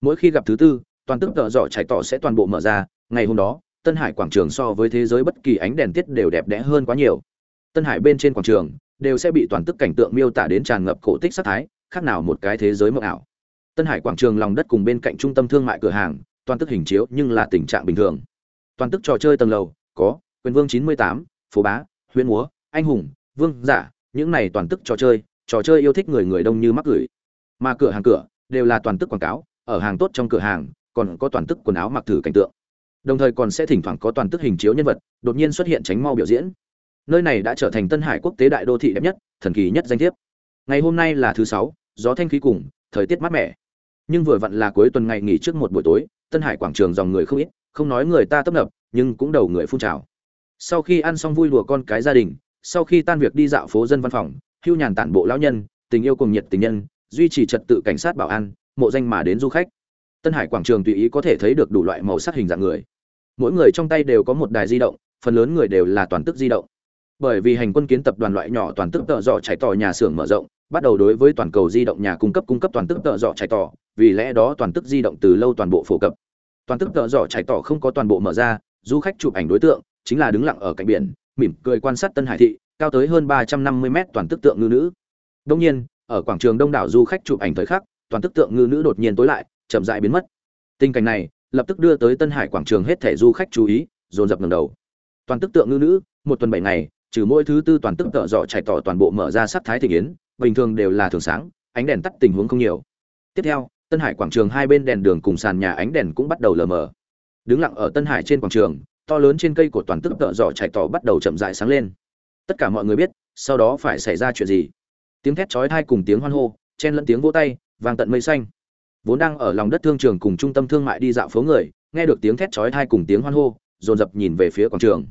Mỗi khi gặp thứ tư, toàn tức tợ dọ trải tỏ sẽ toàn bộ mở ra. Ngày hôm đó, tân hải quảng trường so với thế giới bất kỳ ánh đèn tiết đều đẹp đẽ hơn quá nhiều. Tân hải bên trên quảng trường đều sẽ bị toàn tức cảnh tượng miêu tả đến tràn ngập cổ tích sắc thái, khác nào một cái thế giới mộng ảo. Tân hải quảng trường lòng đất cùng bên cạnh trung tâm thương mại cửa hàng, toàn tức hình chiếu nhưng là tình trạng bình thường. Toàn tức trò chơi tầng lầu, có, quyền vương chín mươi tám, phố bá huyễn múa, anh hùng, vương giả, những này toàn tức trò chơi trò chơi yêu thích người người đông như mắc gửi mà cửa hàng cửa đều là toàn tức quảng cáo, ở hàng tốt trong cửa hàng còn có toàn tức quần áo mặc thử cảnh tượng. Đồng thời còn sẽ thỉnh thoảng có toàn tức hình chiếu nhân vật đột nhiên xuất hiện tránh mau biểu diễn. Nơi này đã trở thành tân hải quốc tế đại đô thị đẹp nhất, thần kỳ nhất danh thiếp. Ngày hôm nay là thứ sáu, gió thanh khí cùng, thời tiết mát mẻ. Nhưng vừa vặn là cuối tuần ngày nghỉ trước một buổi tối, tân hải quảng trường dòng người không ít, không nói người ta tấp nập, nhưng cũng đầu người phun trào. Sau khi ăn xong vui đùa con cái gia đình, sau khi tan việc đi dạo phố dân văn phòng, hưu nhàn tản bộ lão nhân, tình yêu cùng nhiệt tình nhân duy trì trật tự cảnh sát bảo an, mộ danh mà đến du khách. Tân hải quảng trường tùy ý có thể thấy được đủ loại màu sắc hình dạng người. Mỗi người trong tay đều có một đài di động, phần lớn người đều là toàn tức di động. Bởi vì hành quân kiến tập đoàn loại nhỏ toàn tức tợ dọ chạy tỏ nhà xưởng mở rộng, bắt đầu đối với toàn cầu di động nhà cung cấp cung cấp toàn tức tợ dọ chạy tỏ vì lẽ đó toàn tức di động từ lâu toàn bộ phổ cập. Toàn tức tợ dọ chạy tỏ không có toàn bộ mở ra, du khách chụp ảnh đối tượng, chính là đứng lặng ở cạnh biển, mỉm cười quan sát tân hải thị, cao tới hơn ba trăm năm mươi mét toàn tức tượng ngư nữ. Đông nhiên ở quảng trường đông đảo du khách chụp ảnh thời khắc, toàn tức tượng ngư nữ đột nhiên tối lại, chậm dại biến mất. Tình cảnh này, lập tức đưa tới tân hải quảng trường hết thẻ du khách chú ý, dồn dập ngầm đầu. Toàn tức tượng ngư nữ, một tuần bảy ngày, trừ mỗi thứ tư toàn tức tợ dọ chạy tỏ toàn bộ mở ra sắc thái thị yến bình thường đều là thường sáng, ánh đèn tắt tình huống không nhiều. Tiếp theo, tân hải quảng trường hai bên đèn đường cùng sàn nhà ánh đèn cũng bắt đầu lờ mờ. Đứng lặng ở tân hải trên quảng trường, to lớn trên cây của toàn tức tợ dọ chạy tỏ bắt đầu chậm rãi sáng lên. Tất cả mọi người biết, sau đó phải xảy ra chuyện gì? Tiếng thét chói tai cùng tiếng hoan hô, chen lẫn tiếng vỗ tay, vang tận mây xanh. Vốn đang ở lòng đất thương trường cùng trung tâm thương mại đi dạo phố người, nghe được tiếng thét chói tai cùng tiếng hoan hô, dồn dập nhìn về phía quảng trường.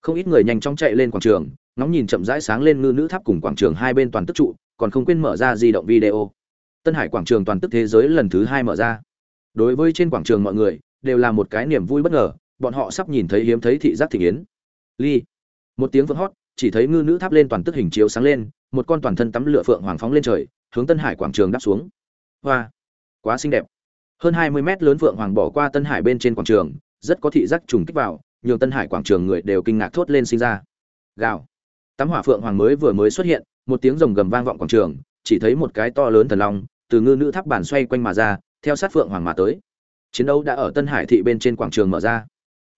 Không ít người nhanh chóng chạy lên quảng trường, ngóng nhìn chậm rãi sáng lên ngư nữ tháp cùng quảng trường hai bên toàn tức trụ, còn không quên mở ra di động video. Tân hải quảng trường toàn tức thế giới lần thứ hai mở ra. Đối với trên quảng trường mọi người, đều là một cái niềm vui bất ngờ, bọn họ sắp nhìn thấy hiếm thấy thị giác thị yến ly. Một tiếng vỡ hót chỉ thấy ngư nữ tháp lên toàn tức hình chiếu sáng lên, một con toàn thân tắm lửa phượng hoàng phóng lên trời, hướng tân hải quảng trường đáp xuống. Hoa, quá xinh đẹp. Hơn hai mươi mét lớn phượng hoàng bỏ qua tân hải bên trên quảng trường, rất có thị giác trùng kích vào nhiều tân hải quảng trường người đều kinh ngạc thốt lên sinh ra. Gào. Tắm hỏa phượng hoàng mới vừa mới xuất hiện, một tiếng rồng gầm vang vọng quảng trường, chỉ thấy một cái to lớn thần long, từ ngư nữ tháp bản xoay quanh mà ra, theo sát phượng hoàng mà tới. Chiến đấu đã ở tân hải thị bên trên quảng trường mở ra.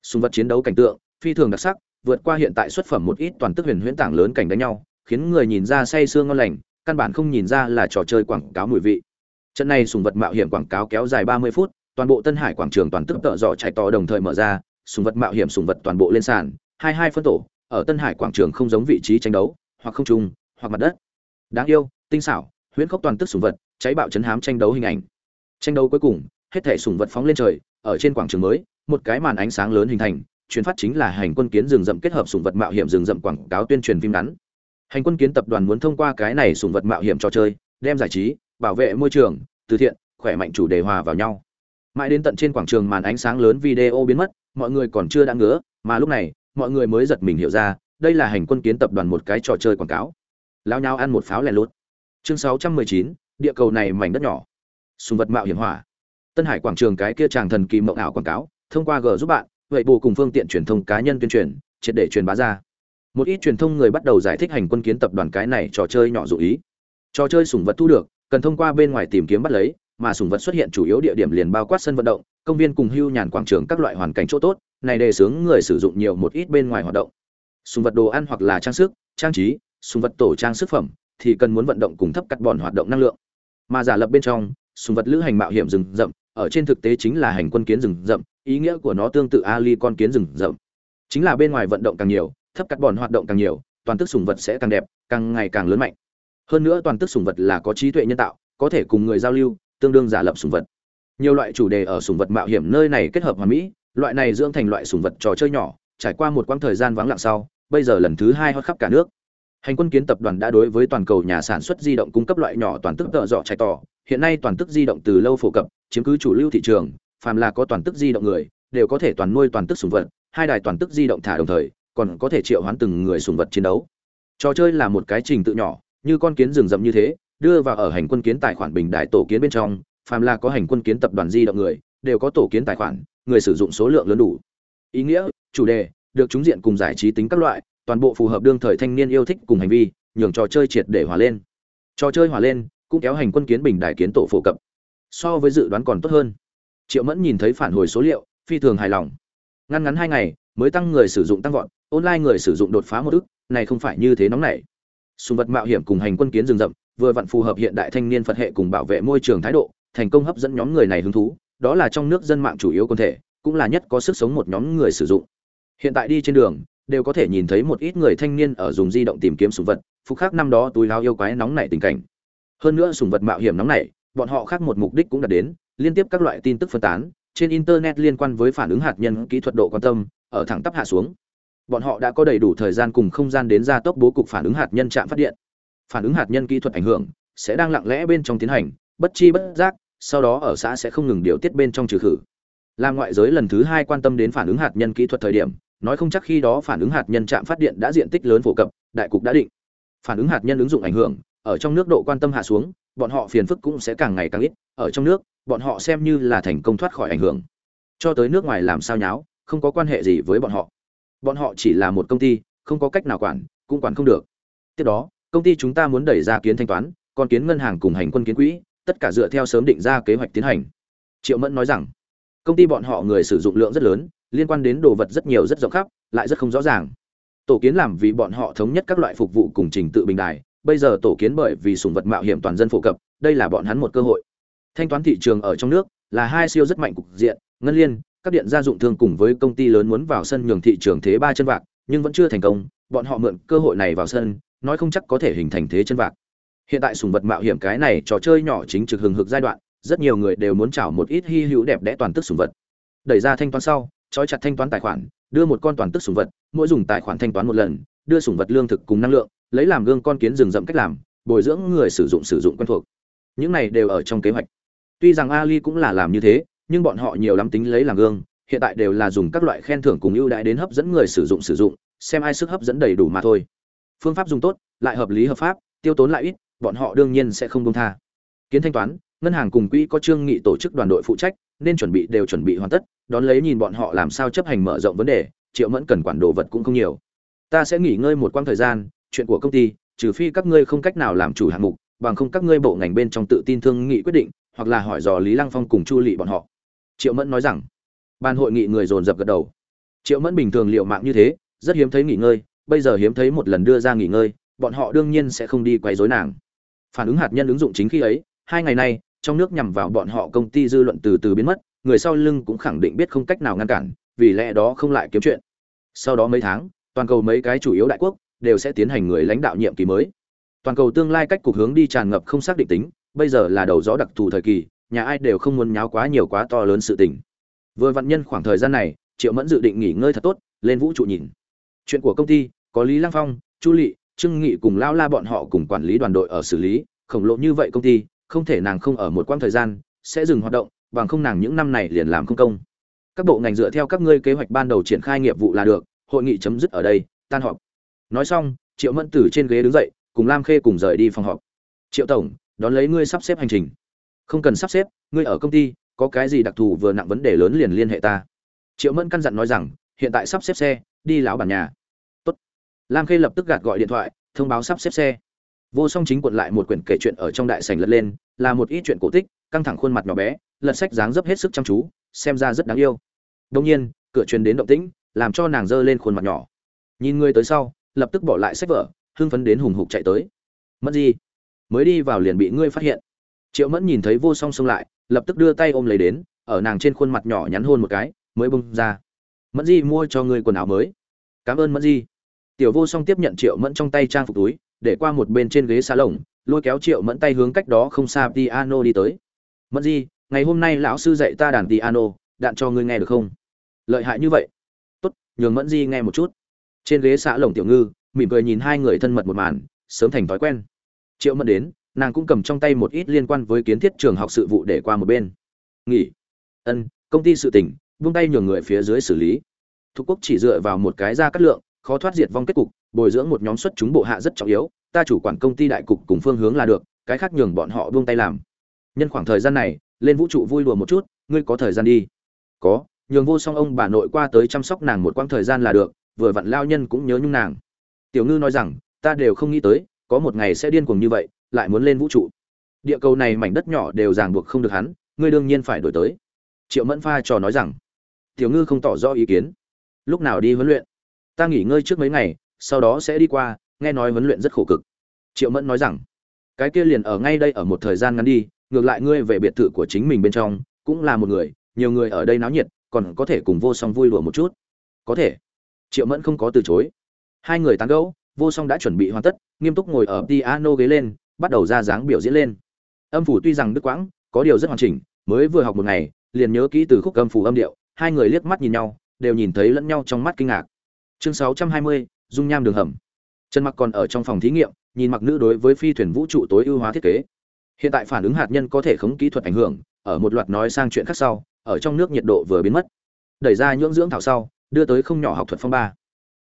Súng vật chiến đấu cảnh tượng, phi thường đặc sắc vượt qua hiện tại xuất phẩm một ít toàn tức huyền huyễn tảng lớn cảnh đánh nhau, khiến người nhìn ra say sương ngon lành, căn bản không nhìn ra là trò chơi quảng cáo mùi vị. Trận này sùng vật mạo hiểm quảng cáo kéo dài ba mươi phút, toàn bộ tân hải quảng trường toàn tức tợ dọ chạy to đồng thời mở ra, sùng vật mạo hiểm sùng vật toàn bộ lên sàn, hai hai phân tổ, ở tân hải quảng trường không giống vị trí tranh đấu, hoặc không trung, hoặc mặt đất. Đáng yêu, tinh xảo, huyễn khốc toàn tức sùng vật, cháy bạo chấn hám tranh đấu hình ảnh. Tranh đấu cuối cùng, hết thể sùng vật phóng lên trời, ở trên quảng trường mới, một cái màn ánh sáng lớn hình thành chuyến phát chính là hành quân kiến rừng rậm kết hợp sùng vật mạo hiểm rừng rậm quảng cáo tuyên truyền phim ngắn. Hành quân kiến tập đoàn muốn thông qua cái này sùng vật mạo hiểm trò chơi đem giải trí bảo vệ môi trường từ thiện khỏe mạnh chủ đề hòa vào nhau. Mãi đến tận trên quảng trường màn ánh sáng lớn video biến mất mọi người còn chưa đã ngứa mà lúc này mọi người mới giật mình hiểu ra đây là hành quân kiến tập đoàn một cái trò chơi quảng cáo. Lao nhau ăn một pháo lẻ lốt chương 619, địa cầu này mảnh đất nhỏ. Sùng vật mạo hiểm hỏa. Tân hải quảng trường cái kia chàng thần kỳ mộng ảo quảng cáo thông qua g giúp bạn vậy bù cùng phương tiện truyền thông cá nhân tuyên truyền, triệt để truyền bá ra. Một ít truyền thông người bắt đầu giải thích hành quân kiến tập đoàn cái này trò chơi nhỏ dụ ý. Trò chơi sùng vật thu được, cần thông qua bên ngoài tìm kiếm bắt lấy, mà sùng vật xuất hiện chủ yếu địa điểm liền bao quát sân vận động, công viên cùng hưu nhàn quảng trường các loại hoàn cảnh chỗ tốt, này đề xướng người sử dụng nhiều một ít bên ngoài hoạt động. Sùng vật đồ ăn hoặc là trang sức, trang trí sùng vật tổ trang sức phẩm thì cần muốn vận động cùng thấp cắt bòn hoạt động năng lượng. Mà giả lập bên trong sùng vật lữ hành mạo hiểm rừng rậm ở trên thực tế chính là hành quân kiến rừng rậm, ý nghĩa của nó tương tự ali con kiến rừng rậm. Chính là bên ngoài vận động càng nhiều, thấp cắt bòn hoạt động càng nhiều, toàn tức sùng vật sẽ càng đẹp, càng ngày càng lớn mạnh. Hơn nữa toàn tức sùng vật là có trí tuệ nhân tạo, có thể cùng người giao lưu, tương đương giả lập sùng vật. Nhiều loại chủ đề ở sùng vật mạo hiểm nơi này kết hợp hòa mỹ, loại này dưỡng thành loại sùng vật trò chơi nhỏ, trải qua một quãng thời gian vắng lặng sau, bây giờ lần thứ hai hót khắp cả nước. Hành quân kiến tập đoàn đã đối với toàn cầu nhà sản xuất di động cung cấp loại nhỏ toàn tức tợ dọ chạy tỏ hiện nay toàn tức di động từ lâu phổ cập, chiếm cứ chủ lưu thị trường, phàm là có toàn tức di động người, đều có thể toàn nuôi toàn tức sủng vật, hai đài toàn tức di động thả đồng thời, còn có thể triệu hoán từng người sủng vật chiến đấu. Trò chơi là một cái trình tự nhỏ, như con kiến rừng rậm như thế, đưa vào ở hành quân kiến tài khoản bình đại tổ kiến bên trong, phàm là có hành quân kiến tập đoàn di động người, đều có tổ kiến tài khoản, người sử dụng số lượng lớn đủ. Ý nghĩa, chủ đề, được chúng diện cùng giải trí tính các loại, toàn bộ phù hợp đương thời thanh niên yêu thích cùng hành vi, nhường trò chơi triệt để hòa lên. Trò chơi hòa lên cũng kéo hành quân kiến bình đại kiến tổ phổ cập. So với dự đoán còn tốt hơn. Triệu mẫn nhìn thấy phản hồi số liệu, phi thường hài lòng. Ngăn ngắn hai ngày, mới tăng người sử dụng tăng vọt, online người sử dụng đột phá một ức, này không phải như thế nóng nảy. Sùng vật mạo hiểm cùng hành quân kiến rừng rậm, vừa vặn phù hợp hiện đại thanh niên phật hệ cùng bảo vệ môi trường thái độ, thành công hấp dẫn nhóm người này hứng thú, đó là trong nước dân mạng chủ yếu quân thể, cũng là nhất có sức sống một nhóm người sử dụng. Hiện tại đi trên đường, đều có thể nhìn thấy một ít người thanh niên ở dùng di động tìm kiếm sùng vật, phục khác năm đó túi lao yêu quái nóng nảy tình cảnh hơn nữa sùng vật mạo hiểm nóng nảy bọn họ khác một mục đích cũng đạt đến, liên tiếp các loại tin tức phân tán, trên internet liên quan với phản ứng hạt nhân kỹ thuật độ quan tâm, ở thẳng tắp hạ xuống. Bọn họ đã có đầy đủ thời gian cùng không gian đến gia tốc bố cục phản ứng hạt nhân chạm phát điện. Phản ứng hạt nhân kỹ thuật ảnh hưởng sẽ đang lặng lẽ bên trong tiến hành, bất chi bất giác, sau đó ở xã sẽ không ngừng điều tiết bên trong trừ khử. Làm ngoại giới lần thứ hai quan tâm đến phản ứng hạt nhân kỹ thuật thời điểm, nói không chắc khi đó phản ứng hạt nhân chạm phát điện đã diện tích lớn phổ cập, đại cục đã định. Phản ứng hạt nhân ứng dụng ảnh hưởng ở trong nước độ quan tâm hạ xuống, bọn họ phiền phức cũng sẽ càng ngày càng ít. Ở trong nước, bọn họ xem như là thành công thoát khỏi ảnh hưởng. Cho tới nước ngoài làm sao nháo, không có quan hệ gì với bọn họ. Bọn họ chỉ là một công ty, không có cách nào quản, cũng quản không được. Tiếp đó, công ty chúng ta muốn đẩy ra kiến thanh toán, còn kiến ngân hàng cùng hành quân kiến quỹ, tất cả dựa theo sớm định ra kế hoạch tiến hành. Triệu mẫn nói rằng, công ty bọn họ người sử dụng lượng rất lớn, liên quan đến đồ vật rất nhiều rất rộng khắp, lại rất không rõ ràng. Tổ kiến làm vì bọn họ thống nhất các loại phục vụ cùng trình tự bình đài bây giờ tổ kiến bởi vì sùng vật mạo hiểm toàn dân phổ cập, đây là bọn hắn một cơ hội. Thanh toán thị trường ở trong nước là hai siêu rất mạnh cục diện, ngân liên, các điện gia dụng thương cùng với công ty lớn muốn vào sân nhường thị trường thế ba chân vạc, nhưng vẫn chưa thành công, bọn họ mượn cơ hội này vào sân, nói không chắc có thể hình thành thế chân vạc. Hiện tại sùng vật mạo hiểm cái này trò chơi nhỏ chính trực hừng hực giai đoạn, rất nhiều người đều muốn trả một ít hy hữu đẹp đẽ toàn tức sùng vật. Đẩy ra thanh toán sau, trói chặt thanh toán tài khoản, đưa một con toàn tức sùng vật, mỗi dùng tài khoản thanh toán một lần, đưa sùng vật lương thực cùng năng lượng lấy làm gương con kiến rừng rậm cách làm, bồi dưỡng người sử dụng sử dụng quen thuộc. Những này đều ở trong kế hoạch. Tuy rằng ali cũng là làm như thế, nhưng bọn họ nhiều lắm tính lấy làm gương, hiện tại đều là dùng các loại khen thưởng cùng ưu đãi đến hấp dẫn người sử dụng sử dụng, xem ai sức hấp dẫn đầy đủ mà thôi. Phương pháp dùng tốt, lại hợp lý hợp pháp, tiêu tốn lại ít, bọn họ đương nhiên sẽ không công tha. Kiến thanh toán, ngân hàng cùng quỹ có trương nghị tổ chức đoàn đội phụ trách, nên chuẩn bị đều chuẩn bị hoàn tất, đón lấy nhìn bọn họ làm sao chấp hành mở rộng vấn đề, triệu mẫn cần quản đồ vật cũng không nhiều. Ta sẽ nghỉ ngơi một quãng thời gian chuyện của công ty, trừ phi các ngươi không cách nào làm chủ hạng mục, bằng không các ngươi bộ ngành bên trong tự tin thương nghị quyết định, hoặc là hỏi dò lý lăng phong cùng chu lị bọn họ. Triệu mẫn nói rằng. Ban hội nghị người dồn dập gật đầu. Triệu mẫn bình thường liệu mạng như thế, rất hiếm thấy nghỉ ngơi, bây giờ hiếm thấy một lần đưa ra nghỉ ngơi, bọn họ đương nhiên sẽ không đi quấy rối nàng. Phản ứng hạt nhân ứng dụng chính khi ấy, hai ngày nay, trong nước nhằm vào bọn họ công ty dư luận từ từ biến mất, người sau lưng cũng khẳng định biết không cách nào ngăn cản, vì lẽ đó không lại kiếm chuyện. Sau đó mấy tháng, toàn cầu mấy cái chủ yếu đại quốc đều sẽ tiến hành người lãnh đạo nhiệm kỳ mới. Toàn cầu tương lai cách cục hướng đi tràn ngập không xác định tính, bây giờ là đầu gió đặc thù thời kỳ, nhà ai đều không muốn nháo quá nhiều quá to lớn sự tình. Vừa vạn nhân khoảng thời gian này, triệu mẫn dự định nghỉ ngơi thật tốt, lên vũ trụ nhìn. Chuyện của công ty, có lý lăng phong, chu lị, trương nghị cùng lao la bọn họ cùng quản lý đoàn đội ở xử lý, khổng lồ như vậy công ty, không thể nàng không ở một quãng thời gian, sẽ dừng hoạt động, bằng không nàng những năm này liền làm không công. Các bộ ngành dựa theo các ngươi kế hoạch ban đầu triển khai nghiệp vụ là được, hội nghị chấm dứt ở đây, tan họp nói xong, triệu mẫn từ trên ghế đứng dậy, cùng lam khê cùng rời đi phòng họp. Triệu tổng, đón lấy ngươi sắp xếp hành trình. Không cần sắp xếp, ngươi ở công ty, có cái gì đặc thù vừa nặng vấn đề lớn liền liên hệ ta. Triệu mẫn căn dặn nói rằng, hiện tại sắp xếp xe, đi lão bản nhà. Tốt. lam khê lập tức gạt gọi điện thoại, thông báo sắp xếp xe. Vô song chính quận lại một quyển kể chuyện ở trong đại sảnh lật lên, là một ít chuyện cổ tích, căng thẳng khuôn mặt nhỏ bé, lật sách dáng dấp hết sức chăm chú, xem ra rất đáng yêu. Đông nhiên, cửa truyền đến động tĩnh, làm cho nàng giơ lên khuôn mặt nhỏ. Nhìn người tới sau lập tức bỏ lại sách vở, hưng phấn đến hùng hục chạy tới. Mất gì mới đi vào liền bị ngươi phát hiện. Triệu mẫn nhìn thấy vô song xông lại, lập tức đưa tay ôm lấy đến, ở nàng trên khuôn mặt nhỏ nhắn hôn một cái, mới bung ra. Mẫn di, mua cho ngươi quần áo mới. Cảm ơn mẫn di. Tiểu vô song tiếp nhận triệu mẫn trong tay trang phục túi, để qua một bên trên ghế xa lồng lôi kéo triệu mẫn tay hướng cách đó không xa piano đi tới. Mẫn di, ngày hôm nay lão sư dạy ta đàn piano, đạn cho ngươi nghe được không? Lợi hại như vậy. Tốt, nhường mẫn di nghe một chút trên ghế xã lồng tiểu ngư, mỉm cười nhìn hai người thân mật một màn, sớm thành thói quen. Triệu mẫn đến, nàng cũng cầm trong tay một ít liên quan với kiến thiết trường học sự vụ để qua một bên. Nghỉ. Ân, công ty sự tỉnh vung tay nhường người phía dưới xử lý. Thuộc quốc chỉ dựa vào một cái ra cắt lượng, khó thoát diệt vong kết cục, bồi dưỡng một nhóm xuất chúng bộ hạ rất trọng yếu, ta chủ quản công ty đại cục cùng phương hướng là được, cái khác nhường bọn họ buông tay làm. Nhân khoảng thời gian này, lên vũ trụ vui đùa một chút, ngươi có thời gian đi. Có, nhường vô song ông bà nội qua tới chăm sóc nàng một quãng thời gian là được vừa vặn lao nhân cũng nhớ nhung nàng. Tiểu ngư nói rằng, ta đều không nghĩ tới, có một ngày sẽ điên cuồng như vậy, lại muốn lên vũ trụ. Địa cầu này mảnh đất nhỏ đều ràng buộc không được hắn, ngươi đương nhiên phải đổi tới. Triệu mẫn pha trò nói rằng, tiểu ngư không tỏ rõ ý kiến. Lúc nào đi huấn luyện? Ta nghỉ ngơi trước mấy ngày, sau đó sẽ đi qua, nghe nói huấn luyện rất khổ cực. Triệu mẫn nói rằng, cái kia liền ở ngay đây ở một thời gian ngắn đi, ngược lại ngươi về biệt thự của chính mình bên trong, cũng là một người, nhiều người ở đây náo nhiệt, còn có thể cùng vô song vui đùa một chút. Có thể triệu mẫn không có từ chối. Hai người tán gẫu vô song đã chuẩn bị hoàn tất nghiêm túc ngồi ở piano ghế lên bắt đầu ra dáng biểu diễn lên. Âm phủ tuy rằng đức quãng có điều rất hoàn chỉnh mới vừa học một ngày liền nhớ kỹ từ khúc âm phủ âm điệu hai người liếc mắt nhìn nhau đều nhìn thấy lẫn nhau trong mắt kinh ngạc. Chương 620, dung nham đường hầm. Trần mặc còn ở trong phòng thí nghiệm nhìn mặc nữ đối với phi thuyền vũ trụ tối ưu hóa thiết kế. Hiện tại phản ứng hạt nhân có thể khống kỹ thuật ảnh hưởng ở một loạt nói sang chuyện khác sau ở trong nước nhiệt độ vừa biến mất. Đẩy ra nhưỡng dưỡng thảo sau đưa tới không nhỏ học thuật phong ba.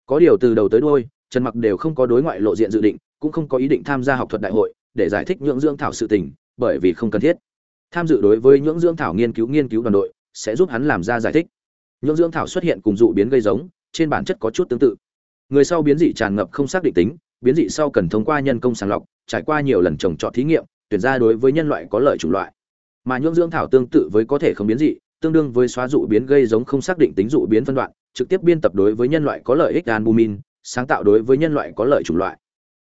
Có điều từ đầu tới đuôi, trần mặc đều không có đối ngoại lộ diện dự định, cũng không có ý định tham gia học thuật đại hội để giải thích nhưỡng dưỡng thảo sự tình, bởi vì không cần thiết. Tham dự đối với nhưỡng dưỡng thảo nghiên cứu nghiên cứu đoàn đội sẽ giúp hắn làm ra giải thích. Nhưỡng dưỡng thảo xuất hiện cùng dụ biến gây giống, trên bản chất có chút tương tự. Người sau biến dị tràn ngập không xác định tính, biến dị sau cần thông qua nhân công sàng lọc, trải qua nhiều lần trồng trọt thí nghiệm, tuyển ra đối với nhân loại có lợi chủng loại. Mà nhưỡng dưỡng thảo tương tự với có thể không biến dị, tương đương với xóa dụ biến gây giống không xác định tính dụ biến phân đoạn trực tiếp biên tập đối với nhân loại có lợi ích albumin, sáng tạo đối với nhân loại có lợi chủng loại.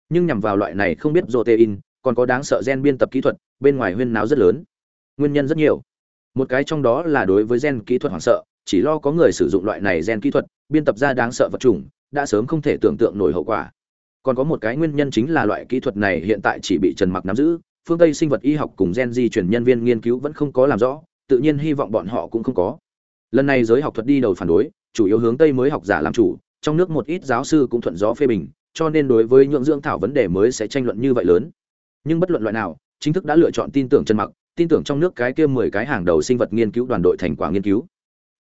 Nhưng nhằm vào loại này không biết protein, còn có đáng sợ gen biên tập kỹ thuật, bên ngoài huyên náo rất lớn. Nguyên nhân rất nhiều. Một cái trong đó là đối với gen kỹ thuật hoảng sợ, chỉ lo có người sử dụng loại này gen kỹ thuật, biên tập ra đáng sợ vật chủng, đã sớm không thể tưởng tượng nổi hậu quả. Còn có một cái nguyên nhân chính là loại kỹ thuật này hiện tại chỉ bị trần mặc nắm giữ, phương tây sinh vật y học cùng gen di chuyển nhân viên nghiên cứu vẫn không có làm rõ, tự nhiên hy vọng bọn họ cũng không có. Lần này giới học thuật đi đầu phản đối chủ yếu hướng tây mới học giả làm chủ, trong nước một ít giáo sư cũng thuận gió phê bình, cho nên đối với nhượng dưỡng thảo vấn đề mới sẽ tranh luận như vậy lớn. Nhưng bất luận loại nào, chính thức đã lựa chọn tin tưởng chân mặc, tin tưởng trong nước cái kia mười cái hàng đầu sinh vật nghiên cứu đoàn đội thành quả nghiên cứu.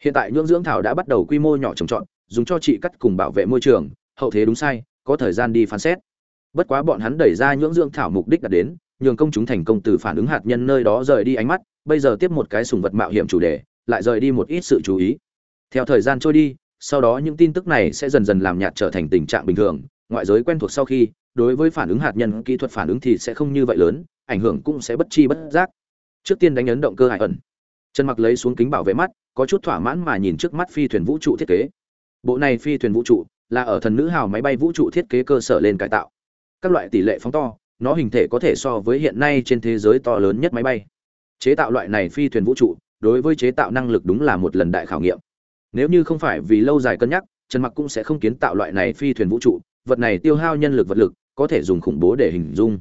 Hiện tại nhưỡng dưỡng thảo đã bắt đầu quy mô nhỏ trồng trọt, dùng cho trị cắt cùng bảo vệ môi trường, hậu thế đúng sai, có thời gian đi phán xét. Bất quá bọn hắn đẩy ra nhưỡng dưỡng thảo mục đích đạt đến, nhường công chúng thành công từ phản ứng hạt nhân nơi đó rời đi ánh mắt, bây giờ tiếp một cái sùng vật mạo hiểm chủ đề, lại rời đi một ít sự chú ý theo thời gian trôi đi, sau đó những tin tức này sẽ dần dần làm nhạt trở thành tình trạng bình thường. Ngoại giới quen thuộc sau khi, đối với phản ứng hạt nhân, kỹ thuật phản ứng thì sẽ không như vậy lớn, ảnh hưởng cũng sẽ bất chi bất giác. Trước tiên đánh ấn động cơ hải ẩn. Trần mặc lấy xuống kính bảo vệ mắt, có chút thỏa mãn mà nhìn trước mắt phi thuyền vũ trụ thiết kế. Bộ này phi thuyền vũ trụ là ở thần nữ hào máy bay vũ trụ thiết kế cơ sở lên cải tạo. Các loại tỷ lệ phóng to, nó hình thể có thể so với hiện nay trên thế giới to lớn nhất máy bay. Chế tạo loại này phi thuyền vũ trụ, đối với chế tạo năng lực đúng là một lần đại khảo nghiệm nếu như không phải vì lâu dài cân nhắc, trần mặc cũng sẽ không kiến tạo loại này phi thuyền vũ trụ, vật này tiêu hao nhân lực vật lực, có thể dùng khủng bố để hình dung.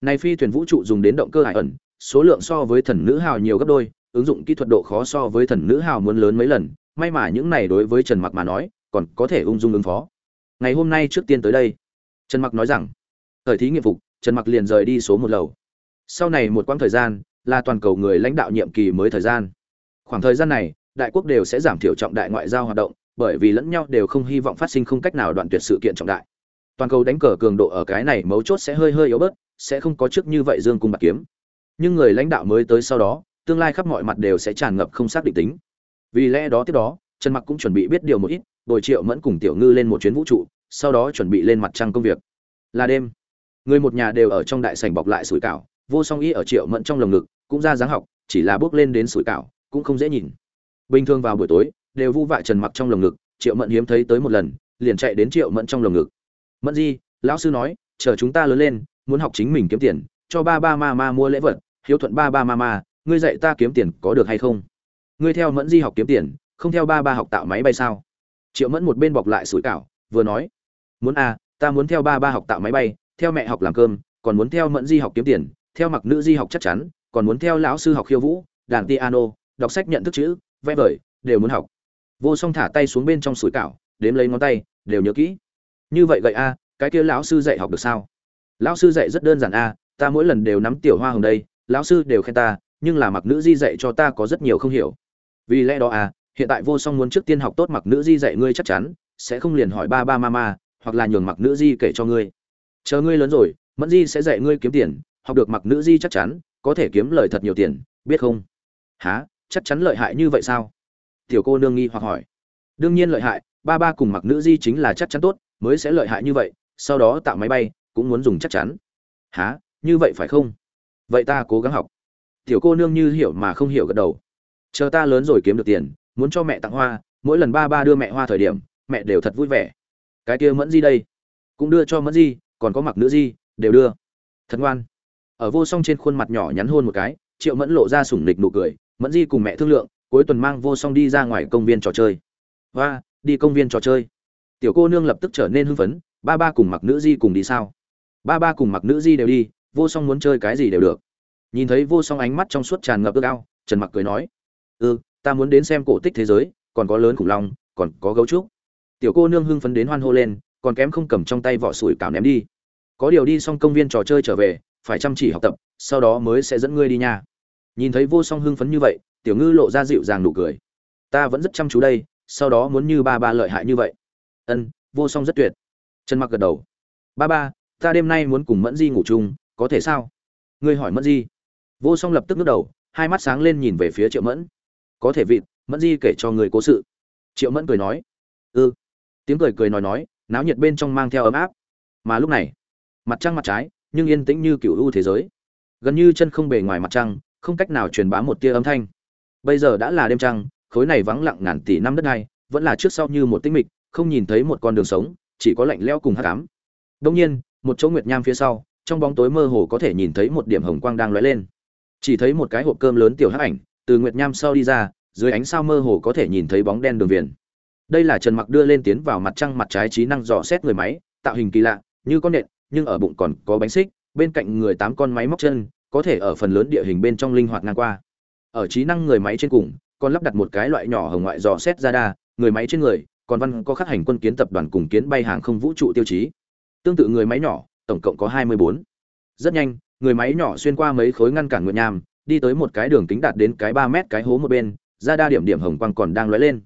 Này phi thuyền vũ trụ dùng đến động cơ hải ẩn, số lượng so với thần nữ hào nhiều gấp đôi, ứng dụng kỹ thuật độ khó so với thần nữ hào muốn lớn mấy lần, may mà những này đối với trần mặc mà nói, còn có thể ung dung ứng phó. Ngày hôm nay trước tiên tới đây, trần mặc nói rằng, thời thí nghiệm phục, trần mặc liền rời đi số một lầu. Sau này một quãng thời gian là toàn cầu người lãnh đạo nhiệm kỳ mới thời gian. Khoảng thời gian này đại quốc đều sẽ giảm thiểu trọng đại ngoại giao hoạt động, bởi vì lẫn nhau đều không hy vọng phát sinh không cách nào đoạn tuyệt sự kiện trọng đại. Toàn cầu đánh cờ cường độ ở cái này mấu chốt sẽ hơi hơi yếu bớt, sẽ không có trước như vậy dương cung bạc kiếm. Nhưng người lãnh đạo mới tới sau đó, tương lai khắp mọi mặt đều sẽ tràn ngập không xác định tính. Vì lẽ đó tiếp đó, trần mặc cũng chuẩn bị biết điều một ít, bồi triệu mẫn cùng tiểu ngư lên một chuyến vũ trụ, sau đó chuẩn bị lên mặt trăng công việc. Là đêm, người một nhà đều ở trong đại sảnh bọc lại sủi cảo, vô song ý ở triệu mẫn trong lồng ngực, cũng ra dáng học, chỉ là bước lên đến sủi cảo, cũng không dễ nhìn bình thường vào buổi tối đều vu vạ trần mặc trong lồng ngực triệu mẫn hiếm thấy tới một lần liền chạy đến triệu mẫn trong lồng ngực. Mẫn di lão sư nói chờ chúng ta lớn lên muốn học chính mình kiếm tiền cho ba ba ma ma mua lễ vật hiếu thuận ba ba ma ma ngươi dạy ta kiếm tiền có được hay không? Ngươi theo mẫn di học kiếm tiền không theo ba ba học tạo máy bay sao? Triệu mẫn một bên bọc lại sủi cảo vừa nói muốn a à, ta muốn theo ba ba học tạo máy bay theo mẹ học làm cơm còn muốn theo mẫn di học kiếm tiền theo mặc nữ di học chắc chắn còn muốn theo lão sư học khiêu vũ đàn piano đọc sách nhận thức chữ vẽ vời, đều muốn học. Vô song thả tay xuống bên trong sủi cảo, đếm lấy ngón tay, đều nhớ kỹ. Như vậy gậy a, cái kia lão sư dạy học được sao? Lão sư dạy rất đơn giản a, ta mỗi lần đều nắm tiểu hoa hồng đây, lão sư đều khen ta, nhưng là mặc nữ di dạy cho ta có rất nhiều không hiểu. Vì lẽ đó a, hiện tại vô song muốn trước tiên học tốt mặc nữ di dạy ngươi chắc chắn, sẽ không liền hỏi ba ba mama hoặc là nhường mặc nữ di kể cho ngươi. Chờ ngươi lớn rồi, mẫn di sẽ dạy ngươi kiếm tiền, học được mặc nữ di chắc chắn, có thể kiếm lời thật nhiều tiền, biết không? Há chắc chắn lợi hại như vậy sao? Tiểu cô nương nghi hoặc hỏi. Đương nhiên lợi hại, ba ba cùng mặc nữ di chính là chắc chắn tốt, mới sẽ lợi hại như vậy, sau đó tạo máy bay, cũng muốn dùng chắc chắn. Há như vậy phải không? Vậy ta cố gắng học. Tiểu cô nương như hiểu mà không hiểu gật đầu. Chờ ta lớn rồi kiếm được tiền, muốn cho mẹ tặng hoa, mỗi lần ba ba đưa mẹ hoa thời điểm, mẹ đều thật vui vẻ. Cái kia mẫn di đây, cũng đưa cho mẫn di, còn có mặc nữ di, đều đưa. Thật ngoan. Ở vô song trên khuôn mặt nhỏ nhắn hôn một cái, triệu mẫn lộ ra sủng nịch nụ cười mẫn di cùng mẹ thương lượng, cuối tuần mang vô song đi ra ngoài công viên trò chơi. Và đi công viên trò chơi? Tiểu cô nương lập tức trở nên hưng phấn, ba ba cùng mặc nữ di cùng đi sao? Ba ba cùng mặc nữ di đều đi, vô song muốn chơi cái gì đều được. Nhìn thấy vô song ánh mắt trong suốt tràn ngập ước ao, trần mặc cười nói ừ ta muốn đến xem cổ tích thế giới, còn có lớn khủng long, còn có gấu trúc. Tiểu cô nương hưng phấn đến hoan hô lên, còn kém không cầm trong tay vỏ sủi cảo ném đi. Có điều đi xong công viên trò chơi trở về, phải chăm chỉ học tập, sau đó mới sẽ dẫn ngươi đi nhà nhìn thấy vô song hưng phấn như vậy, tiểu ngư lộ ra dịu dàng nụ cười. Ta vẫn rất chăm chú đây, sau đó muốn như ba ba lợi hại như vậy. Ân, vô song rất tuyệt. Trần mặc gật đầu. Ba ba, ta đêm nay muốn cùng mẫn di ngủ chung, có thể sao? Ngươi hỏi mẫn di. Vô song lập tức ngước đầu, hai mắt sáng lên nhìn về phía triệu mẫn. Có thể vịt, mẫn di kể cho người cố sự. Triệu mẫn cười nói. Ư tiếng cười cười nói nói, náo nhiệt bên trong mang theo ấm áp. Mà lúc này, mặt trăng mặt trái, nhưng yên tĩnh như cựu u thế giới. Gần như chân không bề ngoài mặt trăng không cách nào truyền bá một tia âm thanh. Bây giờ đã là đêm trăng, khối này vắng lặng ngàn tỷ năm đất này, vẫn là trước sau như một tĩnh mịch, không nhìn thấy một con đường sống, chỉ có lạnh lẽo cùng hắc ám. Đông nhiên, một chỗ nguyệt nham phía sau, trong bóng tối mơ hồ có thể nhìn thấy một điểm hồng quang đang lóe lên. Chỉ thấy một cái hộp cơm lớn tiểu hắc ảnh, từ nguyệt nham sau đi ra, dưới ánh sao mơ hồ có thể nhìn thấy bóng đen đường viền. Đây là trần mặc đưa lên tiến vào mặt trăng mặt trái trí năng dò xét người máy, tạo hình kỳ lạ, như con nện, nhưng ở bụng còn có bánh xích, bên cạnh người tám con máy móc chân có thể ở phần lớn địa hình bên trong linh hoạt ngang qua. Ở trí năng người máy trên cùng, còn lắp đặt một cái loại nhỏ hồng ngoại dò xét ra đa người máy trên người, còn văn có khắc hành quân kiến tập đoàn cùng kiến bay hàng không vũ trụ tiêu chí. Tương tự người máy nhỏ, tổng cộng có 24. rất nhanh, người máy nhỏ xuyên qua mấy khối ngăn cản nguyệt nham, đi tới một cái đường kính đạt đến cái 3 mét cái hố một bên ra đa điểm điểm hồng quang còn đang lóe lên.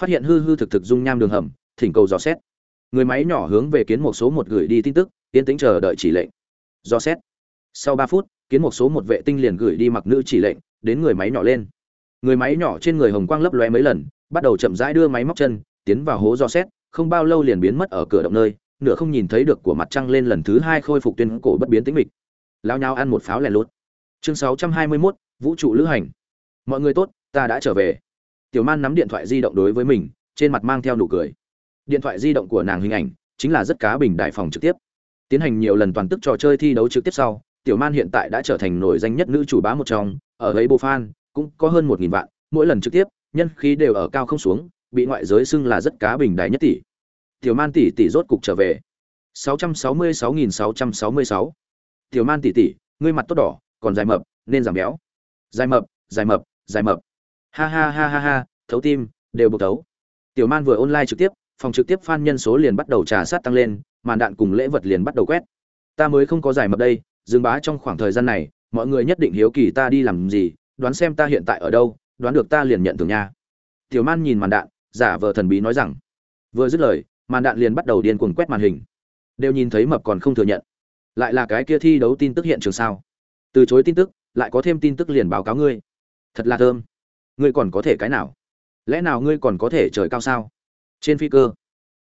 Phát hiện hư hư thực thực dung nham đường hầm, thỉnh cầu dò xét. Người máy nhỏ hướng về kiến một số một gửi đi tin tức tiến tính chờ đợi chỉ lệnh. Dò xét. Sau ba phút kiến một số một vệ tinh liền gửi đi mặc nữ chỉ lệnh đến người máy nhỏ lên. Người máy nhỏ trên người hồng quang lấp lóe mấy lần bắt đầu chậm rãi đưa máy móc chân tiến vào hố do xét không bao lâu liền biến mất ở cửa động nơi nửa không nhìn thấy được của mặt trăng lên lần thứ hai khôi phục tuyên cổ bất biến tĩnh mịch. Lao nhau ăn một pháo lẻ lốt. Chương 621, vũ trụ lữ hành. Mọi người tốt ta đã trở về. Tiểu man nắm điện thoại di động đối với mình trên mặt mang theo nụ cười. Điện thoại di động của nàng hình ảnh chính là rất cá bình đại phòng trực tiếp. Tiến hành nhiều lần toàn tức trò chơi thi đấu trực tiếp sau tiểu man hiện tại đã trở thành nổi danh nhất nữ chủ bá một trong, ở ấy bộ fan, cũng có hơn một nghìn vạn, mỗi lần trực tiếp, nhân khí đều ở cao không xuống, bị ngoại giới xưng là rất cá bình đại nhất tỷ. Tiểu man tỷ tỷ rốt cục trở về. 666.666. tiểu man tỷ tỷ, ngươi mặt tốt đỏ, còn dài mập, nên giảm béo. Dài mập dài mập dài mập. Ha ha ha ha ha, thấu tim, đều bộc thấu. Tiểu man vừa online trực tiếp, phòng trực tiếp fan nhân số liền bắt đầu trà sát tăng lên, màn đạn cùng lễ vật liền bắt đầu quét. Ta mới không có giải mập đây dương bá trong khoảng thời gian này, mọi người nhất định hiếu kỳ ta đi làm gì, đoán xem ta hiện tại ở đâu, đoán được ta liền nhận thưởng nha. Tiểu man nhìn màn đạn, giả vờ thần bí nói rằng, vừa dứt lời, màn đạn liền bắt đầu điên cuồng quét màn hình. Đều nhìn thấy mập còn không thừa nhận. Lại là cái kia thi đấu tin tức hiện trường sao? Từ chối tin tức, lại có thêm tin tức liền báo cáo ngươi. Thật là thơm. Ngươi còn có thể cái nào? Lẽ nào ngươi còn có thể trời cao sao? Trên phi cơ,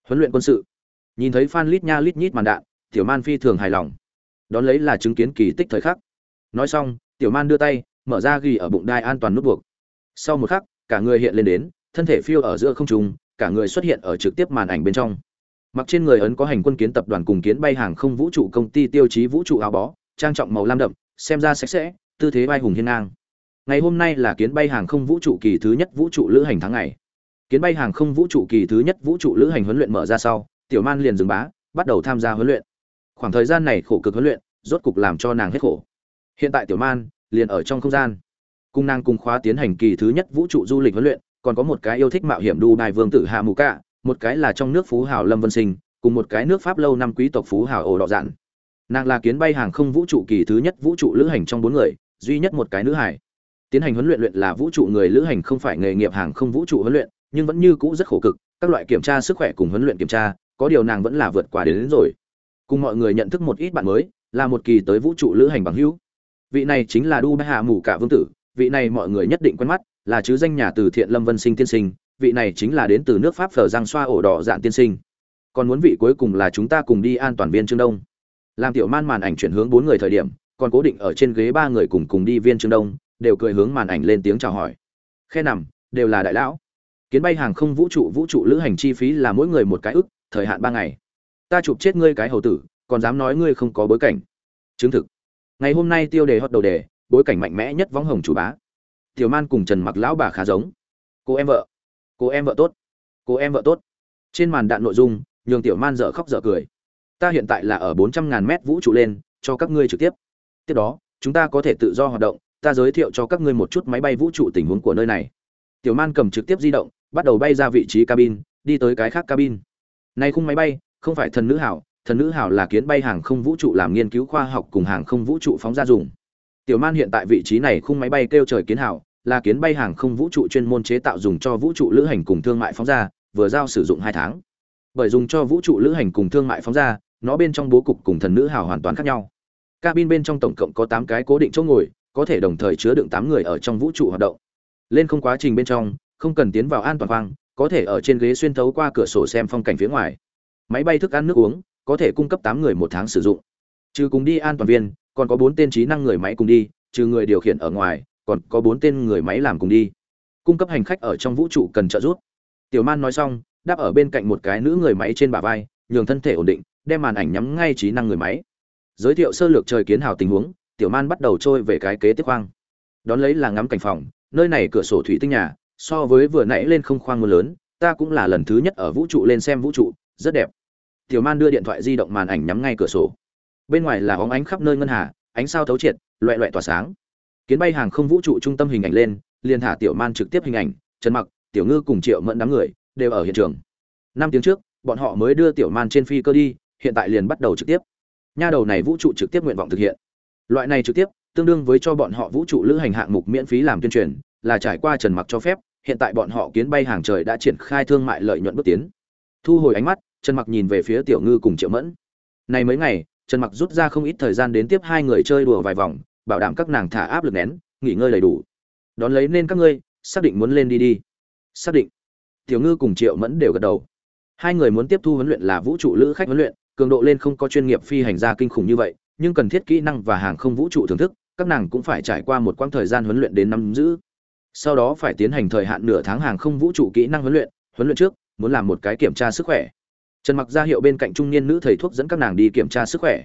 huấn luyện quân sự. Nhìn thấy phan lít nha lít nhít màn đạn, tiểu man phi thường hài lòng đón lấy là chứng kiến kỳ tích thời khắc. Nói xong, tiểu man đưa tay, mở ra ghi ở bụng đai an toàn nút buộc. Sau một khắc, cả người hiện lên đến, thân thể phiêu ở giữa không trung, cả người xuất hiện ở trực tiếp màn ảnh bên trong. Mặc trên người ấn có hành quân kiến tập đoàn cùng kiến bay hàng không vũ trụ công ty tiêu chí vũ trụ áo bó, trang trọng màu lam đậm, xem ra sạch sẽ, tư thế bay hùng hiên ngang. Ngày hôm nay là kiến bay hàng không vũ trụ kỳ thứ nhất vũ trụ lữ hành tháng ngày. Kiến bay hàng không vũ trụ kỳ thứ nhất vũ trụ lữ hành huấn luyện mở ra sau, tiểu man liền dừng bá, bắt đầu tham gia huấn luyện khoảng thời gian này khổ cực huấn luyện rốt cục làm cho nàng hết khổ. Hiện tại tiểu man liền ở trong không gian. Cung nàng cùng khóa tiến hành kỳ thứ nhất vũ trụ du lịch huấn luyện còn có một cái yêu thích mạo hiểm đu đài vương tử hạ mù cả một cái là trong nước phú hào lâm vân sinh cùng một cái nước pháp lâu năm quý tộc phú hào ổ đỏ dạn nàng là kiến bay hàng không vũ trụ kỳ thứ nhất vũ trụ lữ hành trong bốn người duy nhất một cái nữ hải. Tiến hành huấn luyện luyện là vũ trụ người lữ hành không phải nghề nghiệp hàng không vũ trụ huấn luyện nhưng vẫn như cũ rất khổ cực các loại kiểm tra sức khỏe cùng huấn luyện kiểm tra có điều nàng vẫn là vượt qua đến, đến rồi cùng mọi người nhận thức một ít bạn mới, là một kỳ tới vũ trụ lữ hành bằng hữu. Vị này chính là du bá hạ mù cả vương tử, vị này mọi người nhất định quen mắt, là chứ danh nhà từ thiện lâm vân sinh tiên sinh, vị này chính là đến từ nước pháp phở giang xoa ổ đỏ dạn tiên sinh. Còn muốn vị cuối cùng là chúng ta cùng đi an toàn viên trương đông. Làm tiểu man màn ảnh chuyển hướng bốn người thời điểm, còn cố định ở trên ghế ba người cùng cùng đi viên trương đông, đều cười hướng màn ảnh lên tiếng chào hỏi. Khe nằm, đều là đại lão. Kiến bay hàng không vũ trụ vũ trụ lữ hành chi phí là mỗi người một cái ức, thời hạn ba ngày ta chụp chết ngươi cái hầu tử, còn dám nói ngươi không có bối cảnh. Chứng thực. Ngày hôm nay tiêu đề hoặc đầu đề, bối cảnh mạnh mẽ nhất võng hồng chủ bá. Tiểu man cùng trần mặc lão bà khá giống. Cô em vợ. Cô em vợ tốt. Cô em vợ tốt. Trên màn đạn nội dung, nhường tiểu man dở khóc dở cười. Ta hiện tại là ở bốn trăm ngàn mét vũ trụ lên, cho các ngươi trực tiếp. Tiếp đó, chúng ta có thể tự do hoạt động, ta giới thiệu cho các ngươi một chút máy bay vũ trụ tình huống của nơi này. Tiểu man cầm trực tiếp di động, bắt đầu bay ra vị trí cabin, đi tới cái khác cabin. Này khung máy bay không phải thần nữ hảo, thần nữ hảo là kiến bay hàng không vũ trụ làm nghiên cứu khoa học cùng hàng không vũ trụ phóng ra dùng. Tiểu man hiện tại vị trí này khung máy bay kêu trời kiến hảo, là kiến bay hàng không vũ trụ chuyên môn chế tạo dùng cho vũ trụ lữ hành cùng thương mại phóng ra, vừa giao sử dụng hai tháng. Bởi dùng cho vũ trụ lữ hành cùng thương mại phóng ra, nó bên trong bố cục cùng thần nữ hảo hoàn toàn khác nhau. Cabin bên trong tổng cộng có tám cái cố định chỗ ngồi, có thể đồng thời chứa đựng tám người ở trong vũ trụ hoạt động. Lên không quá trình bên trong, không cần tiến vào an toàn khoang, có thể ở trên ghế xuyên thấu qua cửa sổ xem phong cảnh phía ngoài máy bay thức ăn nước uống, có thể cung cấp tám người một tháng sử dụng. Trừ cùng đi an toàn viên, còn có bốn tên trí năng người máy cùng đi, trừ người điều khiển ở ngoài, còn có bốn tên người máy làm cùng đi. Cung cấp hành khách ở trong vũ trụ cần trợ giúp. Tiểu man nói xong, đáp ở bên cạnh một cái nữ người máy trên bả vai, nhường thân thể ổn định, đem màn ảnh nhắm ngay trí năng người máy. Giới thiệu sơ lược trời kiến hào tình huống, tiểu man bắt đầu trôi về cái kế tiếp khoang. Đón lấy là ngắm cảnh phòng, nơi này cửa sổ thủy tinh nhà, so với vừa nãy lên không khoang mưa lớn, ta cũng là lần thứ nhất ở vũ trụ lên xem vũ trụ rất đẹp. Tiểu man đưa điện thoại di động màn ảnh nhắm ngay cửa sổ. Bên ngoài là óng ánh khắp nơi ngân hà, ánh sao thấu triệt, loẹ loẹ tỏa sáng. Kiến bay hàng không vũ trụ trung tâm hình ảnh lên, liền thả tiểu man trực tiếp hình ảnh, trần mặc, tiểu ngư cùng triệu mẫn đám người đều ở hiện trường. Năm tiếng trước, bọn họ mới đưa tiểu man trên phi cơ đi, hiện tại liền bắt đầu trực tiếp. Nha đầu này vũ trụ trực tiếp nguyện vọng thực hiện. Loại này trực tiếp, tương đương với cho bọn họ vũ trụ lữ hành hạng mục miễn phí làm tuyên truyền, là trải qua trần mặc cho phép, hiện tại bọn họ kiến bay hàng trời đã triển khai thương mại lợi nhuận bước tiến. Thu hồi ánh mắt trần mặc nhìn về phía tiểu ngư cùng triệu mẫn. Này mấy ngày, trần mặc rút ra không ít thời gian đến tiếp hai người chơi đùa vài vòng, bảo đảm các nàng thả áp lực nén, nghỉ ngơi đầy đủ. Đón lấy nên các ngươi, xác định muốn lên đi đi. Xác định. Tiểu ngư cùng triệu mẫn đều gật đầu. Hai người muốn tiếp thu huấn luyện là vũ trụ lữ khách huấn luyện, cường độ lên không có chuyên nghiệp phi hành gia kinh khủng như vậy, nhưng cần thiết kỹ năng và hàng không vũ trụ thưởng thức, các nàng cũng phải trải qua một quãng thời gian huấn luyện đến năm giữ. Sau đó phải tiến hành thời hạn nửa tháng hàng không vũ trụ kỹ năng huấn luyện huấn luyện trước, muốn làm một cái kiểm tra sức khỏe trần mặc ra hiệu bên cạnh trung niên nữ thầy thuốc dẫn các nàng đi kiểm tra sức khỏe.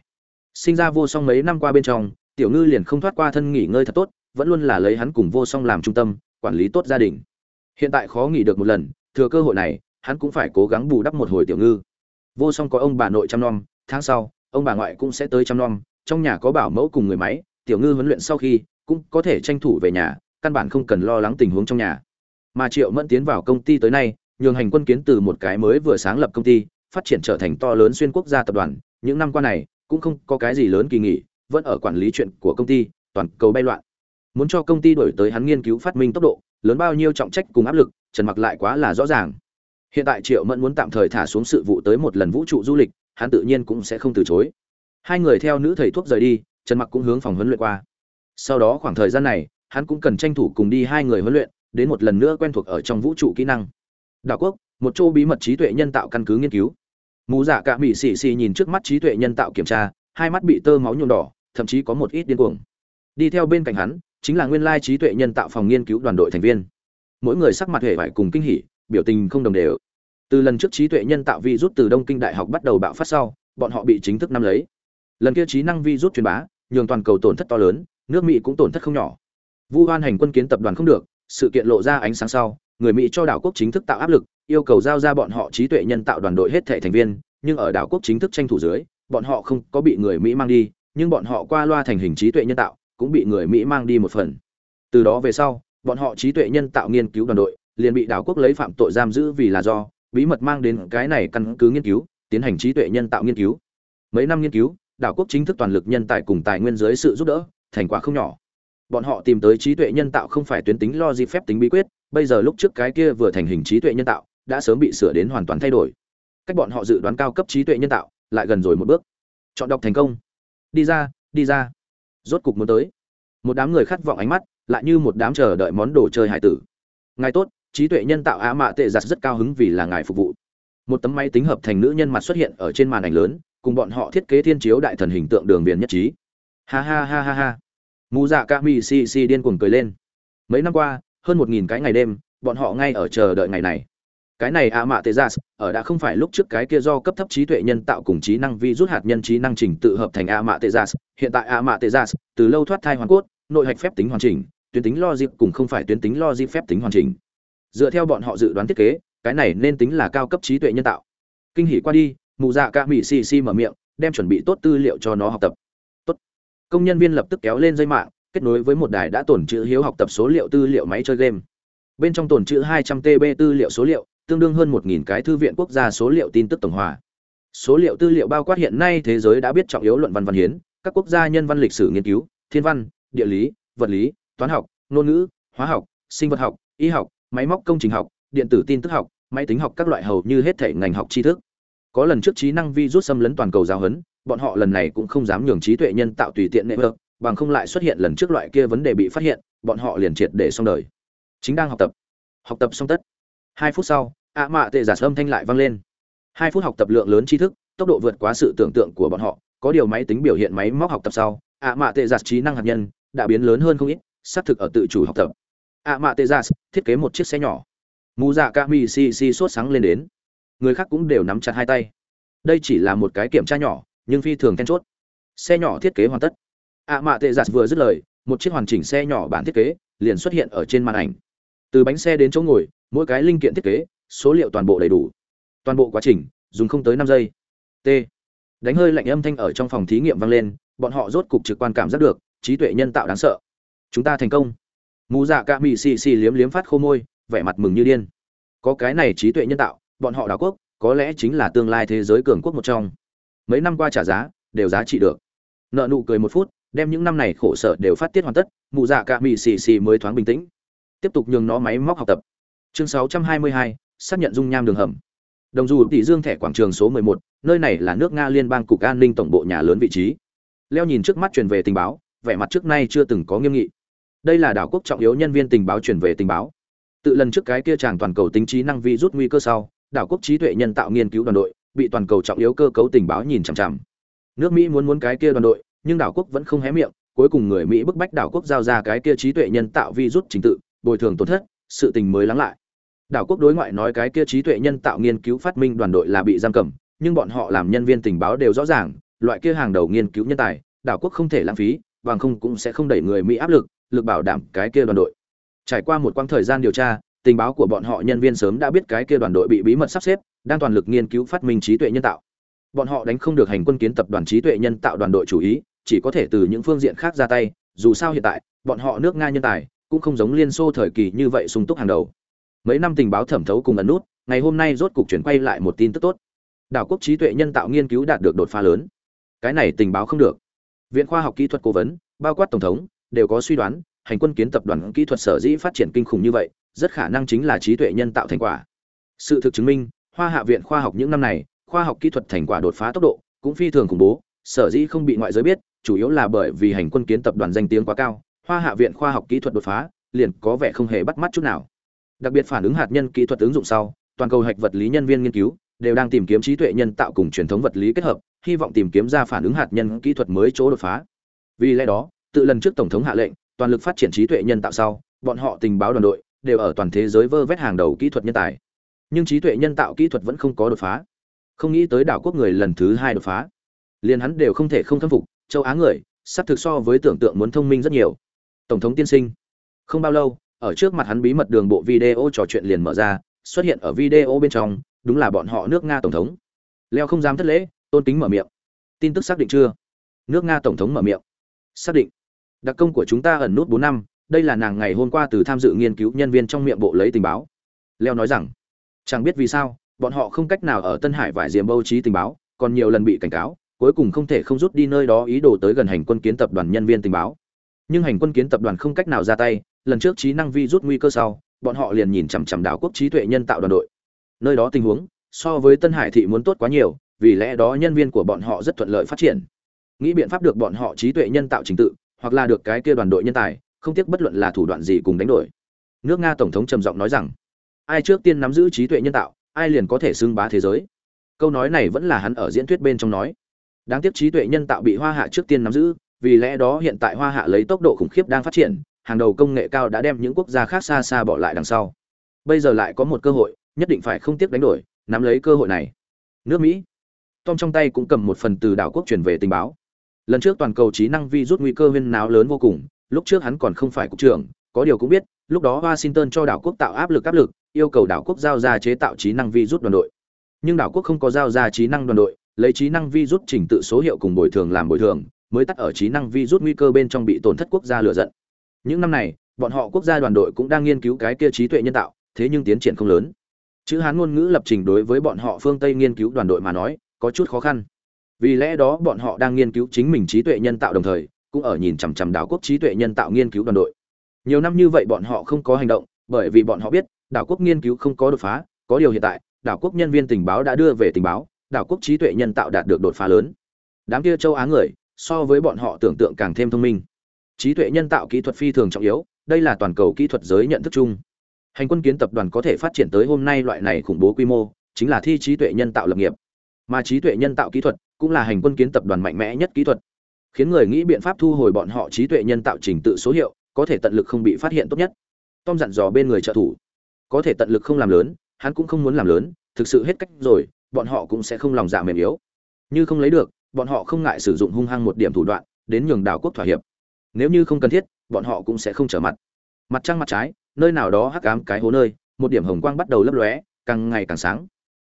Sinh ra vô song mấy năm qua bên trong, tiểu ngư liền không thoát qua thân nghỉ ngơi thật tốt, vẫn luôn là lấy hắn cùng vô song làm trung tâm, quản lý tốt gia đình. Hiện tại khó nghỉ được một lần, thừa cơ hội này, hắn cũng phải cố gắng bù đắp một hồi tiểu ngư. Vô song có ông bà nội chăm nom, tháng sau, ông bà ngoại cũng sẽ tới chăm nom, trong nhà có bảo mẫu cùng người máy, tiểu ngư huấn luyện sau khi, cũng có thể tranh thủ về nhà, căn bản không cần lo lắng tình huống trong nhà. Mà triệu mẫn tiến vào công ty tới nay, nhường hành quân kiến từ một cái mới vừa sáng lập công ty phát triển trở thành to lớn xuyên quốc gia tập đoàn, những năm qua này, cũng không có cái gì lớn kỳ nghỉ, vẫn ở quản lý chuyện của công ty, toàn cầu bay loạn. Muốn cho công ty đổi tới hắn nghiên cứu phát minh tốc độ, lớn bao nhiêu trọng trách cùng áp lực, trần mặc lại quá là rõ ràng. Hiện tại triệu mẫn muốn tạm thời thả xuống sự vụ tới một lần vũ trụ du lịch, hắn tự nhiên cũng sẽ không từ chối. Hai người theo nữ thầy thuốc rời đi, trần mặc cũng hướng phòng huấn luyện qua. Sau đó khoảng thời gian này, hắn cũng cần tranh thủ cùng đi hai người huấn luyện, đến một lần nữa quen thuộc ở trong vũ trụ kỹ năng. Đảo quốc một chỗ bí mật trí tuệ nhân tạo căn cứ nghiên cứu. Mù dạ cả mỹ xì xì nhìn trước mắt trí tuệ nhân tạo kiểm tra, hai mắt bị tơ máu nhuộm đỏ, thậm chí có một ít điên cuồng. Đi theo bên cạnh hắn, chính là nguyên lai trí tuệ nhân tạo phòng nghiên cứu đoàn đội thành viên. Mỗi người sắc mặt hệ vải cùng kinh hỉ, biểu tình không đồng đều. Từ lần trước trí tuệ nhân tạo vi rút từ đông kinh đại học bắt đầu bạo phát sau, bọn họ bị chính thức nắm lấy. Lần kia trí năng vi rút truyền bá, nhường toàn cầu tổn thất to lớn, nước mỹ cũng tổn thất không nhỏ. Vu hoan hành quân kiến tập đoàn không được, sự kiện lộ ra ánh sáng sau, người mỹ cho đảo quốc chính thức tạo áp lực yêu cầu giao ra bọn họ trí tuệ nhân tạo đoàn đội hết thể thành viên, nhưng ở đảo quốc chính thức tranh thủ dưới, bọn họ không có bị người mỹ mang đi, nhưng bọn họ qua loa thành hình trí tuệ nhân tạo cũng bị người mỹ mang đi một phần. Từ đó về sau, bọn họ trí tuệ nhân tạo nghiên cứu đoàn đội liền bị đảo quốc lấy phạm tội giam giữ vì là do bí mật mang đến cái này căn cứ nghiên cứu, tiến hành trí tuệ nhân tạo nghiên cứu. Mấy năm nghiên cứu, đảo quốc chính thức toàn lực nhân tài cùng tài nguyên dưới sự giúp đỡ, thành quả không nhỏ. Bọn họ tìm tới trí tuệ nhân tạo không phải tuyến tính lo gì phép tính bí quyết, bây giờ lúc trước cái kia vừa thành hình trí tuệ nhân tạo đã sớm bị sửa đến hoàn toàn thay đổi. Cách bọn họ dự đoán cao cấp trí tuệ nhân tạo lại gần rồi một bước. Chọn đọc thành công. Đi ra đi ra. Rốt cục muốn tới. Một đám người khát vọng ánh mắt, lại như một đám chờ đợi món đồ chơi hải tử. Ngài tốt, trí tuệ nhân tạo á mạ tệ giặt rất cao hứng vì là ngài phục vụ. Một tấm máy tính hợp thành nữ nhân mặt xuất hiện ở trên màn ảnh lớn, cùng bọn họ thiết kế thiên chiếu đại thần hình tượng đường viền nhất trí. Ha ha ha ha ha. Mù dạ ca mi si si điên cuồng cười lên. Mấy năm qua, hơn một nghìn cái ngày đêm, bọn họ ngay ở chờ đợi ngày này cái này a mạ tê gia dạ ở đã không phải lúc trước cái kia do cấp thấp trí tuệ nhân tạo cùng trí năng vi rút hạt nhân trí năng trình tự hợp thành a mạ tê gia dạ hiện tại a mạ tê gia dạ từ lâu thoát thai hoàn cốt, nội hạch phép tính hoàn chỉnh, tuyến tính logic cùng không phải tuyến tính logic phép tính hoàn chỉnh. Dựa theo bọn họ dự đoán thiết kế, cái này nên tính là cao cấp trí tuệ nhân tạo. Kinh hỉ qua đi, mù dạ ca mỹ xì xì mở miệng, đem chuẩn bị tốt tư liệu cho nó học tập. Tốt. Công nhân viên lập tức kéo lên dây mạng, kết nối với một đài đã tổn chữ hiếu học tập số liệu tư liệu máy chơi game. Bên trong tổn chữ 200 tb tư liệu số liệu tương đương hơn 1.000 cái thư viện quốc gia số liệu tin tức tổng hòa. Số liệu tư liệu bao quát hiện nay thế giới đã biết trọng yếu luận văn văn hiến, các quốc gia nhân văn lịch sử nghiên cứu, thiên văn, địa lý, vật lý, toán học, ngôn ngữ, hóa học, sinh vật học, y học, máy móc công trình học, điện tử tin tức học, máy tính học các loại hầu như hết thể ngành học tri thức. Có lần trước trí năng virus xâm lấn toàn cầu giáo huấn, bọn họ lần này cũng không dám nhường trí tuệ nhân tạo tùy tiện nệ vợt bằng không lại xuất hiện lần trước loại kia vấn đề bị phát hiện, bọn họ liền triệt để xong đời. Chính đang học tập. Học tập xong tất. Hai phút sau ạ mạ tệ giả âm thanh lại vang lên. Hai phút học tập lượng lớn tri thức, tốc độ vượt quá sự tưởng tượng của bọn họ, có điều máy tính biểu hiện máy móc học tập sau, ạ mạ tệ giả trí năng hạt nhân đã biến lớn hơn không ít, xác thực ở tự chủ học tập. ạ mạ tệ giả thiết kế một chiếc xe nhỏ. Mù dạ ca mi si si sốt sáng lên đến. Người khác cũng đều nắm chặt hai tay. Đây chỉ là một cái kiểm tra nhỏ, nhưng phi thường then chốt. Xe nhỏ thiết kế hoàn tất. ạ mạ tệ giả vừa dứt lời, một chiếc hoàn chỉnh xe nhỏ bản thiết kế liền xuất hiện ở trên màn ảnh. Từ bánh xe đến chỗ ngồi, mỗi cái linh kiện thiết kế số liệu toàn bộ đầy đủ. Toàn bộ quá trình dùng không tới năm giây. T. Đánh hơi lạnh âm thanh ở trong phòng thí nghiệm vang lên bọn họ rốt cục trực quan cảm giác được trí tuệ nhân tạo đáng sợ. Chúng ta thành công. Mù dạ ca mị xì xì liếm liếm phát khô môi vẻ mặt mừng như điên. Có cái này trí tuệ nhân tạo bọn họ đảo quốc có lẽ chính là tương lai thế giới cường quốc một trong. Mấy năm qua trả giá đều giá trị được. Nợ nụ cười một phút đem những năm này khổ sở đều phát tiết hoàn tất mụ dạ cả mị xì xì mới thoáng bình tĩnh. Tiếp tục nhường nó máy móc học tập. Chương 622, xác nhận dung nham đường hầm. Đồng dù tỷ dương thẻ quảng trường số 11, nơi này là nước nga liên bang cục an ninh tổng bộ nhà lớn vị trí. Leo nhìn trước mắt truyền về tình báo vẻ mặt trước nay chưa từng có nghiêm nghị. Đây là đảo quốc trọng yếu nhân viên tình báo truyền về tình báo. Tự lần trước cái kia chàng toàn cầu tính trí năng vi rút nguy cơ sau đảo quốc trí tuệ nhân tạo nghiên cứu đoàn đội bị toàn cầu trọng yếu cơ cấu tình báo nhìn chằm chằm. Nước mỹ muốn muốn cái kia đoàn đội nhưng đảo quốc vẫn không hé miệng cuối cùng người mỹ bức bách đảo quốc giao ra cái kia trí tuệ nhân tạo vi rút trình tự bồi thường tổn thất sự tình mới lắng lại đảo quốc đối ngoại nói cái kia trí tuệ nhân tạo nghiên cứu phát minh đoàn đội là bị giam cầm, nhưng bọn họ làm nhân viên tình báo đều rõ ràng, loại kia hàng đầu nghiên cứu nhân tài, đảo quốc không thể lãng phí, bằng không cũng sẽ không đẩy người mỹ áp lực lực bảo đảm cái kia đoàn đội. Trải qua một quãng thời gian điều tra, tình báo của bọn họ nhân viên sớm đã biết cái kia đoàn đội bị bí mật sắp xếp, đang toàn lực nghiên cứu phát minh trí tuệ nhân tạo. Bọn họ đánh không được hành quân kiến tập đoàn trí tuệ nhân tạo đoàn đội chủ ý, chỉ có thể từ những phương diện khác ra tay, dù sao hiện tại, bọn họ nước nga nhân tài, cũng không giống liên xô thời kỳ như vậy sung túc hàng đầu mấy năm tình báo thẩm thấu cùng ẩn nút, ngày hôm nay rốt cục chuyển quay lại một tin tức tốt. Đảo quốc trí tuệ nhân tạo nghiên cứu đạt được đột phá lớn. Cái này tình báo không được. Viện khoa học kỹ thuật cố vấn, bao quát tổng thống, đều có suy đoán, hành quân kiến tập đoàn kỹ thuật sở dĩ phát triển kinh khủng như vậy, rất khả năng chính là trí tuệ nhân tạo thành quả. Sự thực chứng minh, hoa hạ viện khoa học những năm này, khoa học kỹ thuật thành quả đột phá tốc độ cũng phi thường khủng bố, sở dĩ không bị ngoại giới biết, chủ yếu là bởi vì hành quân kiến tập đoàn danh tiếng quá cao, hoa hạ viện khoa học kỹ thuật đột phá, liền có vẻ không hề bắt mắt chút nào đặc biệt phản ứng hạt nhân kỹ thuật ứng dụng sau, toàn cầu hạch vật lý nhân viên nghiên cứu đều đang tìm kiếm trí tuệ nhân tạo cùng truyền thống vật lý kết hợp, hy vọng tìm kiếm ra phản ứng hạt nhân kỹ thuật mới chỗ đột phá. Vì lẽ đó, tự lần trước tổng thống hạ lệnh, toàn lực phát triển trí tuệ nhân tạo sau, bọn họ tình báo đoàn đội đều ở toàn thế giới vơ vét hàng đầu kỹ thuật nhân tài. Nhưng trí tuệ nhân tạo kỹ thuật vẫn không có đột phá. Không nghĩ tới đảo quốc người lần thứ hai đột phá. Liền hắn đều không thể không khâm phục, châu á người, sắp thực so với tưởng tượng muốn thông minh rất nhiều. Tổng thống tiên sinh, không bao lâu ở trước mặt hắn bí mật đường bộ video trò chuyện liền mở ra, xuất hiện ở video bên trong, đúng là bọn họ nước nga tổng thống. Leo không dám thất lễ, tôn kính mở miệng. Tin tức xác định chưa? Nước nga tổng thống mở miệng. Xác định. Đặc công của chúng ta ẩn nút bốn năm, đây là nàng ngày hôm qua từ tham dự nghiên cứu nhân viên trong miệng bộ lấy tình báo. Leo nói rằng, chẳng biết vì sao, bọn họ không cách nào ở tân hải vải diềm bâu trí tình báo, còn nhiều lần bị cảnh cáo, cuối cùng không thể không rút đi nơi đó ý đồ tới gần hành quân kiến tập đoàn nhân viên tình báo. Nhưng hành quân kiến tập đoàn không cách nào ra tay lần trước trí năng vi rút nguy cơ sau, bọn họ liền nhìn chằm chằm đảo quốc trí tuệ nhân tạo đoàn đội. Nơi đó tình huống, so với tân hải thị muốn tốt quá nhiều, vì lẽ đó nhân viên của bọn họ rất thuận lợi phát triển. Nghĩ biện pháp được bọn họ trí tuệ nhân tạo trình tự, hoặc là được cái kia đoàn đội nhân tài, không tiếc bất luận là thủ đoạn gì cùng đánh đổi. Nước nga tổng thống trầm giọng nói rằng, ai trước tiên nắm giữ trí tuệ nhân tạo, ai liền có thể xưng bá thế giới. Câu nói này vẫn là hắn ở diễn thuyết bên trong nói. Đáng tiếc trí tuệ nhân tạo bị hoa hạ trước tiên nắm giữ, vì lẽ đó hiện tại hoa hạ lấy tốc độ khủng khiếp đang phát triển hàng đầu công nghệ cao đã đem những quốc gia khác xa xa bỏ lại đằng sau. Bây giờ lại có một cơ hội, nhất định phải không tiếc đánh đổi, nắm lấy cơ hội này. Nước mỹ. Tom trong tay cũng cầm một phần từ đảo quốc truyền về tình báo. Lần trước toàn cầu trí năng vi rút nguy cơ huyên náo lớn vô cùng, lúc trước hắn còn không phải cục trưởng, có điều cũng biết, lúc đó washington cho đảo quốc tạo áp lực áp lực, yêu cầu đảo quốc giao ra chế tạo trí năng vi rút đoàn đội. Nhưng đảo quốc không có giao ra trí năng đoàn đội, lấy trí năng vi rút trình tự số hiệu cùng bồi thường làm bồi thường, mới tắt ở trí năng vi rút nguy cơ bên trong bị tổn thất quốc gia lựa giận những năm này, bọn họ quốc gia đoàn đội cũng đang nghiên cứu cái kia trí tuệ nhân tạo, thế nhưng tiến triển không lớn. Chữ hán ngôn ngữ lập trình đối với bọn họ phương tây nghiên cứu đoàn đội mà nói, có chút khó khăn. Vì lẽ đó bọn họ đang nghiên cứu chính mình trí tuệ nhân tạo đồng thời, cũng ở nhìn chằm chằm đảo quốc trí tuệ nhân tạo nghiên cứu đoàn đội. Nhiều năm như vậy bọn họ không có hành động, bởi vì bọn họ biết, đảo quốc nghiên cứu không có đột phá, có điều hiện tại, đảo quốc nhân viên tình báo đã đưa về tình báo, đảo quốc trí tuệ nhân tạo đạt được đột phá lớn. Đám kia châu á người, so với bọn họ tưởng tượng càng thêm thông minh trí tuệ nhân tạo kỹ thuật phi thường trọng yếu, đây là toàn cầu kỹ thuật giới nhận thức chung. Hành quân kiến tập đoàn có thể phát triển tới hôm nay loại này khủng bố quy mô, chính là thi trí tuệ nhân tạo lập nghiệp. Mà trí tuệ nhân tạo kỹ thuật cũng là hành quân kiến tập đoàn mạnh mẽ nhất kỹ thuật. Khiến người nghĩ biện pháp thu hồi bọn họ trí tuệ nhân tạo trình tự số hiệu, có thể tận lực không bị phát hiện tốt nhất. Tom dặn dò bên người trợ thủ. Có thể tận lực không làm lớn, hắn cũng không muốn làm lớn, thực sự hết cách rồi, bọn họ cũng sẽ không lòng dạ mềm yếu. Như không lấy được, bọn họ không ngại sử dụng hung hăng một điểm thủ đoạn, đến nhường đảo quốc thỏa hiệp nếu như không cần thiết, bọn họ cũng sẽ không trở mặt. Mặt trăng mặt trái, nơi nào đó hắc ám cái hố nơi, một điểm hồng quang bắt đầu lấp lóe, càng ngày càng sáng.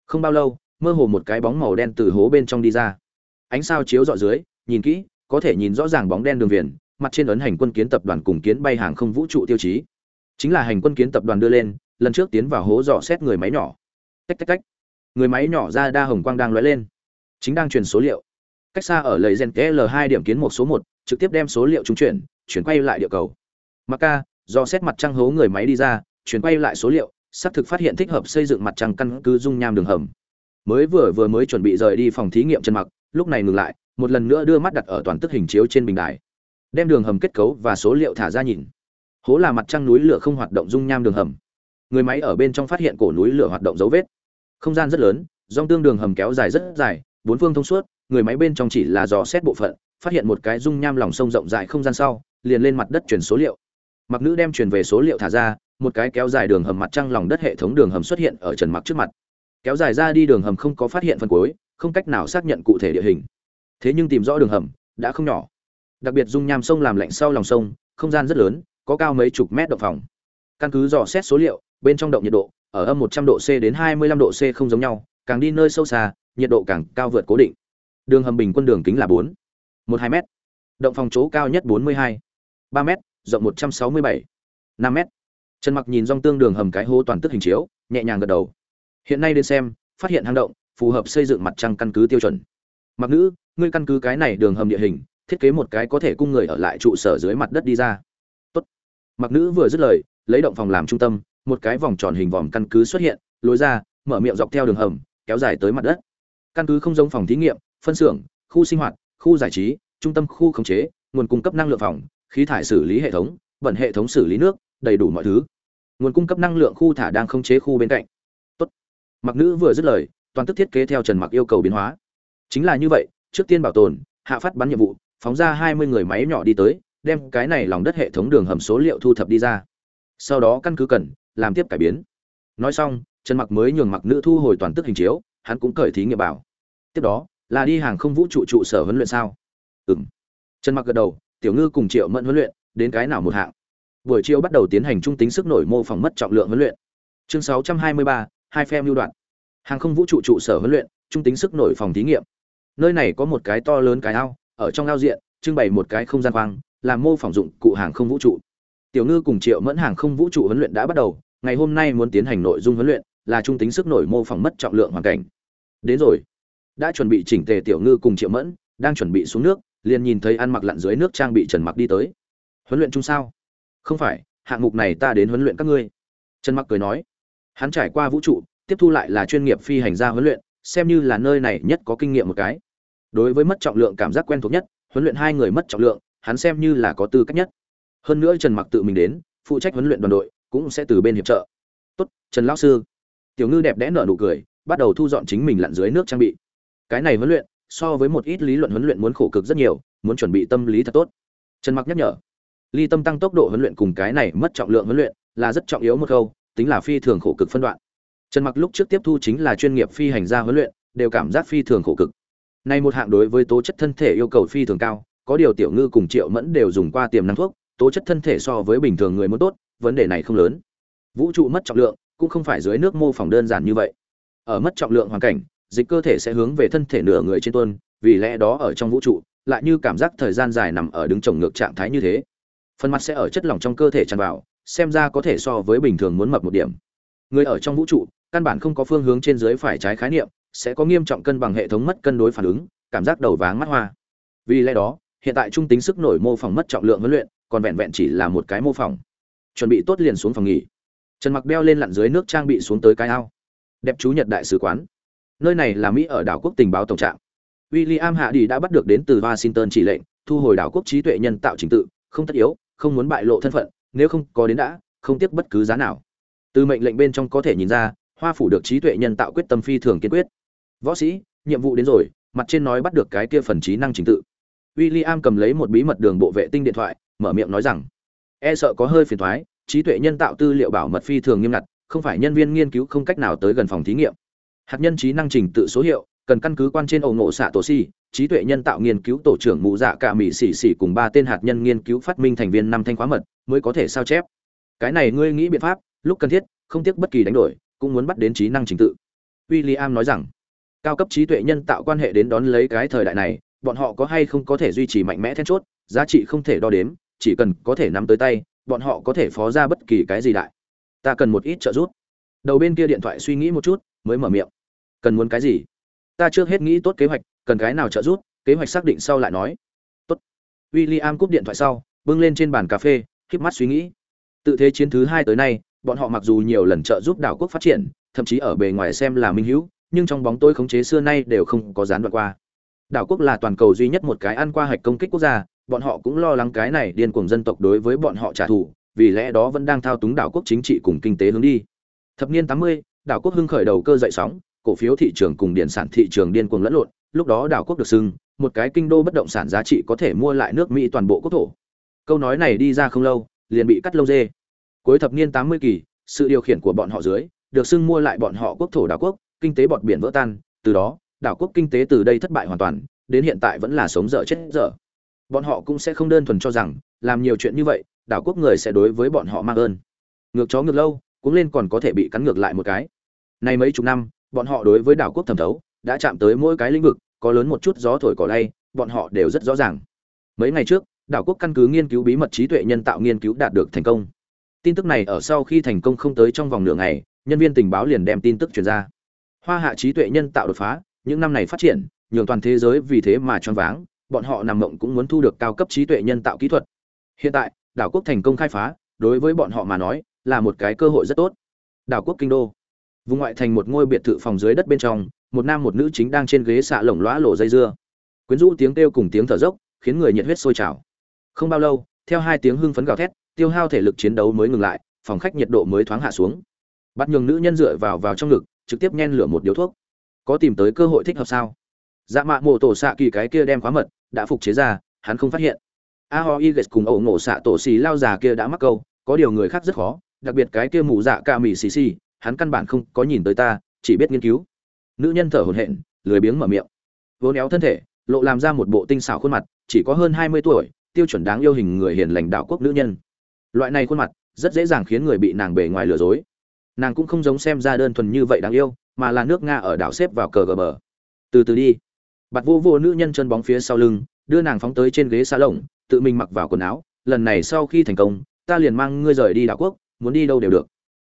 Không bao lâu, mơ hồ một cái bóng màu đen từ hố bên trong đi ra. Ánh sao chiếu dọ dưới, nhìn kỹ, có thể nhìn rõ ràng bóng đen đường viền, mặt trên ấn hành quân kiến tập đoàn cùng kiến bay hàng không vũ trụ tiêu chí. Chính là hành quân kiến tập đoàn đưa lên, lần trước tiến vào hố dò xét người máy nhỏ. Tách tách tách. Người máy nhỏ ra đa hồng quang đang lóe lên. Chính đang truyền số liệu. Cách xa ở lầy gen l hai điểm kiến một số một trực tiếp đem số liệu trung chuyển chuyển quay lại địa cầu. Mặc ca, do xét mặt trăng hố người máy đi ra, chuyển quay lại số liệu, xác thực phát hiện thích hợp xây dựng mặt trăng căn cứ dung nham đường hầm. Mới vừa vừa mới chuẩn bị rời đi phòng thí nghiệm chân mặc, lúc này ngừng lại, một lần nữa đưa mắt đặt ở toàn tức hình chiếu trên bình đài. Đem đường hầm kết cấu và số liệu thả ra nhìn. Hố là mặt trăng núi lửa không hoạt động dung nham đường hầm. Người máy ở bên trong phát hiện cổ núi lửa hoạt động dấu vết. Không gian rất lớn, dòng tương đường hầm kéo dài rất dài, bốn phương thông suốt người máy bên trong chỉ là dò xét bộ phận phát hiện một cái dung nham lòng sông rộng dài không gian sau liền lên mặt đất truyền số liệu. Mặc nữ đem truyền về số liệu thả ra một cái kéo dài đường hầm mặt trăng lòng đất hệ thống đường hầm xuất hiện ở trần mặc trước mặt. Kéo dài ra đi đường hầm không có phát hiện phần cuối không cách nào xác nhận cụ thể địa hình. Thế nhưng tìm rõ đường hầm đã không nhỏ. Đặc biệt dung nham sông làm lạnh sau lòng sông không gian rất lớn có cao mấy chục mét động phòng. Căn cứ dò xét số liệu bên trong động nhiệt độ ở âm 100 độ C đến 25 độ C không giống nhau, càng đi nơi sâu xa, nhiệt độ càng cao vượt cố định. Đường hầm bình quân đường kính là 4, 12 m. Động phòng chỗ cao nhất 42, 3 m, rộng 167, 5 m. Trần Mặc nhìn rong tương đường hầm cái hố toàn tức hình chiếu, nhẹ nhàng gật đầu. Hiện nay đến xem, phát hiện hang động, phù hợp xây dựng mặt trăng căn cứ tiêu chuẩn. Mặc nữ, ngươi căn cứ cái này đường hầm địa hình, thiết kế một cái có thể cung người ở lại trụ sở dưới mặt đất đi ra. Tốt. Mặc nữ vừa dứt lời, lấy động phòng làm trung tâm, một cái vòng tròn hình vòm căn cứ xuất hiện lối ra mở miệng dọc theo đường hầm kéo dài tới mặt đất căn cứ không giống phòng thí nghiệm phân xưởng, khu sinh hoạt, khu giải trí, trung tâm khu khống chế, nguồn cung cấp năng lượng phòng, khí thải xử lý hệ thống, bẩn hệ thống xử lý nước, đầy đủ mọi thứ. Nguồn cung cấp năng lượng khu thả đang khống chế khu bên cạnh. Tốt. Mặc nữ vừa dứt lời, toàn tức thiết kế theo trần mặc yêu cầu biến hóa. Chính là như vậy, trước tiên bảo tồn, hạ phát bắn nhiệm vụ, phóng ra 20 người máy nhỏ đi tới, đem cái này lòng đất hệ thống đường hầm số liệu thu thập đi ra. Sau đó căn cứ cần, làm tiếp cải biến. Nói xong, trần mặc mới nhường mặc nữ thu hồi toàn tức hình chiếu, hắn cũng cởi thí nghiệm bảo. Tiếp đó là đi hàng không vũ trụ trụ sở huấn luyện sao? Ừm. Trần mặc gật đầu tiểu ngư cùng triệu mẫn huấn luyện đến cái nào một hạng? Buổi chiều bắt đầu tiến hành trung tính sức nổi mô phỏng mất trọng lượng huấn luyện. Chương 623, hai phe mưu đoạn. Hàng không vũ trụ trụ sở huấn luyện trung tính sức nổi phòng thí nghiệm. Nơi này có một cái to lớn cái ao ở trong ao diện trưng bày một cái không gian khoang làm mô phỏng dụng cụ hàng không vũ trụ. Tiểu ngư cùng triệu mẫn hàng không vũ trụ huấn luyện đã bắt đầu ngày hôm nay muốn tiến hành nội dung huấn luyện là trung tính sức nổi mô phỏng mất trọng lượng hoàn cảnh. Đến rồi đã chuẩn bị chỉnh tề tiểu ngư cùng triệu mẫn, đang chuẩn bị xuống nước, liền nhìn thấy ăn mặc lặn dưới nước trang bị trần mặc đi tới. Huấn luyện chung sao? Không phải, hạng mục này ta đến huấn luyện các ngươi. Trần mặc cười nói. Hắn trải qua vũ trụ, tiếp thu lại là chuyên nghiệp phi hành gia huấn luyện, xem như là nơi này nhất có kinh nghiệm một cái. Đối với mất trọng lượng cảm giác quen thuộc nhất, huấn luyện hai người mất trọng lượng, hắn xem như là có tư cách nhất. Hơn nữa trần mặc tự mình đến, phụ trách huấn luyện đoàn đội, cũng sẽ từ bên hiệp trợ. Tốt, trần lão sư. Tiểu ngư đẹp đẽ nở nụ cười, bắt đầu thu dọn chính mình lặn dưới nước trang bị cái này huấn luyện, so với một ít lý luận huấn luyện muốn khổ cực rất nhiều, muốn chuẩn bị tâm lý thật tốt. Trần mặc nhắc nhở, ly tâm tăng tốc độ huấn luyện cùng cái này mất trọng lượng huấn luyện là rất trọng yếu một câu, tính là phi thường khổ cực phân đoạn. Trần mặc lúc trước tiếp thu chính là chuyên nghiệp phi hành gia huấn luyện, đều cảm giác phi thường khổ cực. Nay một hạng đối với tố chất thân thể yêu cầu phi thường cao, có điều tiểu ngư cùng triệu mẫn đều dùng qua tiềm năng thuốc, tố chất thân thể so với bình thường người muốn tốt, vấn đề này không lớn. Vũ trụ mất trọng lượng, cũng không phải dưới nước mô phỏng đơn giản như vậy. Ở mất trọng lượng hoàn cảnh dịch cơ thể sẽ hướng về thân thể nửa người trên tuân vì lẽ đó ở trong vũ trụ, lại như cảm giác thời gian dài nằm ở đứng trồng ngược trạng thái như thế. Phần mặt sẽ ở chất lỏng trong cơ thể tràn vào, xem ra có thể so với bình thường muốn mập một điểm. Người ở trong vũ trụ, căn bản không có phương hướng trên dưới phải trái khái niệm, sẽ có nghiêm trọng cân bằng hệ thống mất cân đối phản ứng, cảm giác đầu váng mắt hoa. Vì lẽ đó, hiện tại trung tính sức nổi mô phỏng mất trọng lượng huấn luyện, còn vẹn vẹn chỉ là một cái mô phỏng. Chuẩn bị tốt liền xuống phòng nghỉ. Trần mặc đeo lên lặn dưới nước trang bị xuống tới cái ao. Đẹp chú nhật đại sứ quán nơi này là mỹ ở đảo quốc tình báo tổng trạng William Hạ Đi đã bắt được đến từ Washington chỉ lệnh, thu hồi đảo quốc trí tuệ nhân tạo trình tự, không tất yếu, không muốn bại lộ thân phận, nếu không có đến đã, không tiếc bất cứ giá nào. Từ mệnh lệnh bên trong có thể nhìn ra, Hoa phủ được trí tuệ nhân tạo quyết tâm phi thường kiên quyết. Võ sĩ, nhiệm vụ đến rồi, mặt trên nói bắt được cái kia phần trí năng trình tự. William cầm lấy một bí mật đường bộ vệ tinh điện thoại, mở miệng nói rằng, e sợ có hơi phiền thoái trí tuệ nhân tạo tư liệu bảo mật phi thường nghiêm ngặt, không phải nhân viên nghiên cứu không cách nào tới gần phòng thí nghiệm. Hạt nhân trí năng trình tự số hiệu, cần căn cứ quan trên ổ ngộ xạ tổ si trí tuệ nhân tạo nghiên cứu tổ trưởng mụ dạ cả mỹ xỉ xỉ cùng ba tên hạt nhân nghiên cứu phát minh thành viên năm thanh khóa mật mới có thể sao chép. Cái này ngươi nghĩ biện pháp lúc cần thiết không tiếc bất kỳ đánh đổi cũng muốn bắt đến trí năng trình tự. William nói rằng cao cấp trí tuệ nhân tạo quan hệ đến đón lấy cái thời đại này bọn họ có hay không có thể duy trì mạnh mẽ then chốt giá trị không thể đo đếm chỉ cần có thể nắm tới tay bọn họ có thể phó ra bất kỳ cái gì đại. Ta cần một ít trợ giúp. Đầu bên kia điện thoại suy nghĩ một chút mới mở miệng cần muốn cái gì? Ta trước hết nghĩ tốt kế hoạch, cần cái nào trợ giúp, kế hoạch xác định sau lại nói. Tốt. W i l l i am cúp điện thoại sau, bưng lên trên bàn cà phê, híp mắt suy nghĩ. Tự thế chiến thứ hai tới nay, bọn họ mặc dù nhiều lần trợ giúp đảo quốc phát triển, thậm chí ở bề ngoài xem là minh hữu, nhưng trong bóng tôi khống chế xưa nay đều không có gián đoạn qua. Đảo quốc là toàn cầu duy nhất một cái ăn qua hạch công kích quốc gia, bọn họ cũng lo lắng cái này điên cuồng dân tộc đối với bọn họ trả thù, vì lẽ đó vẫn đang thao túng đảo quốc chính trị cùng kinh tế hướng đi. Thập niên tám mươi, đảo quốc hưng khởi đầu cơ dậy sóng cổ phiếu thị trường cùng điện sản thị trường điên cuồng lẫn lộn, lúc đó đảo quốc được xưng, một cái kinh đô bất động sản giá trị có thể mua lại nước Mỹ toàn bộ quốc thổ. Câu nói này đi ra không lâu, liền bị cắt lâu dê. Cuối thập niên 80 kỳ, sự điều khiển của bọn họ dưới, được xưng mua lại bọn họ quốc thổ đảo quốc, kinh tế bọt biển vỡ tan, từ đó, đảo quốc kinh tế từ đây thất bại hoàn toàn, đến hiện tại vẫn là sống dở chết dở. Bọn họ cũng sẽ không đơn thuần cho rằng, làm nhiều chuyện như vậy, đảo quốc người sẽ đối với bọn họ mang ơn. Ngược chó ngược lâu, cũng lên còn có thể bị cắn ngược lại một cái. Nay mấy chục năm, bọn họ đối với đảo quốc thẩm thấu, đã chạm tới mỗi cái lĩnh vực, có lớn một chút gió thổi cỏ lay, bọn họ đều rất rõ ràng. Mấy ngày trước, đảo quốc căn cứ nghiên cứu bí mật trí tuệ nhân tạo nghiên cứu đạt được thành công. Tin tức này ở sau khi thành công không tới trong vòng nửa ngày, nhân viên tình báo liền đem tin tức truyền ra. Hoa hạ trí tuệ nhân tạo đột phá, những năm này phát triển, nhường toàn thế giới vì thế mà choáng váng, bọn họ nằm mộng cũng muốn thu được cao cấp trí tuệ nhân tạo kỹ thuật. Hiện tại, đảo quốc thành công khai phá, đối với bọn họ mà nói, là một cái cơ hội rất tốt. Đảo quốc kinh đô vùng ngoại thành một ngôi biệt thự phòng dưới đất bên trong, một nam một nữ chính đang trên ghế xạ lồng lõa lộ dây dưa. Quyến rũ tiếng kêu cùng tiếng thở dốc, khiến người nhiệt huyết sôi trào. Không bao lâu, theo hai tiếng hưng phấn gào thét, tiêu hao thể lực chiến đấu mới ngừng lại, phòng khách nhiệt độ mới thoáng hạ xuống. Bắt nhường nữ nhân dựa vào vào trong ngực, trực tiếp nhen lửa một điếu thuốc. Có tìm tới cơ hội thích hợp sao? Dạ mạ mộ tổ xạ kỳ cái kia đem khóa mật, đã phục chế ra, hắn không phát hiện. A ho y gạch cùng ẩu nổ xạ tổ xì lao già kia đã mắc câu, có điều người khác rất khó, đặc biệt cái kia mù dạ ca mì xì xì hắn căn bản không có nhìn tới ta, chỉ biết nghiên cứu. Nữ nhân thở hổn hển, lười biếng mở miệng. Vốn éo thân thể, lộ làm ra một bộ tinh xảo khuôn mặt, chỉ có hơn hai mươi tuổi, tiêu chuẩn đáng yêu hình người hiền lành đạo quốc nữ nhân. Loại này khuôn mặt, rất dễ dàng khiến người bị nàng bề ngoài lừa dối. Nàng cũng không giống xem ra đơn thuần như vậy đáng yêu, mà là nước nga ở đảo xếp vào cờ gờ bờ. Từ từ đi. Bạt vô vô nữ nhân chân bóng phía sau lưng, đưa nàng phóng tới trên ghế xa lồng, tự mình mặc vào quần áo, lần này sau khi thành công, ta liền mang ngươi rời đi đảo quốc, muốn đi đâu đều được.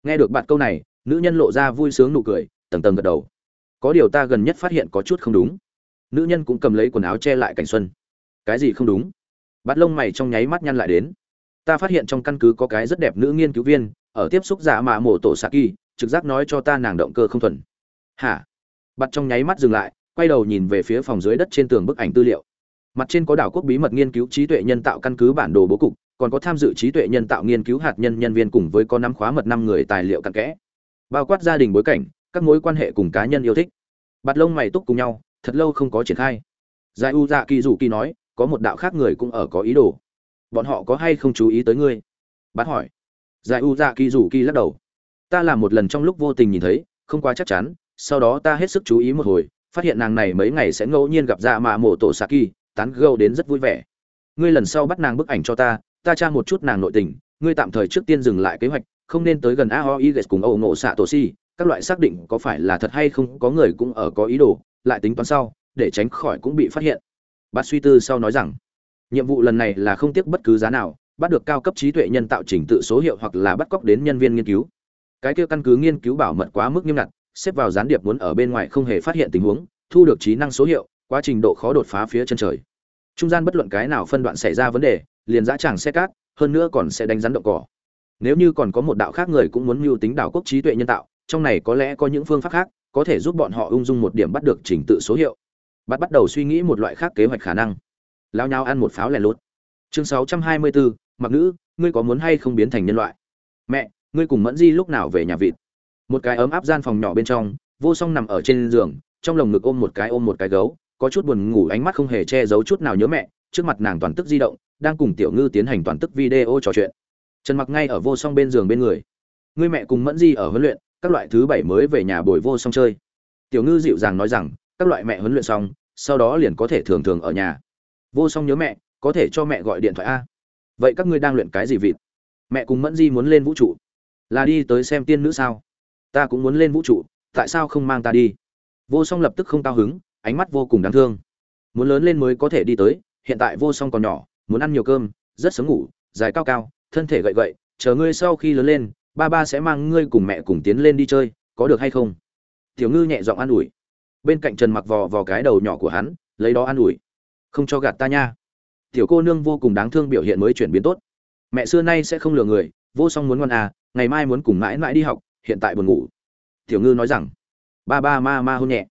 Nghe được bạn câu này nữ nhân lộ ra vui sướng nụ cười, tầng tầng gật đầu. Có điều ta gần nhất phát hiện có chút không đúng. Nữ nhân cũng cầm lấy quần áo che lại cảnh xuân. Cái gì không đúng? Bắt lông mày trong nháy mắt nhăn lại đến. Ta phát hiện trong căn cứ có cái rất đẹp nữ nghiên cứu viên, ở tiếp xúc giả mạ mổ tổ saki, trực giác nói cho ta nàng động cơ không thuần. Hả? Bắt trong nháy mắt dừng lại, quay đầu nhìn về phía phòng dưới đất trên tường bức ảnh tư liệu. Mặt trên có đảo quốc bí mật nghiên cứu trí tuệ nhân tạo căn cứ bản đồ bố cục, còn có tham dự trí tuệ nhân tạo nghiên cứu hạt nhân nhân viên cùng với có năm khóa mật năm người tài liệu cặn kẽ bao quát gia đình bối cảnh, các mối quan hệ cùng cá nhân yêu thích. Bạt lông mày túc cùng nhau, thật lâu không có triển khai. Giải u dạ kỳ dù kỳ nói, có một đạo khác người cũng ở có ý đồ. Bọn họ có hay không chú ý tới ngươi? Bạt hỏi. Giải u dạ kỳ dù kỳ lắc đầu. Ta làm một lần trong lúc vô tình nhìn thấy, không quá chắc chắn, sau đó ta hết sức chú ý một hồi, phát hiện nàng này mấy ngày sẽ ngẫu nhiên gặp dạ mạ mổ tổ xạ kỳ tán gâu đến rất vui vẻ. Ngươi lần sau bắt nàng bức ảnh cho ta ta tra một chút nàng nội tình, ngươi tạm thời trước tiên dừng lại kế hoạch không nên tới gần aoi cùng âu nộ xạ tổ si, các loại xác định có phải là thật hay không có người cũng ở có ý đồ, lại tính toán sau, để tránh khỏi cũng bị phát hiện. Bát suy tư sau nói rằng, nhiệm vụ lần này là không tiếc bất cứ giá nào, bắt được cao cấp trí tuệ nhân tạo trình tự số hiệu hoặc là bắt cóc đến nhân viên nghiên cứu. Cái kia căn cứ nghiên cứu bảo mật quá mức nghiêm ngặt, xếp vào gián điệp muốn ở bên ngoài không hề phát hiện tình huống, thu được trí năng số hiệu, quá trình độ khó đột phá phía chân trời. Trung gian bất luận cái nào phân đoạn xảy ra vấn đề, liền dã tràng xe cát hơn nữa còn sẽ đánh rắn động cỏ nếu như còn có một đạo khác người cũng muốn mưu tính đảo quốc trí tuệ nhân tạo trong này có lẽ có những phương pháp khác có thể giúp bọn họ ung dung một điểm bắt được trình tự số hiệu. Bắt bắt đầu suy nghĩ một loại khác kế hoạch khả năng. Lao nhau ăn một pháo lẻ lốt chương 624, mặc nữ ngươi có muốn hay không biến thành nhân loại? Mẹ ngươi cùng mẫn di lúc nào về nhà vịt? Một cái ấm áp gian phòng nhỏ bên trong vô song nằm ở trên giường trong lồng ngực ôm một cái ôm một cái gấu có chút buồn ngủ ánh mắt không hề che giấu chút nào nhớ mẹ trước mặt nàng toàn tức di động đang cùng tiểu ngư tiến hành toàn tức video trò chuyện trần mặc ngay ở vô song bên giường bên người. Người mẹ cùng mẫn di ở huấn luyện, các loại thứ bảy mới về nhà bồi vô song chơi. Tiểu ngư dịu dàng nói rằng, các loại mẹ huấn luyện xong, sau đó liền có thể thường thường ở nhà. Vô song nhớ mẹ, có thể cho mẹ gọi điện thoại a. Vậy các ngươi đang luyện cái gì vịt? Mẹ cùng mẫn di muốn lên vũ trụ. Là đi tới xem tiên nữ sao? Ta cũng muốn lên vũ trụ, tại sao không mang ta đi? Vô song lập tức không cao hứng, ánh mắt vô cùng đáng thương. Muốn lớn lên mới có thể đi tới, hiện tại vô song còn nhỏ, muốn ăn nhiều cơm, rất sớm ngủ, dài cao cao thân thể gậy gậy, chờ ngươi sau khi lớn lên, ba ba sẽ mang ngươi cùng mẹ cùng tiến lên đi chơi, có được hay không? Tiểu ngư nhẹ giọng an ủi. Bên cạnh trần mặc vò vò cái đầu nhỏ của hắn, lấy đó an ủi. Không cho gạt ta nha. Tiểu cô nương vô cùng đáng thương biểu hiện mới chuyển biến tốt. Mẹ xưa nay sẽ không lừa người, vô song muốn ngoan à ngày mai muốn cùng mãi mãi đi học, hiện tại buồn ngủ. Tiểu ngư nói rằng. Ba ba ma ma hôn nhẹ.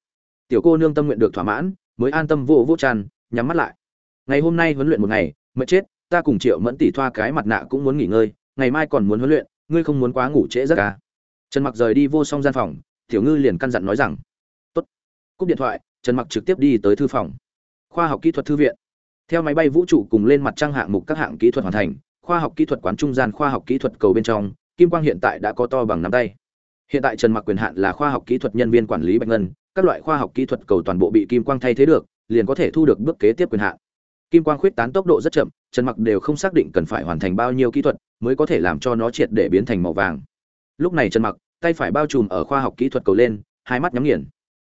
Tiểu cô nương tâm nguyện được thỏa mãn, mới an tâm vô vô tràn, nhắm mắt lại. Ngày hôm nay huấn luyện một ngày, mệt chết ta cùng triệu mẫn tỷ thoa cái mặt nạ cũng muốn nghỉ ngơi, ngày mai còn muốn huấn luyện, ngươi không muốn quá ngủ trễ rất à. trần mặc rời đi vô song gian phòng, tiểu ngư liền căn dặn nói rằng, tốt. Cúp điện thoại, trần mặc trực tiếp đi tới thư phòng. Khoa học kỹ thuật thư viện. Theo máy bay vũ trụ cùng lên mặt trăng hạng mục các hạng kỹ thuật hoàn thành, khoa học kỹ thuật quán trung gian khoa học kỹ thuật cầu bên trong, kim quang hiện tại đã có to bằng nắm tay. Hiện tại trần mặc quyền hạn là khoa học kỹ thuật nhân viên quản lý bạch ngân, các loại khoa học kỹ thuật cầu toàn bộ bị kim quang thay thế được, liền có thể thu được bước kế tiếp quyền hạn. Kim quang khuyết tán tốc độ rất chậm trần mặc đều không xác định cần phải hoàn thành bao nhiêu kỹ thuật mới có thể làm cho nó triệt để biến thành màu vàng. Lúc này trần mặc, tay phải bao trùm ở khoa học kỹ thuật cầu lên, hai mắt nhắm nghiền.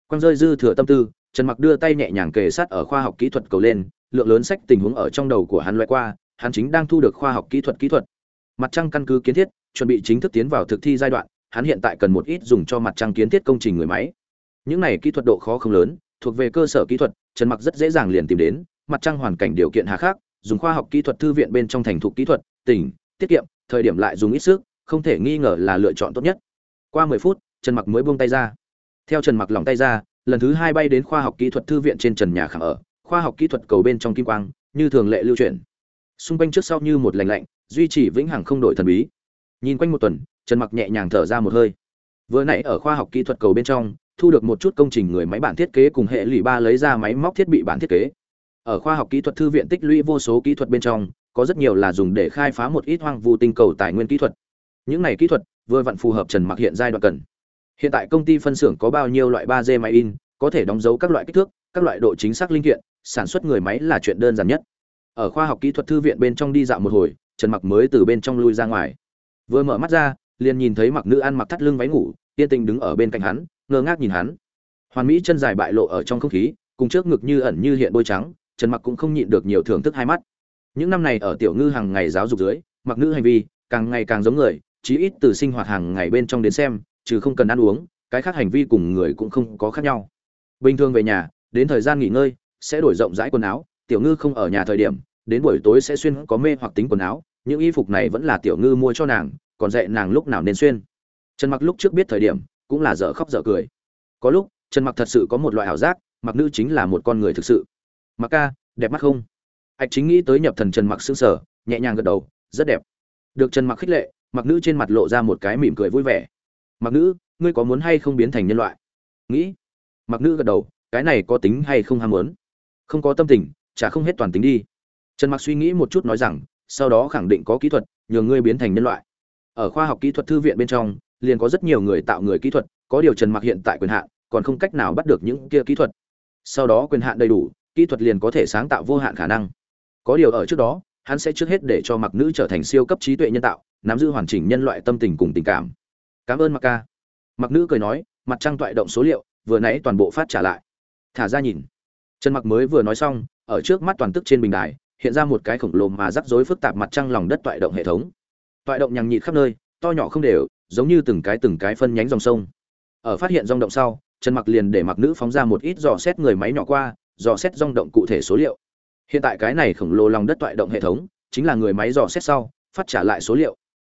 Quang rơi dư thừa tâm tư, trần mặc đưa tay nhẹ nhàng kề sát ở khoa học kỹ thuật cầu lên, lượng lớn sách tình huống ở trong đầu của hắn loại qua, hắn chính đang thu được khoa học kỹ thuật kỹ thuật. Mặt trăng căn cứ kiến thiết, chuẩn bị chính thức tiến vào thực thi giai đoạn, hắn hiện tại cần một ít dùng cho mặt trăng kiến thiết công trình người máy. Những này kỹ thuật độ khó không lớn, thuộc về cơ sở kỹ thuật, trần mặc rất dễ dàng liền tìm đến, mặt trăng hoàn cảnh điều kiện hà khắc dùng khoa học kỹ thuật thư viện bên trong thành thục kỹ thuật, tỉnh, tiết kiệm, thời điểm lại dùng ít sức, không thể nghi ngờ là lựa chọn tốt nhất. Qua 10 phút, trần mặc mới buông tay ra. Theo trần mặc lòng tay ra, lần thứ hai bay đến khoa học kỹ thuật thư viện trên trần nhà khảm ở, khoa học kỹ thuật cầu bên trong kim quang, như thường lệ lưu chuyển. Xung quanh trước sau như một lành lạnh, duy trì vĩnh hằng không đổi thần bí. Nhìn quanh một tuần, trần mặc nhẹ nhàng thở ra một hơi. Vừa nãy ở khoa học kỹ thuật cầu bên trong, thu được một chút công trình người máy bản thiết kế cùng hệ lụy ba lấy ra máy móc thiết bị bản thiết kế ở khoa học kỹ thuật thư viện tích lũy vô số kỹ thuật bên trong, có rất nhiều là dùng để khai phá một ít hoang vu tinh cầu tài nguyên kỹ thuật. Những này kỹ thuật, vừa vặn phù hợp trần mặc hiện giai đoạn cần. Hiện tại công ty phân xưởng có bao nhiêu loại 3D máy in, có thể đóng dấu các loại kích thước, các loại độ chính xác linh kiện, sản xuất người máy là chuyện đơn giản nhất. Ở khoa học kỹ thuật thư viện bên trong đi dạo một hồi, trần mặc mới từ bên trong lui ra ngoài. Vừa mở mắt ra, liền nhìn thấy mặc nữ ăn mặc thắt lưng váy ngủ tiên tình đứng ở bên cạnh hắn, ngơ ngác nhìn hắn. Hoàn mỹ chân dài bại lộ ở trong không khí, cùng trước ngực như ẩn như hiện bôi trắng trần mặc cũng không nhịn được nhiều thưởng thức hai mắt. Những năm này ở tiểu ngư hàng ngày giáo dục dưới, mặc nữ hành vi, càng ngày càng giống người, chí ít từ sinh hoạt hàng ngày bên trong đến xem, trừ không cần ăn uống, cái khác hành vi cùng người cũng không có khác nhau. Bình thường về nhà, đến thời gian nghỉ ngơi, sẽ đổi rộng rãi quần áo, tiểu ngư không ở nhà thời điểm, đến buổi tối sẽ xuyên có mê hoặc tính quần áo, những y phục này vẫn là tiểu ngư mua cho nàng, còn dạy nàng lúc nào nên xuyên. Trần mặc lúc trước biết thời điểm, cũng là dở khóc dở cười. Có lúc, trần mặc thật sự có một loại ảo giác, mặc nữ chính là một con người thực sự mặc ca, đẹp mắt không? Ạch chính nghĩ tới nhập thần trần mặc xương sờ, nhẹ nhàng gật đầu, rất đẹp. Được trần mặc khích lệ, mặc nữ trên mặt lộ ra một cái mỉm cười vui vẻ. Mặc nữ, ngươi có muốn hay không biến thành nhân loại? Nghĩ. Mặc nữ gật đầu, cái này có tính hay không ham muốn? Không có tâm tình, chả không hết toàn tính đi. Trần mặc suy nghĩ một chút nói rằng, sau đó khẳng định có kỹ thuật, nhường ngươi biến thành nhân loại. Ở khoa học kỹ thuật thư viện bên trong, liền có rất nhiều người tạo người kỹ thuật, có điều trần mặc hiện tại quyền hạn, còn không cách nào bắt được những kia kỹ thuật. Sau đó quyền hạn đầy đủ kỹ thuật liền có thể sáng tạo vô hạn khả năng. Có điều ở trước đó, hắn sẽ trước hết để cho mặc nữ trở thành siêu cấp trí tuệ nhân tạo, nắm giữ hoàn chỉnh nhân loại tâm tình cùng tình cảm. Cảm ơn mặc ca. Mặc nữ cười nói, mặt trăng toại động số liệu, vừa nãy toàn bộ phát trả lại. Thả ra nhìn. Trần mặc mới vừa nói xong, ở trước mắt toàn tức trên bình đài, hiện ra một cái khổng lồ mà rắc rối phức tạp mặt trăng lòng đất toại động hệ thống. Toại động nhằng nhịt khắp nơi, to nhỏ không đều, giống như từng cái từng cái phân nhánh dòng sông. Ở phát hiện dòng động sau, trần mặc liền để mặc nữ phóng ra một ít dò xét người máy nhỏ qua dò xét rung động cụ thể số liệu. Hiện tại cái này khổng lồ lòng đất toại động hệ thống, chính là người máy dò xét sau, phát trả lại số liệu.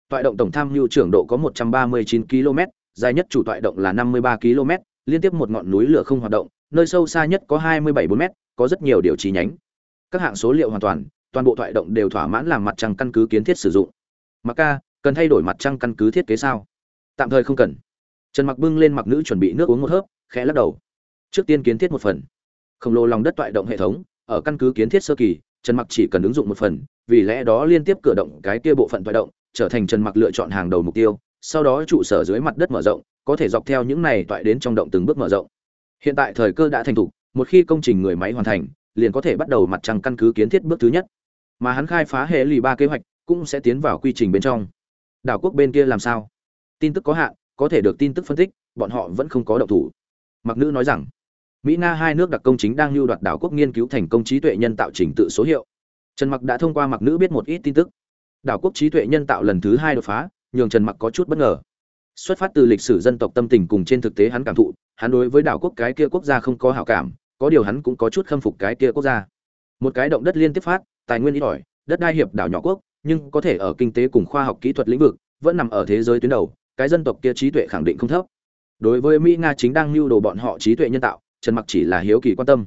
Toại động tổng tham mưu trưởng độ có 139 km dài nhất chủ toại động là 53 km liên tiếp một ngọn núi lửa không hoạt động, nơi sâu xa nhất có 27 4 m có rất nhiều điều trí nhánh. Các hạng số liệu hoàn toàn toàn bộ toại động đều thỏa mãn làm mặt trăng căn cứ kiến thiết sử dụng. Mặc ca, cần thay đổi mặt trăng căn cứ thiết kế sao? Tạm thời không cần. Trần mặc bưng lên mặc nữ chuẩn bị nước uống một hớp, khẽ lắc đầu. Trước tiên kiến thiết một phần khổng lồ lòng đất toại động hệ thống, ở căn cứ kiến thiết sơ kỳ, trần mặc chỉ cần ứng dụng một phần, vì lẽ đó liên tiếp cửa động cái kia bộ phận toại động, trở thành trần mặc lựa chọn hàng đầu mục tiêu, sau đó trụ sở dưới mặt đất mở rộng, có thể dọc theo những này toại đến trong động từng bước mở rộng. Hiện tại thời cơ đã thành thục, một khi công trình người máy hoàn thành, liền có thể bắt đầu mặt trăng căn cứ kiến thiết bước thứ nhất. Mà hắn khai phá hệ lụy ba kế hoạch, cũng sẽ tiến vào quy trình bên trong. Đảo quốc bên kia làm sao? Tin tức có hạn, có thể được tin tức phân tích, bọn họ vẫn không có động thủ. Mặc nữ nói rằng mỹ nga hai nước đặc công chính đang lưu đoạt đảo quốc nghiên cứu thành công trí tuệ nhân tạo trình tự số hiệu. Trần mặc đã thông qua mặc nữ biết một ít tin tức. Đảo quốc trí tuệ nhân tạo lần thứ hai đột phá, nhường trần mặc có chút bất ngờ. Xuất phát từ lịch sử dân tộc tâm tình cùng trên thực tế hắn cảm thụ, hắn đối với đảo quốc cái kia quốc gia không có hảo cảm, có điều hắn cũng có chút khâm phục cái kia quốc gia. Một cái động đất liên tiếp phát, tài nguyên ít ỏi, đất đai hiệp đảo nhỏ quốc, nhưng có thể ở kinh tế cùng khoa học kỹ thuật lĩnh vực, vẫn nằm ở thế giới tuyến đầu, cái dân tộc kia trí tuệ khẳng định không thấp. Đối với mỹ nga chính đang lưu đồ bọn họ trí tuệ nhân tạo trần mặc chỉ là hiếu kỳ quan tâm.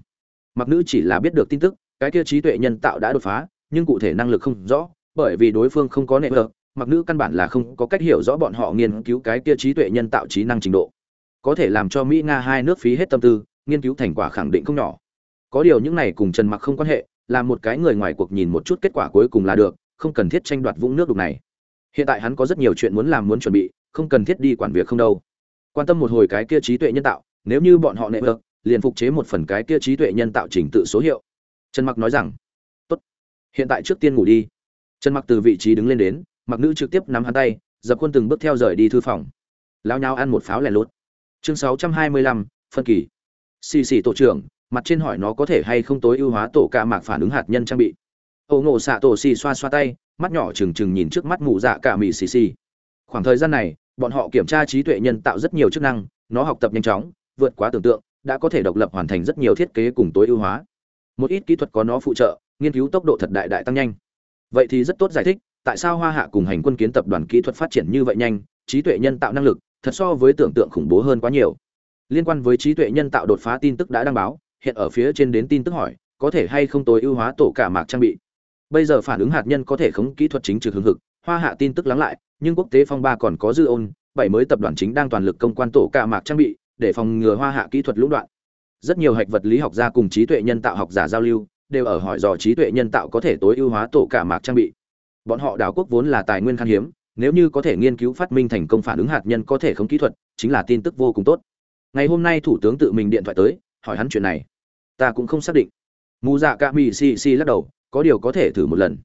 Mặc nữ chỉ là biết được tin tức, cái kia trí tuệ nhân tạo đã đột phá, nhưng cụ thể năng lực không rõ, bởi vì đối phương không có nệ vợ, mặc nữ căn bản là không có cách hiểu rõ bọn họ nghiên cứu cái kia trí tuệ nhân tạo trí năng trình độ. Có thể làm cho mỹ nga hai nước phí hết tâm tư, nghiên cứu thành quả khẳng định không nhỏ. Có điều những này cùng trần mặc không quan hệ là một cái người ngoài cuộc nhìn một chút kết quả cuối cùng là được, không cần thiết tranh đoạt vũng nước đục này. Hiện tại hắn có rất nhiều chuyện muốn làm muốn chuẩn bị, không cần thiết đi quản việc không đâu. Quan tâm một hồi cái kia trí tuệ nhân tạo, nếu như bọn họ nệ vợ liền phục chế một phần cái kia trí tuệ nhân tạo trình tự số hiệu. Trần mặc nói rằng tốt hiện tại trước tiên ngủ đi. Trần mặc từ vị trí đứng lên đến mặc nữ trực tiếp nắm hắn tay dập quân từng bước theo rời đi thư phòng. Lao nhau ăn một pháo lẻ lốt chương 625, phân kỳ. Xì xì tổ trưởng mặt trên hỏi nó có thể hay không tối ưu hóa tổ ca mạc phản ứng hạt nhân trang bị. Ổ ngộ xạ tổ xì xoa xoa tay mắt nhỏ trừng trừng nhìn trước mắt mụ dạ cả mì xì xì. Khoảng thời gian này bọn họ kiểm tra trí tuệ nhân tạo rất nhiều chức năng nó học tập nhanh chóng vượt quá tưởng tượng đã có thể độc lập hoàn thành rất nhiều thiết kế cùng tối ưu hóa. Một ít kỹ thuật có nó phụ trợ, nghiên cứu tốc độ thật đại đại tăng nhanh. Vậy thì rất tốt giải thích, tại sao hoa hạ cùng hành quân kiến tập đoàn kỹ thuật phát triển như vậy nhanh, trí tuệ nhân tạo năng lực, thật so với tưởng tượng khủng bố hơn quá nhiều. Liên quan với trí tuệ nhân tạo đột phá tin tức đã đăng báo, hiện ở phía trên đến tin tức hỏi, có thể hay không tối ưu hóa tổ cả mạc trang bị. Bây giờ phản ứng hạt nhân có thể khống kỹ thuật chính trực hưng hực, hoa hạ tin tức lắng lại, nhưng quốc tế phong ba còn có dư ôn, bảy mới tập đoàn chính đang toàn lực công quan tổ cả mạc trang bị để phòng ngừa hoa hạ kỹ thuật lũng đoạn. Rất nhiều hạch vật lý học gia cùng trí tuệ nhân tạo học giả giao lưu, đều ở hỏi dò trí tuệ nhân tạo có thể tối ưu hóa tổ cả mạc trang bị. Bọn họ đảo quốc vốn là tài nguyên khan hiếm, nếu như có thể nghiên cứu phát minh thành công phản ứng hạt nhân có thể không kỹ thuật, chính là tin tức vô cùng tốt. Ngày hôm nay thủ tướng tự mình điện thoại tới, hỏi hắn chuyện này. Ta cũng không xác định. Mù dạ ca mi si si lắc đầu, có điều có thể thử một lần.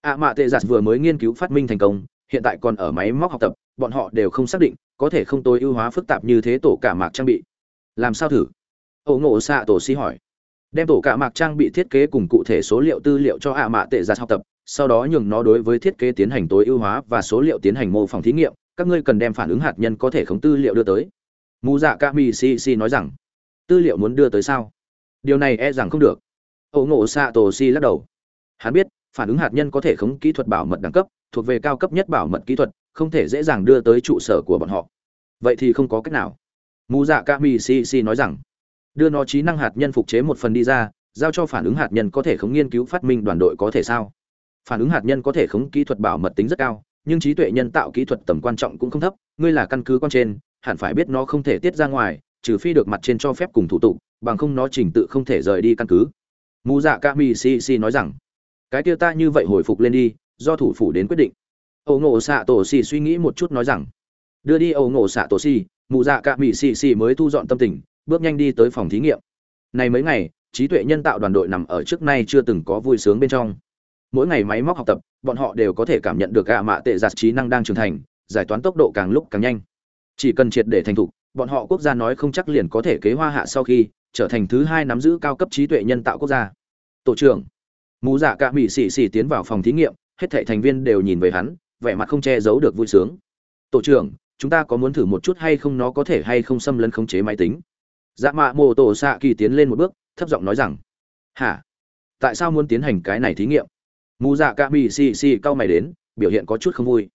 Ạ mạ tệ giặt vừa mới nghiên cứu phát minh thành công, hiện tại còn ở máy móc học tập, bọn họ đều không xác định có thể không tối ưu hóa phức tạp như thế tổ cả mạc trang bị. Làm sao thử? Ổ ngộ xạ tổ si hỏi. Đem tổ cả mạc trang bị thiết kế cùng cụ thể số liệu tư liệu cho ạ mạ tệ ra học tập, sau đó nhường nó đối với thiết kế tiến hành tối ưu hóa và số liệu tiến hành mô phỏng thí nghiệm, các ngươi cần đem phản ứng hạt nhân có thể khống tư liệu đưa tới. Mù dạ ca mi si si nói rằng, tư liệu muốn đưa tới sao? Điều này e rằng không được. Ổ ngộ xạ tổ si lắc đầu. Hắn biết, phản ứng hạt nhân có thể khống kỹ thuật bảo mật đẳng cấp, thuộc về cao cấp nhất bảo mật kỹ thuật không thể dễ dàng đưa tới trụ sở của bọn họ. Vậy thì không có cách nào. Mù dạ ca mi si si nói rằng, đưa nó trí năng hạt nhân phục chế một phần đi ra, giao cho phản ứng hạt nhân có thể khống nghiên cứu phát minh đoàn đội có thể sao? Phản ứng hạt nhân có thể khống kỹ thuật bảo mật tính rất cao, nhưng trí tuệ nhân tạo kỹ thuật tầm quan trọng cũng không thấp, ngươi là căn cứ quan trên, hẳn phải biết nó không thể tiết ra ngoài, trừ phi được mặt trên cho phép cùng thủ tục, bằng không nó trình tự không thể rời đi căn cứ. Mù dạ ca mi si si nói rằng, cái kia ta như vậy hồi phục lên đi, do thủ phủ đến quyết định ẩu ngộ xạ tổ xì suy nghĩ một chút nói rằng, đưa đi ẩu ngộ xạ tổ xì mù dạ ca mi xì xì mới thu dọn tâm tình, bước nhanh đi tới phòng thí nghiệm. Này mấy ngày, trí tuệ nhân tạo đoàn đội nằm ở trước nay chưa từng có vui sướng bên trong. Mỗi ngày máy móc học tập, bọn họ đều có thể cảm nhận được gạ mạ tệ giặt trí năng đang trưởng thành, giải toán tốc độ càng lúc càng nhanh. Chỉ cần triệt để thành thục, bọn họ quốc gia nói không chắc liền có thể kế hoa hạ sau khi trở thành thứ hai nắm giữ cao cấp trí tuệ nhân tạo quốc gia. Tổ trưởng mù dạ cả mỹ xì xì tiến vào phòng thí nghiệm, hết thảy thành viên đều nhìn về hắn vẻ mặt không che giấu được vui sướng. Tổ trưởng, chúng ta có muốn thử một chút hay không? Nó có thể hay không xâm lấn khống chế máy tính? Dạ mạ mô tổ xạ kỳ tiến lên một bước, thấp giọng nói rằng, hả? Tại sao muốn tiến hành cái này thí nghiệm? Mù dạ cả mỹ xì xì cau mày đến, biểu hiện có chút không vui.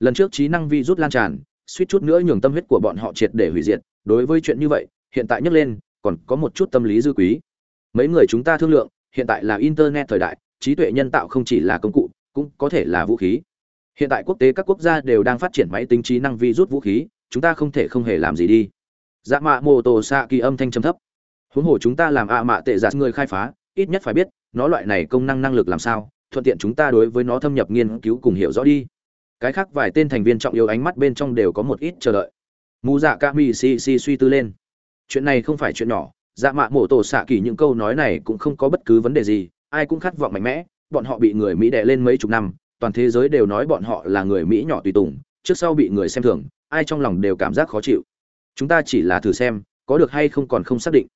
Lần trước trí năng vi rút lan tràn, suýt chút nữa nhường tâm huyết của bọn họ triệt để hủy diệt. Đối với chuyện như vậy, hiện tại nhắc lên, còn có một chút tâm lý dư quý. Mấy người chúng ta thương lượng, hiện tại là internet thời đại, trí tuệ nhân tạo không chỉ là công cụ, cũng có thể là vũ khí hiện tại quốc tế các quốc gia đều đang phát triển máy tính trí năng vi rút vũ khí, chúng ta không thể không hề làm gì đi. Dạ mạ mô tô xạ kỳ âm thanh trầm thấp. Huống hồ chúng ta làm ạ mạ tệ giả người khai phá, ít nhất phải biết, nó loại này công năng năng lực làm sao, thuận tiện chúng ta đối với nó thâm nhập nghiên cứu cùng hiểu rõ đi. Cái khác vài tên thành viên trọng yếu ánh mắt bên trong đều có một ít chờ đợi. Mù dạ ca mi si si suy tư lên. Chuyện này không phải chuyện nhỏ dạ mạ mổ tổ xạ kỳ những câu nói này cũng không có bất cứ vấn đề gì, ai cũng khát vọng mạnh mẽ, bọn họ bị người mỹ đè lên mấy chục năm toàn thế giới đều nói bọn họ là người mỹ nhỏ tùy tùng, trước sau bị người xem thường, ai trong lòng đều cảm giác khó chịu. Chúng ta chỉ là thử xem, có được hay không còn không xác định.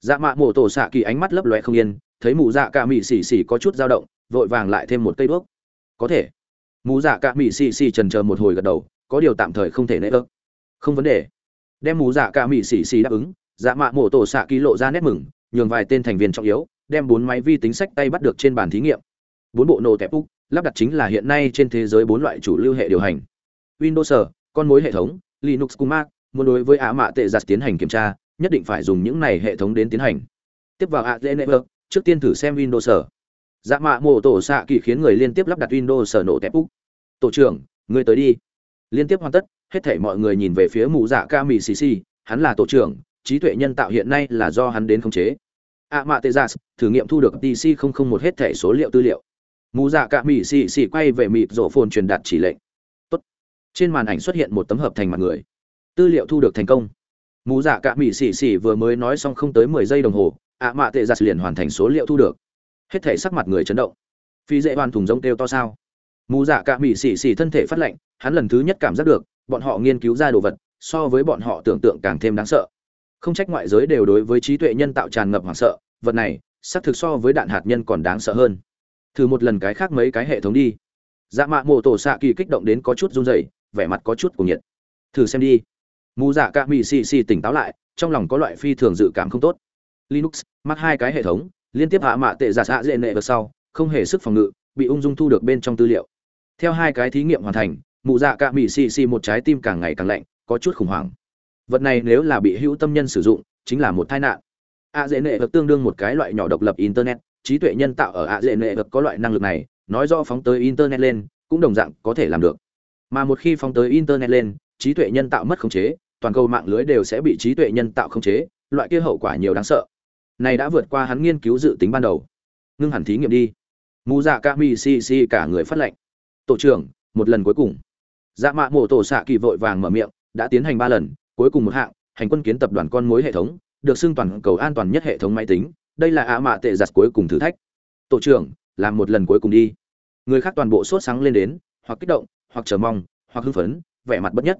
Dạ mạ mổ tổ xạ kỳ ánh mắt lấp loe không yên, thấy mụ dạ Cả mị xì xì có chút dao động, vội vàng lại thêm một cây đuốc. Có thể. Mụ dạ Cả mị xì xì trần chờ một hồi gật đầu, có điều tạm thời không thể nễ ớt không vấn đề. Đem mù dạ Cả mị xì xì đáp ứng dạ mạ mổ tổ xạ ký lộ ra nét mừng, nhường vài tên thành viên trọng yếu, đem bốn máy vi tính sách tay bắt được trên bàn thí nghiệm. Bốn bộ nổ tẹp úc lắp đặt chính là hiện nay trên thế giới bốn loại chủ lưu hệ điều hành. Windows con mối hệ thống, linux cùng mac, muốn đối với á mạ tệ giặt tiến hành kiểm tra, nhất định phải dùng những này hệ thống đến tiến hành. Tiếp vào adn trước tiên thử xem windows dạ mạ mổ tổ xạ kỳ khiến người liên tiếp lắp đặt windows nổ tẹp úc tổ trưởng, người tới đi. Liên tiếp hoàn tất, hết thảy mọi người nhìn về phía mù dạ ca mì xì xì, hắn là tổ trưởng, trí tuệ nhân tạo hiện nay là do hắn đến khống chế. Ạ mạ tê gia thử nghiệm thu được tc không không một hết thể số liệu tư liệu mù dạ cả mỹ xì xì quay về mịt rổ phồn truyền đạt chỉ lệnh. Tốt. trên màn ảnh xuất hiện một tấm hợp thành mặt người. Tư liệu thu được thành công. Mù dạ cả mỹ xì xì vừa mới nói xong không tới mười giây đồng hồ, ạ mạ tệ giặt liền hoàn thành số liệu thu được. Hết thể sắc mặt người chấn động. Phi dễ hoàn thùng rông kêu to sao? Mù dạ cả mỹ xì xì thân thể phát lệnh hắn lần thứ nhất cảm giác được, bọn họ nghiên cứu ra đồ vật, so với bọn họ tưởng tượng càng thêm đáng sợ. Không trách ngoại giới đều đối với trí tuệ nhân tạo tràn ngập hoảng sợ, vật này, xác thực so với đạn hạt nhân còn đáng sợ hơn thử một lần cái khác mấy cái hệ thống đi. Dạ mạ mộ tổ xạ kỳ kích động đến có chút run rẩy, vẻ mặt có chút cuồng nhiệt. Thử xem đi. Mù dạ ca mỹ xì xì tỉnh táo lại, trong lòng có loại phi thường dự cảm không tốt. Linux, mắc hai cái hệ thống, liên tiếp hạ mạ tệ giả xạ dễ nệ vào sau, không hề sức phòng ngự, bị ung dung thu được bên trong tư liệu. Theo hai cái thí nghiệm hoàn thành, mù dạ ca mỹ xì xì một trái tim càng ngày càng lạnh, có chút khủng hoảng. Vật này nếu là bị hữu tâm nhân sử dụng, chính là một tai nạn. A dễ nệ vật tương đương một cái loại nhỏ độc lập internet trí tuệ nhân tạo ở ạ dễ nệ vật có loại năng lực này, nói rõ phóng tới internet lên, cũng đồng dạng có thể làm được. Mà một khi phóng tới internet lên, trí tuệ nhân tạo mất khống chế, toàn cầu mạng lưới đều sẽ bị trí tuệ nhân tạo khống chế, loại kia hậu quả nhiều đáng sợ. Này đã vượt qua hắn nghiên cứu dự tính ban đầu. Ngưng hẳn thí nghiệm đi. Mù dạ ca mi si si cả người phát lệnh. Tổ trưởng, một lần cuối cùng. Dạ mạ mổ tổ xạ kỳ vội vàng mở miệng, đã tiến hành ba lần, cuối cùng một hạng, hành quân kiến tập đoàn con mối hệ thống, được xưng toàn cầu an toàn nhất hệ thống máy tính đây là ạ mạ tệ giặt cuối cùng thử thách. Tổ trưởng, làm một lần cuối cùng đi. Người khác toàn bộ sốt sáng lên đến, hoặc kích động, hoặc chờ mong, hoặc hưng phấn, vẻ mặt bất nhất.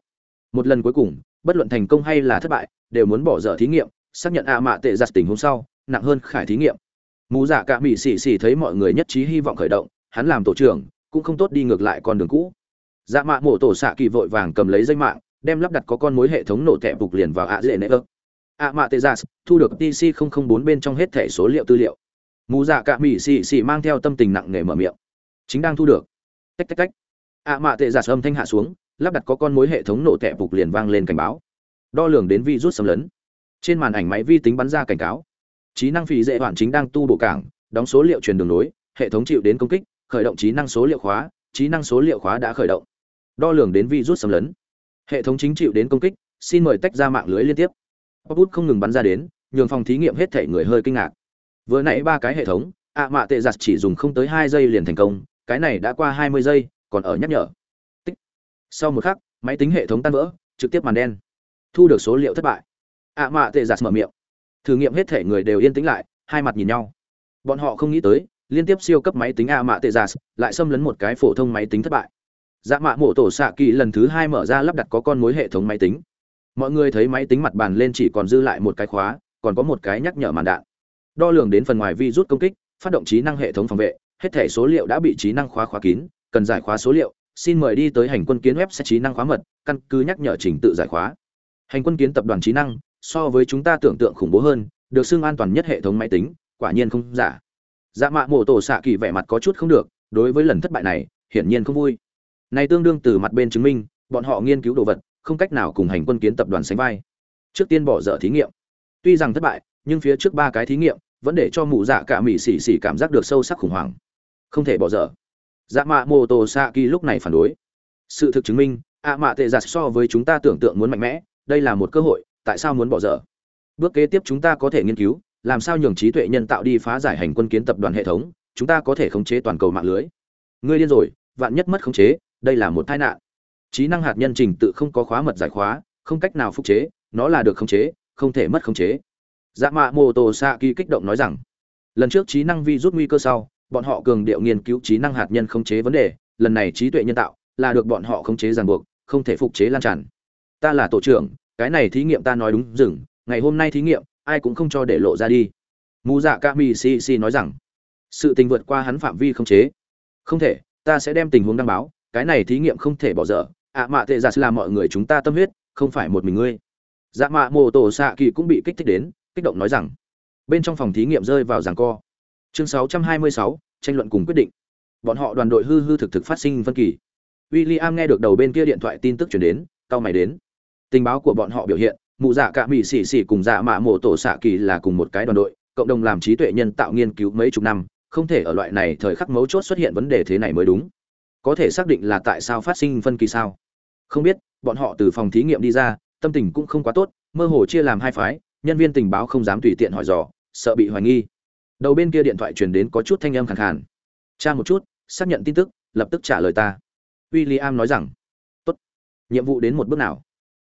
Một lần cuối cùng, bất luận thành công hay là thất bại, đều muốn bỏ dở thí nghiệm, xác nhận ạ mạ tệ giặt tình hôm sau, nặng hơn khải thí nghiệm. Mù giả cả mỹ xì xì thấy mọi người nhất trí hy vọng khởi động, hắn làm tổ trưởng, cũng không tốt đi ngược lại con đường cũ. Dạ mạ mổ tổ xạ kỳ vội vàng cầm lấy dây mạng, đem lắp đặt có con mối hệ thống nổ tẹp bục liền vào ạ dễ nệ ơ ạ mạ tê gia dạ thu được tc 004 bên trong hết thẻ số liệu tư liệu. Mù dạ cạ mỹ xì xì mang theo tâm tình nặng nề mở miệng. Chính đang thu được. Tách tách tách. Ạ mạ tệ dạ giả âm thanh hạ xuống, lắp đặt có con mối hệ thống nổ tẹp phục liền vang lên cảnh báo. Đo lường đến vi rút xâm lấn. Trên màn ảnh máy vi tính bắn ra cảnh cáo. Trí năng phì dễ hoạn chính đang tu bộ cảng, đóng số liệu truyền đường nối hệ thống chịu đến công kích, khởi động trí năng số liệu khóa, trí năng số liệu khóa đã khởi động. Đo lường đến virus xâm lấn. Hệ thống chính chịu đến công kích, xin mời tách ra mạng lưới liên tiếp pop bút không ngừng bắn ra đến, nhường phòng thí nghiệm hết thể người hơi kinh ngạc. Vừa nãy ba cái hệ thống, ạ mạ tệ giặt chỉ dùng không tới hai giây liền thành công, cái này đã qua hai mươi giây, còn ở nhắc nhở. Tích. Sau một khắc, máy tính hệ thống tan vỡ, trực tiếp màn đen. Thu được số liệu thất bại. Ạ mạ tệ giặt mở miệng. Thử nghiệm hết thể người đều yên tĩnh lại, hai mặt nhìn nhau. Bọn họ không nghĩ tới, liên tiếp siêu cấp máy tính ạ mạ tệ giặt lại xâm lấn một cái phổ thông máy tính thất bại. Dạ mạ mổ tổ xạ kỳ lần thứ hai mở ra lắp đặt có con mối hệ thống máy tính mọi người thấy máy tính mặt bàn lên chỉ còn dư lại một cái khóa còn có một cái nhắc nhở màn đạn. Đo lường đến phần ngoài vi rút công kích phát động trí năng hệ thống phòng vệ hết thẻ số liệu đã bị trí năng khóa khóa kín cần giải khóa số liệu. Xin mời đi tới hành quân kiến web sẽ trí năng khóa mật căn cứ nhắc nhở trình tự giải khóa. Hành quân kiến tập đoàn trí năng so với chúng ta tưởng tượng khủng bố hơn được xưng an toàn nhất hệ thống máy tính quả nhiên không giả. Dạ mạ mổ tổ xạ kỳ vẻ mặt có chút không được đối với lần thất bại này hiển nhiên không vui. Này tương đương từ mặt bên chứng minh, bọn họ nghiên cứu đồ vật, không cách nào cùng hành quân kiến tập đoàn sánh vai. Trước tiên bỏ dở thí nghiệm. Tuy rằng thất bại, nhưng phía trước ba cái thí nghiệm vẫn để cho mụ dạ cả mỹ xỉ xỉ cảm giác được sâu sắc khủng hoảng. Không thể bỏ dở. Dạ mạ mô tô Saki lúc này phản đối. Sự thực chứng minh, ạ mạ tệ giả so với chúng ta tưởng tượng muốn mạnh mẽ, đây là một cơ hội, tại sao muốn bỏ dở? Bước kế tiếp chúng ta có thể nghiên cứu, làm sao nhường trí tuệ nhân tạo đi phá giải hành quân kiến tập đoàn hệ thống, chúng ta có thể khống chế toàn cầu mạng lưới. Ngươi điên rồi, vạn nhất mất khống chế, đây là một tai nạn trí năng hạt nhân trình tự không có khóa mật giải khóa, không cách nào phục chế, nó là được khống chế, không thể mất khống chế. Dạ mạ mô tô sa kỳ kích động nói rằng, lần trước trí năng vi rút nguy cơ sau, bọn họ cường điệu nghiên cứu trí năng hạt nhân khống chế vấn đề, lần này trí tuệ nhân tạo là được bọn họ khống chế ràng buộc, không thể phục chế lan tràn. Ta là tổ trưởng, cái này thí nghiệm ta nói đúng dừng, ngày hôm nay thí nghiệm, ai cũng không cho để lộ ra đi. Mù dạ ca mi si si nói rằng, sự tình vượt qua hắn phạm vi khống chế. Không thể, ta sẽ đem tình huống đăng báo, cái này thí nghiệm không thể bỏ dở ạ mạ tệ giả là mọi người chúng ta tâm huyết không phải một mình ngươi. Dạ mạ mô tổ xạ kỳ cũng bị kích thích đến kích động nói rằng bên trong phòng thí nghiệm rơi vào giảng co. Chương 626, tranh luận cùng quyết định. Bọn họ đoàn đội hư hư thực thực phát sinh phân kỳ. William nghe được đầu bên kia điện thoại tin tức chuyển đến cao mày đến. Tình báo của bọn họ biểu hiện mụ dạ cả mỹ xì xì cùng dạ mạ mộ tổ xạ kỳ là cùng một cái đoàn đội cộng đồng làm trí tuệ nhân tạo nghiên cứu mấy chục năm không thể ở loại này thời khắc mấu chốt xuất hiện vấn đề thế này mới đúng. Có thể xác định là tại sao phát sinh phân kỳ sao? Không biết, bọn họ từ phòng thí nghiệm đi ra, tâm tình cũng không quá tốt, mơ hồ chia làm hai phái, nhân viên tình báo không dám tùy tiện hỏi dò, sợ bị hoài nghi. Đầu bên kia điện thoại truyền đến có chút thanh âm khàn khàn. Tra một chút, xác nhận tin tức, lập tức trả lời ta. W i l l i am nói rằng. Tốt. Nhiệm vụ đến một bước nào?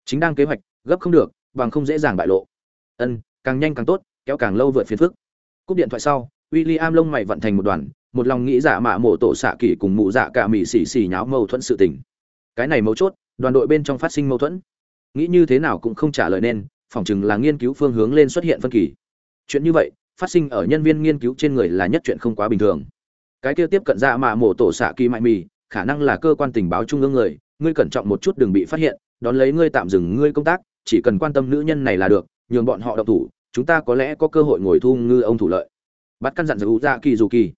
Chính đang kế hoạch, gấp không được, bằng không dễ dàng bại lộ. Ân, càng nhanh càng tốt, kéo càng lâu vượt phiền phức. Cúp điện thoại sau w i l l i am lông mày vận thành một đoàn, một lòng nghĩ giả mạ mổ tổ xạ kỳ cùng mụ dạ cả mỹ xì xì nháo mâu thuẫn sự tình. Cái này mấu chốt đoàn đội bên trong phát sinh mâu thuẫn. Nghĩ như thế nào cũng không trả lời nên, phỏng chừng là nghiên cứu phương hướng lên xuất hiện phân kỳ. Chuyện như vậy, phát sinh ở nhân viên nghiên cứu trên người là nhất chuyện không quá bình thường. Cái kia tiếp cận ra mạ mổ tổ xạ kỳ mại mì, khả năng là cơ quan tình báo trung ương người, ngươi cẩn trọng một chút đừng bị phát hiện, đón lấy ngươi tạm dừng ngươi công tác, chỉ cần quan tâm nữ nhân này là được, nhường bọn họ độc thủ, chúng ta có lẽ có cơ hội ngồi thu ngư ông thủ lợi. Bắt căn dặn dạ giữ dạ kỳ dù kỳ.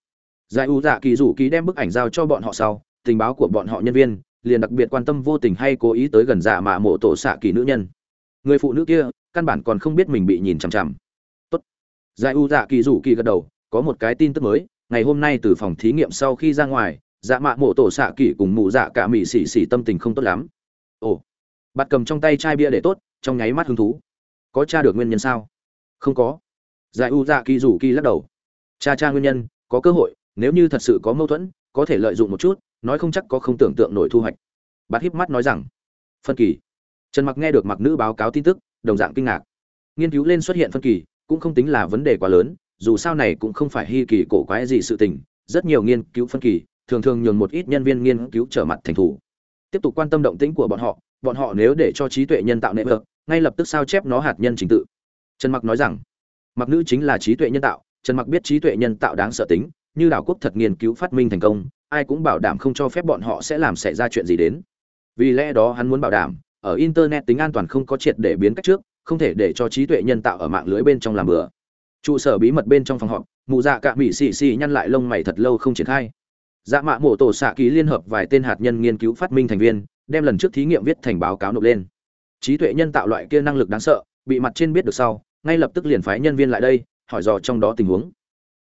Dạ Giải u dạ kỳ rủ kỳ đem bức ảnh giao cho bọn họ sau, tình báo của bọn họ nhân viên liền đặc biệt quan tâm vô tình hay cố ý tới gần dạ mạ mộ tổ xạ kỳ nữ nhân. Người phụ nữ kia, căn bản còn không biết mình bị nhìn chằm chằm. Tốt. Giải u dạ kỳ rủ kỳ gật đầu, có một cái tin tức mới, ngày hôm nay từ phòng thí nghiệm sau khi ra ngoài dạ mạ mộ tổ xạ kỳ cùng mụ dạ cả mị xỉ xỉ tâm tình không tốt lắm. Ồ. Bạt cầm trong tay chai bia để tốt, trong nháy mắt hứng thú. Có tra được nguyên nhân sao? Không có. Giải u dạ kỳ rủ kỳ lắc đầu. Cha cha nguyên nhân, có cơ hội, nếu như thật sự có mâu thuẫn, có thể lợi dụng một chút nói không chắc có không tưởng tượng nổi thu hoạch. Bạt híp mắt nói rằng, phân kỳ. Trần mặc nghe được mặc nữ báo cáo tin tức, đồng dạng kinh ngạc. Nghiên cứu lên xuất hiện phân kỳ cũng không tính là vấn đề quá lớn, dù sao này cũng không phải hy kỳ cổ quái gì sự tình, rất nhiều nghiên cứu phân kỳ thường thường nhường một ít nhân viên nghiên cứu trở mặt thành thủ. Tiếp tục quan tâm động tĩnh của bọn họ bọn họ nếu để cho trí tuệ nhân tạo nệ hợp ngay lập tức sao chép nó hạt nhân trình tự. Trần mặc nói rằng, mặc nữ chính là trí tuệ nhân tạo, trần mặc biết trí tuệ nhân tạo đáng sợ tính, như đảo quốc thật nghiên cứu phát minh thành công ai cũng bảo đảm không cho phép bọn họ sẽ làm xảy ra chuyện gì đến. Vì lẽ đó hắn muốn bảo đảm, ở internet tính an toàn không có triệt để biến cách trước, không thể để cho trí tuệ nhân tạo ở mạng lưới bên trong làm bừa. Trụ sở bí mật bên trong phòng họp, mụ dạ cạ mỹ xì xì nhăn lại lông mày thật lâu không triển khai. Dạ mạ mổ tổ xạ ký liên hợp vài tên hạt nhân nghiên cứu phát minh thành viên, đem lần trước thí nghiệm viết thành báo cáo nộp lên. Trí tuệ nhân tạo loại kia năng lực đáng sợ, bị mặt trên biết được sau, ngay lập tức liền phái nhân viên lại đây, hỏi dò trong đó tình huống.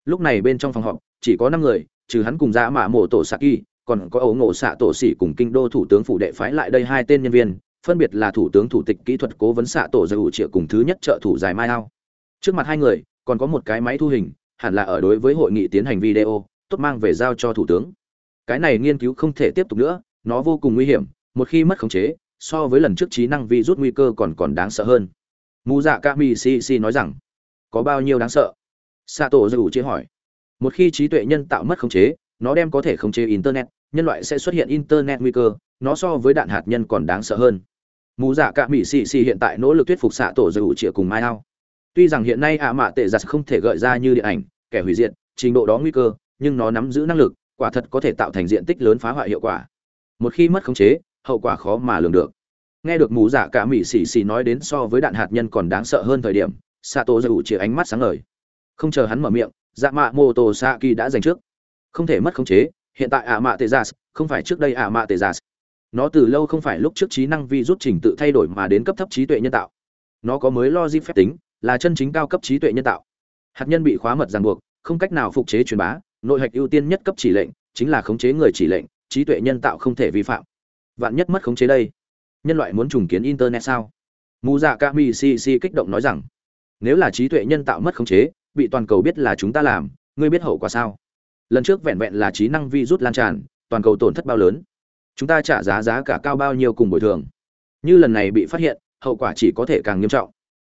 Lúc này bên trong phòng họp, chỉ có năm người trừ hắn cùng dã mạ mổ tổ xạ kỳ, còn có ấu ngộ xạ tổ sĩ cùng kinh đô thủ tướng phủ đệ phái lại đây hai tên nhân viên, phân biệt là thủ tướng thủ tịch kỹ thuật cố vấn xạ tổ giải ủ triệu cùng thứ nhất trợ thủ dài mai ao. Trước mặt hai người, còn có một cái máy thu hình, hẳn là ở đối với hội nghị tiến hành video, tốt mang về giao cho thủ tướng. Cái này nghiên cứu không thể tiếp tục nữa, nó vô cùng nguy hiểm, một khi mất khống chế, so với lần trước trí năng vi rút nguy cơ còn còn đáng sợ hơn. Mù dạ ca mi si si nói rằng, có bao nhiêu đáng sợ? Xạ tổ giải ủ chia hỏi một khi trí tuệ nhân tạo mất khống chế, nó đem có thể khống chế internet, nhân loại sẽ xuất hiện internet nguy cơ, nó so với đạn hạt nhân còn đáng sợ hơn. Mù giả cả mỹ xì xì hiện tại nỗ lực thuyết phục xạ tổ dầu trịa cùng mai ao tuy rằng hiện nay ạ mạ tệ giặt không thể gợi ra như điện ảnh, kẻ hủy diệt, trình độ đó nguy cơ, nhưng nó nắm giữ năng lực, quả thật có thể tạo thành diện tích lớn phá hoại hiệu quả. Một khi mất khống chế, hậu quả khó mà lường được. Nghe được mù giả cả mỹ xì xì nói đến so với đạn hạt nhân còn đáng sợ hơn thời điểm, xạ tổ dầu trịa ánh mắt sáng ngời. Không chờ hắn mở miệng dạ mạ mô tô xạ kỳ đã giành trước. Không thể mất khống chế, hiện tại ạ mạ tê giả không phải trước đây ạ mạ tê giả nó từ lâu không phải lúc trước trí năng vi rút trình tự thay đổi mà đến cấp thấp trí tuệ nhân tạo. Nó có mới logic phép tính, là chân chính cao cấp trí tuệ nhân tạo. Hạt nhân bị khóa mật ràng buộc, không cách nào phục chế truyền bá, nội hạch ưu tiên nhất cấp chỉ lệnh, chính là khống chế người chỉ lệnh, trí tuệ nhân tạo không thể vi phạm. Vạn nhất mất khống chế đây, nhân loại muốn trùng kiến internet sao? Mù dạ ca mi si si kích động nói rằng, nếu là trí tuệ nhân tạo mất khống chế bị toàn cầu biết là chúng ta làm, ngươi biết hậu quả sao? Lần trước vẹn vẹn là trí năng vi rút lan tràn, toàn cầu tổn thất bao lớn. Chúng ta trả giá giá cả cao bao nhiêu cùng bồi thường. Như lần này bị phát hiện, hậu quả chỉ có thể càng nghiêm trọng.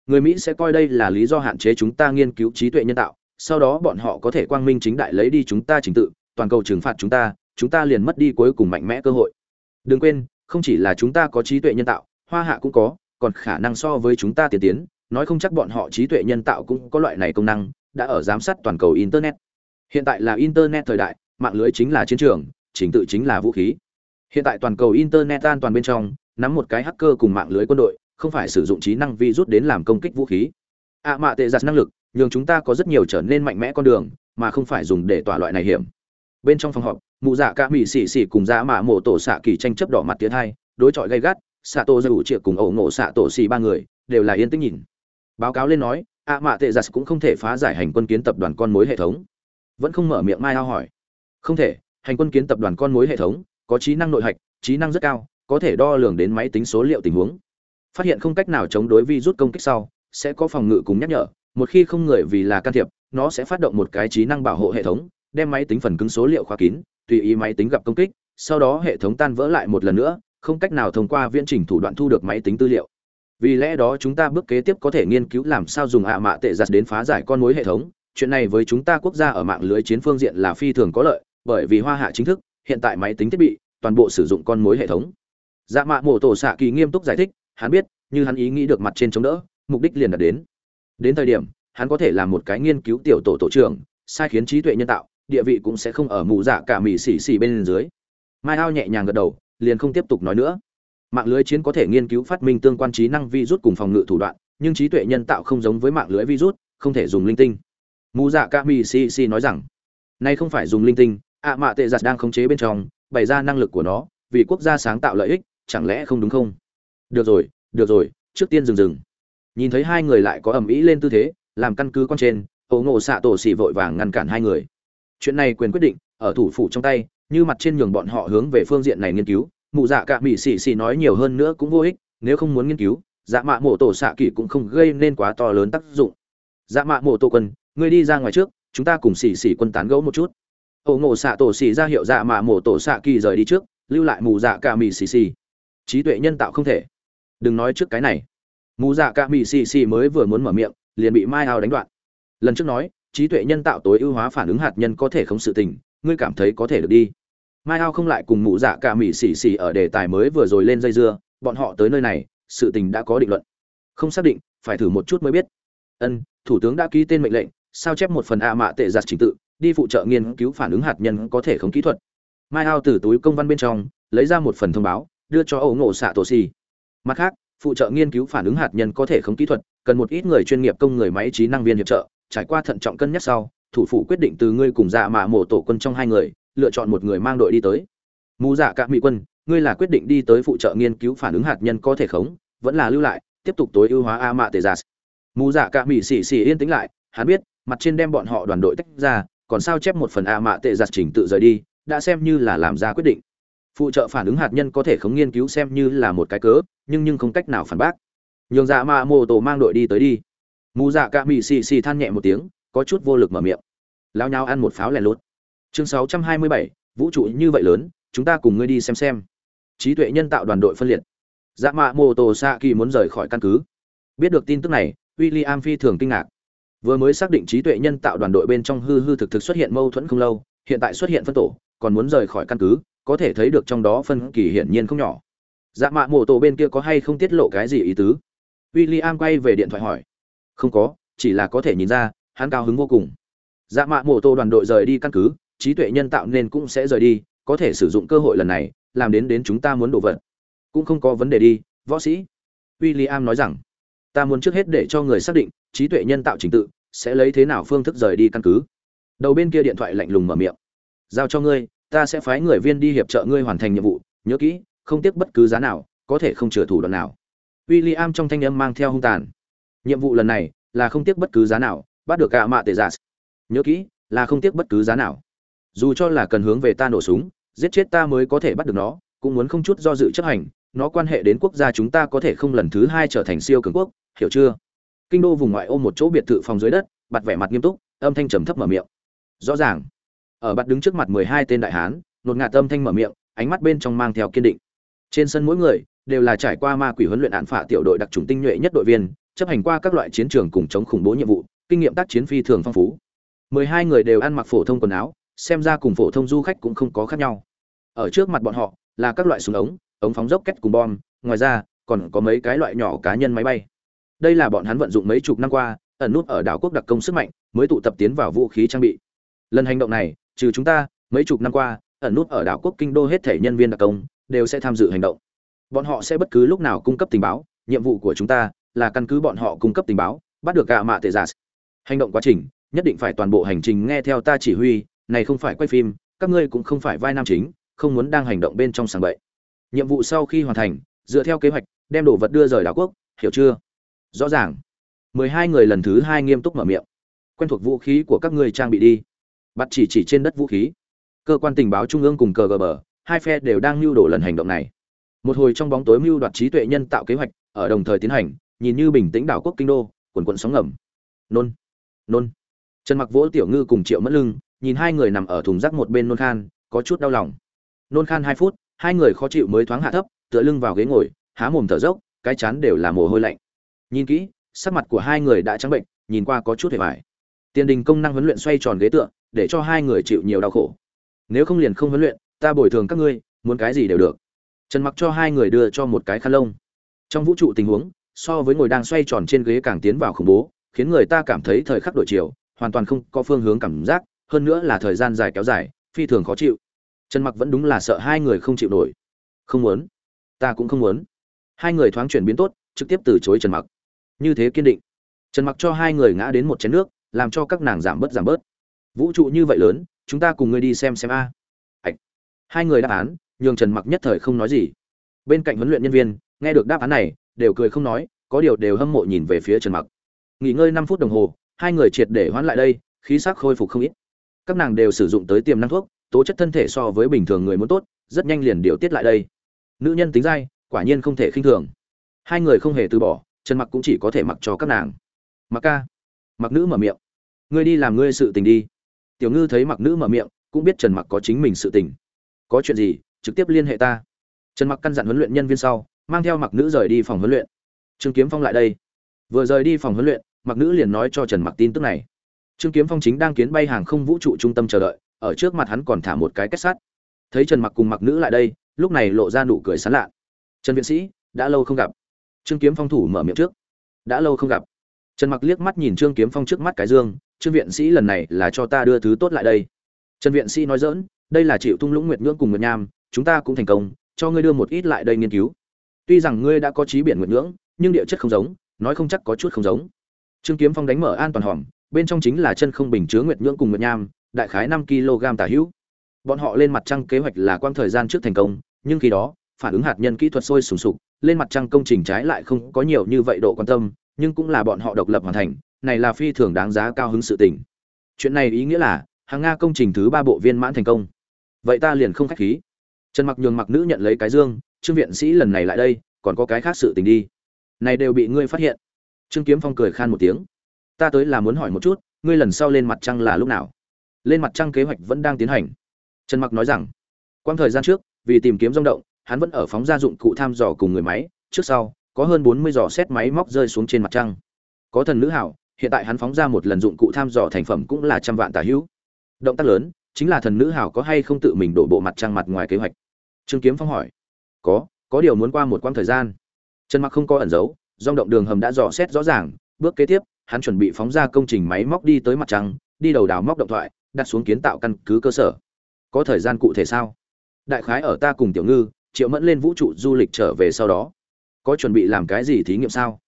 Người mỹ sẽ coi đây là lý do hạn chế chúng ta nghiên cứu trí tuệ nhân tạo, sau đó bọn họ có thể quang minh chính đại lấy đi chúng ta trình tự, toàn cầu trừng phạt chúng ta chúng ta liền mất đi cuối cùng mạnh mẽ cơ hội. Đừng quên, không chỉ là chúng ta có trí tuệ nhân tạo, hoa hạ cũng có, còn khả năng so với chúng ta tiên tiến nói không chắc bọn họ trí tuệ nhân tạo cũng có loại này công năng, đã ở giám sát toàn cầu internet. Hiện tại là internet thời đại, mạng lưới chính là chiến trường chính tự chính là vũ khí. Hiện tại toàn cầu internet an toàn bên trong, nắm một cái hacker cùng mạng lưới quân đội, không phải sử dụng trí năng virus đến làm công kích vũ khí. Ạ à mạ tệ giặt năng lực, nhường chúng ta có rất nhiều trở nên mạnh mẽ con đường, mà không phải dùng để tỏa loại này hiểm. Bên trong phòng họp, mụ dạ ca mỹ xì xì cùng dạ mạ mổ tổ xạ kỳ tranh chấp đỏ mặt tiến hai, đối chọi gay gắt xạ tổ dầu triệu cùng ẩu ngộ xạ tổ xì ba người, đều là yên tĩnh nhìn báo cáo lên nói ạ à mạ tệ giặt cũng không thể phá giải hành quân kiến tập đoàn con mối hệ thống. Vẫn không mở miệng mai ao hỏi. Không thể, hành quân kiến tập đoàn con mối hệ thống có trí năng nội hạch, trí năng rất cao, có thể đo lường đến máy tính số liệu tình huống. Phát hiện không cách nào chống đối vi rút công kích sau, sẽ có phòng ngự cùng nhắc nhở. Một khi không người vì là can thiệp, nó sẽ phát động một cái trí năng bảo hộ hệ thống, đem máy tính phần cứng số liệu khóa kín, tùy ý máy tính gặp công kích, sau đó hệ thống tan vỡ lại một lần nữa, không cách nào thông qua viễn trình thủ đoạn thu được máy tính tư liệu vì lẽ đó chúng ta bước kế tiếp có thể nghiên cứu làm sao dùng ạ mạ tệ giặt đến phá giải con mối hệ thống. Chuyện này với chúng ta quốc gia ở mạng lưới chiến phương diện là phi thường có lợi, bởi vì hoa hạ chính thức, hiện tại máy tính thiết bị, toàn bộ sử dụng con mối hệ thống. Dạ mạ mổ tổ xạ kỳ nghiêm túc giải thích, hắn biết, như hắn ý nghĩ được mặt trên chống đỡ, mục đích liền đạt đến. Đến thời điểm, hắn có thể làm một cái nghiên cứu tiểu tổ tổ trưởng, sai khiến trí tuệ nhân tạo, địa vị cũng sẽ không ở mù dạ cả mì xỉ xỉ bên dưới. Mai ao nhẹ nhàng gật đầu, liền không tiếp tục nói nữa mạng lưới chiến có thể nghiên cứu phát minh tương quan trí năng virus cùng phòng ngự thủ đoạn, nhưng trí tuệ nhân tạo không giống với mạng lưới virus, không thể dùng linh tinh. Mù dạ ca mi si si nói rằng, nay không phải dùng linh tinh ạ mạ tệ giặt đang khống chế bên trong, bày ra năng lực của nó, vì quốc gia sáng tạo lợi ích, chẳng lẽ không đúng không? Được rồi được rồi, trước tiên dừng dừng. Nhìn thấy hai người lại có ầm ĩ lên tư thế, làm căn cứ con trên, ổ ngộ xạ tổ xỉ vội vàng ngăn cản hai người. Chuyện này quyền quyết định, ở thủ phủ trong tay, như mặt trên nhường bọn họ hướng về phương diện này nghiên cứu mụ dạ cả mỹ xì xì nói nhiều hơn nữa cũng vô ích, nếu không muốn nghiên cứu dạ mạ mộ tổ xạ kỳ cũng không gây nên quá to lớn tác dụng. Dạ mạ mộ tổ quân, ngươi đi ra ngoài trước, chúng ta cùng xì xì quân tán gẫu một chút. Ổ ngộ xạ tổ xì ra hiệu dạ mạ mộ tổ xạ kỳ rời đi trước, lưu lại mù dạ cả mỹ xì xì. Trí tuệ nhân tạo không thể. Đừng nói trước cái này. Mù dạ cả mỹ xì xì mới vừa muốn mở miệng, liền bị mai hào đánh đoạn. Lần trước nói, trí tuệ nhân tạo tối ưu hóa phản ứng hạt nhân có thể không sự tình, ngươi cảm thấy có thể được đi mai ao không lại cùng mụ dạ cả mỹ xì xì ở đề tài mới vừa rồi lên dây dưa, bọn họ tới nơi này, sự tình đã có định luận. Không xác định, phải thử một chút mới biết. Ân, thủ tướng đã ký tên mệnh lệnh, sao chép một phần a mạ tệ giặt trình tự, đi phụ trợ nghiên cứu phản ứng hạt nhân có thể không kỹ thuật. Mai ao từ túi công văn bên trong, lấy ra một phần thông báo, đưa cho ấu ngộ xạ tổ xì. Mặt khác, phụ trợ nghiên cứu phản ứng hạt nhân có thể không kỹ thuật, cần một ít người chuyên nghiệp công người máy trí năng viên hiệp trợ, trải qua thận trọng cân nhắc sau, thủ phủ quyết định từ ngươi cùng dạ mạ mổ tổ quân trong hai người lựa chọn một người mang đội đi tới. Mù dạ cả mỹ quân, ngươi là quyết định đi tới phụ trợ nghiên cứu phản ứng hạt nhân có thể khống, vẫn là lưu lại, tiếp tục tối ưu hóa a mạ tề giả mù dạ cả mỹ xì xì yên tĩnh lại, hắn biết, mặt trên đem bọn họ đoàn đội tách ra, còn sao chép một phần a mạ tệ giặt chỉnh tự rời đi, đã xem như là làm ra quyết định. Phụ trợ phản ứng hạt nhân có thể khống nghiên cứu xem như là một cái cớ, nhưng nhưng không cách nào phản bác. Nhường dạ mạ mô tổ mang đội đi tới đi. Mù dạ cả mỹ xì xì than nhẹ một tiếng, có chút vô lực mở miệng. Lao nhau ăn một pháo lẻ lốt chương 627, vũ trụ như vậy lớn chúng ta cùng ngươi đi xem xem. Trí tuệ nhân tạo đoàn đội phân liệt. Dạ mạ mô tô sa kỳ muốn rời khỏi căn cứ. Biết được tin tức này w i l l i am phi thường kinh ngạc. Vừa mới xác định trí tuệ nhân tạo đoàn đội bên trong hư hư thực thực xuất hiện mâu thuẫn không lâu hiện tại xuất hiện phân tổ còn muốn rời khỏi căn cứ có thể thấy được trong đó phân kỳ hiển nhiên không nhỏ. Dạ mạ mô tô bên kia có hay không tiết lộ cái gì ý tứ? W i l l i am quay về điện thoại hỏi. Không có chỉ là có thể nhìn ra hắn cao hứng vô cùng. Dạ mạ mô tô đoàn đội rời đi căn cứ trí tuệ nhân tạo nên cũng sẽ rời đi, có thể sử dụng cơ hội lần này, làm đến đến chúng ta muốn đổ vật. Cũng không có vấn đề đi, võ sĩ. William nói rằng, ta muốn trước hết để cho người xác định, trí tuệ nhân tạo trình tự sẽ lấy thế nào phương thức rời đi căn cứ. Đầu bên kia điện thoại lạnh lùng mở miệng, giao cho ngươi, ta sẽ phái người viên đi hiệp trợ ngươi hoàn thành nhiệm vụ, nhớ kỹ, không tiếc bất cứ giá nào, có thể không chừa thủ đoạn nào. William trong thanh âm mang theo hung tàn, nhiệm vụ lần này là không tiếc bất cứ giá nào, bắt được cả mạ tệ giả. Nhớ kỹ, là không tiếc bất cứ giá nào dù cho là cần hướng về ta nổ súng, giết chết ta mới có thể bắt được nó, cũng muốn không chút do dự chấp hành, nó quan hệ đến quốc gia chúng ta có thể không lần thứ hai trở thành siêu cường quốc, hiểu chưa? Kinh đô vùng ngoại ô một chỗ biệt thự phòng dưới đất bặt vẻ mặt nghiêm túc, âm thanh trầm thấp mở miệng. Rõ ràng, ở bặt đứng trước mặt mười hai tên đại hán, nột ngạt âm thanh mở miệng, ánh mắt bên trong mang theo kiên định. Trên sân mỗi người, đều là trải qua ma quỷ huấn luyện án phạ tiểu đội đặc trùng tinh nhuệ nhất đội viên, chấp hành qua các loại chiến trường cùng chống khủng bố nhiệm vụ, kinh nghiệm tác chiến phi thường phong phú. Mười hai người đều ăn mặc phổ thông quần áo xem ra cùng phổ thông du khách cũng không có khác nhau. Ở trước mặt bọn họ là các loại súng ống ống phóng dốc kết cùng bom, ngoài ra còn có mấy cái loại nhỏ cá nhân máy bay. Đây là bọn hắn vận dụng mấy chục năm qua, ẩn nút ở đảo quốc đặc công sức mạnh, mới tụ tập tiến vào vũ khí trang bị. Lần hành động này, trừ chúng ta, mấy chục năm qua, ẩn nút ở đảo quốc kinh đô hết thể nhân viên đặc công đều sẽ tham dự hành động. Bọn họ sẽ bất cứ lúc nào cung cấp tình báo, nhiệm vụ của chúng ta là căn cứ bọn họ cung cấp tình báo, bắt được gạ mạ tệ giả. Hành động quá trình, nhất định phải toàn bộ hành trình nghe theo ta chỉ huy này không phải quay phim, các ngươi cũng không phải vai nam chính, không muốn đang hành động bên trong sàng bậy. Nhiệm vụ sau khi hoàn thành, dựa theo kế hoạch, đem đồ vật đưa rời đảo quốc, hiểu chưa? Rõ ràng. Mười hai người lần thứ hai nghiêm túc mở miệng. Quen thuộc vũ khí của các ngươi trang bị đi. Bắt chỉ chỉ trên đất vũ khí. Cơ quan tình báo trung ương cùng cờ gờ bờ, hai phe đều đang mưu đồ lần hành động này. Một hồi trong bóng tối mưu đoạt trí tuệ nhân tạo kế hoạch, ở đồng thời tiến hành, nhìn như bình tĩnh đảo quốc kinh đô, quần quận sóng ngầm. Nôn. Nôn. Trần mặc vỗ, tiểu ngư cùng triệu mất lưng nhìn hai người nằm ở thùng rác một bên nôn khan, có chút đau lòng. Nôn khan hai phút, hai người khó chịu mới thoáng hạ thấp, tựa lưng vào ghế ngồi, há mồm thở dốc, cái chán đều là mồ hôi lạnh. Nhìn kỹ, sắc mặt của hai người đã trắng bệnh, nhìn qua có chút hề vải tiền đình công năng huấn luyện xoay tròn ghế tựa, để cho hai người chịu nhiều đau khổ. Nếu không liền không huấn luyện, ta bồi thường các ngươi, muốn cái gì đều được. Trần mặc cho hai người đưa cho một cái khăn lông. Trong vũ trụ tình huống, so với ngồi đang xoay tròn trên ghế càng tiến vào khủng bố, khiến người ta cảm thấy thời khắc đổi chiều, hoàn toàn không có phương hướng cảm giác hơn nữa là thời gian dài kéo dài, phi thường khó chịu. Trần mặc vẫn đúng là sợ hai người không chịu nổi. Không muốn. Ta cũng không muốn. Hai người thoáng chuyển biến tốt, trực tiếp từ chối trần mặc. Như thế kiên định. Trần mặc cho hai người ngã đến một chén nước, làm cho các nàng giảm bớt giảm bớt. Vũ trụ như vậy lớn, chúng ta cùng ngươi đi xem xem a. À. hai người đáp án, nhường trần mặc nhất thời không nói gì. Bên cạnh huấn luyện nhân viên, nghe được đáp án này, đều cười không nói, có điều đều hâm mộ nhìn về phía trần mặc. Nghỉ ngơi 5 phút đồng hồ, hai người triệt để hoãn lại đây, khí sắc khôi phục không ít các nàng đều sử dụng tới tiềm năng thuốc, tố chất thân thể so với bình thường người muốn tốt, rất nhanh liền điều tiết lại đây. Nữ nhân tính dai, quả nhiên không thể khinh thường. Hai người không hề từ bỏ, trần mặc cũng chỉ có thể mặc cho các nàng. Mặc ca. Mặc nữ mở miệng. Ngươi đi làm ngươi sự tình đi. Tiểu ngư thấy mặc nữ mở miệng, cũng biết trần mặc có chính mình sự tình. Có chuyện gì, trực tiếp liên hệ ta. Trần mặc căn dặn huấn luyện nhân viên sau, mang theo mặc nữ rời đi phòng huấn luyện. Trương kiếm phong lại đây. Vừa rời đi phòng huấn luyện, mặc nữ liền nói cho trần mặc tin tức này trương kiếm phong chính đang kiến bay hàng không vũ trụ trung tâm chờ đợi, ở trước mặt hắn còn thả một cái kết sắt. Thấy trần mặc cùng mặc nữ lại đây, lúc này lộ ra nụ cười sán lạ. Trần viện sĩ, đã lâu không gặp. Trương kiếm phong thủ mở miệng trước. Đã lâu không gặp. Trần mặc liếc mắt nhìn trương kiếm phong trước mắt cái dương, trương viện sĩ lần này là cho ta đưa thứ tốt lại đây. Trần viện sĩ nói dỡn đây là chịu tung lũng nguyệt ngưỡng cùng nguyệt nham, chúng ta cũng thành công, cho ngươi đưa một ít lại đây nghiên cứu. Tuy rằng ngươi đã có trí biển nguyệt ngưỡng nhưng địa chất không giống, nói không chắc có chút không giống. Trương kiếm phong đánh mở an toàn hòm bên trong chính là chân không bình chứa nguyệt nhưỡng cùng nguyệt nham, đại khái năm kg tả hữu. Bọn họ lên mặt trăng kế hoạch là quang thời gian trước thành công, nhưng khi đó, phản ứng hạt nhân kỹ thuật sôi sùng sục, lên mặt trăng công trình trái lại không có nhiều như vậy độ quan tâm, nhưng cũng là bọn họ độc lập hoàn thành, này là phi thường đáng giá cao hứng sự tình. Chuyện này ý nghĩa là, hàng nga công trình thứ ba bộ viên mãn thành công. Vậy ta liền không khách khí. Trần mặc nhường mặc nữ nhận lấy cái dương, trương viện sĩ lần này lại đây, còn có cái khác sự tình đi. Này đều bị ngươi phát hiện. Trương kiếm phong cười khan một tiếng ta tới là muốn hỏi một chút, ngươi lần sau lên mặt trăng là lúc nào? Lên mặt trăng kế hoạch vẫn đang tiến hành. Trần mặc nói rằng quang thời gian trước, vì tìm kiếm rung động, hắn vẫn ở phóng ra dụng cụ tham dò cùng người máy, trước sau, có hơn 40 dò xét máy móc rơi xuống trên mặt trăng. Có thần nữ hảo, hiện tại hắn phóng ra một lần dụng cụ tham dò thành phẩm cũng là trăm vạn tà hữu. Động tác lớn, chính là thần nữ hảo có hay không tự mình đổ bộ mặt trăng mặt ngoài kế hoạch. Trương kiếm phong hỏi, có có điều muốn qua một quãng thời gian. Trần mặc không có ẩn giấu, rung động đường hầm đã dò xét rõ ràng, bước kế tiếp hắn chuẩn bị phóng ra công trình máy móc đi tới mặt trăng, đi đầu đào móc động thoại, đặt xuống kiến tạo căn cứ cơ sở. Có thời gian cụ thể sao? Đại khái ở ta cùng tiểu ngư, triệu mẫn lên vũ trụ du lịch trở về sau đó. Có chuẩn bị làm cái gì thí nghiệm sao?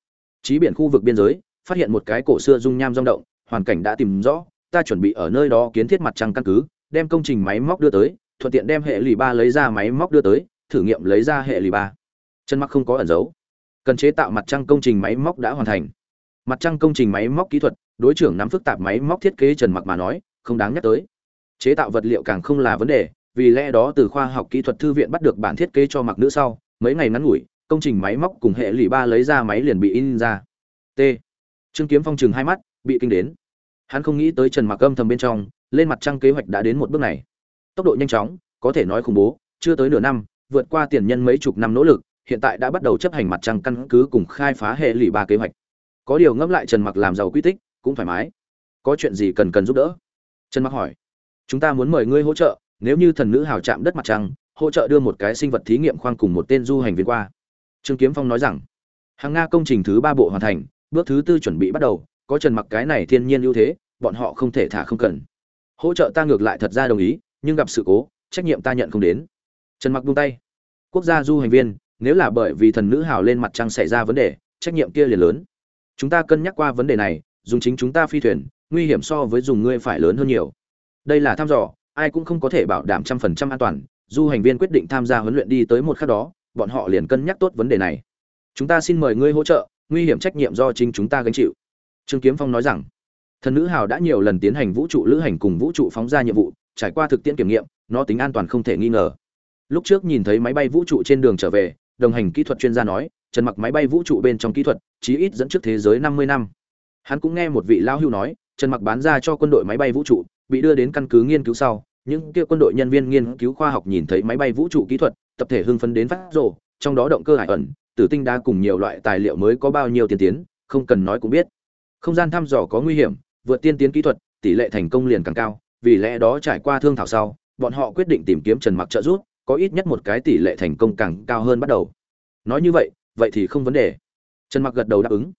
Chí biển khu vực biên giới, phát hiện một cái cổ xưa dung nham rong động, hoàn cảnh đã tìm rõ, ta chuẩn bị ở nơi đó kiến thiết mặt trăng căn cứ, đem công trình máy móc đưa tới, thuận tiện đem hệ lì ba lấy ra máy móc đưa tới, thử nghiệm lấy ra hệ lì ba. Chân mắc không có ẩn dấu. Cần chế tạo mặt trăng công trình máy móc đã hoàn thành mặt trăng công trình máy móc kỹ thuật, đối trưởng nắm phức tạp máy móc thiết kế trần mặc mà nói, không đáng nhắc tới. Chế tạo vật liệu càng không là vấn đề, vì lẽ đó từ khoa học kỹ thuật thư viện bắt được bản thiết kế cho mặc nữ sau, mấy ngày ngắn ngủi, công trình máy móc cùng hệ lụy ba lấy ra máy liền bị in ra. T. Trương kiếm phong chừng hai mắt, bị kinh đến. Hắn không nghĩ tới trần mặc âm thầm bên trong, lên mặt trăng kế hoạch đã đến một bước này. Tốc độ nhanh chóng, có thể nói khủng bố, chưa tới nửa năm, vượt qua tiền nhân mấy chục năm nỗ lực, hiện tại đã bắt đầu chấp hành mặt trăng căn cứ cùng khai phá hệ lụy ba kế hoạch có điều ngẫm lại trần mặc làm giàu quy tích, cũng thoải mái. Có chuyện gì cần cần giúp đỡ? Trần mặc hỏi. Chúng ta muốn mời ngươi hỗ trợ, nếu như thần nữ hào chạm đất mặt trăng, hỗ trợ đưa một cái sinh vật thí nghiệm khoang cùng một tên du hành viên qua. Trương kiếm phong nói rằng. Hàng nga công trình thứ ba bộ hoàn thành, bước thứ tư chuẩn bị bắt đầu, có trần mặc cái này thiên nhiên ưu thế, bọn họ không thể thả không cần. Hỗ trợ ta ngược lại thật ra đồng ý, nhưng gặp sự cố, trách nhiệm ta nhận không đến. Trần mặc buông tay. Quốc gia du hành viên, nếu là bởi vì thần nữ hào lên mặt trăng xảy ra vấn đề, trách nhiệm kia liền lớn chúng ta cân nhắc qua vấn đề này, dùng chính chúng ta phi thuyền, nguy hiểm so với dùng ngươi phải lớn hơn nhiều. Đây là thăm dò, ai cũng không có thể bảo đảm trăm phần trăm an toàn, du hành viên quyết định tham gia huấn luyện đi tới một khắc đó, bọn họ liền cân nhắc tốt vấn đề này. Chúng ta xin mời ngươi hỗ trợ, nguy hiểm trách nhiệm do chính chúng ta gánh chịu. Trương kiếm phong nói rằng. Thần nữ hào đã nhiều lần tiến hành vũ trụ lữ hành cùng vũ trụ phóng ra nhiệm vụ, trải qua thực tiễn kiểm nghiệm, nó tính an toàn không thể nghi ngờ. Lúc trước nhìn thấy máy bay vũ trụ trên đường trở về, đồng hành kỹ thuật chuyên gia nói trần mặc máy bay vũ trụ bên trong kỹ thuật, chí ít dẫn trước thế giới 50 năm. Hắn cũng nghe một vị lao hưu nói, trần mặc bán ra cho quân đội máy bay vũ trụ, bị đưa đến căn cứ nghiên cứu sau, những kia quân đội nhân viên nghiên cứu khoa học nhìn thấy máy bay vũ trụ kỹ thuật, tập thể hưng phấn đến phát rồ, trong đó động cơ hải ẩn, tử tinh đa cùng nhiều loại tài liệu mới có bao nhiêu tiên tiến, không cần nói cũng biết. Không gian thăm dò có nguy hiểm, vượt tiên tiến kỹ thuật, tỷ lệ thành công liền càng cao, vì lẽ đó trải qua thương thảo sau, bọn họ quyết định tìm kiếm trần mặc trợ giúp, có ít nhất một cái tỷ lệ thành công càng cao hơn bắt đầu. Nói như vậy vậy thì không vấn đề. Trần mặc gật đầu đáp ứng.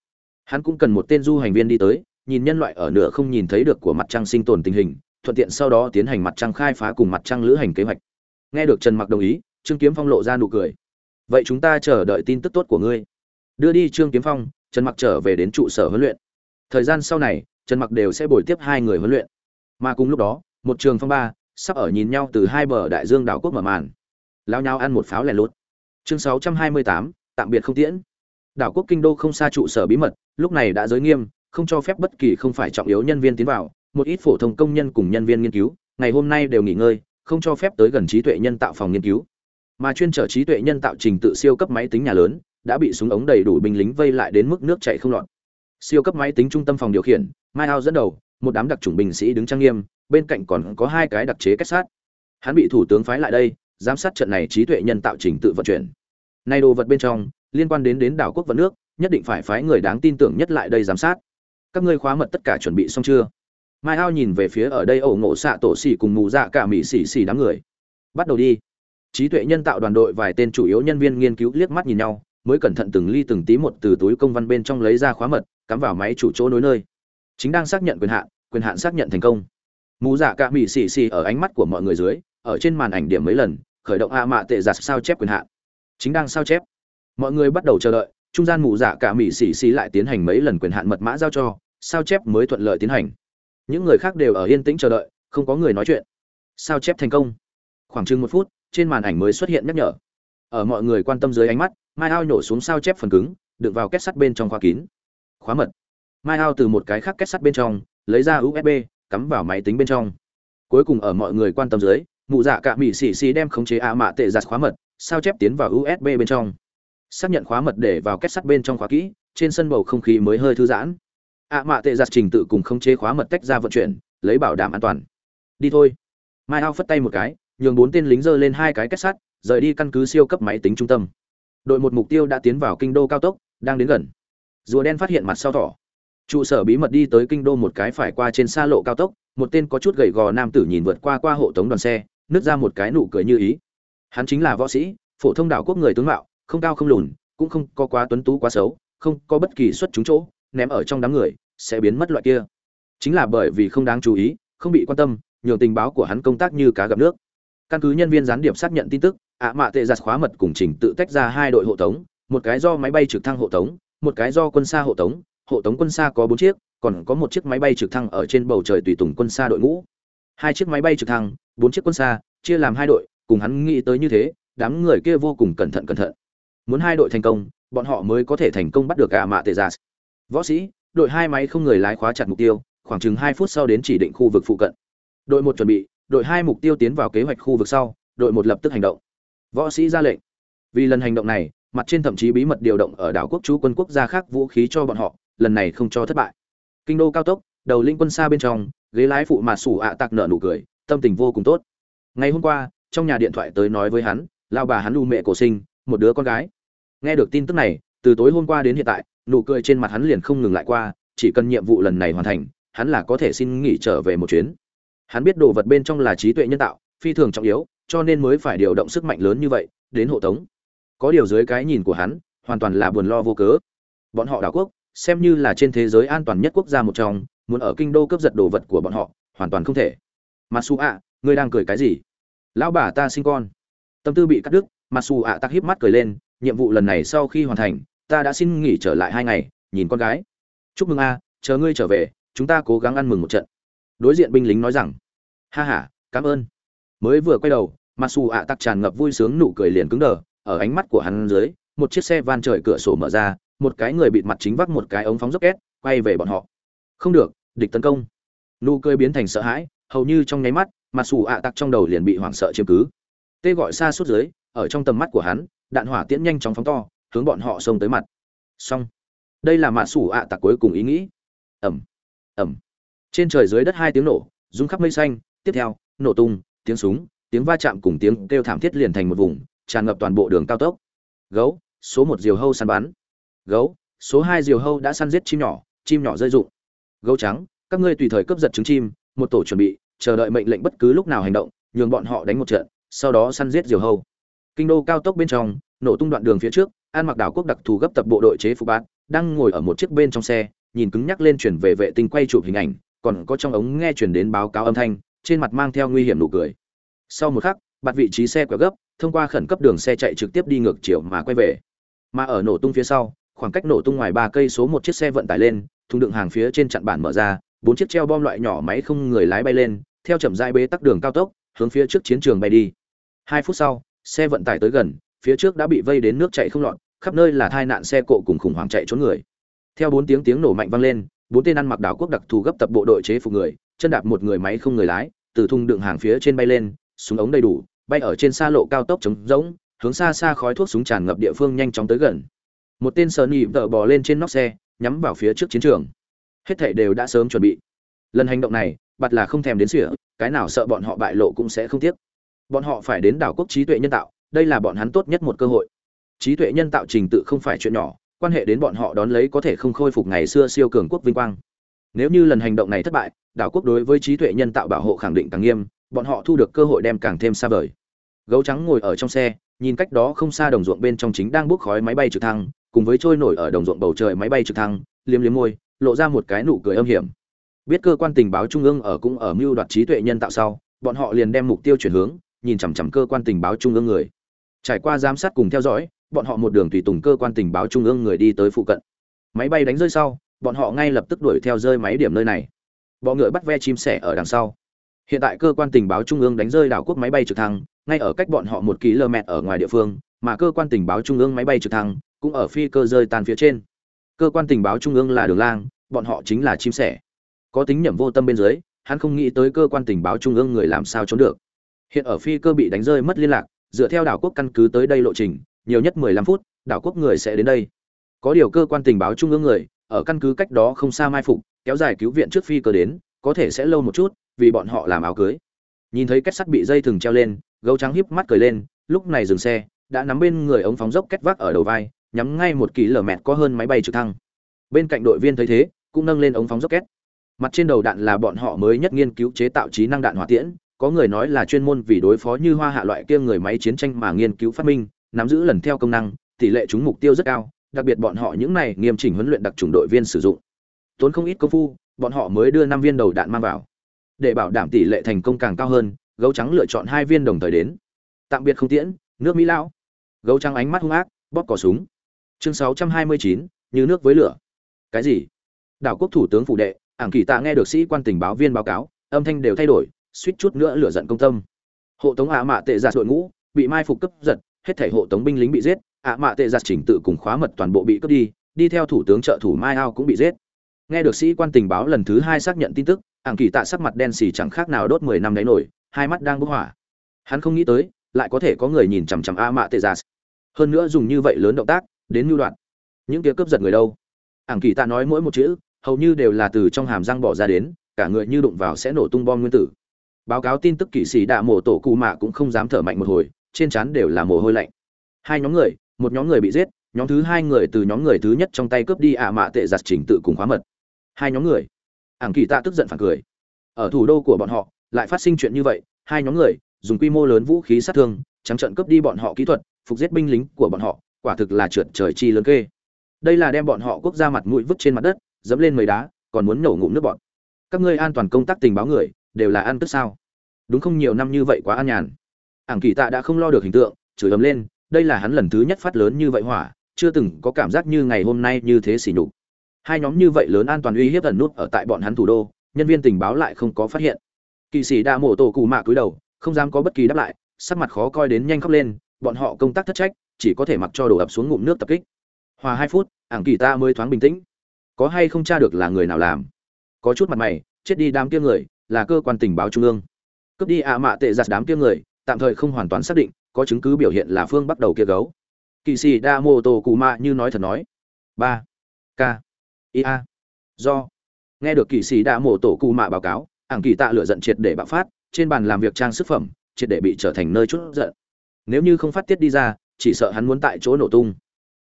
Hắn cũng cần một tên du hành viên đi tới nhìn nhân loại ở nửa không nhìn thấy được của mặt trăng sinh tồn tình hình thuận tiện sau đó tiến hành mặt trăng khai phá cùng mặt trăng lữ hành kế hoạch. Nghe được trần mặc đồng ý trương kiếm phong lộ ra nụ cười. Vậy chúng ta chờ đợi tin tức tốt của ngươi. Đưa đi trương kiếm phong trần mặc trở về đến trụ sở huấn luyện. Thời gian sau này trần mặc đều sẽ bồi tiếp hai người huấn luyện. Mà cùng lúc đó một trường phong ba sắp ở nhìn nhau từ hai bờ đại dương đảo quốc mở màn. Lao nhau ăn một pháo lẻ lút chương 628, tạm biệt không tiễn. Đảo quốc kinh đô không xa trụ sở bí mật, lúc này đã giới nghiêm, không cho phép bất kỳ không phải trọng yếu nhân viên tiến vào, một ít phổ thông công nhân cùng nhân viên nghiên cứu, ngày hôm nay đều nghỉ ngơi, không cho phép tới gần trí tuệ nhân tạo phòng nghiên cứu. Mà chuyên trở trí tuệ nhân tạo trình tự siêu cấp máy tính nhà lớn, đã bị súng ống đầy đủ binh lính vây lại đến mức nước chảy không lọt. Siêu cấp máy tính trung tâm phòng điều khiển, mai ao dẫn đầu, một đám đặc chủng binh sĩ đứng trang nghiêm, bên cạnh còn có hai cái đặc chế kết sát. Hắn bị thủ tướng phái lại đây, giám sát trận này trí tuệ nhân tạo trình tự vận chuyển nay đồ vật bên trong, liên quan đến đến đảo quốc vận nước, nhất định phải phái người đáng tin tưởng nhất lại đây giám sát. Các ngươi khóa mật tất cả chuẩn bị xong chưa? Mai ao nhìn về phía ở đây ẩu ngộ xạ tổ xỉ cùng mù dạ cả mỹ xỉ xỉ đám người. Bắt đầu đi. Trí tuệ nhân tạo đoàn đội vài tên chủ yếu nhân viên nghiên cứu liếc mắt nhìn nhau, mới cẩn thận từng ly từng tí một từ túi công văn bên trong lấy ra khóa mật, cắm vào máy chủ chỗ nối nơi. Chính đang xác nhận quyền hạn quyền hạn xác nhận thành công. Mù dạ cả mỹ xì xì ở ánh mắt của mọi người dưới, ở trên màn ảnh điểm mấy lần, khởi động a mạ tệ giặt sao chép quyền hạn chính đang sao chép. Mọi người bắt đầu chờ đợi, trung gian mù dạ cả mỹ xì xì lại tiến hành mấy lần quyền hạn mật mã giao cho, sao chép mới thuận lợi tiến hành. Những người khác đều ở yên tĩnh chờ đợi, không có người nói chuyện. Sao chép thành công? Khoảng chừng một phút, trên màn ảnh mới xuất hiện nhắc nhở. Ở mọi người quan tâm dưới ánh mắt, mai ao nhổ xuống sao chép phần cứng, đựng vào kết sắt bên trong khóa kín. Khóa mật. Mai ao từ một cái khác kết sắt bên trong, lấy ra usb cắm vào máy tính bên trong. Cuối cùng ở mọi người quan tâm dưới mụ dạ cả mỹ xì xì đem khống chế a mạ tệ giặt khóa mật sao chép tiến vào usb bên trong. Xác nhận khóa mật để vào kết sắt bên trong khóa kỹ, trên sân bầu không khí mới hơi thư giãn. A mạ tệ giặt trình tự cùng khống chế khóa mật tách ra vận chuyển, lấy bảo đảm an toàn. Đi thôi. Mai ao phất tay một cái, nhường bốn tên lính giơ lên hai cái kết sắt, rời đi căn cứ siêu cấp máy tính trung tâm. Đội một mục tiêu đã tiến vào kinh đô cao tốc, đang đến gần. Rùa đen phát hiện mặt sau thỏ. Trụ sở bí mật đi tới kinh đô một cái phải qua trên xa lộ cao tốc, một tên có chút gầy gò nam tử nhìn vượt qua qua hộ tống đoàn xe, nứt ra một cái nụ cười như ý hắn chính là võ sĩ, phổ thông đảo quốc người tướng mạo, không cao không lùn, cũng không có quá tuấn tú quá xấu, không có bất kỳ xuất chúng chỗ, ném ở trong đám người, sẽ biến mất loại kia. Chính là bởi vì không đáng chú ý, không bị quan tâm, nhường tình báo của hắn công tác như cá gặp nước. Căn cứ nhân viên gián điệp xác nhận tin tức, ạ mạ tệ giặt khóa mật cùng trình tự tách ra hai đội hộ tống, một cái do máy bay trực thăng hộ tống, một cái do quân xa hộ tống hộ tống quân xa có bốn chiếc, còn có một chiếc máy bay trực thăng ở trên bầu trời tùy tùng quân xa đội ngũ. Hai chiếc máy bay trực thăng, bốn chiếc quân xa, chia làm hai đội cùng hắn nghĩ tới như thế, đám người kia vô cùng cẩn thận cẩn thận. Muốn hai đội thành công, bọn họ mới có thể thành công bắt được ạ mạ tệ giả. võ sĩ, đội hai máy không người lái khóa chặt mục tiêu, khoảng chừng hai phút sau đến chỉ định khu vực phụ cận. Đội một chuẩn bị, đội hai mục tiêu tiến vào kế hoạch khu vực sau, đội một lập tức hành động. Võ sĩ ra lệnh. Vì lần hành động này, mặt trên thậm chí bí mật điều động ở đảo quốc chú quân quốc gia khác vũ khí cho bọn họ, lần này không cho thất bại. Kinh đô cao tốc, đầu linh quân xa bên trong, ghế lái phụ mà sủ ạ à tạc nợ nụ cười, tâm tình vô cùng tốt. Ngày hôm qua trong nhà điện thoại tới nói với hắn lao bà hắn u mẹ cổ sinh, một đứa con gái. Nghe được tin tức này, từ tối hôm qua đến hiện tại, nụ cười trên mặt hắn liền không ngừng lại qua, chỉ cần nhiệm vụ lần này hoàn thành, hắn là có thể xin nghỉ trở về một chuyến. Hắn biết đồ vật bên trong là trí tuệ nhân tạo, phi thường trọng yếu, cho nên mới phải điều động sức mạnh lớn như vậy, đến hộ tống. Có điều dưới cái nhìn của hắn, hoàn toàn là buồn lo vô cớ. Bọn họ đảo quốc, xem như là trên thế giới an toàn nhất quốc gia một trong, muốn ở kinh đô cướp giật đồ vật của bọn họ, hoàn toàn không thể. Mặc dù ạ ngươi đang cười cái gì? Lão bà ta sinh con. Tâm tư bị cắt đứt mặc dù ạ tắc híp mắt cười lên, nhiệm vụ lần này sau khi hoàn thành, ta đã xin nghỉ trở lại hai ngày, nhìn con gái. Chúc mừng a, chờ ngươi trở về, chúng ta cố gắng ăn mừng một trận. Đối diện binh lính nói rằng, ha ha, cảm ơn. Mới vừa quay đầu mặc dù ạ tắc tràn ngập vui sướng nụ cười liền cứng đờ, ở ánh mắt của hắn dưới, một chiếc xe van trời cửa sổ mở ra, một cái người bịt mặt chính vác một cái ống phóng rocket quay về bọn họ. Không được, địch tấn công. Nụ cười biến thành sợ hãi, hầu như trong nháy mắt mà sủ ạ tặc trong đầu liền bị hoảng sợ chiếm cứ. Tê gọi xa suốt dưới ở trong tầm mắt của hắn, đạn hỏa tiễn nhanh chóng phóng to, hướng bọn họ xông tới mặt. Xong. Đây là mạ sủ ạ tặc cuối cùng ý nghĩ. Ẩm. Ẩm. Trên trời dưới đất hai tiếng nổ, rung khắp mây xanh, tiếp theo, nổ tung, tiếng súng, tiếng va chạm cùng tiếng kêu thảm thiết liền thành một vùng, tràn ngập toàn bộ đường cao tốc. Gấu, số một diều hâu săn bắn. Gấu, số hai diều hâu đã săn giết chim nhỏ chim nhỏ rơi rụng. Gấu trắng, các ngươi tùy thời cướp giật trứng chim, một tổ chuẩn bị chờ đợi mệnh lệnh bất cứ lúc nào hành động, nhường bọn họ đánh một trận, sau đó săn giết diều hâu. Kinh đô cao tốc bên trong, nổ tung đoạn đường phía trước, an mặc đảo quốc đặc thù gấp tập bộ đội chế phục bát đang ngồi ở một chiếc bên trong xe, nhìn cứng nhắc lên chuyển về vệ tinh quay chụp hình ảnh, còn có trong ống nghe chuyển đến báo cáo âm thanh, trên mặt mang theo nguy hiểm nụ cười. Sau một khắc, bạt vị trí xe quẹo gấp, thông qua khẩn cấp đường xe chạy trực tiếp đi ngược chiều mà quay về. Mà ở nổ tung phía sau, khoảng cách nổ tung ngoài ba cây số một chiếc xe vận tải lên, thùng đựng hàng phía trên chặn bản mở ra bốn chiếc treo bom loại nhỏ máy không người lái bay lên, theo chậm rãi bế tắc đường cao tốc, hướng phía trước chiến trường bay đi. Hai phút sau, xe vận tải tới gần, phía trước đã bị vây đến nước chạy không lọt, khắp nơi là tai nạn xe cộ cùng khủng hoảng chạy trốn người. Theo bốn tiếng tiếng nổ mạnh vang lên, bốn tên ăn mặc đảo quốc đặc thù gấp tập bộ đội chế phục người, chân đạp một người máy không người lái, từ thùng đựng hàng phía trên bay lên, súng ống đầy đủ, bay ở trên xa lộ cao tốc trống rỗng, hướng xa xa khói thuốc súng tràn ngập địa phương nhanh chóng tới gần. Một tên sờ nhị vợ bò lên trên nóc xe, nhắm vào phía trước chiến trường hết thảy đều đã sớm chuẩn bị. Lần hành động này bặt là không thèm đến sỉa, cái nào sợ bọn họ bại lộ cũng sẽ không tiếc. Bọn họ phải đến đảo quốc trí tuệ nhân tạo, đây là bọn hắn tốt nhất một cơ hội. Trí tuệ nhân tạo trình tự không phải chuyện nhỏ, quan hệ đến bọn họ đón lấy có thể không khôi phục ngày xưa siêu cường quốc vinh quang. Nếu như lần hành động này thất bại, đảo quốc đối với trí tuệ nhân tạo bảo hộ khẳng định càng nghiêm, bọn họ thu được cơ hội đem càng thêm xa vời. Gấu trắng ngồi ở trong xe, nhìn cách đó không xa đồng ruộng bên trong chính đang bốc khói máy bay trực thăng, cùng với trôi nổi ở đồng ruộng bầu trời máy bay trực thăng, liếm liếm môi lộ ra một cái nụ cười âm hiểm. Biết cơ quan tình báo trung ương ở cũng ở mưu đoạt trí tuệ nhân tạo sau, bọn họ liền đem mục tiêu chuyển hướng, nhìn chằm chằm cơ quan tình báo trung ương người. Trải qua giám sát cùng theo dõi, bọn họ một đường tùy tùng cơ quan tình báo trung ương người đi tới phụ cận. Máy bay đánh rơi sau, bọn họ ngay lập tức đuổi theo rơi máy điểm nơi này. Bọ ngựa bắt ve chim sẻ ở đằng sau. Hiện tại cơ quan tình báo trung ương đánh rơi đảo quốc máy bay trực thăng, ngay ở cách bọn họ một km ở ngoài địa phương, mà cơ quan tình báo trung ương máy bay trực thăng cũng ở phi cơ rơi tan phía trên cơ quan tình báo trung ương là đường lang, bọn họ chính là chim sẻ. Có tính nhẩm vô tâm bên dưới, hắn không nghĩ tới cơ quan tình báo trung ương người làm sao trốn được. Hiện ở phi cơ bị đánh rơi mất liên lạc, dựa theo đảo quốc căn cứ tới đây lộ trình, nhiều nhất 15 phút, đảo quốc người sẽ đến đây. Có điều cơ quan tình báo trung ương người, ở căn cứ cách đó không xa mai phục, kéo dài cứu viện trước phi cơ đến, có thể sẽ lâu một chút, vì bọn họ làm áo cưới. Nhìn thấy kết sắt bị dây thừng treo lên, gấu trắng híp mắt cười lên, lúc này dừng xe, đã nắm bên người ống phóng dốc kết vác ở đầu vai nhắm ngay một kỳ lở mẹt có hơn máy bay trực thăng. Bên cạnh đội viên thấy thế, cũng nâng lên ống phóng rocket. Mặt trên đầu đạn là bọn họ mới nhất nghiên cứu chế tạo trí năng đạn hỏa tiễn, có người nói là chuyên môn vì đối phó như hoa hạ loại kia người máy chiến tranh mà nghiên cứu phát minh, nắm giữ lần theo công năng, tỷ lệ trúng mục tiêu rất cao, đặc biệt bọn họ những này nghiêm chỉnh huấn luyện đặc trùng đội viên sử dụng. Tốn không ít công phu, bọn họ mới đưa năm viên đầu đạn mang vào. Để bảo đảm tỷ lệ thành công càng cao hơn, gấu trắng lựa chọn hai viên đồng thời đến. Tạm biệt không tiễn, nước mỹ lão. Gấu trắng ánh mắt hung ác, bóp cỏ súng chương 629, như nước với lửa. Cái gì? Đảo quốc thủ tướng phủ đệ ảng kỳ tạ nghe được sĩ quan tình báo viên báo cáo âm thanh đều thay đổi suýt chút nữa lửa giận công tâm. Hộ tống ạ mạ tệ giặt đội ngũ bị mai phục cấp giật hết thể hộ tống binh lính bị giết ạ mạ tệ giặt chỉnh tự cùng khóa mật toàn bộ bị cướp đi đi theo thủ tướng trợ thủ mai ao cũng bị giết. Nghe được sĩ quan tình báo lần thứ hai xác nhận tin tức ảng kỳ tạ sắc mặt đen xì chẳng khác nào đốt mười năm đáy nổi hai mắt đang bốc hỏa. Hắn không nghĩ tới lại có thể có người nhìn chằm chằm a mạ tệ giặt. Hơn nữa dùng như vậy lớn động tác đến mưu đoạn. Những kia cướp giật người đâu? Ảng kỳ ta nói mỗi một chữ, hầu như đều là từ trong hàm răng bỏ ra đến, cả người như đụng vào sẽ nổ tung bom nguyên tử. Báo cáo tin tức kỵ sĩ đạ mổ tổ cụ mạ cũng không dám thở mạnh một hồi, trên trán đều là mồ hôi lạnh. Hai nhóm người, một nhóm người bị giết, nhóm thứ hai người từ nhóm người thứ nhất trong tay cướp đi ạ mạ tệ giặt chỉnh tự cùng khóa mật. Hai nhóm người. Ảng kỳ tạ tức giận phản cười. Ở thủ đô của bọn họ, lại phát sinh chuyện như vậy, hai nhóm người, dùng quy mô lớn vũ khí sát thương, trắng trận cướp đi bọn họ kỹ thuật, phục giết binh lính của bọn họ quả thực là trượt trời chi lớn kê. Đây là đem bọn họ quốc gia mặt mũi vứt trên mặt đất, dẫm lên mấy đá, còn muốn nổ ngụm nước bọn các ngươi an toàn công tác tình báo người, đều là ăn tức sao? Đúng không nhiều năm như vậy quá an nhàn. Ảng kỳ tạ đã không lo được hình tượng, chửi ấm lên, đây là hắn lần thứ nhất phát lớn như vậy hỏa, chưa từng có cảm giác như ngày hôm nay như thế sỉ nhục. Hai nhóm như vậy lớn an toàn uy hiếp ẩn nút ở tại bọn hắn thủ đô, nhân viên tình báo lại không có phát hiện. Kỳ sĩ đa mổ tổ cụ mạ cúi đầu, không dám có bất kỳ đáp lại, sắc mặt khó coi đến nhanh khóc lên, bọn họ công tác thất trách chỉ có thể mặc cho đổ ập xuống ngụm nước tập kích. Hòa hai phút, ảng kỳ ta mới thoáng bình tĩnh. Có hay không tra được là người nào làm? Có chút mặt mày, chết đi đám kia người, là cơ quan tình báo trung ương. Cướp đi ạ mạ tệ giặt đám kia người, tạm thời không hoàn toàn xác định, có chứng cứ biểu hiện là phương bắt đầu kia gấu. Kỳ sĩ đa mô tô cù mạ như nói thật nói. Ba. K. Ia do. Nghe được kỳ sĩ đa mô tổ cù mạ báo cáo, ảng kỳ tạ lựa giận triệt để bạo phát, trên bàn làm việc trang sức phẩm, triệt để bị trở thành nơi chút giận. Nếu như không phát tiết đi ra chỉ sợ hắn muốn tại chỗ nổ tung.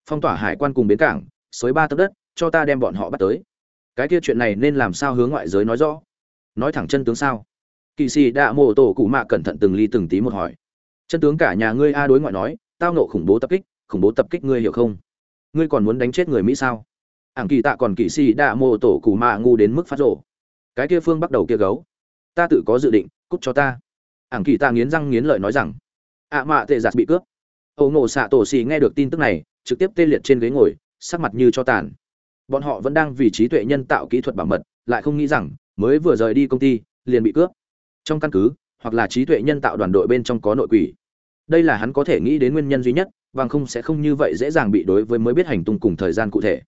Phong tỏa hải quan cùng bến cảng, xới ba tấc đất, cho ta đem bọn họ bắt tới. Cái kia chuyện này nên làm sao hướng ngoại giới nói rõ? Nói thẳng chân tướng sao? Kỳ sĩ đạ mộ tổ cụ mạ cẩn thận từng ly từng tí một hỏi. Chân tướng cả nhà ngươi a đối ngoại nói, tao nộ khủng bố tập kích, khủng bố tập kích ngươi hiểu không? Ngươi còn muốn đánh chết người mỹ sao? Ảng kỳ tạ còn kỳ sĩ đạ mộ tổ cụ mạ ngu đến mức phát rộ cái kia phương bắt đầu kia gấu. Ta tự có dự định, cút cho ta. Ảng kỳ tạ nghiến răng nghiến lợi nói rằng ạ mạ tệ giặt bị cướp ẩu ngộ xạ tổ xì nghe được tin tức này, trực tiếp tê liệt trên ghế ngồi, sắc mặt như cho tàn. Bọn họ vẫn đang vì trí tuệ nhân tạo kỹ thuật bảo mật, lại không nghĩ rằng, mới vừa rời đi công ty, liền bị cướp. Trong căn cứ, hoặc là trí tuệ nhân tạo đoàn đội bên trong có nội quỷ. Đây là hắn có thể nghĩ đến nguyên nhân duy nhất, bằng không sẽ không như vậy dễ dàng bị đối với mới biết hành tung cùng thời gian cụ thể.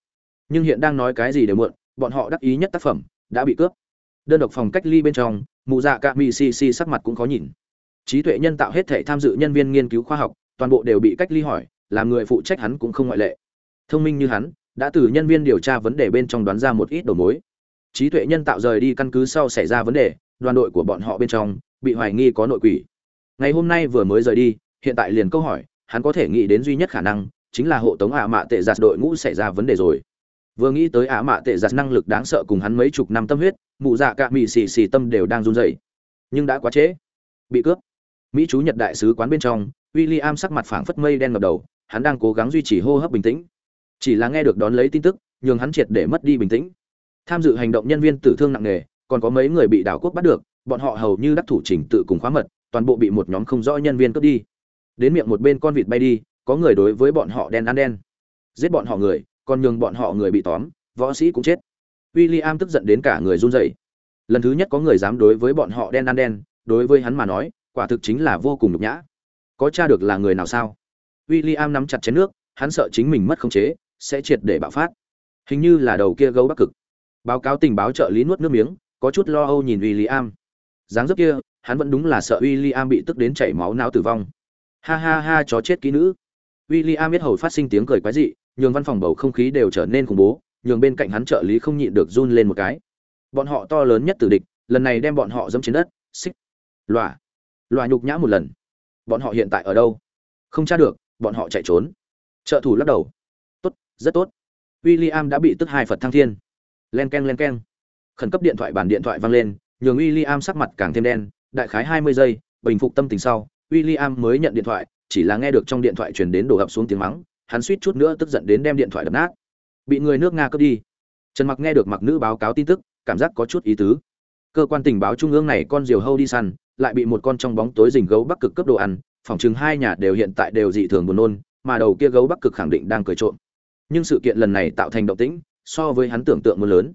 Nhưng hiện đang nói cái gì đều muộn, bọn họ đắc ý nhất tác phẩm, đã bị cướp. Đơn độc phòng cách ly bên trong mụ dạ cạ mị xì xì sắc mặt cũng khó nhìn. Trí tuệ nhân tạo hết thể tham dự nhân viên nghiên cứu khoa học toàn bộ đều bị cách ly hỏi làm người phụ trách hắn cũng không ngoại lệ. Thông minh như hắn, đã từ nhân viên điều tra vấn đề bên trong đoán ra một ít đầu mối. Trí tuệ nhân tạo rời đi căn cứ sau xảy ra vấn đề, đoàn đội của bọn họ bên trong, bị hoài nghi có nội quỷ. Ngày hôm nay vừa mới rời đi, hiện tại liền câu hỏi, hắn có thể nghĩ đến duy nhất khả năng, chính là hộ tống ả mạ tệ giặt đội ngũ xảy ra vấn đề rồi. Vừa nghĩ tới ả mạ tệ giặt năng lực đáng sợ cùng hắn mấy chục năm tâm huyết, mụ dạ cả mị xì xì tâm đều đang run rẩy. Nhưng đã quá trễ. Bị cướp. Mỹ chú nhật đại sứ quán bên trong William sắc mặt phảng phất mây đen ngập đầu, hắn đang cố gắng duy trì hô hấp bình tĩnh. Chỉ là nghe được đón lấy tin tức, nhường hắn triệt để mất đi bình tĩnh. Tham dự hành động nhân viên tử thương nặng nề, còn có mấy người bị đảo quốc bắt được, bọn họ hầu như đắc thủ chỉnh tự cùng khóa mật, toàn bộ bị một nhóm không rõ nhân viên cướp đi. Đến miệng một bên con vịt bay đi, có người đối với bọn họ đen ăn đen. Giết bọn họ người, còn nhường bọn họ người bị tóm, võ sĩ cũng chết. William tức giận đến cả người run rẩy. Lần thứ nhất có người dám đối với bọn họ đen ăn đen, đối với hắn mà nói, quả thực chính là vô cùng nhục nhã có tra được là người nào sao? W i l l i am nắm chặt chén nước, hắn sợ chính mình mất khống chế, sẽ triệt để bạo phát. Hình như là đầu kia gấu bắc cực. Báo cáo tình báo trợ lý nuốt nước miếng, có chút lo âu nhìn w i l l i am dáng dấp kia, hắn vẫn đúng là sợ w i l l i am bị tức đến chảy máu não tử vong. Ha ha ha, chó chết kỹ nữ. W i l l i am biết hầu phát sinh tiếng cười quái dị, nhường văn phòng bầu không khí đều trở nên khủng bố, nhường bên cạnh hắn trợ lý không nhịn được run lên một cái. Bọn họ to lớn nhất từ địch, lần này đem bọn họ dẫm trên đất. Xích. Lòa lòa nhục nhã một lần bọn họ hiện tại ở đâu? Không tra được, bọn họ chạy trốn. Trợ thủ lắc đầu. Tốt, rất tốt. W i l l i am đã bị tức hai phật thăng thiên. Len k e n len k e n khẩn cấp điện thoại, bản điện thoại vang lên, nhường w i l l i am sắc mặt càng thêm đen. Đại khái hai mươi giây, bình phục tâm tình sau w i l l i am mới nhận điện thoại, chỉ là nghe được trong điện thoại truyền đến đổ ập xuống tiếng mắng. Hắn suýt chút nữa tức giận đến đem điện thoại đập nát. Bị người nước nga cướp đi. Trần mặc nghe được mặc nữ báo cáo tin tức, cảm giác có chút ý tứ. Cơ quan tình báo trung ương này con diều hâu đi săn lại bị một con trong bóng tối rình gấu bắc cực cướp đồ ăn, phòng chừng hai nhà đều hiện tại đều dị thường buồn nôn, mà đầu kia gấu bắc cực khẳng định đang cười trộm. Nhưng sự kiện lần này tạo thành động tĩnh, so với hắn tưởng tượng mưa lớn.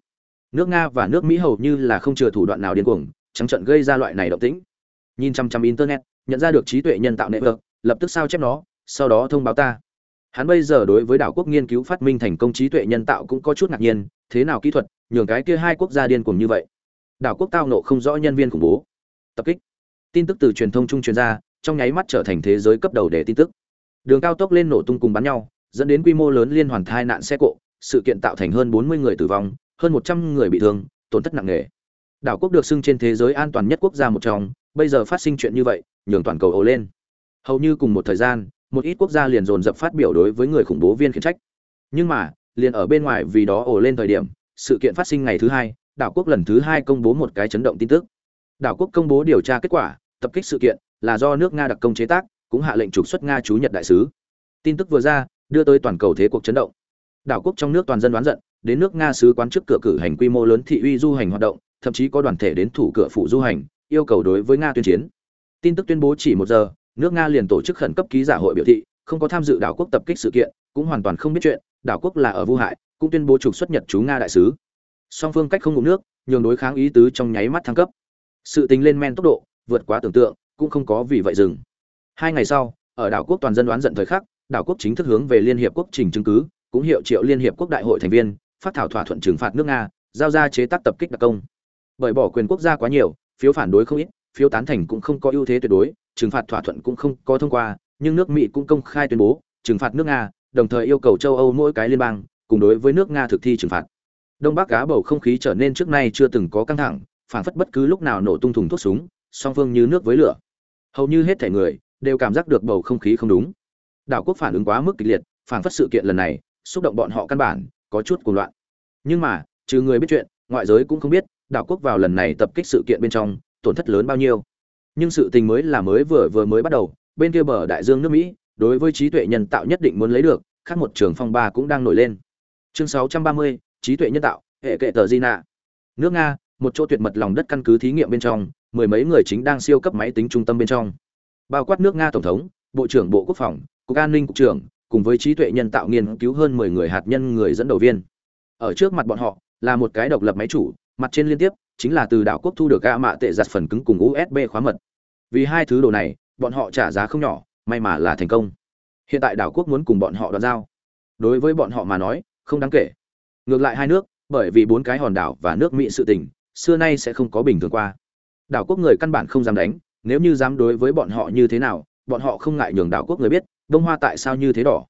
Nước nga và nước mỹ hầu như là không chừa thủ đoạn nào điên cuồng, trắng trận gây ra loại này động tĩnh. Nhìn chăm chăm internet, nhận ra được trí tuệ nhân tạo network, lập tức sao chép nó, sau đó thông báo ta. Hắn bây giờ đối với đảo quốc nghiên cứu phát minh thành công trí tuệ nhân tạo cũng có chút ngạc nhiên, thế nào kỹ thuật, nhường cái kia hai quốc gia điên cuồng như vậy. Đảo quốc tao nộ không rõ nhân viên khủng bố. Tập kích tin tức từ truyền thông trung truyền ra, trong nháy mắt trở thành thế giới cấp đầu để tin tức. Đường cao tốc lên nổ tung cùng bắn nhau, dẫn đến quy mô lớn liên hoàn thai nạn xe cộ, sự kiện tạo thành hơn 40 người tử vong, hơn 100 người bị thương, tổn thất nặng nề. Đảo quốc được xưng trên thế giới an toàn nhất quốc gia một trong, bây giờ phát sinh chuyện như vậy, nhường toàn cầu ồ lên. Hầu như cùng một thời gian, một ít quốc gia liền dồn dập phát biểu đối với người khủng bố viên khiển trách. Nhưng mà, liền ở bên ngoài vì đó ồ lên thời điểm, sự kiện phát sinh ngày thứ hai, đảo quốc lần thứ hai công bố một cái chấn động tin tức. Đảo quốc công bố điều tra kết quả tập kích sự kiện là do nước nga đặc công chế tác, cũng hạ lệnh trục xuất nga chú nhật đại sứ. Tin tức vừa ra, đưa tới toàn cầu thế cuộc chấn động. Đảo quốc trong nước toàn dân đoán giận, đến nước nga sứ quán trước cửa cử hành quy mô lớn thị uy du hành hoạt động, thậm chí có đoàn thể đến thủ cửa phủ du hành, yêu cầu đối với nga tuyên chiến. Tin tức tuyên bố chỉ một giờ, nước nga liền tổ chức khẩn cấp ký giả hội biểu thị, không có tham dự đảo quốc tập kích sự kiện, cũng hoàn toàn không biết chuyện, đảo quốc là ở vu hại cũng tuyên bố trục xuất nhật chú nga đại sứ. Song phương cách không ngủ nước, nhường đối kháng ý tứ trong nháy mắt thăng cấp. Sự tính lên men tốc độ vượt quá tưởng tượng, cũng không có vì vậy dừng. Hai ngày sau, ở đảo quốc toàn dân đoán giận thời khắc, đảo quốc chính thức hướng về liên hiệp quốc trình chứng cứ, cũng hiệu triệu liên hiệp quốc đại hội thành viên, phát thảo thỏa thuận trừng phạt nước nga, giao ra chế tác tập kích đặc công. Bởi bỏ quyền quốc gia quá nhiều, phiếu phản đối không ít, phiếu tán thành cũng không có ưu thế tuyệt đối, trừng phạt thỏa thuận cũng không có thông qua, nhưng nước mỹ cũng công khai tuyên bố, trừng phạt nước nga, đồng thời yêu cầu châu âu mỗi cái liên bang, cùng đối với nước nga thực thi trừng phạt. Đông bắc á bầu không khí trở nên trước nay chưa từng có căng thẳng phản phất bất cứ lúc nào nổ tung thùng thuốc súng song phương như nước với lửa. Hầu như hết thể người đều cảm giác được bầu không khí không đúng. Đảo quốc phản ứng quá mức kịch liệt phản phất sự kiện lần này xúc động bọn họ căn bản có chút cuồng loạn. Nhưng mà trừ người biết chuyện ngoại giới cũng không biết đảo quốc vào lần này tập kích sự kiện bên trong tổn thất lớn bao nhiêu. Nhưng sự tình mới là mới vừa vừa mới bắt đầu bên kia bờ đại dương nước mỹ đối với trí tuệ nhân tạo nhất định muốn lấy được khác một trường phong ba cũng đang nổi lên. Chương 630, trí tuệ nhân tạo hệ kệ tờ di nạ nước nga một chỗ tuyệt mật lòng đất căn cứ thí nghiệm bên trong mười mấy người chính đang siêu cấp máy tính trung tâm bên trong. Bao quát nước nga tổng thống, bộ trưởng bộ quốc phòng, cục an ninh cục trưởng, cùng với trí tuệ nhân tạo nghiên cứu hơn mười người hạt nhân người dẫn đầu viên. Ở trước mặt bọn họ, là một cái độc lập máy chủ, mặt trên liên tiếp, chính là từ đảo quốc thu được ga mạ tệ giặt phần cứng cùng usb khóa mật. Vì hai thứ đồ này, bọn họ trả giá không nhỏ, may mà là thành công. Hiện tại đảo quốc muốn cùng bọn họ đoạt giao. Đối với bọn họ mà nói, không đáng kể. Ngược lại hai nước, bởi vì bốn cái hòn đảo và nước mỹ sự tình, xưa nay sẽ không có bình thường qua đảo quốc người căn bản không dám đánh, nếu như dám đối với bọn họ như thế nào, bọn họ không ngại nhường đảo quốc người biết Bông hoa tại sao như thế đỏ.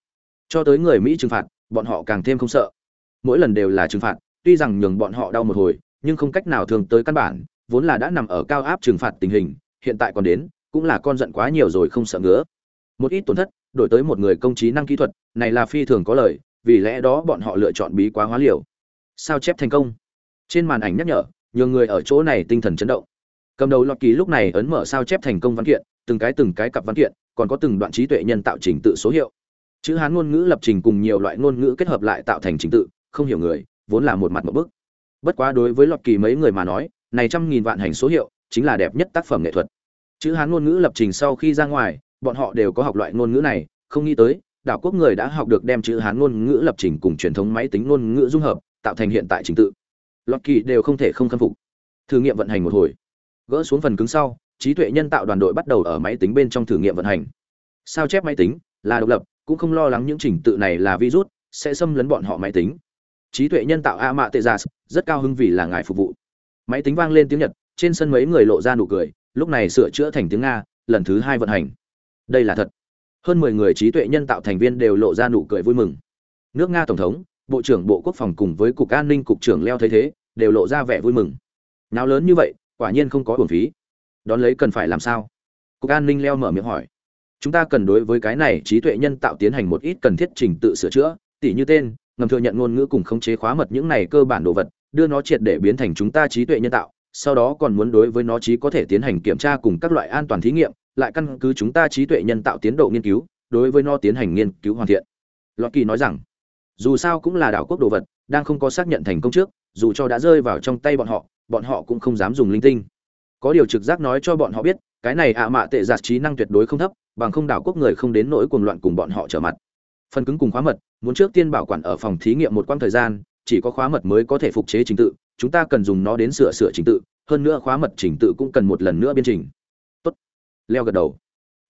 Cho tới người mỹ trừng phạt, bọn họ càng thêm không sợ. Mỗi lần đều là trừng phạt, tuy rằng nhường bọn họ đau một hồi, nhưng không cách nào thường tới căn bản, vốn là đã nằm ở cao áp trừng phạt tình hình, hiện tại còn đến, cũng là con giận quá nhiều rồi không sợ ngứa. Một ít tổn thất, đổi tới một người công trí năng kỹ thuật, này là phi thường có lời vì lẽ đó bọn họ lựa chọn bí quá hóa liều. Sao chép thành công? Trên màn ảnh nhắc nhở nhiều người ở chỗ này tinh thần chấn động cầm đầu lọt kỳ lúc này ấn mở sao chép thành công văn kiện, từng cái từng cái cặp văn kiện, còn có từng đoạn trí tuệ nhân tạo trình tự số hiệu. Chữ hán ngôn ngữ lập trình cùng nhiều loại ngôn ngữ kết hợp lại tạo thành trình tự, không hiểu người, vốn là một mặt một bức. Bất quá đối với lọt kỳ mấy người mà nói, này trăm nghìn vạn hành số hiệu, chính là đẹp nhất tác phẩm nghệ thuật. Chữ hán ngôn ngữ lập trình sau khi ra ngoài, bọn họ đều có học loại ngôn ngữ này, không nghĩ tới, đảo quốc người đã học được đem chữ hán ngôn ngữ lập trình cùng truyền thống máy tính ngôn ngữ dung hợp, tạo thành hiện tại trình tự. Lọt kỳ đều không thể không khâm phục. Thử nghiệm vận hành một hồi gỡ xuống phần cứng sau, trí tuệ nhân tạo đoàn đội bắt đầu ở máy tính bên trong thử nghiệm vận hành. Sao chép máy tính là độc lập, cũng không lo lắng những trình tự này là virus, sẽ xâm lấn bọn họ máy tính. Trí tuệ nhân tạo a mạ tê gia rất cao hứng vì là ngài phục vụ. Máy tính vang lên tiếng nhật, trên sân mấy người lộ ra nụ cười, lúc này sửa chữa thành tiếng nga, lần thứ hai vận hành. Đây là thật. Hơn mười người trí tuệ nhân tạo thành viên đều lộ ra nụ cười vui mừng. Nước nga tổng thống, bộ trưởng bộ quốc phòng cùng với cục an ninh cục trưởng leo thấy thế, đều lộ ra vẻ vui mừng. Nào lớn như vậy quả nhiên không có uổng phí. Đón lấy cần phải làm sao? Cục an ninh leo mở miệng hỏi. Chúng ta cần đối với cái này trí tuệ nhân tạo tiến hành một ít cần thiết trình tự sửa chữa, tỉ như tên, ngầm thừa nhận ngôn ngữ cùng khống chế khóa mật những này cơ bản đồ vật, đưa nó triệt để biến thành chúng ta trí tuệ nhân tạo, sau đó còn muốn đối với nó trí có thể tiến hành kiểm tra cùng các loại an toàn thí nghiệm, lại căn cứ chúng ta trí tuệ nhân tạo tiến độ nghiên cứu, đối với nó tiến hành nghiên cứu hoàn thiện. Lọt kỳ nói rằng, dù sao cũng là đảo quốc đồ vật, đang không có xác nhận thành công trước, dù cho đã rơi vào trong tay bọn họ bọn họ cũng không dám dùng linh tinh. Có điều trực giác nói cho bọn họ biết, cái này ạ mạ tệ giạt trí năng tuyệt đối không thấp, bằng không đảo quốc người không đến nỗi cuồng loạn cùng bọn họ trở mặt. Phần cứng cùng khóa mật, muốn trước tiên bảo quản ở phòng thí nghiệm một quãng thời gian, chỉ có khóa mật mới có thể phục chế trình tự, chúng ta cần dùng nó đến sửa sửa trình tự, hơn nữa khóa mật trình tự cũng cần một lần nữa biên trình. Tốt. Leo gật đầu.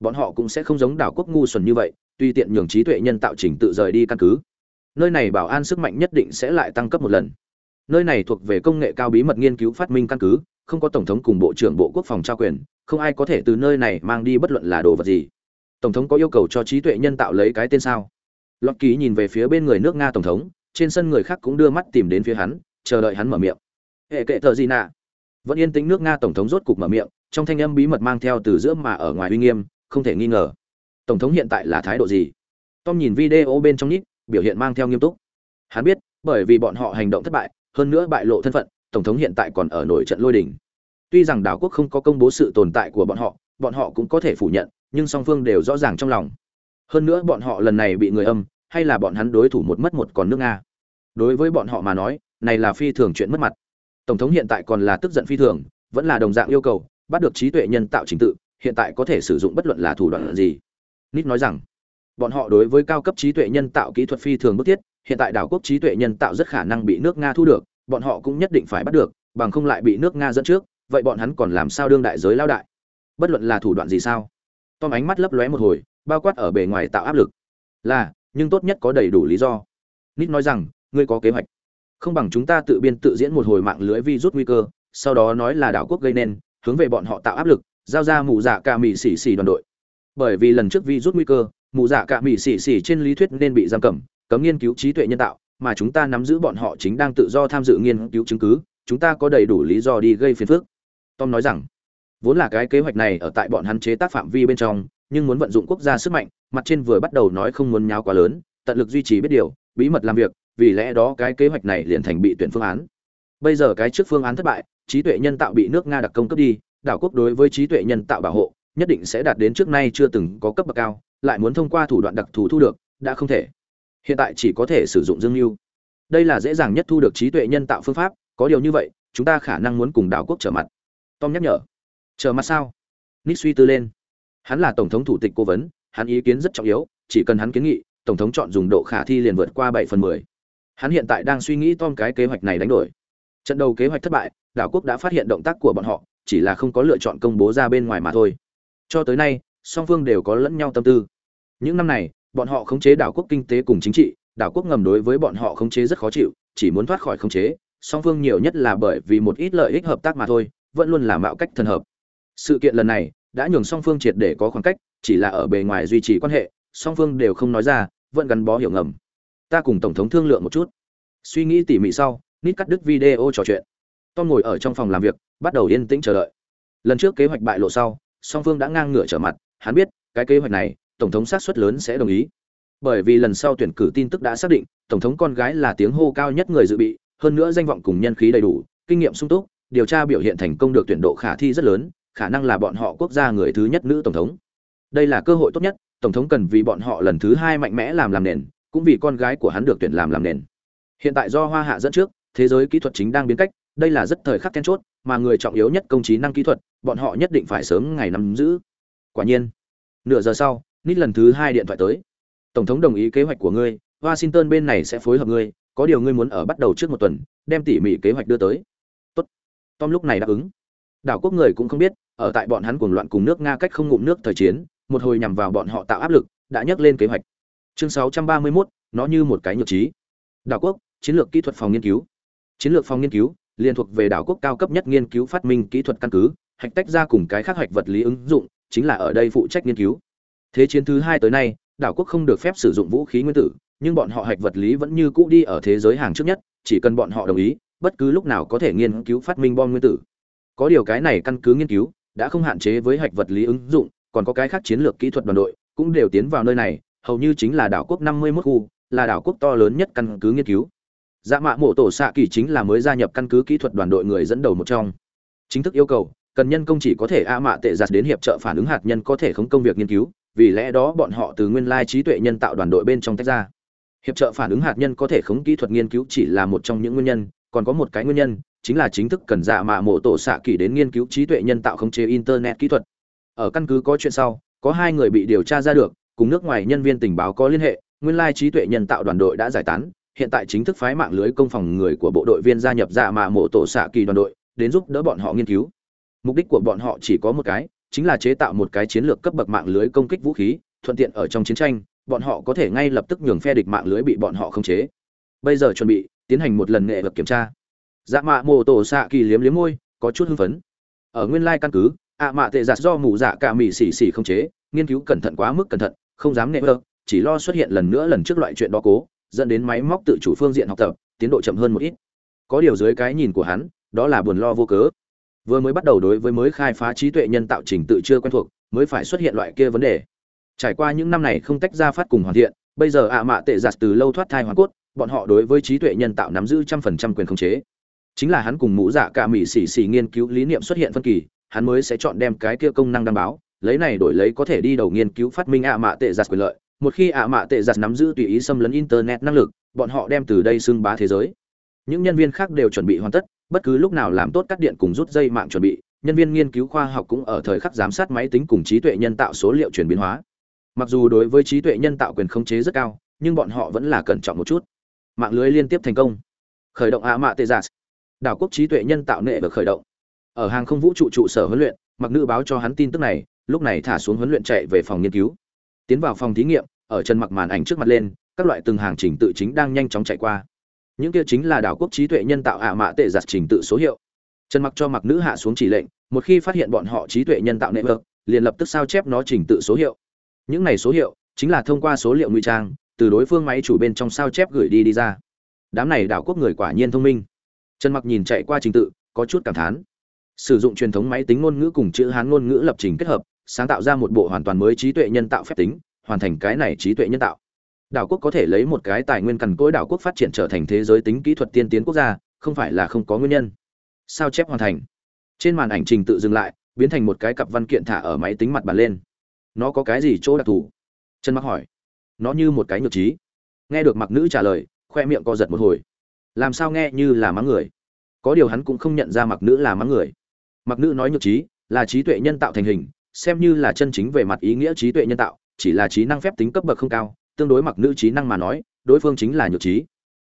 Bọn họ cũng sẽ không giống đảo quốc ngu xuẩn như vậy tuy tiện nhường trí tuệ nhân tạo trình tự rời đi căn cứ. Nơi này bảo an sức mạnh nhất định sẽ lại tăng cấp một lần nơi này thuộc về công nghệ cao bí mật nghiên cứu phát minh căn cứ, không có tổng thống cùng bộ trưởng bộ quốc phòng trao quyền, không ai có thể từ nơi này mang đi bất luận là đồ vật gì. Tổng thống có yêu cầu cho trí tuệ nhân tạo lấy cái tên sao? Lọt ký nhìn về phía bên người nước nga tổng thống, trên sân người khác cũng đưa mắt tìm đến phía hắn, chờ đợi hắn mở miệng. Hệ kệ thợ gì nạ? Vẫn yên tĩnh nước nga tổng thống rốt cục mở miệng, trong thanh âm bí mật mang theo từ giữa mà ở ngoài uy nghiêm, không thể nghi ngờ. Tổng thống hiện tại là thái độ gì? Tom nhìn video bên trong nít biểu hiện mang theo nghiêm túc. Hắn biết, bởi vì bọn họ hành động thất bại hơn nữa bại lộ thân phận, tổng thống hiện tại còn ở nổi trận lôi đình. Tuy rằng đảo quốc không có công bố sự tồn tại của bọn họ bọn họ cũng có thể phủ nhận, nhưng song phương đều rõ ràng trong lòng. Hơn nữa bọn họ lần này bị người âm, hay là bọn hắn đối thủ một mất một còn nước nga. Đối với bọn họ mà nói, này là phi thường chuyện mất mặt. Tổng thống hiện tại còn là tức giận phi thường, vẫn là đồng dạng yêu cầu, bắt được trí tuệ nhân tạo trình tự, hiện tại có thể sử dụng bất luận là thủ đoạn gì? Nít nói rằng, bọn họ đối với cao cấp trí tuệ nhân tạo kỹ thuật phi thường bức thiết hiện tại đảo quốc trí tuệ nhân tạo rất khả năng bị nước nga thu được, bọn họ cũng nhất định phải bắt được, bằng không lại bị nước nga dẫn trước, vậy bọn hắn còn làm sao đương đại giới lao đại? Bất luận là thủ đoạn gì sao? Tom ánh mắt lấp lóe một hồi, bao quát ở bề ngoài tạo áp lực. Là, nhưng tốt nhất có đầy đủ lý do. Nít nói rằng, ngươi có kế hoạch. Không bằng chúng ta tự biên tự diễn một hồi mạng lưới vi rút nguy cơ, sau đó nói là đảo quốc gây nên, hướng về bọn họ tạo áp lực, giao ra mù dạ cả mỹ xỉ xỉ đoàn đội. Bởi vì lần trước vi rút nguy cơ, mù dạ cả mỹ xỉ xỉ trên lý thuyết nên bị giam cầm cấm nghiên cứu trí tuệ nhân tạo, mà chúng ta nắm giữ bọn họ chính đang tự do tham dự nghiên cứu chứng cứ, chúng ta có đầy đủ lý do đi gây phiền phức. Tom nói rằng, vốn là cái kế hoạch này ở tại bọn hắn chế tác phạm vi bên trong, nhưng muốn vận dụng quốc gia sức mạnh, mặt trên vừa bắt đầu nói không muốn nháo quá lớn, tận lực duy trì biết điều, bí mật làm việc, vì lẽ đó cái kế hoạch này liền thành bị tuyển phương án. Bây giờ cái trước phương án thất bại, trí tuệ nhân tạo bị nước nga đặc công cấp đi, đảo quốc đối với trí tuệ nhân tạo bảo hộ, nhất định sẽ đạt đến trước nay chưa từng có cấp bậc cao, lại muốn thông qua thủ đoạn đặc thù thu được, đã không thể hiện tại chỉ có thể sử dụng dương mưu. Đây là dễ dàng nhất thu được trí tuệ nhân tạo phương pháp, có điều như vậy, chúng ta khả năng muốn cùng đảo quốc trở mặt. Tom nhắc nhở. Trở mặt sao? Nick suy tư lên. Hắn là tổng thống thủ tịch cố vấn, hắn ý kiến rất trọng yếu, chỉ cần hắn kiến nghị, tổng thống chọn dùng độ khả thi liền vượt qua bảy phần mười. Hắn hiện tại đang suy nghĩ tom cái kế hoạch này đánh đổi. Trận đầu kế hoạch thất bại, đảo quốc đã phát hiện động tác của bọn họ, chỉ là không có lựa chọn công bố ra bên ngoài mà thôi. Cho tới nay, song phương đều có lẫn nhau tâm tư. Những năm này bọn họ khống chế đảo quốc kinh tế cùng chính trị, đảo quốc ngầm đối với bọn họ khống chế rất khó chịu, chỉ muốn thoát khỏi khống chế, song phương nhiều nhất là bởi vì một ít lợi ích hợp tác mà thôi, vẫn luôn là mạo cách thân hợp. Sự kiện lần này đã nhường song phương triệt để có khoảng cách, chỉ là ở bề ngoài duy trì quan hệ, song phương đều không nói ra, vẫn gắn bó hiểu ngầm. Ta cùng tổng thống thương lượng một chút. Suy nghĩ tỉ mỉ sau, nít cắt đứt video trò chuyện. Tom ngồi ở trong phòng làm việc, bắt đầu yên tĩnh chờ đợi. Lần trước kế hoạch bại lộ sau, song phương đã ngang ngửa trở mặt, hắn biết, cái kế hoạch này tổng thống sát suất lớn sẽ đồng ý. Bởi vì lần sau tuyển cử tin tức đã xác định, tổng thống con gái là tiếng hô cao nhất người dự bị, hơn nữa danh vọng cùng nhân khí đầy đủ, kinh nghiệm sung túc, điều tra biểu hiện thành công được tuyển độ khả thi rất lớn, khả năng là bọn họ quốc gia người thứ nhất nữ tổng thống. Đây là cơ hội tốt nhất, tổng thống cần vì bọn họ lần thứ hai mạnh mẽ làm làm nền, cũng vì con gái của hắn được tuyển làm làm nền. Hiện tại do hoa hạ dẫn trước, thế giới kỹ thuật chính đang biến cách, đây là rất thời khắc then chốt, mà người trọng yếu nhất công trí năng kỹ thuật, bọn họ nhất định phải sớm ngày nắm giữ. Quả nhiên, nửa giờ sau nít lần thứ hai điện thoại tới. Tổng thống đồng ý kế hoạch của ngươi washington bên này sẽ phối hợp ngươi có điều ngươi muốn ở bắt đầu trước một tuần đem tỉ mỉ kế hoạch đưa tới. Tốt. Tom lúc này đáp ứng. Đảo quốc người cũng không biết ở tại bọn hắn cuồng loạn cùng nước nga cách không ngụm nước thời chiến một hồi nhằm vào bọn họ tạo áp lực đã nhắc lên kế hoạch. Chương 631, nó như một cái nhược trí. Đảo quốc chiến lược kỹ thuật phòng nghiên cứu. Chiến lược phòng nghiên cứu liên thuộc về đảo quốc cao cấp nhất nghiên cứu phát minh kỹ thuật căn cứ hạch tách ra cùng cái khác hạch vật lý ứng dụng chính là ở đây phụ trách nghiên cứu thế chiến thứ hai tới nay, đảo quốc không được phép sử dụng vũ khí nguyên tử, nhưng bọn họ hạch vật lý vẫn như cũ đi ở thế giới hàng trước nhất, chỉ cần bọn họ đồng ý, bất cứ lúc nào có thể nghiên cứu phát minh bom nguyên tử. Có điều cái này căn cứ nghiên cứu, đã không hạn chế với hạch vật lý ứng dụng, còn có cái khác chiến lược kỹ thuật đoàn đội, cũng đều tiến vào nơi này, hầu như chính là đảo quốc năm mươi 51 khu, là đảo quốc to lớn nhất căn cứ nghiên cứu. Dạ mạ mộ tổ xạ kỳ chính là mới gia nhập căn cứ kỹ thuật đoàn đội người dẫn đầu một trong. Chính thức yêu cầu, cần nhân công chỉ có thể a mạ tệ giặt đến hiệp trợ phản ứng hạt nhân có thể không công việc nghiên cứu vì lẽ đó bọn họ từ nguyên lai trí tuệ nhân tạo đoàn đội bên trong tách ra. Hiệp trợ phản ứng hạt nhân có thể khống kỹ thuật nghiên cứu chỉ là một trong những nguyên nhân, còn có một cái nguyên nhân, chính là chính thức cần dạ mạ mộ tổ xạ kỳ đến nghiên cứu trí tuệ nhân tạo khống chế internet kỹ thuật. Ở căn cứ có chuyện sau, có hai người bị điều tra ra được, cùng nước ngoài nhân viên tình báo có liên hệ, nguyên lai trí tuệ nhân tạo đoàn đội đã giải tán, hiện tại chính thức phái mạng lưới công phòng người của bộ đội viên gia nhập dạ mạ mộ tổ xạ kỳ đoàn đội, đến giúp đỡ bọn họ nghiên cứu. Mục đích của bọn họ chỉ có một cái chính là chế tạo một cái chiến lược cấp bậc mạng lưới công kích vũ khí, thuận tiện ở trong chiến tranh, bọn họ có thể ngay lập tức nhường phe địch mạng lưới bị bọn họ khống chế. Bây giờ chuẩn bị tiến hành một lần nghệ thuật kiểm tra. Dạ mạ mộ tổ sạ kỳ liếm liếm môi, có chút hưng phấn. Ở nguyên lai căn cứ, ạ mạ tệ giặt do mù dạ cả mì xỉ xỉ không chế, nghiên cứu cẩn thận quá mức cẩn thận, không dám nệ vơ, chỉ lo xuất hiện lần nữa lần trước loại chuyện đó cố, dẫn đến máy móc tự chủ phương diện học tập, tiến độ chậm hơn một ít. Có điều dưới cái nhìn của hắn, đó là buồn lo vô cớ vừa mới bắt đầu đối với mới khai phá trí tuệ nhân tạo trình tự chưa quen thuộc, mới phải xuất hiện loại kia vấn đề. Trải qua những năm này không tách ra phát cùng hoàn thiện, bây giờ ạ mạ tệ giặt từ lâu thoát thai hoàn cốt, bọn họ đối với trí tuệ nhân tạo nắm giữ trăm phần trăm quyền khống chế. Chính là hắn cùng mũ giả cả mỹ xì xì nghiên cứu lý niệm xuất hiện phân kỳ, hắn mới sẽ chọn đem cái kia công năng đăng báo, lấy này đổi lấy có thể đi đầu nghiên cứu phát minh ạ mạ tệ giặt quyền lợi. Một khi ạ mạ tệ giặt nắm giữ tùy ý xâm lấn internet năng lực, bọn họ đem từ đây xưng bá thế giới. Những nhân viên khác đều chuẩn bị hoàn tất bất cứ lúc nào làm tốt cắt điện cùng rút dây mạng chuẩn bị, nhân viên nghiên cứu khoa học cũng ở thời khắc giám sát máy tính cùng trí tuệ nhân tạo số liệu chuyển biến hóa. Mặc dù đối với trí tuệ nhân tạo quyền khống chế rất cao, nhưng bọn họ vẫn là cẩn trọng một chút. Mạng lưới liên tiếp thành công. Khởi động ạ mạ tê giả đảo quốc trí tuệ nhân tạo nệ và khởi động. Ở hàng không vũ trụ trụ sở huấn luyện, mặc nữ báo cho hắn tin tức này, lúc này thả xuống huấn luyện chạy về phòng nghiên cứu. Tiến vào phòng thí nghiệm, ở chân mặc màn ảnh trước mặt lên, các loại từng hàng trình tự chính đang nhanh chóng chạy qua những kia chính là đảo quốc trí tuệ nhân tạo ạ mạ tệ giặt trình tự số hiệu. Trần mặc cho mặc nữ hạ xuống chỉ lệnh, một khi phát hiện bọn họ trí tuệ nhân tạo nệ vợt liền lập tức sao chép nó trình tự số hiệu. Những này số hiệu chính là thông qua số liệu nguy trang, từ đối phương máy chủ bên trong sao chép gửi đi đi ra. Đám này đảo quốc người quả nhiên thông minh. Trần mặc nhìn chạy qua trình tự, có chút cảm thán. Sử dụng truyền thống máy tính ngôn ngữ cùng chữ hán ngôn ngữ lập trình kết hợp, sáng tạo ra một bộ hoàn toàn mới trí tuệ nhân tạo phép tính, hoàn thành cái này trí tuệ nhân tạo đảo quốc có thể lấy một cái tài nguyên cằn cỗi đảo quốc phát triển trở thành thế giới tính kỹ thuật tiên tiến quốc gia, không phải là không có nguyên nhân. Sao chép hoàn thành? Trên màn ảnh trình tự dừng lại, biến thành một cái cặp văn kiện thả ở máy tính mặt bàn lên. Nó có cái gì chỗ đặc thù? Trần mặc hỏi. Nó như một cái nhược trí. Nghe được mặc nữ trả lời, khoe miệng co giật một hồi. Làm sao nghe như là mắng người? Có điều hắn cũng không nhận ra mặc nữ là mắng người. Mặc nữ nói nhược trí, là trí tuệ nhân tạo thành hình, xem như là chân chính về mặt ý nghĩa trí tuệ nhân tạo, chỉ là trí năng phép tính cấp bậc không cao tương đối mặc nữ trí năng mà nói, đối phương chính là nhược trí.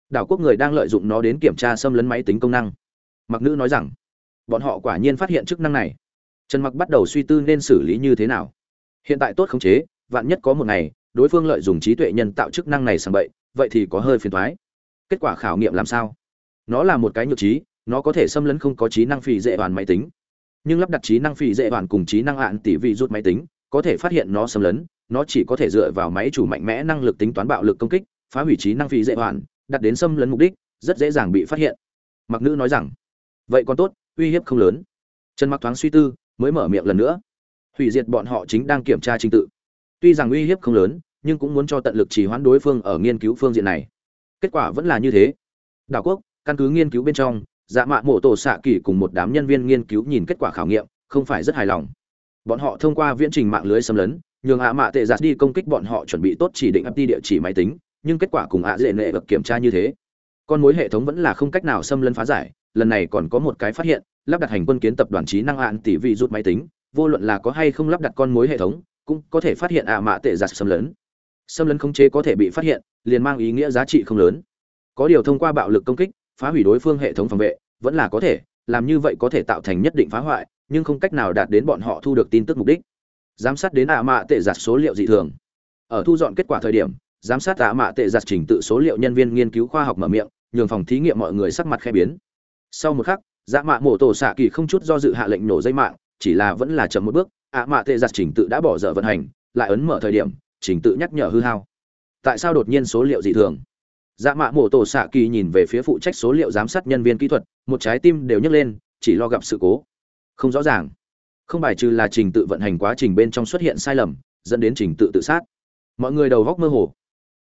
Đảo quốc người đang lợi dụng nó đến kiểm tra xâm lấn máy tính công năng. Mặc nữ nói rằng, bọn họ quả nhiên phát hiện chức năng này. Trần mặc bắt đầu suy tư nên xử lý như thế nào. Hiện tại tốt khống chế, vạn nhất có một ngày, đối phương lợi dụng trí tuệ nhân tạo chức năng này sang bậy, vậy thì có hơi phiền thoái kết quả khảo nghiệm làm sao? Nó là một cái nhược trí, nó có thể xâm lấn không có trí năng phì dễ đoàn máy tính. Nhưng lắp đặt trí năng phì dễ đoàn cùng trí năng hạn tỷ vị rút máy tính, có thể phát hiện nó xâm lấn nó chỉ có thể dựa vào máy chủ mạnh mẽ năng lực tính toán bạo lực công kích, phá hủy trí năng phi dễ hoàn, đặt đến xâm lấn mục đích, rất dễ dàng bị phát hiện. Mặc nữ nói rằng. Vậy còn tốt, uy hiếp không lớn. Trần mặc thoáng suy tư, mới mở miệng lần nữa. Hủy diệt bọn họ chính đang kiểm tra trình tự. Tuy rằng uy hiếp không lớn, nhưng cũng muốn cho tận lực chỉ hoãn đối phương ở nghiên cứu phương diện này. Kết quả vẫn là như thế. Đảo quốc, căn cứ nghiên cứu bên trong dạ mạ mổ tổ xạ kỳ cùng một đám nhân viên nghiên cứu nhìn kết quả khảo nghiệm, không phải rất hài lòng. Bọn họ thông qua viễn trình mạng lưới xâm lấn nhường ạ mạ tệ giặt đi công kích bọn họ chuẩn bị tốt chỉ định ấp đi địa chỉ máy tính, nhưng kết quả cùng ạ dễ nệ được kiểm tra như thế. Con mối hệ thống vẫn là không cách nào xâm lấn phá giải, lần này còn có một cái phát hiện, lắp đặt hành quân kiến tập đoàn trí năng hạn tỷ vị rút máy tính, vô luận là có hay không lắp đặt con mối hệ thống, cũng có thể phát hiện ạ mạ tệ giặt xâm lấn. Xâm lấn khống chế có thể bị phát hiện, liền mang ý nghĩa giá trị không lớn. Có điều thông qua bạo lực công kích, phá hủy đối phương hệ thống phòng vệ, vẫn là có thể, làm như vậy có thể tạo thành nhất định phá hoại, nhưng không cách nào đạt đến bọn họ thu được tin tức mục đích giám sát đến ạ mạ tệ giặt số liệu dị thường. Ở thu dọn kết quả thời điểm, giám sát ạ mạ tệ giặt trình tự số liệu nhân viên nghiên cứu khoa học mở miệng, nhường phòng thí nghiệm mọi người sắc mặt khẽ biến. Sau một khắc dạ mạ mổ tổ xạ kỳ không chút do dự hạ lệnh nổ dây mạng, chỉ là vẫn là chậm một bước, ạ mạ tệ giặt trình tự đã bỏ dở vận hành, lại ấn mở thời điểm trình tự nhắc nhở hư hao. Tại sao đột nhiên số liệu dị thường? Dạ mạ mổ tổ xạ kỳ nhìn về phía phụ trách số liệu giám sát nhân viên kỹ thuật, một trái tim đều nhấc lên, chỉ lo gặp sự cố. Không rõ ràng không bài trừ là trình tự vận hành quá trình bên trong xuất hiện sai lầm, dẫn đến trình tự tự sát. Mọi người đầu góc mơ hồ.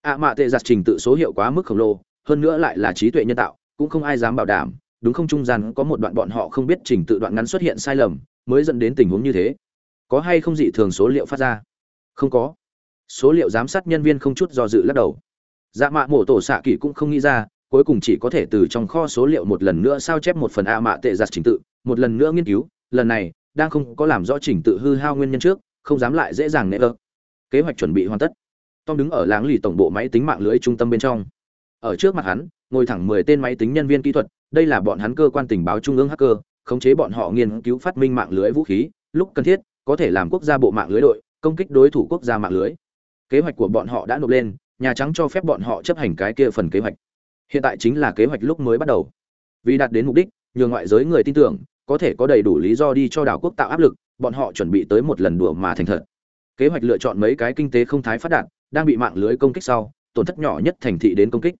Ạ mạ tệ giặt trình tự số hiệu quá mức khổng lồ, hơn nữa lại là trí tuệ nhân tạo, cũng không ai dám bảo đảm, đúng không trung gian có một đoạn bọn họ không biết trình tự đoạn ngắn xuất hiện sai lầm, mới dẫn đến tình huống như thế. Có hay không dị thường số liệu phát ra? Không có. Số liệu giám sát nhân viên không chút do dự lắc đầu. Dạ mạ mổ tổ xạ kỷ cũng không nghĩ ra, cuối cùng chỉ có thể từ trong kho số liệu một lần nữa sao chép một phần a mạ tệ giặt trình tự, một lần nữa nghiên cứu, lần này đang không có làm rõ trình tự hư hao nguyên nhân trước, không dám lại dễ dàng nệ ơ. Kế hoạch chuẩn bị hoàn tất. Tom đứng ở láng lì tổng bộ máy tính mạng lưới trung tâm bên trong. Ở trước mặt hắn, ngồi thẳng mười tên máy tính nhân viên kỹ thuật, đây là bọn hắn cơ quan tình báo trung ương hacker, khống chế bọn họ nghiên cứu phát minh mạng lưới vũ khí, lúc cần thiết, có thể làm quốc gia bộ mạng lưới đội, công kích đối thủ quốc gia mạng lưới. Kế hoạch của bọn họ đã nộp lên, nhà trắng cho phép bọn họ chấp hành cái kia phần kế hoạch. Hiện tại chính là kế hoạch lúc mới bắt đầu. Vì đạt đến mục đích nhờ ngoại giới người tin tưởng có thể có đầy đủ lý do đi cho đảo quốc tạo áp lực bọn họ chuẩn bị tới một lần đùa mà thành thật. Kế hoạch lựa chọn mấy cái kinh tế không thái phát đạt đang bị mạng lưới công kích sau tổn thất nhỏ nhất thành thị đến công kích.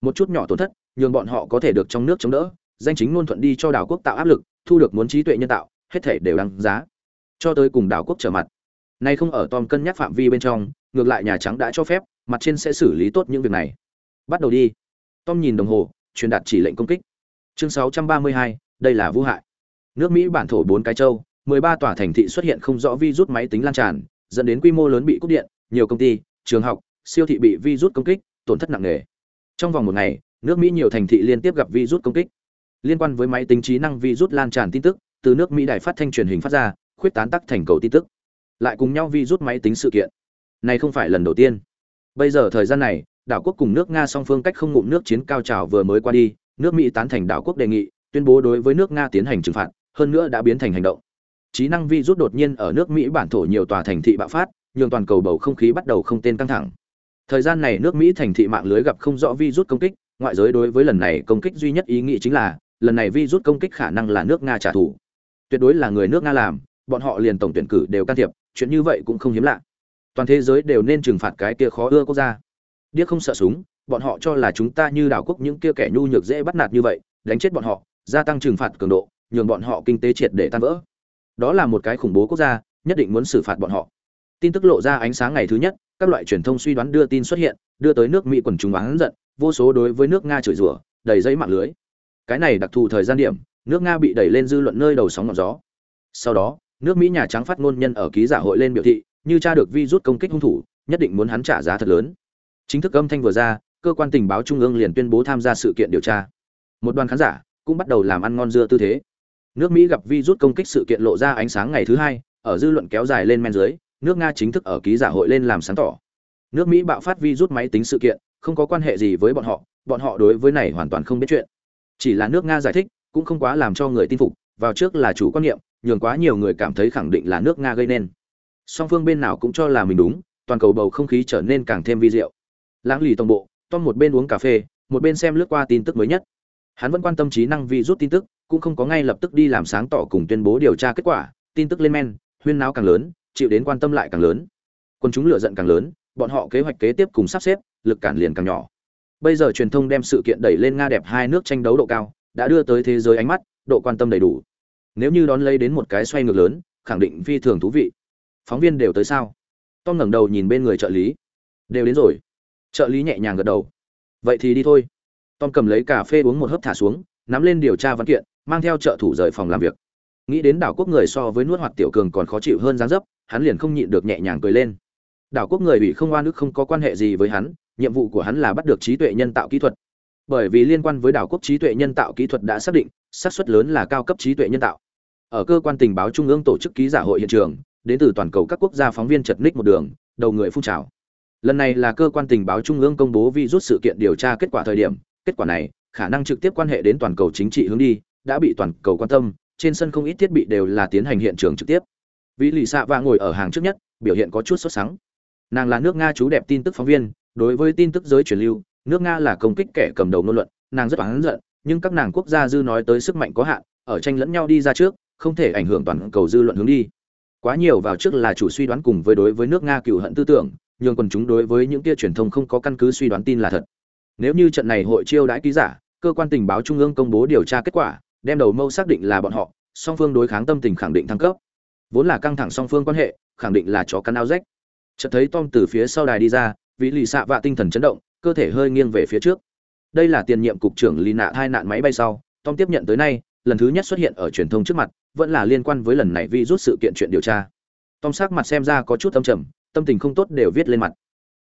Một chút nhỏ tổn thất nhường bọn họ có thể được trong nước chống đỡ danh chính luôn thuận đi cho đảo quốc tạo áp lực thu được muốn trí tuệ nhân tạo hết thể đều đăng giá. Cho tới cùng đảo quốc trở mặt. Nay không ở tom cân nhắc phạm vi bên trong ngược lại nhà trắng đã cho phép mặt trên sẽ xử lý tốt những việc này. Bắt đầu đi. Tom nhìn đồng hồ truyền đạt chỉ lệnh công kích. Chương 632, đây là vũ hại nước mỹ bản thổ bốn cái châu 13 tòa thành thị xuất hiện không rõ virus máy tính lan tràn, dẫn đến quy mô lớn bị cúp điện, nhiều công ty, trường học, siêu thị bị virus công kích, tổn thất nặng nề. Trong vòng một ngày, nước mỹ nhiều thành thị liên tiếp gặp virus công kích. Liên quan với máy tính trí năng virus lan tràn tin tức, từ nước mỹ đài phát thanh truyền hình phát ra, khuyết tán tắc thành cầu tin tức. Lại cùng nhau virus máy tính sự kiện. Này không phải lần đầu tiên. Bây giờ thời gian này, đảo quốc cùng nước nga song phương cách không ngụm nước chiến cao trào vừa mới qua đi, nước mỹ tán thành đảo quốc đề nghị, tuyên bố đối với nước nga tiến hành trừng phạt hơn nữa đã biến thành hành động. Trí năng vi rút đột nhiên ở nước mỹ bản thổ nhiều tòa thành thị bạo phát, nhường toàn cầu bầu không khí bắt đầu không tên căng thẳng. Thời gian này nước mỹ thành thị mạng lưới gặp không rõ vi rút công kích, ngoại giới đối với lần này công kích duy nhất ý nghĩ chính là, lần này vi rút công kích khả năng là nước nga trả thù. Tuyệt đối là người nước nga làm, bọn họ liền tổng tuyển cử đều can thiệp, chuyện như vậy cũng không hiếm lạ. Toàn thế giới đều nên trừng phạt cái kia khó ưa quốc gia. Điếc không sợ súng, bọn họ cho là chúng ta như đảo quốc những kia kẻ nhu nhược dễ bắt nạt như vậy, đánh chết bọn họ, gia tăng trừng phạt cường độ nhường bọn họ kinh tế triệt để tan vỡ. Đó là một cái khủng bố quốc gia, nhất định muốn xử phạt bọn họ. Tin tức lộ ra ánh sáng ngày thứ nhất, các loại truyền thông suy đoán đưa tin xuất hiện, đưa tới nước mỹ quần chúng oán giận, vô số đối với nước nga chửi rủa, đầy giấy mạng lưới. Cái này đặc thù thời gian điểm, nước nga bị đẩy lên dư luận nơi đầu sóng ngọn gió. Sau đó, nước mỹ nhà trắng phát ngôn nhân ở ký giả hội lên biểu thị, như tra được vi rút công kích hung thủ, nhất định muốn hắn trả giá thật lớn. Chính thức âm thanh vừa ra, cơ quan tình báo trung ương liền tuyên bố tham gia sự kiện điều tra. Một đoàn khán giả cũng bắt đầu làm ăn ngon dưa tư thế nước mỹ gặp vi rút công kích sự kiện lộ ra ánh sáng ngày thứ hai, ở dư luận kéo dài lên men dưới, nước nga chính thức ở ký giả hội lên làm sáng tỏ. Nước mỹ bạo phát vi rút máy tính sự kiện, không có quan hệ gì với bọn họ bọn họ đối với này hoàn toàn không biết chuyện. Chỉ là nước nga giải thích, cũng không quá làm cho người tin phục, vào trước là chủ quan niệm, nhường quá nhiều người cảm thấy khẳng định là nước nga gây nên. Song phương bên nào cũng cho là mình đúng, toàn cầu bầu không khí trở nên càng thêm vi diệu. Lãng lì tổng bộ, tom một bên uống cà phê, một bên xem lướt qua tin tức mới nhất. Hắn vẫn quan tâm trí năng vi rút tin tức cũng không có ngay lập tức đi làm sáng tỏ cùng tuyên bố điều tra kết quả, tin tức lên men, huyên náo càng lớn, chịu đến quan tâm lại càng lớn. Quân chúng lựa giận càng lớn, bọn họ kế hoạch kế tiếp cùng sắp xếp, lực cản liền càng nhỏ. Bây giờ truyền thông đem sự kiện đẩy lên nga đẹp hai nước tranh đấu độ cao, đã đưa tới thế giới ánh mắt, độ quan tâm đầy đủ. Nếu như đón lấy đến một cái xoay ngược lớn, khẳng định phi thường thú vị. Phóng viên đều tới sao? Tom ngẩng đầu nhìn bên người trợ lý. Đều đến rồi. Trợ lý nhẹ nhàng gật đầu. Vậy thì đi thôi. Tom cầm lấy cà phê uống một hớp thả xuống, nắm lên điều tra văn kiện mang theo trợ thủ rời phòng làm việc. Nghĩ đến đảo quốc người so với nuốt hoạt tiểu cường còn khó chịu hơn dáng dấp, hắn liền không nhịn được nhẹ nhàng cười lên. Đảo quốc người bị không oan ức không có quan hệ gì với hắn, nhiệm vụ của hắn là bắt được trí tuệ nhân tạo kỹ thuật. Bởi vì liên quan với đảo quốc trí tuệ nhân tạo kỹ thuật đã xác định, xác suất lớn là cao cấp trí tuệ nhân tạo. Ở cơ quan tình báo trung ương tổ chức ký giả hội hiện trường, đến từ toàn cầu các quốc gia phóng viên chật ních một đường, đầu người phun trào. Lần này là cơ quan tình báo trung ương công bố vi rút sự kiện điều tra kết quả thời điểm, kết quả này, khả năng trực tiếp quan hệ đến toàn cầu chính trị hướng đi đã bị toàn cầu quan tâm, trên sân không ít thiết bị đều là tiến hành hiện trường trực tiếp. Vị lì xạ và ngồi ở hàng trước nhất, biểu hiện có chút sốt sắng. Nàng là nước nga chú đẹp tin tức phóng viên, đối với tin tức giới truyền lưu, nước nga là công kích kẻ cầm đầu ngôn luận, nàng rất oán giận, nhưng các nàng quốc gia dư nói tới sức mạnh có hạn, ở tranh lẫn nhau đi ra trước, không thể ảnh hưởng toàn cầu dư luận hướng đi. Quá nhiều vào trước là chủ suy đoán cùng với đối với nước nga cựu hận tư tưởng nhưng quần chúng đối với những tia truyền thông không có căn cứ suy đoán tin là thật. Nếu như trận này hội chiêu đãi ký giả, cơ quan tình báo trung ương công bố điều tra kết quả đem đầu mâu xác định là bọn họ, song phương đối kháng tâm tình khẳng định thăng cấp. Vốn là căng thẳng song phương quan hệ, khẳng định là chó cắn áo rách. Chợt thấy tom từ phía sau đài đi ra vị lì xạ vạ tinh thần chấn động, cơ thể hơi nghiêng về phía trước. Đây là tiền nhiệm cục trưởng lì nạ hai nạn máy bay sau, tom tiếp nhận tới nay, lần thứ nhất xuất hiện ở truyền thông trước mặt, vẫn là liên quan với lần này vi rút sự kiện chuyện điều tra. Tom sắc mặt xem ra có chút âm trầm, tâm tình không tốt đều viết lên mặt.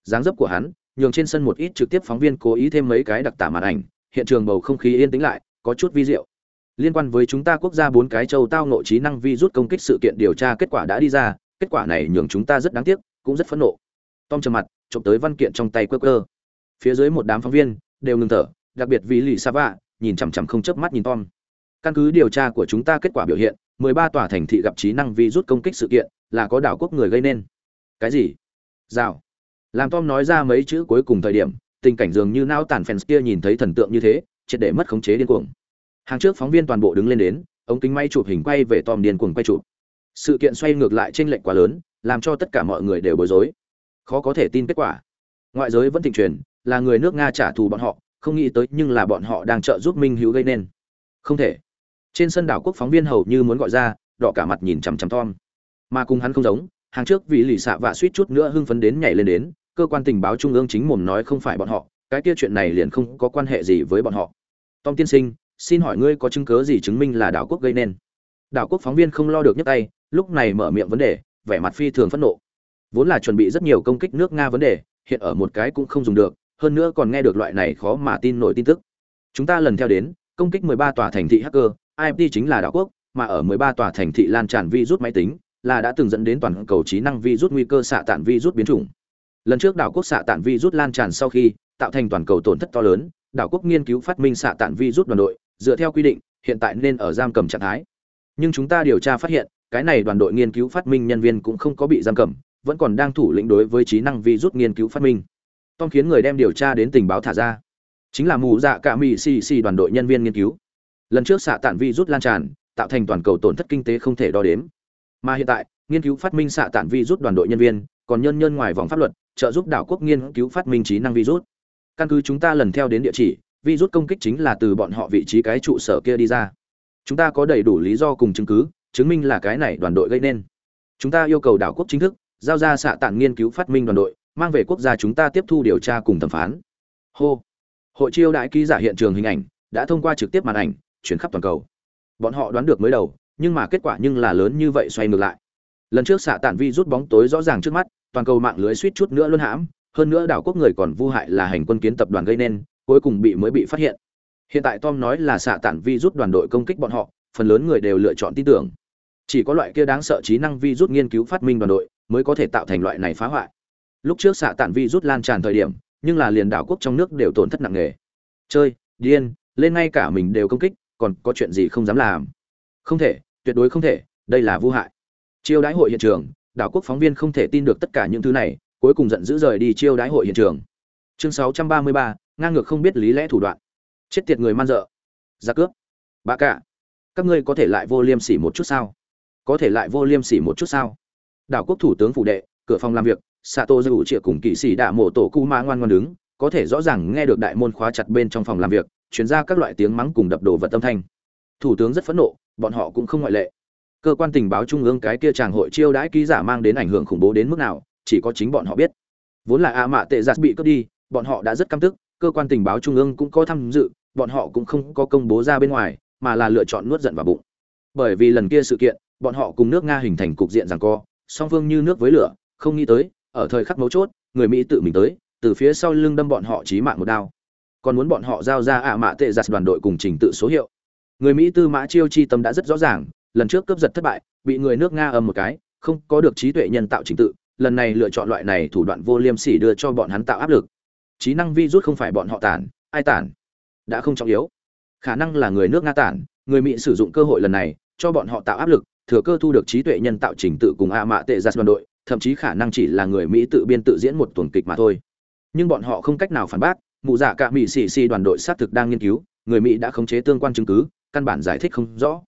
Dáng dấp của hắn, nhường trên sân một ít trực tiếp phóng viên cố ý thêm mấy cái đặc tả màn ảnh, hiện trường bầu không khí yên tĩnh lại, có chút vi diệu liên quan với chúng ta quốc gia bốn cái châu tao nội trí năng vi rút công kích sự kiện điều tra kết quả đã đi ra, kết quả này nhường chúng ta rất đáng tiếc, cũng rất phẫn nộ. Tom trầm mặt, chụp tới văn kiện trong tay quơ cơ phía dưới một đám phóng viên đều ngừng thở, đặc biệt vì lì sa vạ, nhìn chằm chằm không chớp mắt nhìn tom. Căn cứ điều tra của chúng ta kết quả biểu hiện 13 tòa thành thị gặp trí năng vi rút công kích sự kiện là có đảo quốc người gây nên. Cái gì? Rào. Làm tom nói ra mấy chữ cuối cùng thời điểm, tình cảnh dường như não tàn fans kia nhìn thấy thần tượng như thế, triệt để mất khống chế điên cuồng hàng trước phóng viên toàn bộ đứng lên đến, ống kính may chụp hình quay về tom điền cuồng quay chụp. Sự kiện xoay ngược lại trên lệnh quá lớn, làm cho tất cả mọi người đều bối rối. Khó có thể tin kết quả. Ngoại giới vẫn thịnh truyền, là người nước nga trả thù bọn họ, không nghĩ tới nhưng là bọn họ đang trợ giúp minh hữu gây nên. Không thể. Trên sân đảo quốc phóng viên hầu như muốn gọi ra, đỏ cả mặt nhìn chằm chằm tom. Mà cùng hắn không giống, hàng trước vì lì xạ vạ suýt chút nữa hưng phấn đến nhảy lên đến, cơ quan tình báo trung ương chính mồm nói không phải bọn họ, cái kia chuyện này liền không có quan hệ gì với bọn họ. Tom tiên sinh xin hỏi ngươi có chứng cớ gì chứng minh là đảo quốc gây nên? Đảo quốc phóng viên không lo được nhấc tay, lúc này mở miệng vấn đề, vẻ mặt phi thường phẫn nộ. Vốn là chuẩn bị rất nhiều công kích nước nga vấn đề, hiện ở một cái cũng không dùng được, hơn nữa còn nghe được loại này khó mà tin nổi tin tức. Chúng ta lần theo đến, công kích 13 tòa thành thị hacker imt chính là đảo quốc, mà ở 13 tòa thành thị lan tràn virus máy tính, là đã từng dẫn đến toàn cầu trí năng virus nguy cơ xạ tản virus biến chủng. Lần trước đảo quốc xạ tản virus lan tràn sau khi, tạo thành toàn cầu tổn thất to lớn, đảo quốc nghiên cứu phát minh xạ tản virus đoàn đội dựa theo quy định, hiện tại nên ở giam cầm trạng thái. Nhưng chúng ta điều tra phát hiện, cái này đoàn đội nghiên cứu phát minh nhân viên cũng không có bị giam cầm, vẫn còn đang thủ lĩnh đối với trí năng virus nghiên cứu phát minh. Tom khiến người đem điều tra đến tình báo thả ra. Chính là mù dạ cả mỹ xì xì đoàn đội nhân viên nghiên cứu. Lần trước xạ tản virus lan tràn, tạo thành toàn cầu tổn thất kinh tế không thể đo đếm. Mà hiện tại, nghiên cứu phát minh xạ tản virus đoàn đội nhân viên, còn nhân nhân ngoài vòng pháp luật, trợ giúp đảo quốc nghiên cứu phát minh trí năng virus căn cứ chúng ta lần theo đến địa chỉ virus công kích chính là từ bọn họ vị trí cái trụ sở kia đi ra. Chúng ta có đầy đủ lý do cùng chứng cứ, chứng minh là cái này đoàn đội gây nên. Chúng ta yêu cầu đảo quốc chính thức, giao ra xạ tản nghiên cứu phát minh đoàn đội, mang về quốc gia chúng ta tiếp thu điều tra cùng thẩm phán. Hô. Hội chiêu đại ký giả hiện trường hình ảnh, đã thông qua trực tiếp màn ảnh, chuyển khắp toàn cầu. Bọn họ đoán được mới đầu, nhưng mà kết quả nhưng là lớn như vậy xoay ngược lại. Lần trước xạ tản vi rút bóng tối rõ ràng trước mắt, toàn cầu mạng lưới suýt chút nữa luôn hãm, hơn nữa đảo quốc người còn vu hại là hành quân kiến tập đoàn gây nên cuối cùng bị mới bị phát hiện. Hiện tại tom nói là xạ tản vi rút đoàn đội công kích bọn họ phần lớn người đều lựa chọn tin tưởng. Chỉ có loại kia đáng sợ trí năng vi rút nghiên cứu phát minh đoàn đội mới có thể tạo thành loại này phá hoại. Lúc trước xạ tản vi rút lan tràn thời điểm nhưng là liền đảo quốc trong nước đều tổn thất nặng nề. Chơi điên lên ngay cả mình đều công kích còn có chuyện gì không dám làm? Không thể tuyệt đối không thể đây là vô hại. Chiêu đãi hội hiện trường đảo quốc phóng viên không thể tin được tất cả những thứ này cuối cùng giận dữ rời đi chiêu đái hội hiện trường. Chương 633, ngang ngược không biết lý lẽ thủ đoạn. Chết tiệt người man dợ. Ra cướp. Bà cả. Các ngươi có thể lại vô liêm sỉ một chút sao? Có thể lại vô liêm sỉ một chút sao? Đảo quốc thủ tướng phủ đệ, cửa phòng làm việc, sato dư chĩa cùng kỵ sĩ đạ mộ tổ cu ma ngoan ngoan đứng, có thể rõ ràng nghe được đại môn khóa chặt bên trong phòng làm việc chuyển ra các loại tiếng mắng cùng đập đồ vật âm thanh. Thủ tướng rất phẫn nộ, bọn họ cũng không ngoại lệ. Cơ quan tình báo trung ương cái kia chàng hội chiêu đãi ký giả mang đến ảnh hưởng khủng bố đến mức nào, chỉ có chính bọn họ biết. Vốn là a mạ tệ giặt bị cướp đi, bọn họ đã rất căm tức cơ quan tình báo trung ương cũng có tham dự, bọn họ cũng không có công bố ra bên ngoài, mà là lựa chọn nuốt giận vào bụng. Bởi vì lần kia sự kiện, bọn họ cùng nước nga hình thành cục diện rằng co, song phương như nước với lửa, không nghĩ tới, ở thời khắc mấu chốt, người mỹ tự mình tới, từ phía sau lưng đâm bọn họ chí mạng một đao. Còn muốn bọn họ giao ra ạ mạ tệ giặt đoàn đội cùng trình tự số hiệu. Người mỹ tư mã chiêu chi tâm đã rất rõ ràng, lần trước cướp giật thất bại, bị người nước nga ầm một cái, không có được trí tuệ nhân tạo trình tự, lần này lựa chọn loại này thủ đoạn vô liêm sỉ đưa cho bọn hắn tạo áp lực trí năng vi rút không phải bọn họ tản, ai tản? Đã không trọng yếu. Khả năng là người nước nga tản, người mỹ sử dụng cơ hội lần này, cho bọn họ tạo áp lực, thừa cơ thu được trí tuệ nhân tạo trình tự cùng a mạ tệ ra đoàn đội, thậm chí khả năng chỉ là người mỹ tự biên tự diễn một tuần kịch mà thôi. Nhưng bọn họ không cách nào phản bác, mụ giả cả mỹ xì xì đoàn đội xác thực đang nghiên cứu, người mỹ đã khống chế tương quan chứng cứ, căn bản giải thích không rõ.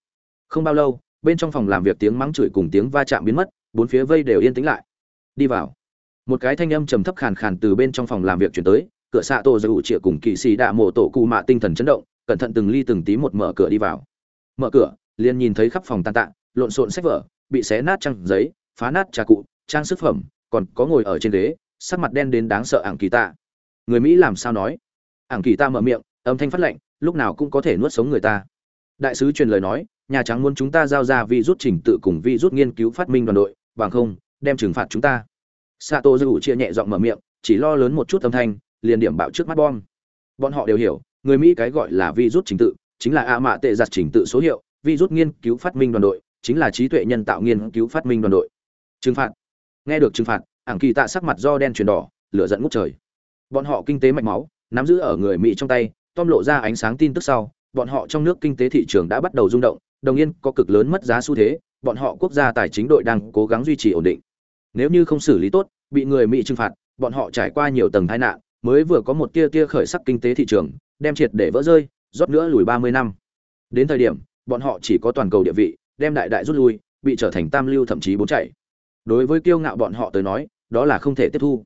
Không bao lâu, bên trong phòng làm việc tiếng mắng chửi cùng tiếng va chạm biến mất, bốn phía vây đều yên tĩnh lại. Đi vào một cái thanh âm trầm thấp khàn khàn từ bên trong phòng làm việc chuyển tới, cửa xạ tổ giữ chĩa cùng kỵ sĩ đạ mộ tổ cụ mạ tinh thần chấn động, cẩn thận từng ly từng tí một mở cửa đi vào. Mở cửa, liền nhìn thấy khắp phòng tan tạ, lộn xộn sách vở, bị xé nát trăng giấy, phá nát trà cụ, trang sức phẩm, còn có ngồi ở trên ghế, sắc mặt đen đến đáng sợ ảng kỳ tạ. Người mỹ làm sao nói? Ảng kỳ tạ mở miệng, âm thanh phát lệnh lúc nào cũng có thể nuốt sống người ta. Đại sứ truyền lời nói, nhà trắng muốn chúng ta giao ra vi rút trình tự cùng vi rút nghiên cứu phát minh đoàn đội, bằng không, đem trừng phạt chúng ta sato dư chia nhẹ giọng mở miệng, chỉ lo lớn một chút âm thanh, liền điểm bạo trước mắt bom. Bọn họ đều hiểu, người mỹ cái gọi là vi rút trình tự, chính là a mạ tệ giặt trình tự số hiệu vi rút nghiên cứu phát minh đoàn đội, chính là trí tuệ nhân tạo nghiên cứu phát minh đoàn đội. Trừng phạt. Nghe được trừng phạt, ảng kỳ tạ sắc mặt do đen chuyển đỏ, lửa giận ngút trời. Bọn họ kinh tế mạch máu, nắm giữ ở người mỹ trong tay, tom lộ ra ánh sáng tin tức sau, bọn họ trong nước kinh tế thị trường đã bắt đầu rung động, đồng yên có cực lớn mất giá xu thế, bọn họ quốc gia tài chính đội đang cố gắng duy trì ổn định nếu như không xử lý tốt, bị người mỹ trừng phạt, bọn họ trải qua nhiều tầng tai nạn, mới vừa có một tia tia khởi sắc kinh tế thị trường, đem triệt để vỡ rơi, rót nữa lùi ba mươi năm. Đến thời điểm, bọn họ chỉ có toàn cầu địa vị, đem đại đại rút lui, bị trở thành tam lưu thậm chí bốn chạy. Đối với kiêu ngạo bọn họ tới nói, đó là không thể tiếp thu.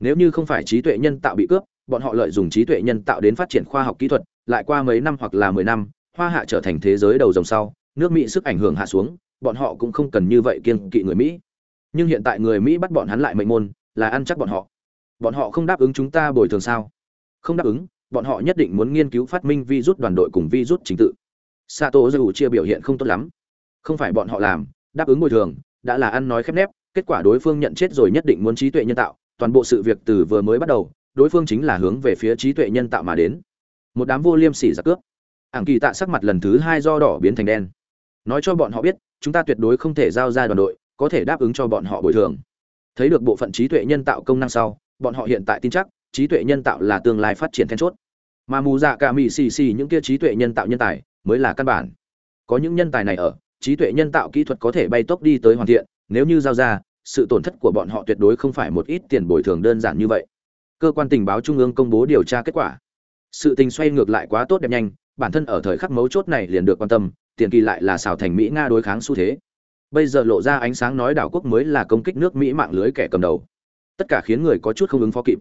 Nếu như không phải trí tuệ nhân tạo bị cướp, bọn họ lợi dụng trí tuệ nhân tạo đến phát triển khoa học kỹ thuật, lại qua mấy năm hoặc là mười năm, hoa hạ trở thành thế giới đầu dòng sau, nước mỹ sức ảnh hưởng hạ xuống, bọn họ cũng không cần như vậy kiên kỵ người mỹ nhưng hiện tại người mỹ bắt bọn hắn lại mệnh môn, là ăn chắc bọn họ. Bọn họ không đáp ứng chúng ta bồi thường sao? Không đáp ứng, bọn họ nhất định muốn nghiên cứu phát minh vi rút đoàn đội cùng vi rút chính tự. Sato dù chia biểu hiện không tốt lắm. Không phải bọn họ làm, đáp ứng bồi thường, đã là ăn nói khép nép, kết quả đối phương nhận chết rồi nhất định muốn trí tuệ nhân tạo. Toàn bộ sự việc từ vừa mới bắt đầu, đối phương chính là hướng về phía trí tuệ nhân tạo mà đến. Một đám vô liêm sỉ giặc cướp. Ảng kỳ tạ sắc mặt lần thứ hai do đỏ biến thành đen. Nói cho bọn họ biết, chúng ta tuyệt đối không thể giao ra đoàn đội có thể đáp ứng cho bọn họ bồi thường. Thấy được bộ phận trí tuệ nhân tạo công năng sau, bọn họ hiện tại tin chắc, trí tuệ nhân tạo là tương lai phát triển then chốt. Mà mù dạ cả mỹ xì xì những kia trí tuệ nhân tạo nhân tài, mới là căn bản. Có những nhân tài này ở, trí tuệ nhân tạo kỹ thuật có thể bay tốc đi tới hoàn thiện, nếu như giao ra, sự tổn thất của bọn họ tuyệt đối không phải một ít tiền bồi thường đơn giản như vậy. Cơ quan tình báo trung ương công bố điều tra kết quả. Sự tình xoay ngược lại quá tốt đẹp nhanh, bản thân ở thời khắc mấu chốt này liền được quan tâm, tiền kỳ lại là xào thành mỹ nga đối kháng xu thế bây giờ lộ ra ánh sáng nói đảo quốc mới là công kích nước mỹ mạng lưới kẻ cầm đầu. Tất cả khiến người có chút không ứng phó kịp.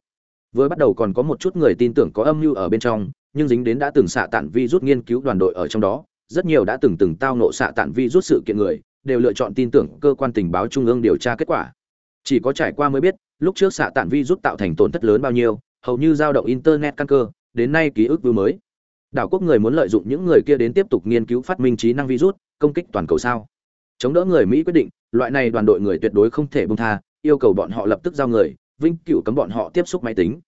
Vừa bắt đầu còn có một chút người tin tưởng có âm mưu ở bên trong, nhưng dính đến đã từng xạ tản vi rút nghiên cứu đoàn đội ở trong đó, rất nhiều đã từng từng tao nộ xạ tản vi rút sự kiện người, đều lựa chọn tin tưởng cơ quan tình báo trung ương điều tra kết quả. Chỉ có trải qua mới biết, lúc trước xạ tản vi rút tạo thành tổn thất lớn bao nhiêu, hầu như dao động internet căn cơ, đến nay ký ức vừa mới. Đảo quốc người muốn lợi dụng những người kia đến tiếp tục nghiên cứu phát minh trí năng virus công kích toàn cầu sao? Chống đỡ người mỹ quyết định, loại này đoàn đội người tuyệt đối không thể bông tha, yêu cầu bọn họ lập tức giao người, vinh cửu cấm bọn họ tiếp xúc máy tính.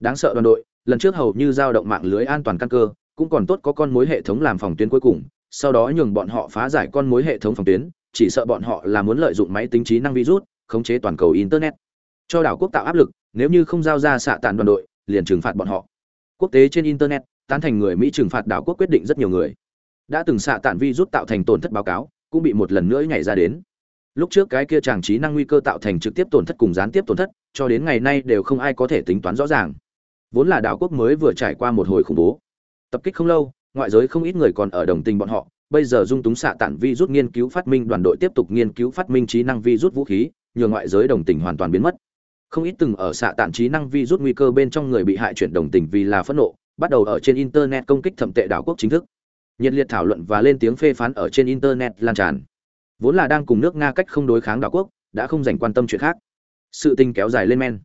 Đáng sợ đoàn đội, lần trước hầu như giao động mạng lưới an toàn căn cơ, cũng còn tốt có con mối hệ thống làm phòng tuyến cuối cùng, sau đó nhường bọn họ phá giải con mối hệ thống phòng tuyến, chỉ sợ bọn họ là muốn lợi dụng máy tính trí năng virus, khống chế toàn cầu internet. Cho đảo quốc tạo áp lực, nếu như không giao ra xạ tàn đoàn đội, liền trừng phạt bọn họ. Quốc tế trên internet, tán thành người mỹ trừng phạt đảo quốc quyết định rất nhiều người. Đã từng xạ tàn virus tạo thành tổn thất báo cáo cũng bị một lần nữa nhảy ra đến. Lúc trước cái kia chàng trí năng nguy cơ tạo thành trực tiếp tổn thất cùng gián tiếp tổn thất, cho đến ngày nay đều không ai có thể tính toán rõ ràng. Vốn là đảo quốc mới vừa trải qua một hồi khủng bố. Tập kích không lâu, ngoại giới không ít người còn ở đồng tình bọn họ, bây giờ dung túng xạ tản vi rút nghiên cứu phát minh đoàn đội tiếp tục nghiên cứu phát minh trí năng vi rút vũ khí, nhờ ngoại giới đồng tình hoàn toàn biến mất. Không ít từng ở xạ tản trí năng vi rút nguy cơ bên trong người bị hại chuyển đồng tình vì là phẫn nộ, bắt đầu ở trên internet công kích thẩm tệ đảo quốc chính thức nhiệt liệt thảo luận và lên tiếng phê phán ở trên internet lan tràn. Vốn là đang cùng nước nga cách không đối kháng đảo quốc, đã không dành quan tâm chuyện khác. Sự tình kéo dài lên men.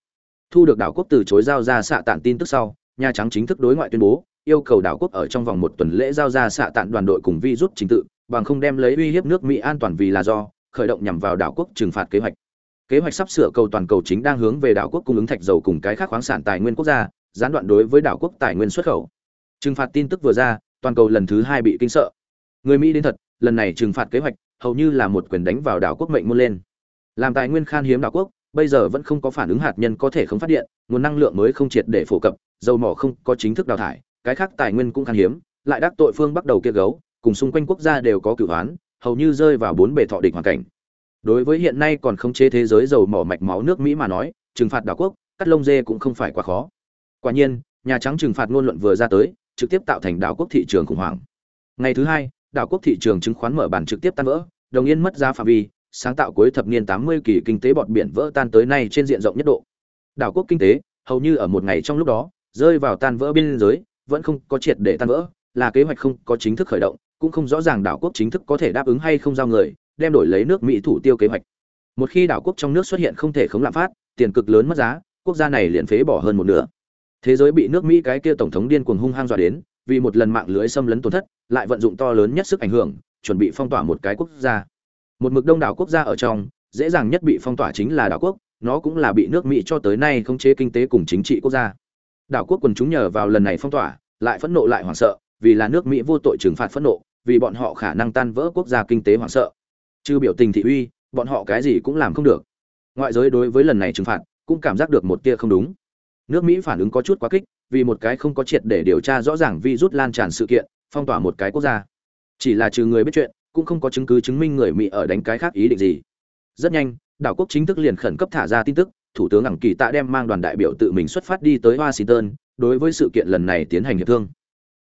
Thu được đảo quốc từ chối giao ra xạ tản tin tức sau nhà trắng chính thức đối ngoại tuyên bố, yêu cầu đảo quốc ở trong vòng một tuần lễ giao ra xạ tản đoàn đội cùng vi rút chính tự, bằng không đem lấy uy hiếp nước mỹ an toàn vì là do, khởi động nhằm vào đảo quốc trừng phạt kế hoạch. Kế hoạch sắp sửa cầu toàn cầu chính đang hướng về đảo quốc cung ứng thạch dầu cùng cái khác khoáng sản tài nguyên quốc gia, gián đoạn đối với đảo quốc tài nguyên xuất khẩu. Trừng phạt tin tức vừa ra toàn cầu lần thứ hai bị kinh sợ. Người mỹ đến thật, lần này trừng phạt kế hoạch, hầu như là một quyền đánh vào đảo quốc mệnh muôn lên. Làm tài nguyên khan hiếm đảo quốc, bây giờ vẫn không có phản ứng hạt nhân có thể không phát điện, nguồn năng lượng mới không triệt để phổ cập, dầu mỏ không có chính thức đào thải, cái khác tài nguyên cũng khan hiếm, lại đắc tội phương bắt đầu kia gấu, cùng xung quanh quốc gia đều có cửu hoán hầu như rơi vào bốn bề thọ địch hoàn cảnh. Đối với hiện nay còn không chế thế giới dầu mỏ mạch máu nước mỹ mà nói, trừng phạt đảo quốc, cắt lông dê cũng không phải quá khó. Quả nhiên, nhà trắng trừng phạt ngôn luận vừa ra tới trực tiếp tạo thành đảo quốc thị trường khủng hoảng. Ngày thứ hai, đảo quốc thị trường chứng khoán mở bản trực tiếp tan vỡ, đồng yên mất giá phạm vi, sáng tạo cuối thập niên 80 kỳ kinh tế bọt biển vỡ tan tới nay trên diện rộng nhất độ. Đảo quốc kinh tế, hầu như ở một ngày trong lúc đó, rơi vào tan vỡ biên giới, vẫn không có triệt để tan vỡ, là kế hoạch không có chính thức khởi động, cũng không rõ ràng đảo quốc chính thức có thể đáp ứng hay không giao người, đem đổi lấy nước mỹ thủ tiêu kế hoạch. Một khi đảo quốc trong nước xuất hiện không thể khống lạm phát, tiền cực lớn mất giá, quốc gia này liền phế bỏ hơn một nửa thế giới bị nước mỹ cái kia tổng thống điên cuồng hung hăng dọa đến, vì một lần mạng lưới xâm lấn tổn thất, lại vận dụng to lớn nhất sức ảnh hưởng, chuẩn bị phong tỏa một cái quốc gia. Một mực đông đảo quốc gia ở trong, dễ dàng nhất bị phong tỏa chính là đảo quốc, nó cũng là bị nước mỹ cho tới nay khống chế kinh tế cùng chính trị quốc gia. Đảo quốc quần chúng nhờ vào lần này phong tỏa, lại phẫn nộ lại hoảng sợ, vì là nước mỹ vô tội trừng phạt phẫn nộ, vì bọn họ khả năng tan vỡ quốc gia kinh tế hoảng sợ. Chứ biểu tình thị uy, bọn họ cái gì cũng làm không được. Ngoại giới đối với lần này trừng phạt, cũng cảm giác được một tia không đúng nước mỹ phản ứng có chút quá kích, vì một cái không có triệt để điều tra rõ ràng virus lan tràn sự kiện, phong tỏa một cái quốc gia. Chỉ là trừ người biết chuyện, cũng không có chứng cứ chứng minh người mỹ ở đánh cái khác ý định gì. Rất nhanh, đảo quốc chính thức liền khẩn cấp thả ra tin tức, thủ tướng ẳng kỳ tạ đem mang đoàn đại biểu tự mình xuất phát đi tới washington, đối với sự kiện lần này tiến hành hiệp thương.